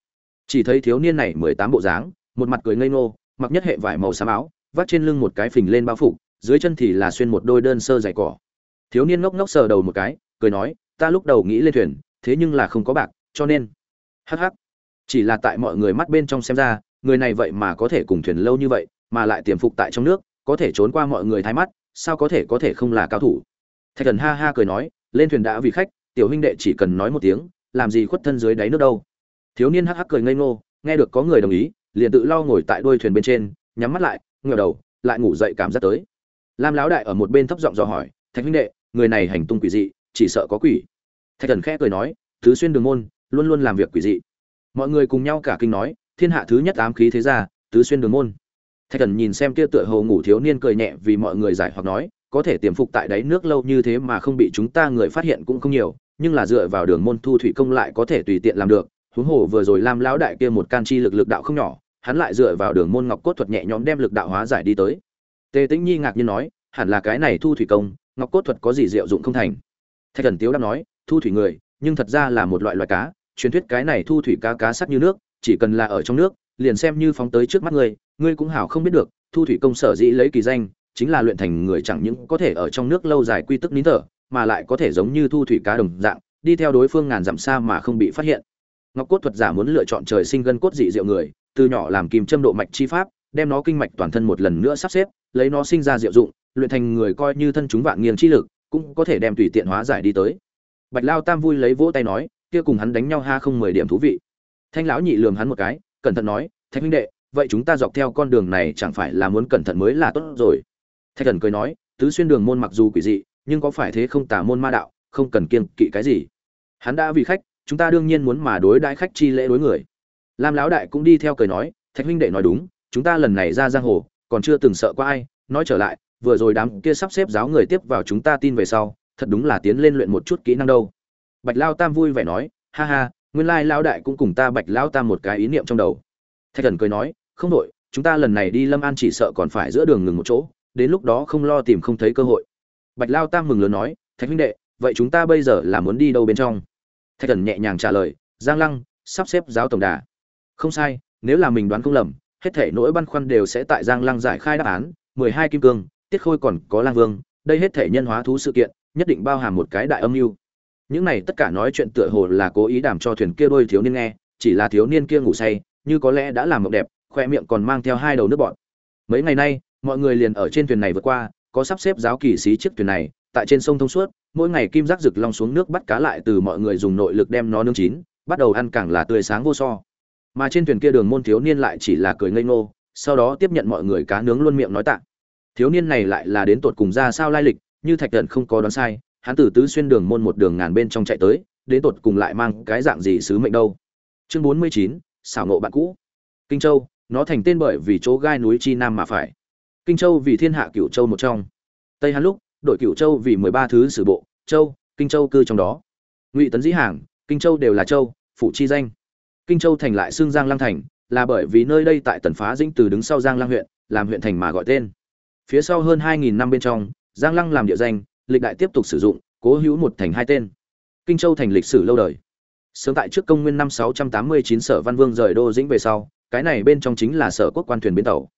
Chỉ thấy thiếu niên này mười tám bộ dáng, một mặt cười ngây ngô, mặc nhất hệ vải màu xám áo vắt trên lưng một cái phình lên bao phục dưới chân thì là xuyên một đôi đơn sơ dày cỏ. Thiếu niên ngốc ngốc sờ đầu một cái, cười nói, ta lúc đầu nghĩ lên thuyền, thế nhưng là không có bạc, cho nên hh chỉ là tại mọi người mắt bên trong xem ra, người này vậy mà có thể cùng thuyền lâu như vậy, mà lại tiềm phục tại trong nước, có thể trốn qua mọi người thái mắt, sao có thể có thể không là cao thủ? Thạch thần ha ha cười nói, lên thuyền đã vì khách, tiểu huynh đệ chỉ cần nói một tiếng làm gì khuất thân dưới đáy nước đâu. Thiếu niên hắc hắc cười ngây ngô, nghe được có người đồng ý, liền tự lo ngồi tại đuôi thuyền bên trên, nhắm mắt lại ngửa đầu, lại ngủ dậy cảm giác tới. Lam lão đại ở một bên thấp giọng dò hỏi, thạch huynh đệ, người này hành tung quỷ dị, chỉ sợ có quỷ. Thạch thần khẽ cười nói, thứ xuyên đường môn, luôn luôn làm việc quỷ dị. Mọi người cùng nhau cả kinh nói, thiên hạ thứ nhất ám khí thế gia, tứ xuyên đường môn. Thạch thần nhìn xem kia tựa hồ ngủ thiếu niên cười nhẹ vì mọi người giải hoặc nói, có thể tiềm phục tại đáy nước lâu như thế mà không bị chúng ta người phát hiện cũng không nhiều nhưng là dựa vào đường môn thu thủy công lại có thể tùy tiện làm được. Huống hồ vừa rồi lam lão đại kia một can chi lực lực đạo không nhỏ, hắn lại dựa vào đường môn ngọc cốt thuật nhẹ nhõm đem lực đạo hóa giải đi tới. Tề tĩnh nhi ngạc nhiên nói, hẳn là cái này thu thủy công, ngọc cốt thuật có gì diệu dụng không thành? Thạch thần tiếu đáp nói, thu thủy người, nhưng thật ra là một loại loài cá, truyền thuyết cái này thu thủy cá cá sắc như nước, chỉ cần là ở trong nước, liền xem như phóng tới trước mắt ngươi ngươi cũng hảo không biết được, thu thủy công sở dĩ lấy kỳ danh, chính là luyện thành người chẳng những có thể ở trong nước lâu dài quy tức nín thở mà lại có thể giống như thu thủy cá đồng dạng, đi theo đối phương ngàn dặm xa mà không bị phát hiện. Ngọc cốt thuật giả muốn lựa chọn trời sinh gân cốt dị diệu người, từ nhỏ làm kim châm độ mạch chi pháp, đem nó kinh mạch toàn thân một lần nữa sắp xếp, lấy nó sinh ra diệu dụng, luyện thành người coi như thân chúng vạn nghiêng chi lực, cũng có thể đem tùy tiện hóa giải đi tới. Bạch lao tam vui lấy vỗ tay nói, kia cùng hắn đánh nhau ha không mười điểm thú vị. Thanh lão nhị lườm hắn một cái, cẩn thận nói, thạch huynh đệ, vậy chúng ta dọc theo con đường này chẳng phải là muốn cẩn thận mới là tốt rồi? Thạch thần cười nói, tứ xuyên đường môn mặc dù quỷ dị nhưng có phải thế không tả môn ma đạo, không cần kiêng kỵ cái gì. Hắn đã vì khách, chúng ta đương nhiên muốn mà đối đãi khách chi lễ đối người. Lam lão đại cũng đi theo cười nói, thạch huynh đệ nói đúng, chúng ta lần này ra giang hồ, còn chưa từng sợ qua ai. Nói trở lại, vừa rồi đám kia sắp xếp giáo người tiếp vào chúng ta tin về sau, thật đúng là tiến lên luyện một chút kỹ năng đâu. Bạch lao tam vui vẻ nói, ha ha, nguyên lai lão đại cũng cùng ta bạch lão tam một cái ý niệm trong đầu. Thạch thần cười nói, không đội chúng ta lần này đi lâm an chỉ sợ còn phải giữa đường ngừng một chỗ, đến lúc đó không lo tìm không thấy cơ hội bạch lao tam mừng lớn nói, thạch huynh đệ, vậy chúng ta bây giờ là muốn đi đâu bên trong? Thạch thần nhẹ nhàng trả lời, giang lăng, sắp xếp giáo tổng đà. Không sai, nếu là mình đoán không lầm, hết thể nỗi băn khoăn đều sẽ tại giang lăng giải khai đáp án, mười hai kim cương, tiết khôi còn có lang vương, đây hết thể nhân hóa thú sự kiện, nhất định bao hàm một cái đại âm mưu. Những này tất cả nói chuyện tựa hồ là cố ý đảm cho thuyền kia đôi thiếu niên nghe, chỉ là thiếu niên kia ngủ say, như có lẽ đã làm mộng đẹp, khoe miệng còn mang theo hai đầu nước bọn mấy ngày nay, mọi người liền ở trên thuyền này vượt qua có sắp xếp giáo kỳ sĩ chiếc thuyền này, tại trên sông thông suốt, mỗi ngày kim giác rực long xuống nước bắt cá lại từ mọi người dùng nội lực đem nó nướng chín, bắt đầu ăn càng là tươi sáng vô so. Mà trên thuyền kia đường môn thiếu niên lại chỉ là cười ngây ngô, sau đó tiếp nhận mọi người cá nướng luôn miệng nói tạ. Thiếu niên này lại là đến tột cùng ra sao lai lịch, như thạch thần không có đoán sai, hắn từ tứ xuyên đường môn một đường ngàn bên trong chạy tới, đến tột cùng lại mang cái dạng gì sứ mệnh đâu. Chương bốn mươi chín, xảo nộ bạn cũ. Kinh châu, nó thành tên bởi vì chỗ gai núi chi nam mà phải kinh châu vì thiên hạ cửu châu một trong. Tây hán lúc, đội cửu châu vì mười ba thứ sử bộ, châu, kinh châu cư trong đó. Ngụy tấn dĩ hàng, kinh châu đều là châu phụ chi danh. Kinh châu thành lại xương giang lăng thành, là bởi vì nơi đây tại tần phá dĩnh từ đứng sau giang lăng huyện, làm huyện thành mà gọi tên. Phía sau hơn hai nghìn năm bên trong, giang lăng làm địa danh, lịch đại tiếp tục sử dụng, cố hữu một thành hai tên. Kinh châu thành lịch sử lâu đời. Sớm tại trước công nguyên năm 689 sở văn vương rời đô dĩnh về sau, cái này bên trong chính là sở quốc quan thuyền bến tàu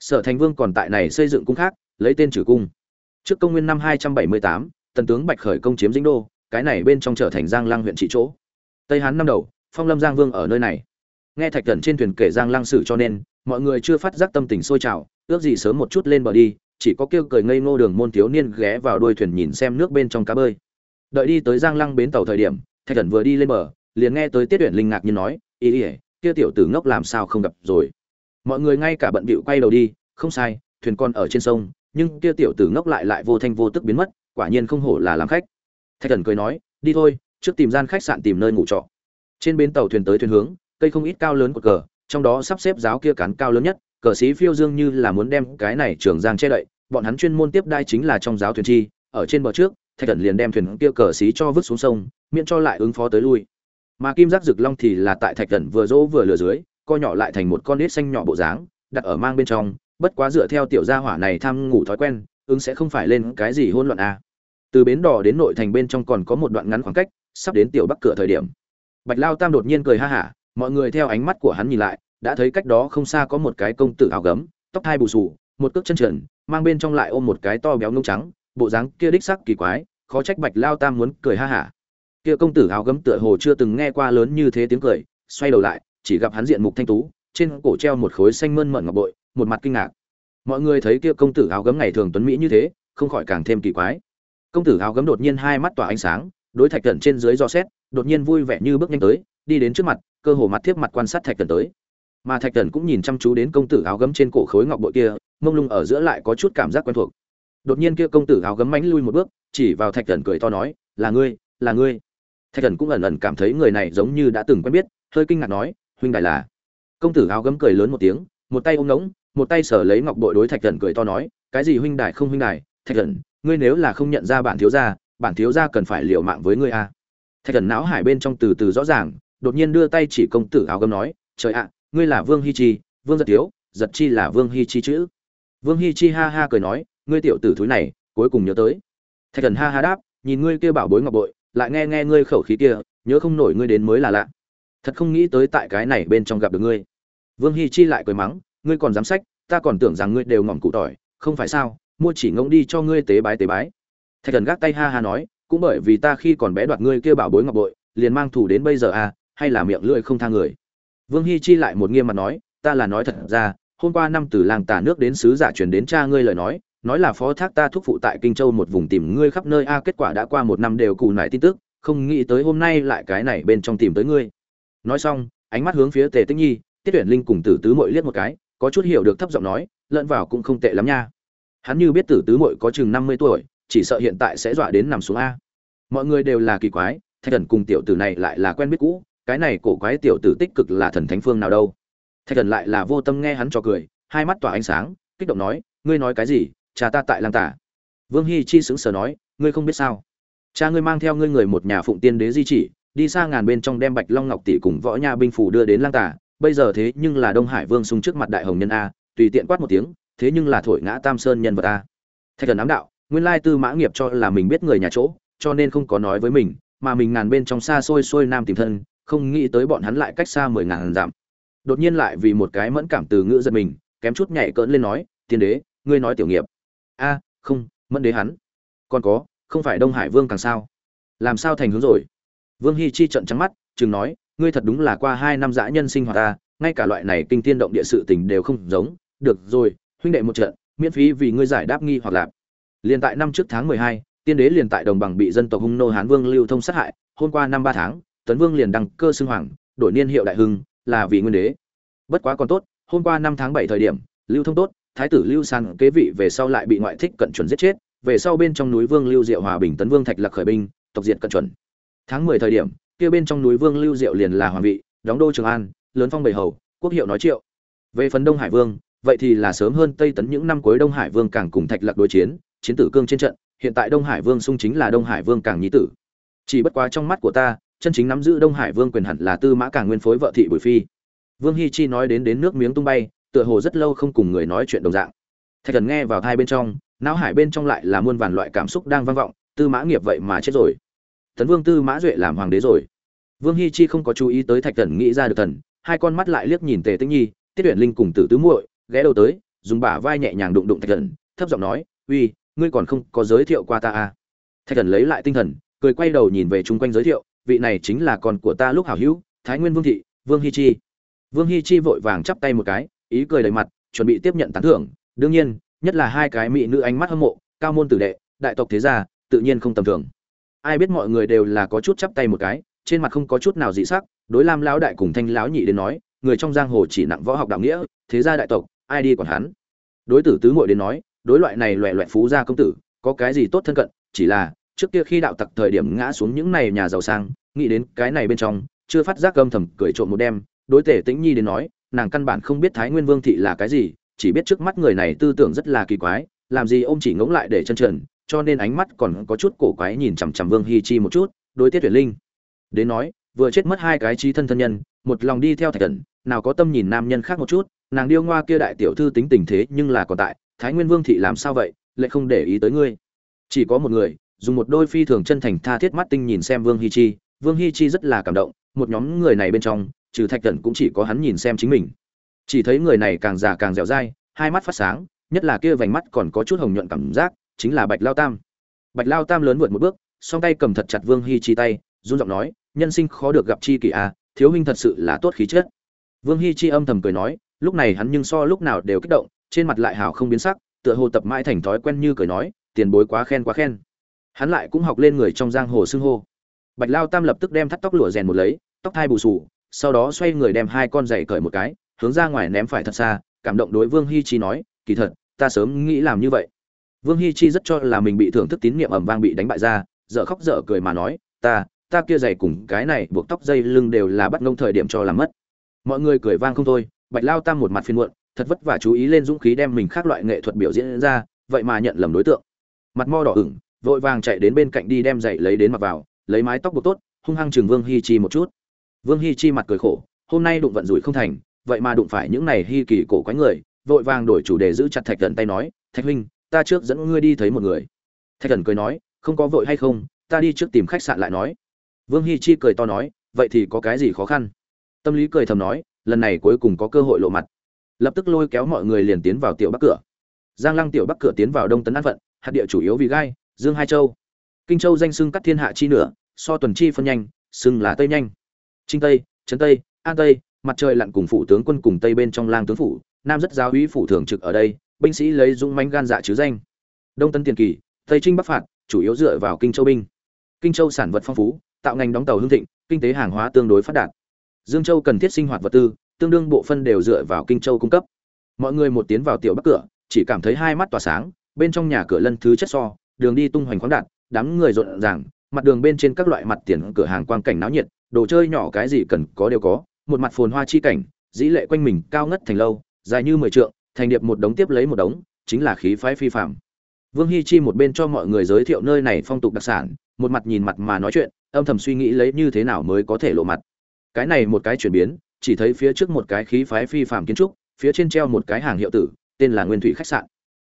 sở thành vương còn tại này xây dựng cung khác lấy tên trừ cung. Trước công nguyên năm 278, tần tướng bạch khởi công chiếm dĩnh đô cái này bên trong trở thành giang lăng huyện trị chỗ. Tây hán năm đầu phong lâm giang vương ở nơi này. Nghe thạch thần trên thuyền kể giang lăng sử cho nên mọi người chưa phát giác tâm tình sôi trào ước gì sớm một chút lên bờ đi chỉ có kêu cười ngây ngô đường môn thiếu niên ghé vào đuôi thuyền nhìn xem nước bên trong cá bơi. Đợi đi tới giang lăng bến tàu thời điểm thạch thần vừa đi lên bờ liền nghe tới tiết tuyển linh ngạc nhiên nói ý ỉa kia tiểu tử ngốc làm sao không gặp rồi? Mọi người ngay cả bận bịu quay đầu đi, không sai, thuyền con ở trên sông, nhưng kia tiểu tử ngốc lại lại vô thanh vô tức biến mất, quả nhiên không hổ là làm khách. Thạch thần cười nói, đi thôi, trước tìm gian khách sạn tìm nơi ngủ trọ. Trên bến tàu thuyền tới thuyền hướng, cây không ít cao lớn của cờ, trong đó sắp xếp giáo kia cán cao lớn nhất, cờ sĩ phiêu dương như là muốn đem cái này trường giang che đậy, bọn hắn chuyên môn tiếp đai chính là trong giáo thuyền chi, ở trên bờ trước, thạch thần liền đem thuyền kia cờ sĩ cho vứt xuống sông, miễn cho lại ứng phó tới lui. Mà kim giác rực long thì là tại thạch thần vừa dỗ vừa lừa dưới co nhỏ lại thành một con nít xanh nhỏ bộ dáng, đặt ở mang bên trong, bất quá dựa theo tiểu gia hỏa này tham ngủ thói quen, ứng sẽ không phải lên cái gì hôn loạn a à. từ bến đỏ đến nội thành bên trong còn có một đoạn ngắn khoảng cách, sắp đến tiểu bắc cửa thời điểm bạch lao tam đột nhiên cười ha hả, mọi người theo ánh mắt của hắn nhìn lại, đã thấy cách đó không xa có một cái công tử áo gấm, tóc hai bù sù một cước chân trần, mang bên trong lại ôm một cái to béo nung trắng, bộ dáng kia đích sắc kỳ quái, khó trách bạch lao tam muốn cười ha hả kia công tử áo gấm tựa hồ chưa từng nghe qua lớn như thế tiếng cười, xoay đầu lại chỉ gặp hắn diện mục thanh tú, trên cổ treo một khối xanh mơn mận ngọc bội, một mặt kinh ngạc. Mọi người thấy kia công tử áo gấm ngày thường tuấn mỹ như thế, không khỏi càng thêm kỳ quái. Công tử áo gấm đột nhiên hai mắt tỏa ánh sáng, đối thạch cẩn trên dưới do xét, đột nhiên vui vẻ như bước nhanh tới, đi đến trước mặt, cơ hồ mặt tiếp mặt quan sát thạch cẩn tới. Mà thạch cẩn cũng nhìn chăm chú đến công tử áo gấm trên cổ khối ngọc bội kia, mông lung ở giữa lại có chút cảm giác quen thuộc. Đột nhiên kia công tử áo gấm mánh lui một bước, chỉ vào thạch cẩn cười to nói, là ngươi là ngươi. Thạch cẩn cũng ẩn ẩn cảm thấy người này giống như đã từng quen biết, hơi kinh ngạc nói huynh đại là. Công tử áo gấm cười lớn một tiếng, một tay ôm ngỗng, một tay sở lấy ngọc bội đối thạch thần cười to nói, cái gì huynh đại không huynh đại thạch thần, ngươi nếu là không nhận ra bản thiếu gia, bản thiếu gia cần phải liều mạng với ngươi a. Thạch thần não hải bên trong từ từ rõ ràng, đột nhiên đưa tay chỉ công tử áo gấm nói, trời ạ, ngươi là vương hi chi, vương giật thiếu, giật chi là vương hi chi chữ. Vương hi chi ha ha cười nói, ngươi tiểu tử thúi này, cuối cùng nhớ tới. Thạch thần ha ha đáp, nhìn ngươi kia bảo bối ngọc bội, lại nghe nghe ngươi khẩu khí kia, nhớ không nổi ngươi đến mới là lạ thật không nghĩ tới tại cái này bên trong gặp được ngươi. Vương hi chi lại cười mắng, ngươi còn dám sách, ta còn tưởng rằng ngươi đều ngỏm cụ tỏi, không phải sao, mua chỉ ngỗng đi cho ngươi tế bái tế bái. Thạch thần gác tay ha ha nói, cũng bởi vì ta khi còn bé đoạt ngươi kia bảo bối ngọc bội, liền mang thủ đến bây giờ à hay là miệng lưỡi không tha người. Vương hi chi lại một nghiêm mặt nói, ta là nói thật ra, hôm qua năm từ làng tả nước đến sứ giả truyền đến cha ngươi lời nói nói là phó thác ta thúc phụ tại kinh châu một vùng tìm ngươi khắp nơi, a, kết quả đã qua một năm đều cù nải tin tức, không nghĩ tới hôm nay lại cái này bên trong tìm tới ngươi nói xong, ánh mắt hướng phía tề tích nhi, tiết tuyển linh cùng tử tứ mội liếc một cái, có chút hiểu được thấp giọng nói, lẫn vào cũng không tệ lắm nha. Hắn như biết tử tứ mội có chừng năm mươi tuổi, chỉ sợ hiện tại sẽ dọa đến nằm xuống a. Mọi người đều là kỳ quái, thạch thần cùng tiểu tử này lại là quen biết cũ, cái này cổ quái tiểu tử tích cực là thần thánh phương nào đâu. Thạch thần lại là vô tâm nghe hắn cho cười, hai mắt tỏa ánh sáng, kích động nói, ngươi nói cái gì? Cha ta tại lang tả. Vương hy chi sững sờ nói, ngươi không biết sao? Cha ngươi mang theo ngươi người một nhà phụng tiên đế di chỉ đi xa ngàn bên trong đem bạch long ngọc tỷ cùng võ nha binh phủ đưa đến lang tả bây giờ thế nhưng là đông hải vương sung trước mặt đại hồng nhân a, tùy tiện quát một tiếng, thế nhưng là thổi ngã tam sơn nhân vật a. Thạch thần ám đạo, nguyên lai tư mã nghiệp cho là mình biết người nhà chỗ, cho nên không có nói với mình, mà mình ngàn bên trong xa xôi xôi nam tìm thân, không nghĩ tới bọn hắn lại cách xa mười ngàn dặm. Đột nhiên lại vì một cái mẫn cảm từ ngữ giật mình, kém chút nhảy cỡn lên nói, tiên đế, ngươi nói tiểu nghiệp. A, không, mẫn đế hắn. Còn có, không phải đông hải vương càng sao? Làm sao thành hướng rồi? Vương Hi chi trận trắng mắt, chừng nói, ngươi thật đúng là qua hai năm dã nhân sinh hoạt ta, ngay cả loại này kinh tiên động địa sự tình đều không giống. Được rồi, huynh đệ một trận, miễn phí vì ngươi giải đáp nghi hoặc lạp Liên tại năm trước tháng mười hai, tiên đế liền tại đồng bằng bị dân tộc hung nô hán vương lưu thông sát hại, hôm qua năm ba tháng, tấn vương liền đăng cơ xưng hoàng, đổi niên hiệu đại hưng, là vì nguyên đế. Bất quá còn tốt, hôm qua năm tháng bảy thời điểm, lưu thông tốt, thái tử lưu san kế vị về sau lại bị ngoại thích cận chuẩn giết chết, về sau bên trong núi vương lưu diệu hòa bình tấn vương thạch lạc khởi binh, tộc diệt cận chuẩn tháng mười thời điểm, kia bên trong núi vương lưu diệu liền là hoàng vị, đóng đô trường an, lớn phong bảy hầu, quốc hiệu nói triệu. Về phần đông hải vương, vậy thì là sớm hơn tây tấn những năm cuối đông hải vương càng cùng thạch lạc đối chiến chiến tử cương trên trận, hiện tại đông hải vương sung chính là đông hải vương càng nhi tử. Chỉ bất quá trong mắt của ta, chân chính nắm giữ đông hải vương quyền hẳn là tư mã càng nguyên phối vợ thị bùi phi. Vương hi chi nói đến đến nước miếng tung bay, tựa hồ rất lâu không cùng người nói chuyện đồng dạng. Thạch thần nghe vào hai bên trong, não hải bên trong lại là muôn vàn loại cảm xúc đang vang vọng, tư mã nghiệp vậy mà chết rồi tấn vương tư mã duệ làm hoàng đế rồi. Vương hi chi không có chú ý tới thạch thần nghĩ ra được thần, hai con mắt lại liếc nhìn tề tĩnh nhi, tiết tuyển linh cùng tử tứ muội, ghé đầu tới, dùng bả vai nhẹ nhàng đụng đụng thạch thần, thấp giọng nói, uy, ngươi còn không có giới thiệu qua ta à? Thạch thần lấy lại tinh thần, cười quay đầu nhìn về chung quanh giới thiệu, vị này chính là con của ta lúc hảo hữu, thái nguyên vương thị, vương hi chi. Vương hi chi vội vàng chắp tay một cái, ý cười đầy mặt, chuẩn bị tiếp nhận tán thưởng. Đương nhiên, nhất là hai cái mỹ nữ ánh mắt hâm mộ, cao môn tử đệ, đại tộc thế gia, tự nhiên không tầm thường ai biết mọi người đều là có chút chắp tay một cái, trên mặt không có chút nào dị sắc, đối lam lão đại cùng thanh lão nhị đến nói, người trong giang hồ chỉ nặng võ học đạo nghĩa, thế gia đại tộc, ai đi còn hắn? Đối tử tứ muội đến nói, đối loại này loẹ loẹt phú gia công tử, có cái gì tốt thân cận, chỉ là, trước kia khi đạo tặc thời điểm ngã xuống những này nhà giàu sang, nghĩ đến cái này bên trong, chưa phát giác âm thầm cười trộm một đêm, đối tể tĩnh nhi đến nói, nàng căn bản không biết thái nguyên vương thị là cái gì, chỉ biết trước mắt người này tư tưởng rất là kỳ quái, làm gì ông chỉ ngỗng lại để chân trần cho nên ánh mắt còn có chút cổ quái nhìn chằm chằm vương hi chi một chút đối tiết tuyển linh. Đến nói vừa chết mất hai cái chi thân thân nhân một lòng đi theo thạch Cẩn, nào có tâm nhìn nam nhân khác một chút nàng điêu ngoa kia đại tiểu thư tính tình thế nhưng là còn tại thái nguyên vương thị làm sao vậy lại không để ý tới ngươi. Chỉ có một người dùng một đôi phi thường chân thành tha thiết mắt tinh nhìn xem vương hi chi vương hi chi rất là cảm động một nhóm người này bên trong trừ thạch Cẩn cũng chỉ có hắn nhìn xem chính mình. Chỉ thấy người này càng già càng dẻo dai hai mắt phát sáng nhất là kia vành mắt còn có chút hồng nhuận cảm giác chính là bạch lao tam. Bạch lao tam lớn vượt một bước song tay cầm thật chặt vương hy chi tay run giọng nói nhân sinh khó được gặp chi kỷ à, thiếu huynh thật sự là tốt khí chất. Vương hy chi âm thầm cười nói lúc này hắn nhưng so lúc nào đều kích động trên mặt lại hào không biến sắc tựa hồ tập mãi thành thói quen như cười nói tiền bối quá khen quá khen. Hắn lại cũng học lên người trong giang hồ xưng hô. Bạch lao tam lập tức đem thắt tóc lụa rèn một lấy tóc thai bù sù sau đó xoay người đem hai con giày cởi một cái hướng ra ngoài ném phải thật xa cảm động đối vương hi chi nói kỳ thật ta sớm nghĩ làm như vậy vương hi chi rất cho là mình bị thưởng thức tín niệm ẩm vang bị đánh bại ra, dở khóc dở cười mà nói, ta ta kia giày cùng cái này buộc tóc dây lưng đều là bắt ngông thời điểm cho làm mất. Mọi người cười vang không thôi, bạch lao tam một mặt phiền muộn, thật vất vả chú ý lên dũng khí đem mình khác loại nghệ thuật biểu diễn ra, vậy mà nhận lầm đối tượng. Mặt mo đỏ ửng, vội vàng chạy đến bên cạnh đi đem giày lấy đến mặc vào, lấy mái tóc buộc tốt, hung hăng chừng vương hi chi một chút. Vương hi chi mặt cười khổ, hôm nay đụng vận rủi không thành, vậy mà đụng phải những này hi kỳ cổ quái người. Vội vàng đổi chủ đề giữ chặt thạch thần tay nói, thạch huynh ta trước dẫn ngươi đi thấy một người. Thạch thần cười nói, không có vội hay không, ta đi trước tìm khách sạn lại nói. Vương hi chi cười to nói, vậy thì có cái gì khó khăn? Tâm lý cười thầm nói, lần này cuối cùng có cơ hội lộ mặt. Lập tức lôi kéo mọi người liền tiến vào tiểu bắc cửa. Giang lăng tiểu bắc cửa tiến vào đông tấn an phận, hạt địa chủ yếu vì gai, dương hai châu. Kinh châu danh xưng cắt thiên hạ chi nửa, so tuần chi phân nhanh, xưng là tây nhanh. Trinh tây, trấn tây, an tây, mặt trời lặn cùng phủ tướng quân cùng tây bên trong lang tướng phủ, nam rất giáo úy phủ thường trực ở đây binh sĩ lấy dũng mãnh gan dạ chứ danh. Đông tân tiền kỳ, tây trinh bắc phạt, chủ yếu dựa vào kinh châu binh. Kinh châu sản vật phong phú, tạo ngành đóng tàu hưng thịnh, kinh tế hàng hóa tương đối phát đạt. Dương châu cần thiết sinh hoạt vật tư, tương đương bộ phân đều dựa vào kinh châu cung cấp. Mọi người một tiến vào tiểu bắc cửa, chỉ cảm thấy hai mắt tỏa sáng, bên trong nhà cửa lân thứ chất so, đường đi tung hoành khoáng đạt, đám người rộn ràng, mặt đường bên trên các loại mặt tiền cửa hàng quang cảnh náo nhiệt, đồ chơi nhỏ cái gì cần có đều có, một mặt phồn hoa chi cảnh, dĩ lệ quanh mình cao ngất thành lâu, dài như mười trượng thành điệp một đống tiếp lấy một đống, chính là khí phái phi phạm. Vương hi chi một bên cho mọi người giới thiệu nơi này phong tục đặc sản, một mặt nhìn mặt mà nói chuyện, âm thầm suy nghĩ lấy như thế nào mới có thể lộ mặt. Cái này một cái chuyển biến, chỉ thấy phía trước một cái khí phái phi phạm kiến trúc, phía trên treo một cái hàng hiệu tử, tên là nguyên thủy khách sạn.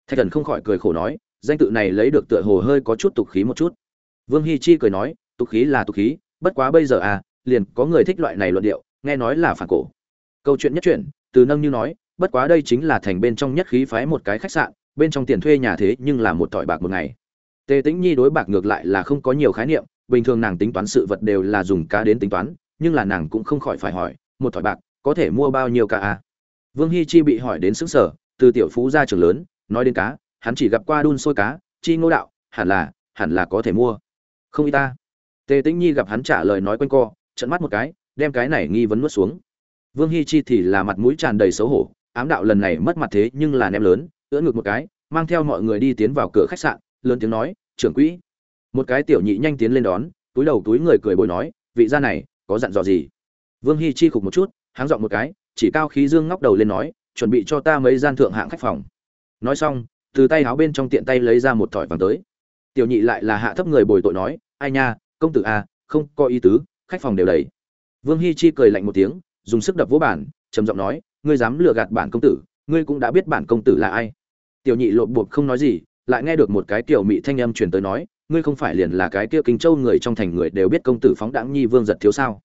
Thạch thần không khỏi cười khổ nói, danh tự này lấy được tựa hồ hơi có chút tục khí một chút. Vương hi chi cười nói, tục khí là tục khí, bất quá bây giờ à liền có người thích loại này luận điệu, nghe nói là phản cổ. Câu chuyện nhất chuyển, từ nâng như nói bất quá đây chính là thành bên trong nhất khí phái một cái khách sạn, bên trong tiền thuê nhà thế nhưng là một tỏi bạc một ngày. Tề tĩnh nhi đối bạc ngược lại là không có nhiều khái niệm, bình thường nàng tính toán sự vật đều là dùng cá đến tính toán, nhưng là nàng cũng không khỏi phải hỏi, một tỏi bạc có thể mua bao nhiêu cá à? vương Hi chi bị hỏi đến xứng sở từ tiểu phú ra trường lớn, nói đến cá, hắn chỉ gặp qua đun sôi cá, chi ngô đạo, hẳn là hẳn là có thể mua. Không y ta. Tề tĩnh nhi gặp hắn trả lời nói quanh co trận mắt một cái, đem cái này nghi vấn nuốt xuống. Vương Hi chi thì là mặt mũi tràn đầy xấu hổ ám đạo lần này mất mặt thế nhưng là ném lớn, ưỡn ngược một cái, mang theo mọi người đi tiến vào cửa khách sạn, lớn tiếng nói, trưởng quỹ. Một cái tiểu nhị nhanh tiến lên đón, túi đầu túi người cười bồi nói, vị gia này, có dặn dò gì? Vương hy chi khục một chút, háng dọn một cái, chỉ cao khí dương ngóc đầu lên nói, chuẩn bị cho ta mấy gian thượng hạng khách phòng. Nói xong, từ tay áo bên trong tiện tay lấy ra một thỏi vàng tới. Tiểu nhị lại là hạ thấp người bồi tội nói, ai nha, công tử a không có ý tứ, khách phòng đều đầy. Vương hi chi cười lạnh một tiếng, dùng sức đập vỗ bản trầm giọng nói ngươi dám lừa gạt bản công tử, ngươi cũng đã biết bản công tử là ai. Tiểu nhị lộp bộp không nói gì, lại nghe được một cái tiểu mị thanh âm truyền tới nói, ngươi không phải liền là cái kia kinh châu người trong thành người đều biết công tử phóng đãng nhi vương giật thiếu sao.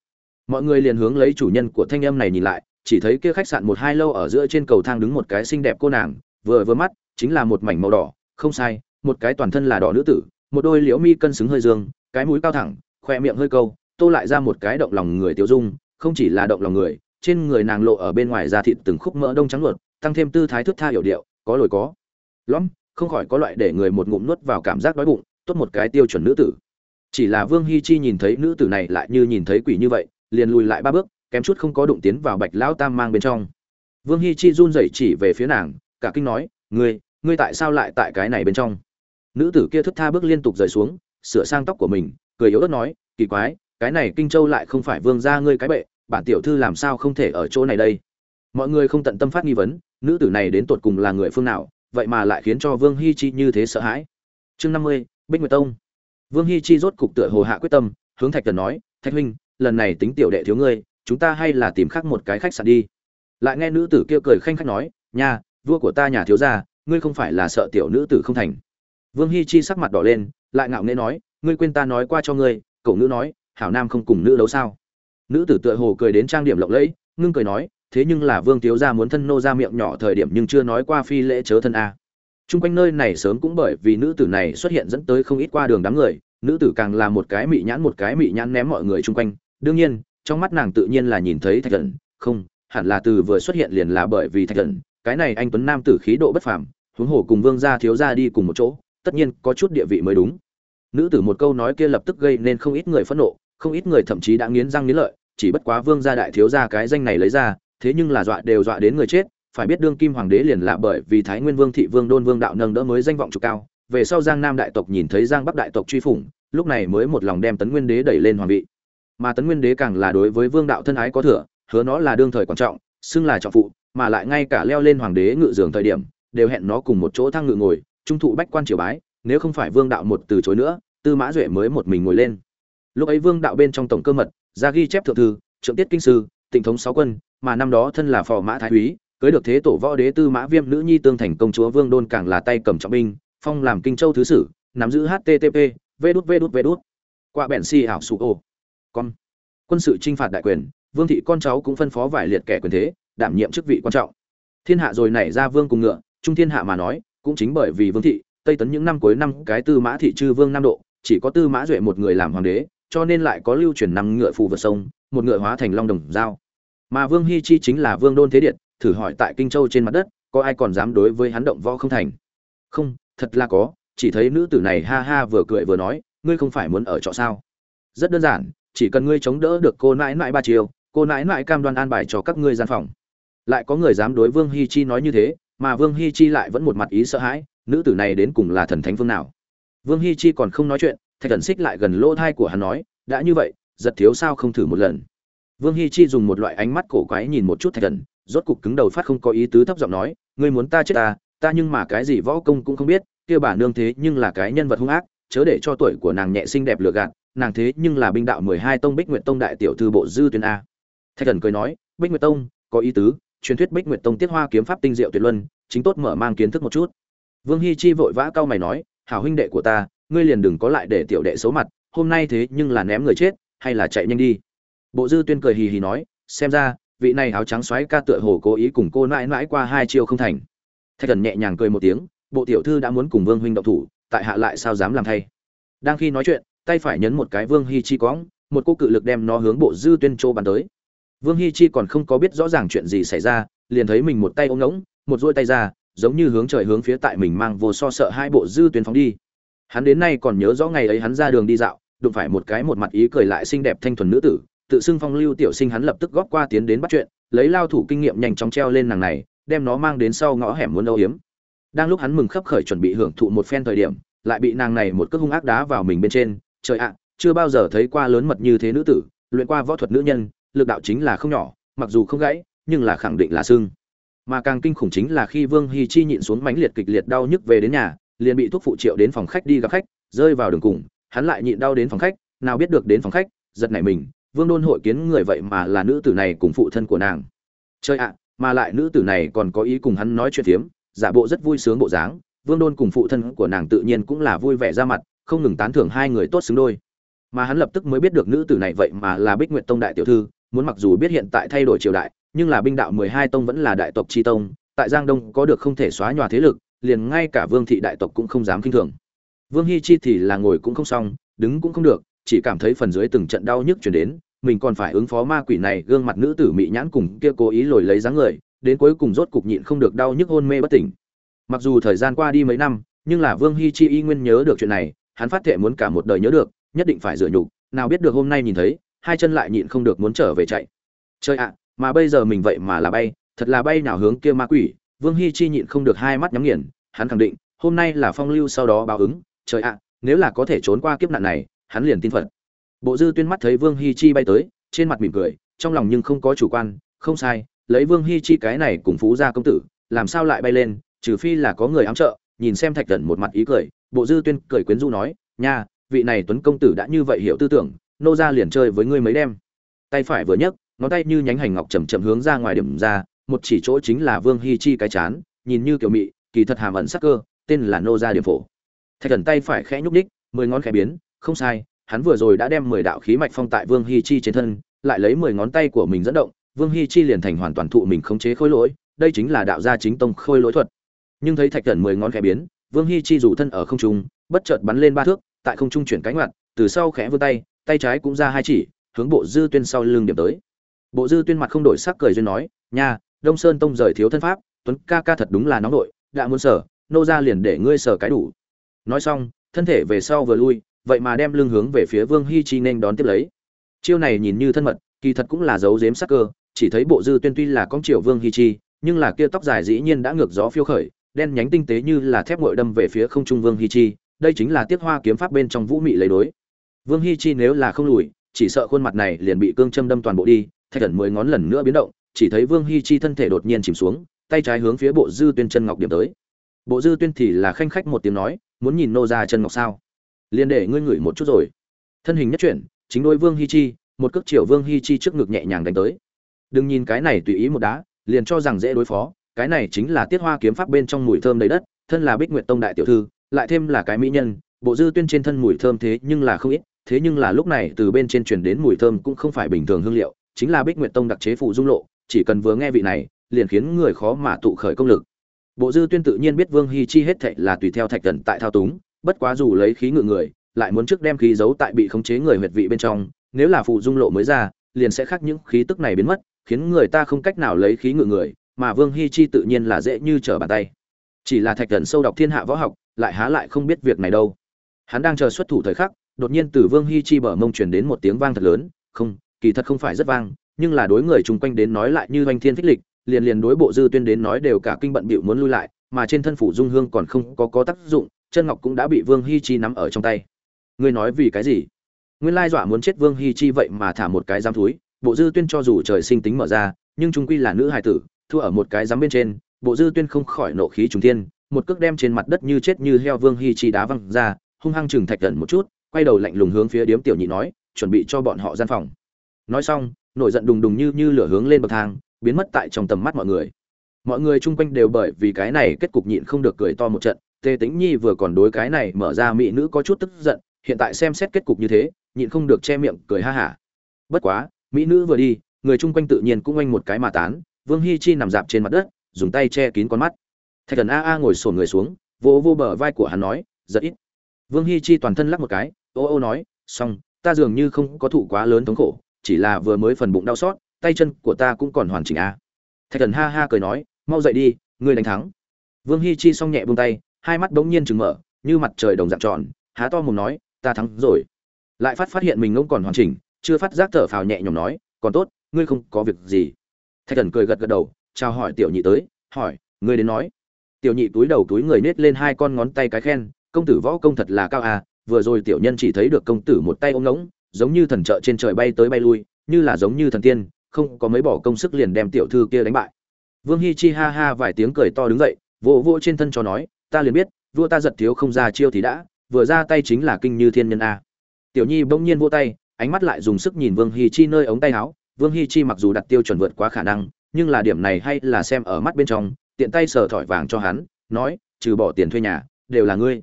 Mọi người liền hướng lấy chủ nhân của thanh âm này nhìn lại, chỉ thấy kia khách sạn một hai lâu ở giữa trên cầu thang đứng một cái xinh đẹp cô nàng, vừa vừa mắt, chính là một mảnh màu đỏ, không sai, một cái toàn thân là đỏ nữ tử, một đôi liễu mi cân xứng hơi dương, cái mũi cao thẳng, khoe miệng hơi câu, tô lại ra một cái động lòng người tiêu dung, không chỉ là động lòng người trên người nàng lộ ở bên ngoài da thịt từng khúc mỡ đông trắng luột tăng thêm tư thái thước tha hiểu điệu, có lồi có. Lõm, không khỏi có loại để người một ngụm nuốt vào cảm giác đói bụng, tốt một cái tiêu chuẩn nữ tử. Chỉ là vương hi chi nhìn thấy nữ tử này lại như nhìn thấy quỷ như vậy, liền lùi lại ba bước, kém chút không có đụng tiến vào bạch lão tam mang bên trong. Vương hi chi run rẩy chỉ về phía nàng, cả kinh nói, ngươi ngươi tại sao lại tại cái này bên trong? Nữ tử kia thức tha bước liên tục rời xuống, sửa sang tóc của mình, cười yếu ớt nói, kỳ quái, cái này kinh châu lại không phải vương gia ngươi cái bệ bản tiểu thư làm sao không thể ở chỗ này đây? Mọi người không tận tâm phát nghi vấn, nữ tử này đến tột cùng là người phương nào, vậy mà lại khiến cho vương hi chi như thế sợ hãi. Chương năm mươi, bích nguyệt tông. Vương hi chi rốt cục tựa hồ hạ quyết tâm, hướng thạch thần nói, thạch huynh, lần này tính tiểu đệ thiếu ngươi, chúng ta hay là tìm khác một cái khách sạn đi. Lại nghe nữ tử kia cười khanh khách nói, nha, vua của ta nhà thiếu gia, ngươi không phải là sợ tiểu nữ tử không thành. Vương hi chi sắc mặt đỏ lên, lại ngạo nghễ nói, ngươi quên ta nói qua cho ngươi, cậu nữ nói, hảo nam không cùng nữ đấu sao? Nữ tử tựa hồ cười đến trang điểm lộng lẫy ngưng cười nói thế nhưng là vương thiếu gia muốn thân nô ra miệng nhỏ thời điểm nhưng chưa nói qua phi lễ chớ thân a Trung quanh nơi này sớm cũng bởi vì nữ tử này xuất hiện dẫn tới không ít qua đường đám người, nữ tử càng là một cái mị nhãn một cái mị nhãn ném mọi người chung quanh. Đương nhiên, trong mắt nàng tự nhiên là nhìn thấy Thạch thần không, hẳn là từ vừa xuất hiện liền là bởi vì Thạch thần cái này anh tuấn nam tử khí độ bất phàm, huống hồ cùng Vương gia thiếu gia đi cùng một chỗ, tất nhiên có chút địa vị mới đúng. Nữ tử một câu nói kia lập tức gây nên không ít người phẫn nộ, không ít người thậm chí đã nghiến răng nghiến lợi, chỉ bất quá Vương gia đại thiếu gia cái danh này lấy ra, thế nhưng là dọa đều dọa đến người chết, phải biết đương kim hoàng đế liền là bởi vì thái nguyên vương thị vương đôn vương đạo nâng đỡ mới danh vọng trục cao về sau giang nam đại tộc nhìn thấy giang bắc đại tộc truy phủng lúc này mới một lòng đem tấn nguyên đế đẩy lên hoàng vị. Mà tấn nguyên đế càng là đối với vương đạo thân ái có thừa hứa nó là đương thời quan trọng xưng là trọng phụ mà lại ngay cả leo lên hoàng đế ngự giường thời điểm đều hẹn nó cùng một chỗ thăng ngự ngồi trung thụ bách quan triều bái nếu không phải vương đạo một từ chối nữa tư mã duệ mới một mình ngồi lên. Lúc ấy vương đạo bên trong tổng cơ mật ra ghi chép thượng thư, trượng tiết kinh sư, tịnh thống sáu quân, mà năm đó thân là phò mã thái úy, cưới được thế tổ võ đế tư mã viêm nữ nhi tương thành công chúa vương đôn càng là tay cầm trọng binh, phong làm kinh châu thứ sử, nắm giữ http v đút v đút v đút. Qua bèn si ảo sụ ô. Con. Quân sự chinh phạt đại quyền, vương thị con cháu cũng phân phó vải liệt kẻ quyền thế, đảm nhiệm chức vị quan trọng. Thiên hạ rồi nảy ra vương cùng ngựa, trung thiên hạ mà nói, cũng chính bởi vì vương thị, tây tấn những năm cuối năm, cái tư mã thị trư vương nam độ, chỉ có tư mã duệ một người làm hoàng đế cho nên lại có lưu truyền năm ngựa phù vượt sông, một ngựa hóa thành long đồng dao. Mà vương hi chi chính là vương đôn thế điện thử hỏi tại kinh châu trên mặt đất, có ai còn dám đối với hắn động võ không thành? Không, thật là có, chỉ thấy nữ tử này ha ha vừa cười vừa nói, ngươi không phải muốn ở trọ sao? Rất đơn giản, chỉ cần ngươi chống đỡ được cô nãi nãi ba chiều, cô nãi nãi cam đoan an bài cho các ngươi gian phòng. Lại có người dám đối vương hi chi nói như thế, mà vương hi chi lại vẫn một mặt ý sợ hãi, nữ tử này đến cùng là thần thánh phương nào? Vương hi chi còn không nói chuyện thạch thần xích lại gần lỗ thai của hắn nói, đã như vậy, giật thiếu sao không thử một lần? Vương hi chi dùng một loại ánh mắt cổ quái nhìn một chút thạch thần, rốt cục cứng đầu phát không có ý tứ thấp giọng nói, ngươi muốn ta chết ta ta nhưng mà cái gì võ công cũng không biết, kia bà nương thế nhưng là cái nhân vật hung ác, chớ để cho tuổi của nàng nhẹ xinh đẹp lừa gạt, nàng thế nhưng là binh đạo mười hai tông bích nguyệt tông đại tiểu thư bộ dư tuyên a. Thạch thần cười nói, bích nguyệt tông, có ý tứ, truyền thuyết bích nguyệt tông tiết hoa kiếm pháp tinh diệu tuyệt luân, chính tốt mở mang kiến thức một chút. Vương hi chi vội vã cau mày nói, hảo huynh đệ của ta ngươi liền đừng có lại để tiểu đệ xấu mặt, hôm nay thế nhưng là ném người chết, hay là chạy nhanh đi. Bộ dư tuyên cười hì hì nói, xem ra, vị này áo trắng xoáy ca tựa hồ cố ý cùng cô mãi mãi qua hai chiêu không thành. Thạch thần nhẹ nhàng cười một tiếng, bộ tiểu thư đã muốn cùng vương huynh động thủ, tại hạ lại sao dám làm thay. Đang khi nói chuyện, tay phải nhấn một cái vương hi chi cõng, một cô cự lực đem nó hướng bộ dư tuyên châu bắn tới. Vương hi chi còn không có biết rõ ràng chuyện gì xảy ra, liền thấy mình một tay ôm ngỗng, một duỗi tay ra, giống như hướng trời hướng phía tại mình mang vô so sợ hai bộ dư tuyên phóng đi hắn đến nay còn nhớ rõ ngày ấy hắn ra đường đi dạo, đụng phải một cái một mặt ý cười lại xinh đẹp thanh thuần nữ tử, tự xưng phong lưu tiểu sinh hắn lập tức góp qua tiến đến bắt chuyện, lấy lao thủ kinh nghiệm nhanh chóng treo lên nàng này, đem nó mang đến sau ngõ hẻm muốn âu hiếm đang lúc hắn mừng khấp khởi chuẩn bị hưởng thụ một phen thời điểm, lại bị nàng này một cước hung ác đá vào mình bên trên, trời ạ, chưa bao giờ thấy qua lớn mật như thế nữ tử, luyện qua võ thuật nữ nhân, lực đạo chính là không nhỏ, mặc dù không gãy, nhưng là khẳng định là xương mà càng kinh khủng chính là khi vương hy chi nhịn xuống mãnh liệt kịch liệt đau nhức về đến nhà liền bị thuốc phụ triệu đến phòng khách đi gặp khách, rơi vào đường cùng, hắn lại nhịn đau đến phòng khách, nào biết được đến phòng khách, giật nảy mình, vương đôn hội kiến người vậy mà là nữ tử này cùng phụ thân của nàng. Chơi ạ, mà lại nữ tử này còn có ý cùng hắn nói chuyện phiếm, giả bộ rất vui sướng bộ dáng, vương đôn cùng phụ thân của nàng tự nhiên cũng là vui vẻ ra mặt, không ngừng tán thưởng hai người tốt xứng đôi. Mà hắn lập tức mới biết được nữ tử này vậy mà là bích nguyệt tông đại tiểu thư, muốn mặc dù biết hiện tại thay đổi triều đại, nhưng là binh đạo mười hai tông vẫn là đại tộc tri tông, tại giang đông có được không thể xóa nhòa thế lực liền ngay cả vương thị đại tộc cũng không dám kinh thường. Vương hi chi thì là ngồi cũng không xong, đứng cũng không được, chỉ cảm thấy phần dưới từng trận đau nhức chuyển đến, mình còn phải ứng phó ma quỷ này gương mặt nữ tử mị nhãn cùng kia cố ý lồi lấy dáng người, đến cuối cùng rốt cục nhịn không được đau nhức hôn mê bất tỉnh. Mặc dù thời gian qua đi mấy năm, nhưng là vương hi chi y nguyên nhớ được chuyện này, hắn phát thệ muốn cả một đời nhớ được, nhất định phải rửa nhục, nào biết được hôm nay nhìn thấy, hai chân lại nhịn không được muốn trở về chạy. Chơi ạ, mà bây giờ mình vậy mà là bay, thật là bay nào hướng kia ma quỷ vương hi chi nhịn không được hai mắt nhắm nghiền, hắn khẳng định, hôm nay là phong lưu sau đó báo ứng, trời ạ, nếu là có thể trốn qua kiếp nạn này, hắn liền tin phật. Bộ dư tuyên mắt thấy vương hi chi bay tới, trên mặt mỉm cười, trong lòng nhưng không có chủ quan, không sai, lấy vương hi chi cái này cùng phú gia công tử, làm sao lại bay lên, trừ phi là có người ám trợ, nhìn xem thạch thần một mặt ý cười, bộ dư tuyên cười quyến rũ nói, nha, vị này tuấn công tử đã như vậy hiểu tư tưởng, nô gia liền chơi với ngươi mấy đêm. Tay phải vừa nhấc, ngón tay như nhánh hành ngọc chậm chậm hướng ra ngoài điểm ra một chỉ chỗ chính là vương hi chi cái chán, nhìn như kiểu mị, kỳ thật hàm ẩn sắc cơ, tên là nô Gia điểm phổ. Thạch thần tay phải khẽ nhúc ních mười ngón khẽ biến, không sai, hắn vừa rồi đã đem mười đạo khí mạch phong tại vương hi chi trên thân, lại lấy mười ngón tay của mình dẫn động, vương hi chi liền thành hoàn toàn thụ mình khống chế khôi lỗi, đây chính là đạo gia chính tông khôi lỗi thuật. Nhưng thấy thạch thần mười ngón khẽ biến, vương hi chi rủ thân ở không trung, bất chợt bắn lên ba thước, tại không trung chuyển cánh ngoặt, từ sau khẽ vươn tay tay trái cũng ra hai chỉ, hướng bộ dư tuyên sau lưng điểm tới. Bộ dư tuyên mặt không đổi sắc cười duyên nói, nha đông sơn tông rời thiếu thân pháp, tuấn ca ca thật đúng là nóng nội, đã muốn sở, nô ra liền để ngươi sở cái đủ. Nói xong, thân thể về sau vừa lui, vậy mà đem lưng hướng về phía vương hi chi nên đón tiếp lấy. Chiêu này nhìn như thân mật, kỳ thật cũng là dấu dếm sắc cơ, chỉ thấy bộ dư tuyên tuy là con triệu vương hi chi, nhưng là kia tóc dài dĩ nhiên đã ngược gió phiêu khởi, đen nhánh tinh tế như là thép ngội đâm về phía không trung vương hi chi, đây chính là tiết hoa kiếm pháp bên trong vũ mị lấy đối. Vương hi chi nếu là không lùi, chỉ sợ khuôn mặt này liền bị cương châm đâm toàn bộ đi, thạch thần mười ngón lần nữa biến động chỉ thấy vương hi chi thân thể đột nhiên chìm xuống, tay trái hướng phía bộ dư tuyên chân ngọc điểm tới. Bộ dư tuyên thì là khanh khách một tiếng nói, muốn nhìn nô ra chân ngọc sao? Liền để ngươi ngửi một chút rồi. Thân hình nhất chuyển, chính đôi vương hi chi, một cước chiều vương hi chi trước ngực nhẹ nhàng đánh tới. Đừng nhìn cái này tùy ý một đá, liền cho rằng dễ đối phó, cái này chính là tiết hoa kiếm pháp bên trong mùi thơm đầy đất, thân là bích nguyệt tông đại tiểu thư, lại thêm là cái mỹ nhân, bộ dư tuyên trên thân mùi thơm thế nhưng là không ít, thế nhưng là lúc này từ bên trên truyền đến mùi thơm cũng không phải bình thường hương liệu, chính là bích nguyệt tông đặc chế phụ dung lộ chỉ cần vừa nghe vị này, liền khiến người khó mà tụ khởi công lực. Bộ dư tuyên tự nhiên biết vương hi chi hết thệ là tùy theo thạch thần tại thao túng, bất quá dù lấy khí ngự người, lại muốn trước đem khí giấu tại bị khống chế người huyệt vị bên trong, nếu là phụ dung lộ mới ra, liền sẽ khác những khí tức này biến mất, khiến người ta không cách nào lấy khí ngự người, mà vương hi chi tự nhiên là dễ như trở bàn tay. Chỉ là thạch thần sâu đọc thiên hạ võ học, lại há lại không biết việc này đâu. Hắn đang chờ xuất thủ thời khắc, đột nhiên từ vương hi chi bờ mông truyền đến một tiếng vang thật lớn, không, kỳ thật không phải rất vang nhưng là đối người chung quanh đến nói lại như oanh thiên phích lịch, liền liền đối bộ dư tuyên đến nói đều cả kinh bận bịu muốn lui lại, mà trên thân phủ dung hương còn không có có tác dụng, chân ngọc cũng đã bị vương hi chi nắm ở trong tay. Ngươi nói vì cái gì? Nguyên lai dọa muốn chết vương hi chi vậy mà thả một cái giam thúi, bộ dư tuyên cho dù trời sinh tính mở ra, nhưng chúng quy là nữ hài tử, thua ở một cái giám bên trên, bộ dư tuyên không khỏi nộ khí trùng thiên, một cước đem trên mặt đất như chết như heo vương hi chi đá văng ra, hung hăng chừng thạch gần một chút, quay đầu lạnh lùng hướng phía điếm tiểu nhị nói, chuẩn bị cho bọn họ gian phòng. Nói xong nổi giận đùng đùng như như lửa hướng lên bậc thang, biến mất tại trong tầm mắt mọi người. Mọi người chung quanh đều bởi vì cái này kết cục nhịn không được cười to một trận. Tề tĩnh nhi vừa còn đối cái này mở ra mỹ nữ có chút tức giận, hiện tại xem xét kết cục như thế, nhịn không được che miệng, cười ha hả. Bất quá, mỹ nữ vừa đi, người chung quanh tự nhiên cũng oanh một cái mà tán, vương hi chi nằm dạp trên mặt đất, dùng tay che kín con mắt. Thạch thần a a ngồi sổn người xuống, vỗ vô bờ vai của hắn nói, rất ít. Vương hi chi toàn thân lắc một cái, ô ô nói, xong, ta dường như không có thụ quá lớn thống khổ chỉ là vừa mới phần bụng đau xót, tay chân của ta cũng còn hoàn chỉnh a thạch thần ha ha cười nói, mau dậy đi, ngươi đánh thắng. Vương hi chi xong nhẹ buông tay, hai mắt bỗng nhiên chừng mở, như mặt trời đồng dạng tròn, há to mồm nói, ta thắng rồi. Lại phát phát hiện mình ngông còn hoàn chỉnh, chưa phát giác thở phào nhẹ nhõm nói, còn tốt, ngươi không có việc gì. Thạch thần cười gật gật đầu, chào hỏi tiểu nhị tới, hỏi, ngươi đến nói. Tiểu nhị túi đầu túi người nết lên hai con ngón tay cái khen, công tử võ công thật là cao à vừa rồi tiểu nhân chỉ thấy được công tử một tay ôm ngỗng giống như thần trợ trên trời bay tới bay lui, như là giống như thần tiên, không có mấy bỏ công sức liền đem tiểu thư kia đánh bại. Vương hi chi ha ha vài tiếng cười to đứng dậy, vỗ vỗ trên thân cho nói, ta liền biết, vua ta giật thiếu không ra chiêu thì đã, vừa ra tay chính là kinh như thiên nhân a. Tiểu nhi bỗng nhiên vỗ tay, ánh mắt lại dùng sức nhìn vương hi chi nơi ống tay áo. Vương hi chi mặc dù đặt tiêu chuẩn vượt quá khả năng, nhưng là điểm này hay là xem ở mắt bên trong, tiện tay sờ thỏi vàng cho hắn, nói, trừ bỏ tiền thuê nhà, đều là ngươi.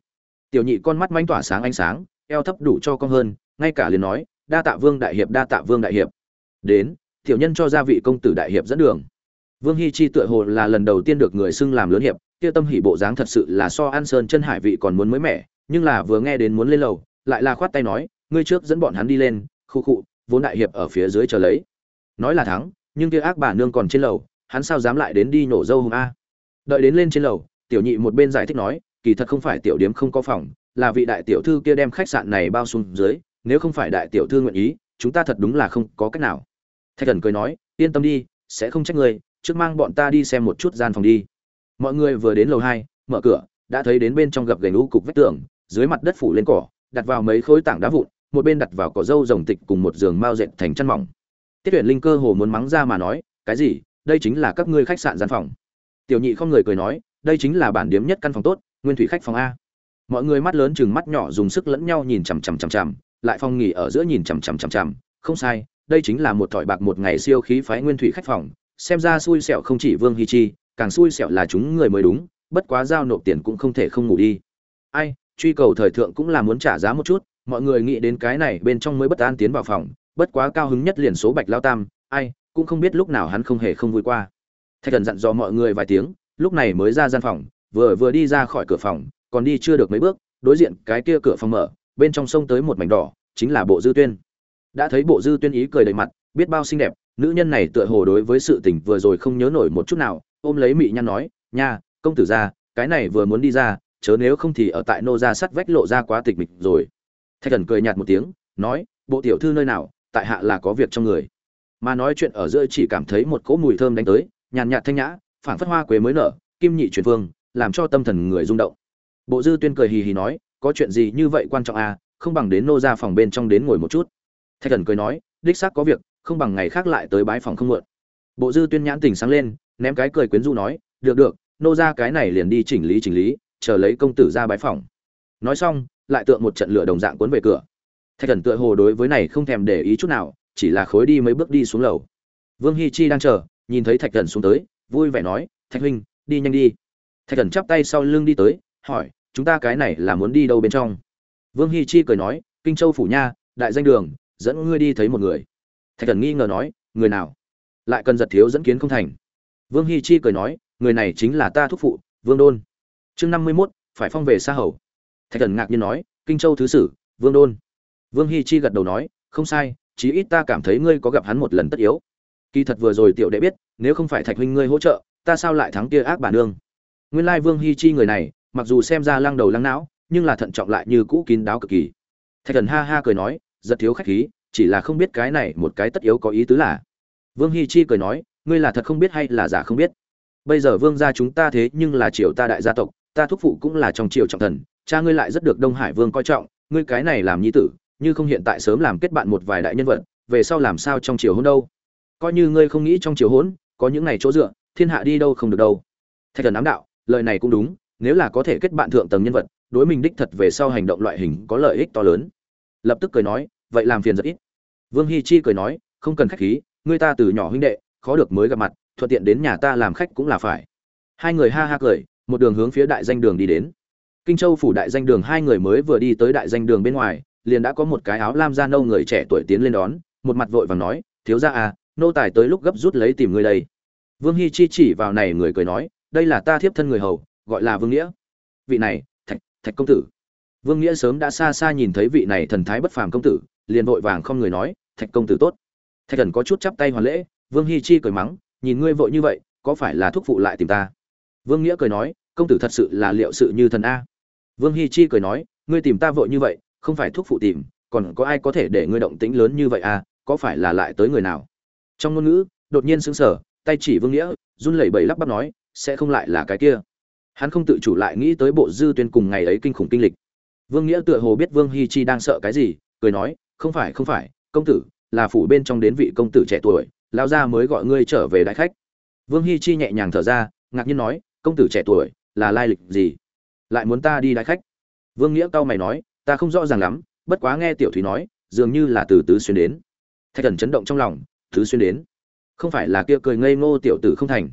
Tiểu nhị con mắt manh tỏa sáng ánh sáng, eo thấp đủ cho con hơn ngay cả liền nói, đa tạ vương đại hiệp, đa tạ vương đại hiệp. Đến, tiểu nhân cho gia vị công tử đại hiệp dẫn đường. Vương hi chi tựa hồ là lần đầu tiên được người xưng làm lớn hiệp Tiêu tâm hỉ bộ dáng thật sự là so an sơn chân hải vị còn muốn mới mẻ, nhưng là vừa nghe đến muốn lên lầu, lại là khoát tay nói, ngươi trước dẫn bọn hắn đi lên, khu khụ vốn đại hiệp ở phía dưới chờ lấy. Nói là thắng, nhưng kia ác bà nương còn trên lầu, hắn sao dám lại đến đi nổ dâu hùng a? Đợi đến lên trên lầu, tiểu nhị một bên giải thích nói, kỳ thật không phải tiểu điếm không có phòng, là vị đại tiểu thư kia đem khách sạn này bao xuống dưới nếu không phải đại tiểu thư nguyện ý, chúng ta thật đúng là không có cách nào. Thạch thần cười nói, yên tâm đi, sẽ không trách người, trước mang bọn ta đi xem một chút gian phòng đi. Mọi người vừa đến lầu hai, mở cửa, đã thấy đến bên trong gập gành lũ cục vách tường, dưới mặt đất phủ lên cỏ, đặt vào mấy khối tảng đá vụn, một bên đặt vào cỏ dâu rồng tịch cùng một giường mao dệt thành chăn mỏng. Tiết tuyển linh cơ hồ muốn mắng ra mà nói, cái gì? Đây chính là các ngươi khách sạn gian phòng. Tiểu nhị không người cười nói, đây chính là bản điếm nhất căn phòng tốt, nguyên thủy khách phòng a. Mọi người mắt lớn chừng mắt nhỏ dùng sức lẫn nhau nhìn chằm chằm chằm chằm lại phòng nghỉ ở giữa nhìn chằm chằm chằm chằm. Không sai, đây chính là một thỏi bạc một ngày siêu khí phái nguyên thủy khách phòng. Xem ra xui xẻo không chỉ vương hi chi, càng xui xẻo là chúng người mới đúng, bất quá giao nộp tiền cũng không thể không ngủ đi. Ai, truy cầu thời thượng cũng là muốn trả giá một chút, mọi người nghĩ đến cái này bên trong mới bất an tiến vào phòng, bất quá cao hứng nhất liền số bạch lao tam, ai, cũng không biết lúc nào hắn không hề không vui qua. Thạch thần dặn dò mọi người vài tiếng, lúc này mới ra gian phòng, vừa vừa đi ra khỏi cửa phòng, còn đi chưa được mấy bước, đối diện cái kia cửa phòng mở bên trong sông tới một mảnh đỏ, chính là bộ dư tuyên. Đã thấy bộ dư tuyên ý cười đầy mặt, biết bao xinh đẹp, nữ nhân này tựa hồ đối với sự tình vừa rồi không nhớ nổi một chút nào, ôm lấy mị nhăn nói, nha, công tử ra, cái này vừa muốn đi ra, chớ nếu không thì ở tại nô ra sắt vách lộ ra quá tịch mịch rồi. Thạch thần cười nhạt một tiếng, nói, bộ tiểu thư nơi nào, tại hạ là có việc trong người. Mà nói chuyện ở giữa chỉ cảm thấy một cỗ mùi thơm đánh tới, nhàn nhạt thanh nhã, phảng phất hoa quế mới nở, kim nhị truyền phương làm cho tâm thần người rung động. Bộ dư tuyên cười hì hì nói có chuyện gì như vậy quan trọng à không bằng đến nô ra phòng bên trong đến ngồi một chút. Thạch thần cười nói, đích xác có việc, không bằng ngày khác lại tới bái phòng không mượn. Bộ dư tuyên nhãn tình sáng lên, ném cái cười quyến rũ nói, được được, nô ra cái này liền đi chỉnh lý chỉnh lý, chờ lấy công tử ra bái phòng. Nói xong, lại tượng một trận lửa đồng dạng cuốn về cửa. Thạch thần tựa hồ đối với này không thèm để ý chút nào, chỉ là khối đi mấy bước đi xuống lầu. Vương hi chi đang chờ, nhìn thấy thạch thần xuống tới, vui vẻ nói, thạch huynh, đi nhanh đi. Thạch thần chắp tay sau lưng đi tới, hỏi chúng ta cái này là muốn đi đâu bên trong? Vương hi chi cười nói, kinh châu phủ nha, đại danh đường, dẫn ngươi đi thấy một người. Thạch thần nghi ngờ nói, người nào? Lại cần giật thiếu dẫn kiến không thành. Vương hi chi cười nói, người này chính là ta thúc phụ, vương đôn. Chương năm mươi mốt, phải phong về xa hầu. Thạch thần ngạc nhiên nói, kinh châu thứ sử, vương đôn. Vương hi chi gật đầu nói, không sai, chí ít ta cảm thấy ngươi có gặp hắn một lần tất yếu. Kỳ thật vừa rồi tiểu đệ biết, nếu không phải thạch huynh ngươi hỗ trợ, ta sao lại thắng kia ác bản nương? Nguyên lai vương hi chi người này mặc dù xem ra lăng đầu lăng não, nhưng là thận trọng lại như cũ kín đáo cực kỳ. Thạch thần ha ha cười nói rất thiếu khách khí, chỉ là không biết cái này một cái tất yếu có ý tứ là. Vương hi chi cười nói, ngươi là thật không biết hay là giả không biết? Bây giờ vương gia chúng ta thế nhưng là triều ta đại gia tộc, ta thúc phụ cũng là trong triều trọng thần, cha ngươi lại rất được đông hải vương coi trọng, ngươi cái này làm nhi tử, như không hiện tại sớm làm kết bạn một vài đại nhân vật, về sau làm sao trong triều hôn đâu? Coi như ngươi không nghĩ trong triều hôn, có những ngày chỗ dựa, thiên hạ đi đâu không được đâu. Thạch thần ám đạo, lời này cũng đúng nếu là có thể kết bạn thượng tầng nhân vật, đối mình đích thật về sau hành động loại hình có lợi ích to lớn. Lập tức cười nói, vậy làm phiền rất ít. Vương hi chi cười nói, không cần khách khí, người ta từ nhỏ huynh đệ, khó được mới gặp mặt, thuận tiện đến nhà ta làm khách cũng là phải. Hai người ha ha cười, một đường hướng phía đại danh đường đi đến. Kinh châu phủ đại danh đường hai người mới vừa đi tới đại danh đường bên ngoài, liền đã có một cái áo lam da nâu người trẻ tuổi tiến lên đón, một mặt vội vàng nói, thiếu gia à nô tài tới lúc gấp rút lấy tìm người đây. Vương hi chi chỉ vào này người cười nói, đây là ta thiếp thân người hầu gọi là vương nghĩa. Vị này, thạch thạch công tử. Vương nghĩa sớm đã xa xa nhìn thấy vị này thần thái bất phàm công tử, liền vội vàng không người nói, thạch công tử tốt. Thạch thần có chút chắp tay hoàn lễ, vương hi chi cười mắng, nhìn ngươi vội như vậy, có phải là thúc phụ lại tìm ta? Vương nghĩa cười nói, công tử thật sự là liệu sự như thần a. Vương hi chi cười nói, ngươi tìm ta vội như vậy, không phải thúc phụ tìm, còn có ai có thể để ngươi động tĩnh lớn như vậy à có phải là lại tới người nào? Trong ngôn ngữ, đột nhiên sững sờ, tay chỉ vương nghĩa, run lẩy bẩy lắp bắp nói, sẽ không lại là cái kia hắn không tự chủ lại nghĩ tới bộ dư tuyên cùng ngày ấy kinh khủng kinh lịch. Vương nghĩa tựa hồ biết vương hi chi đang sợ cái gì, cười nói, không phải không phải, công tử, là phủ bên trong đến vị công tử trẻ tuổi lao ra mới gọi ngươi trở về đại khách. Vương hi chi nhẹ nhàng thở ra, ngạc nhiên nói, công tử trẻ tuổi, là lai lịch gì? Lại muốn ta đi đại khách? Vương nghĩa cau mày nói, ta không rõ ràng lắm, bất quá nghe tiểu thúy nói, dường như là từ tứ xuyên đến. Thạch thần chấn động trong lòng, tứ xuyên đến? Không phải là kia cười ngây ngô tiểu tử không thành.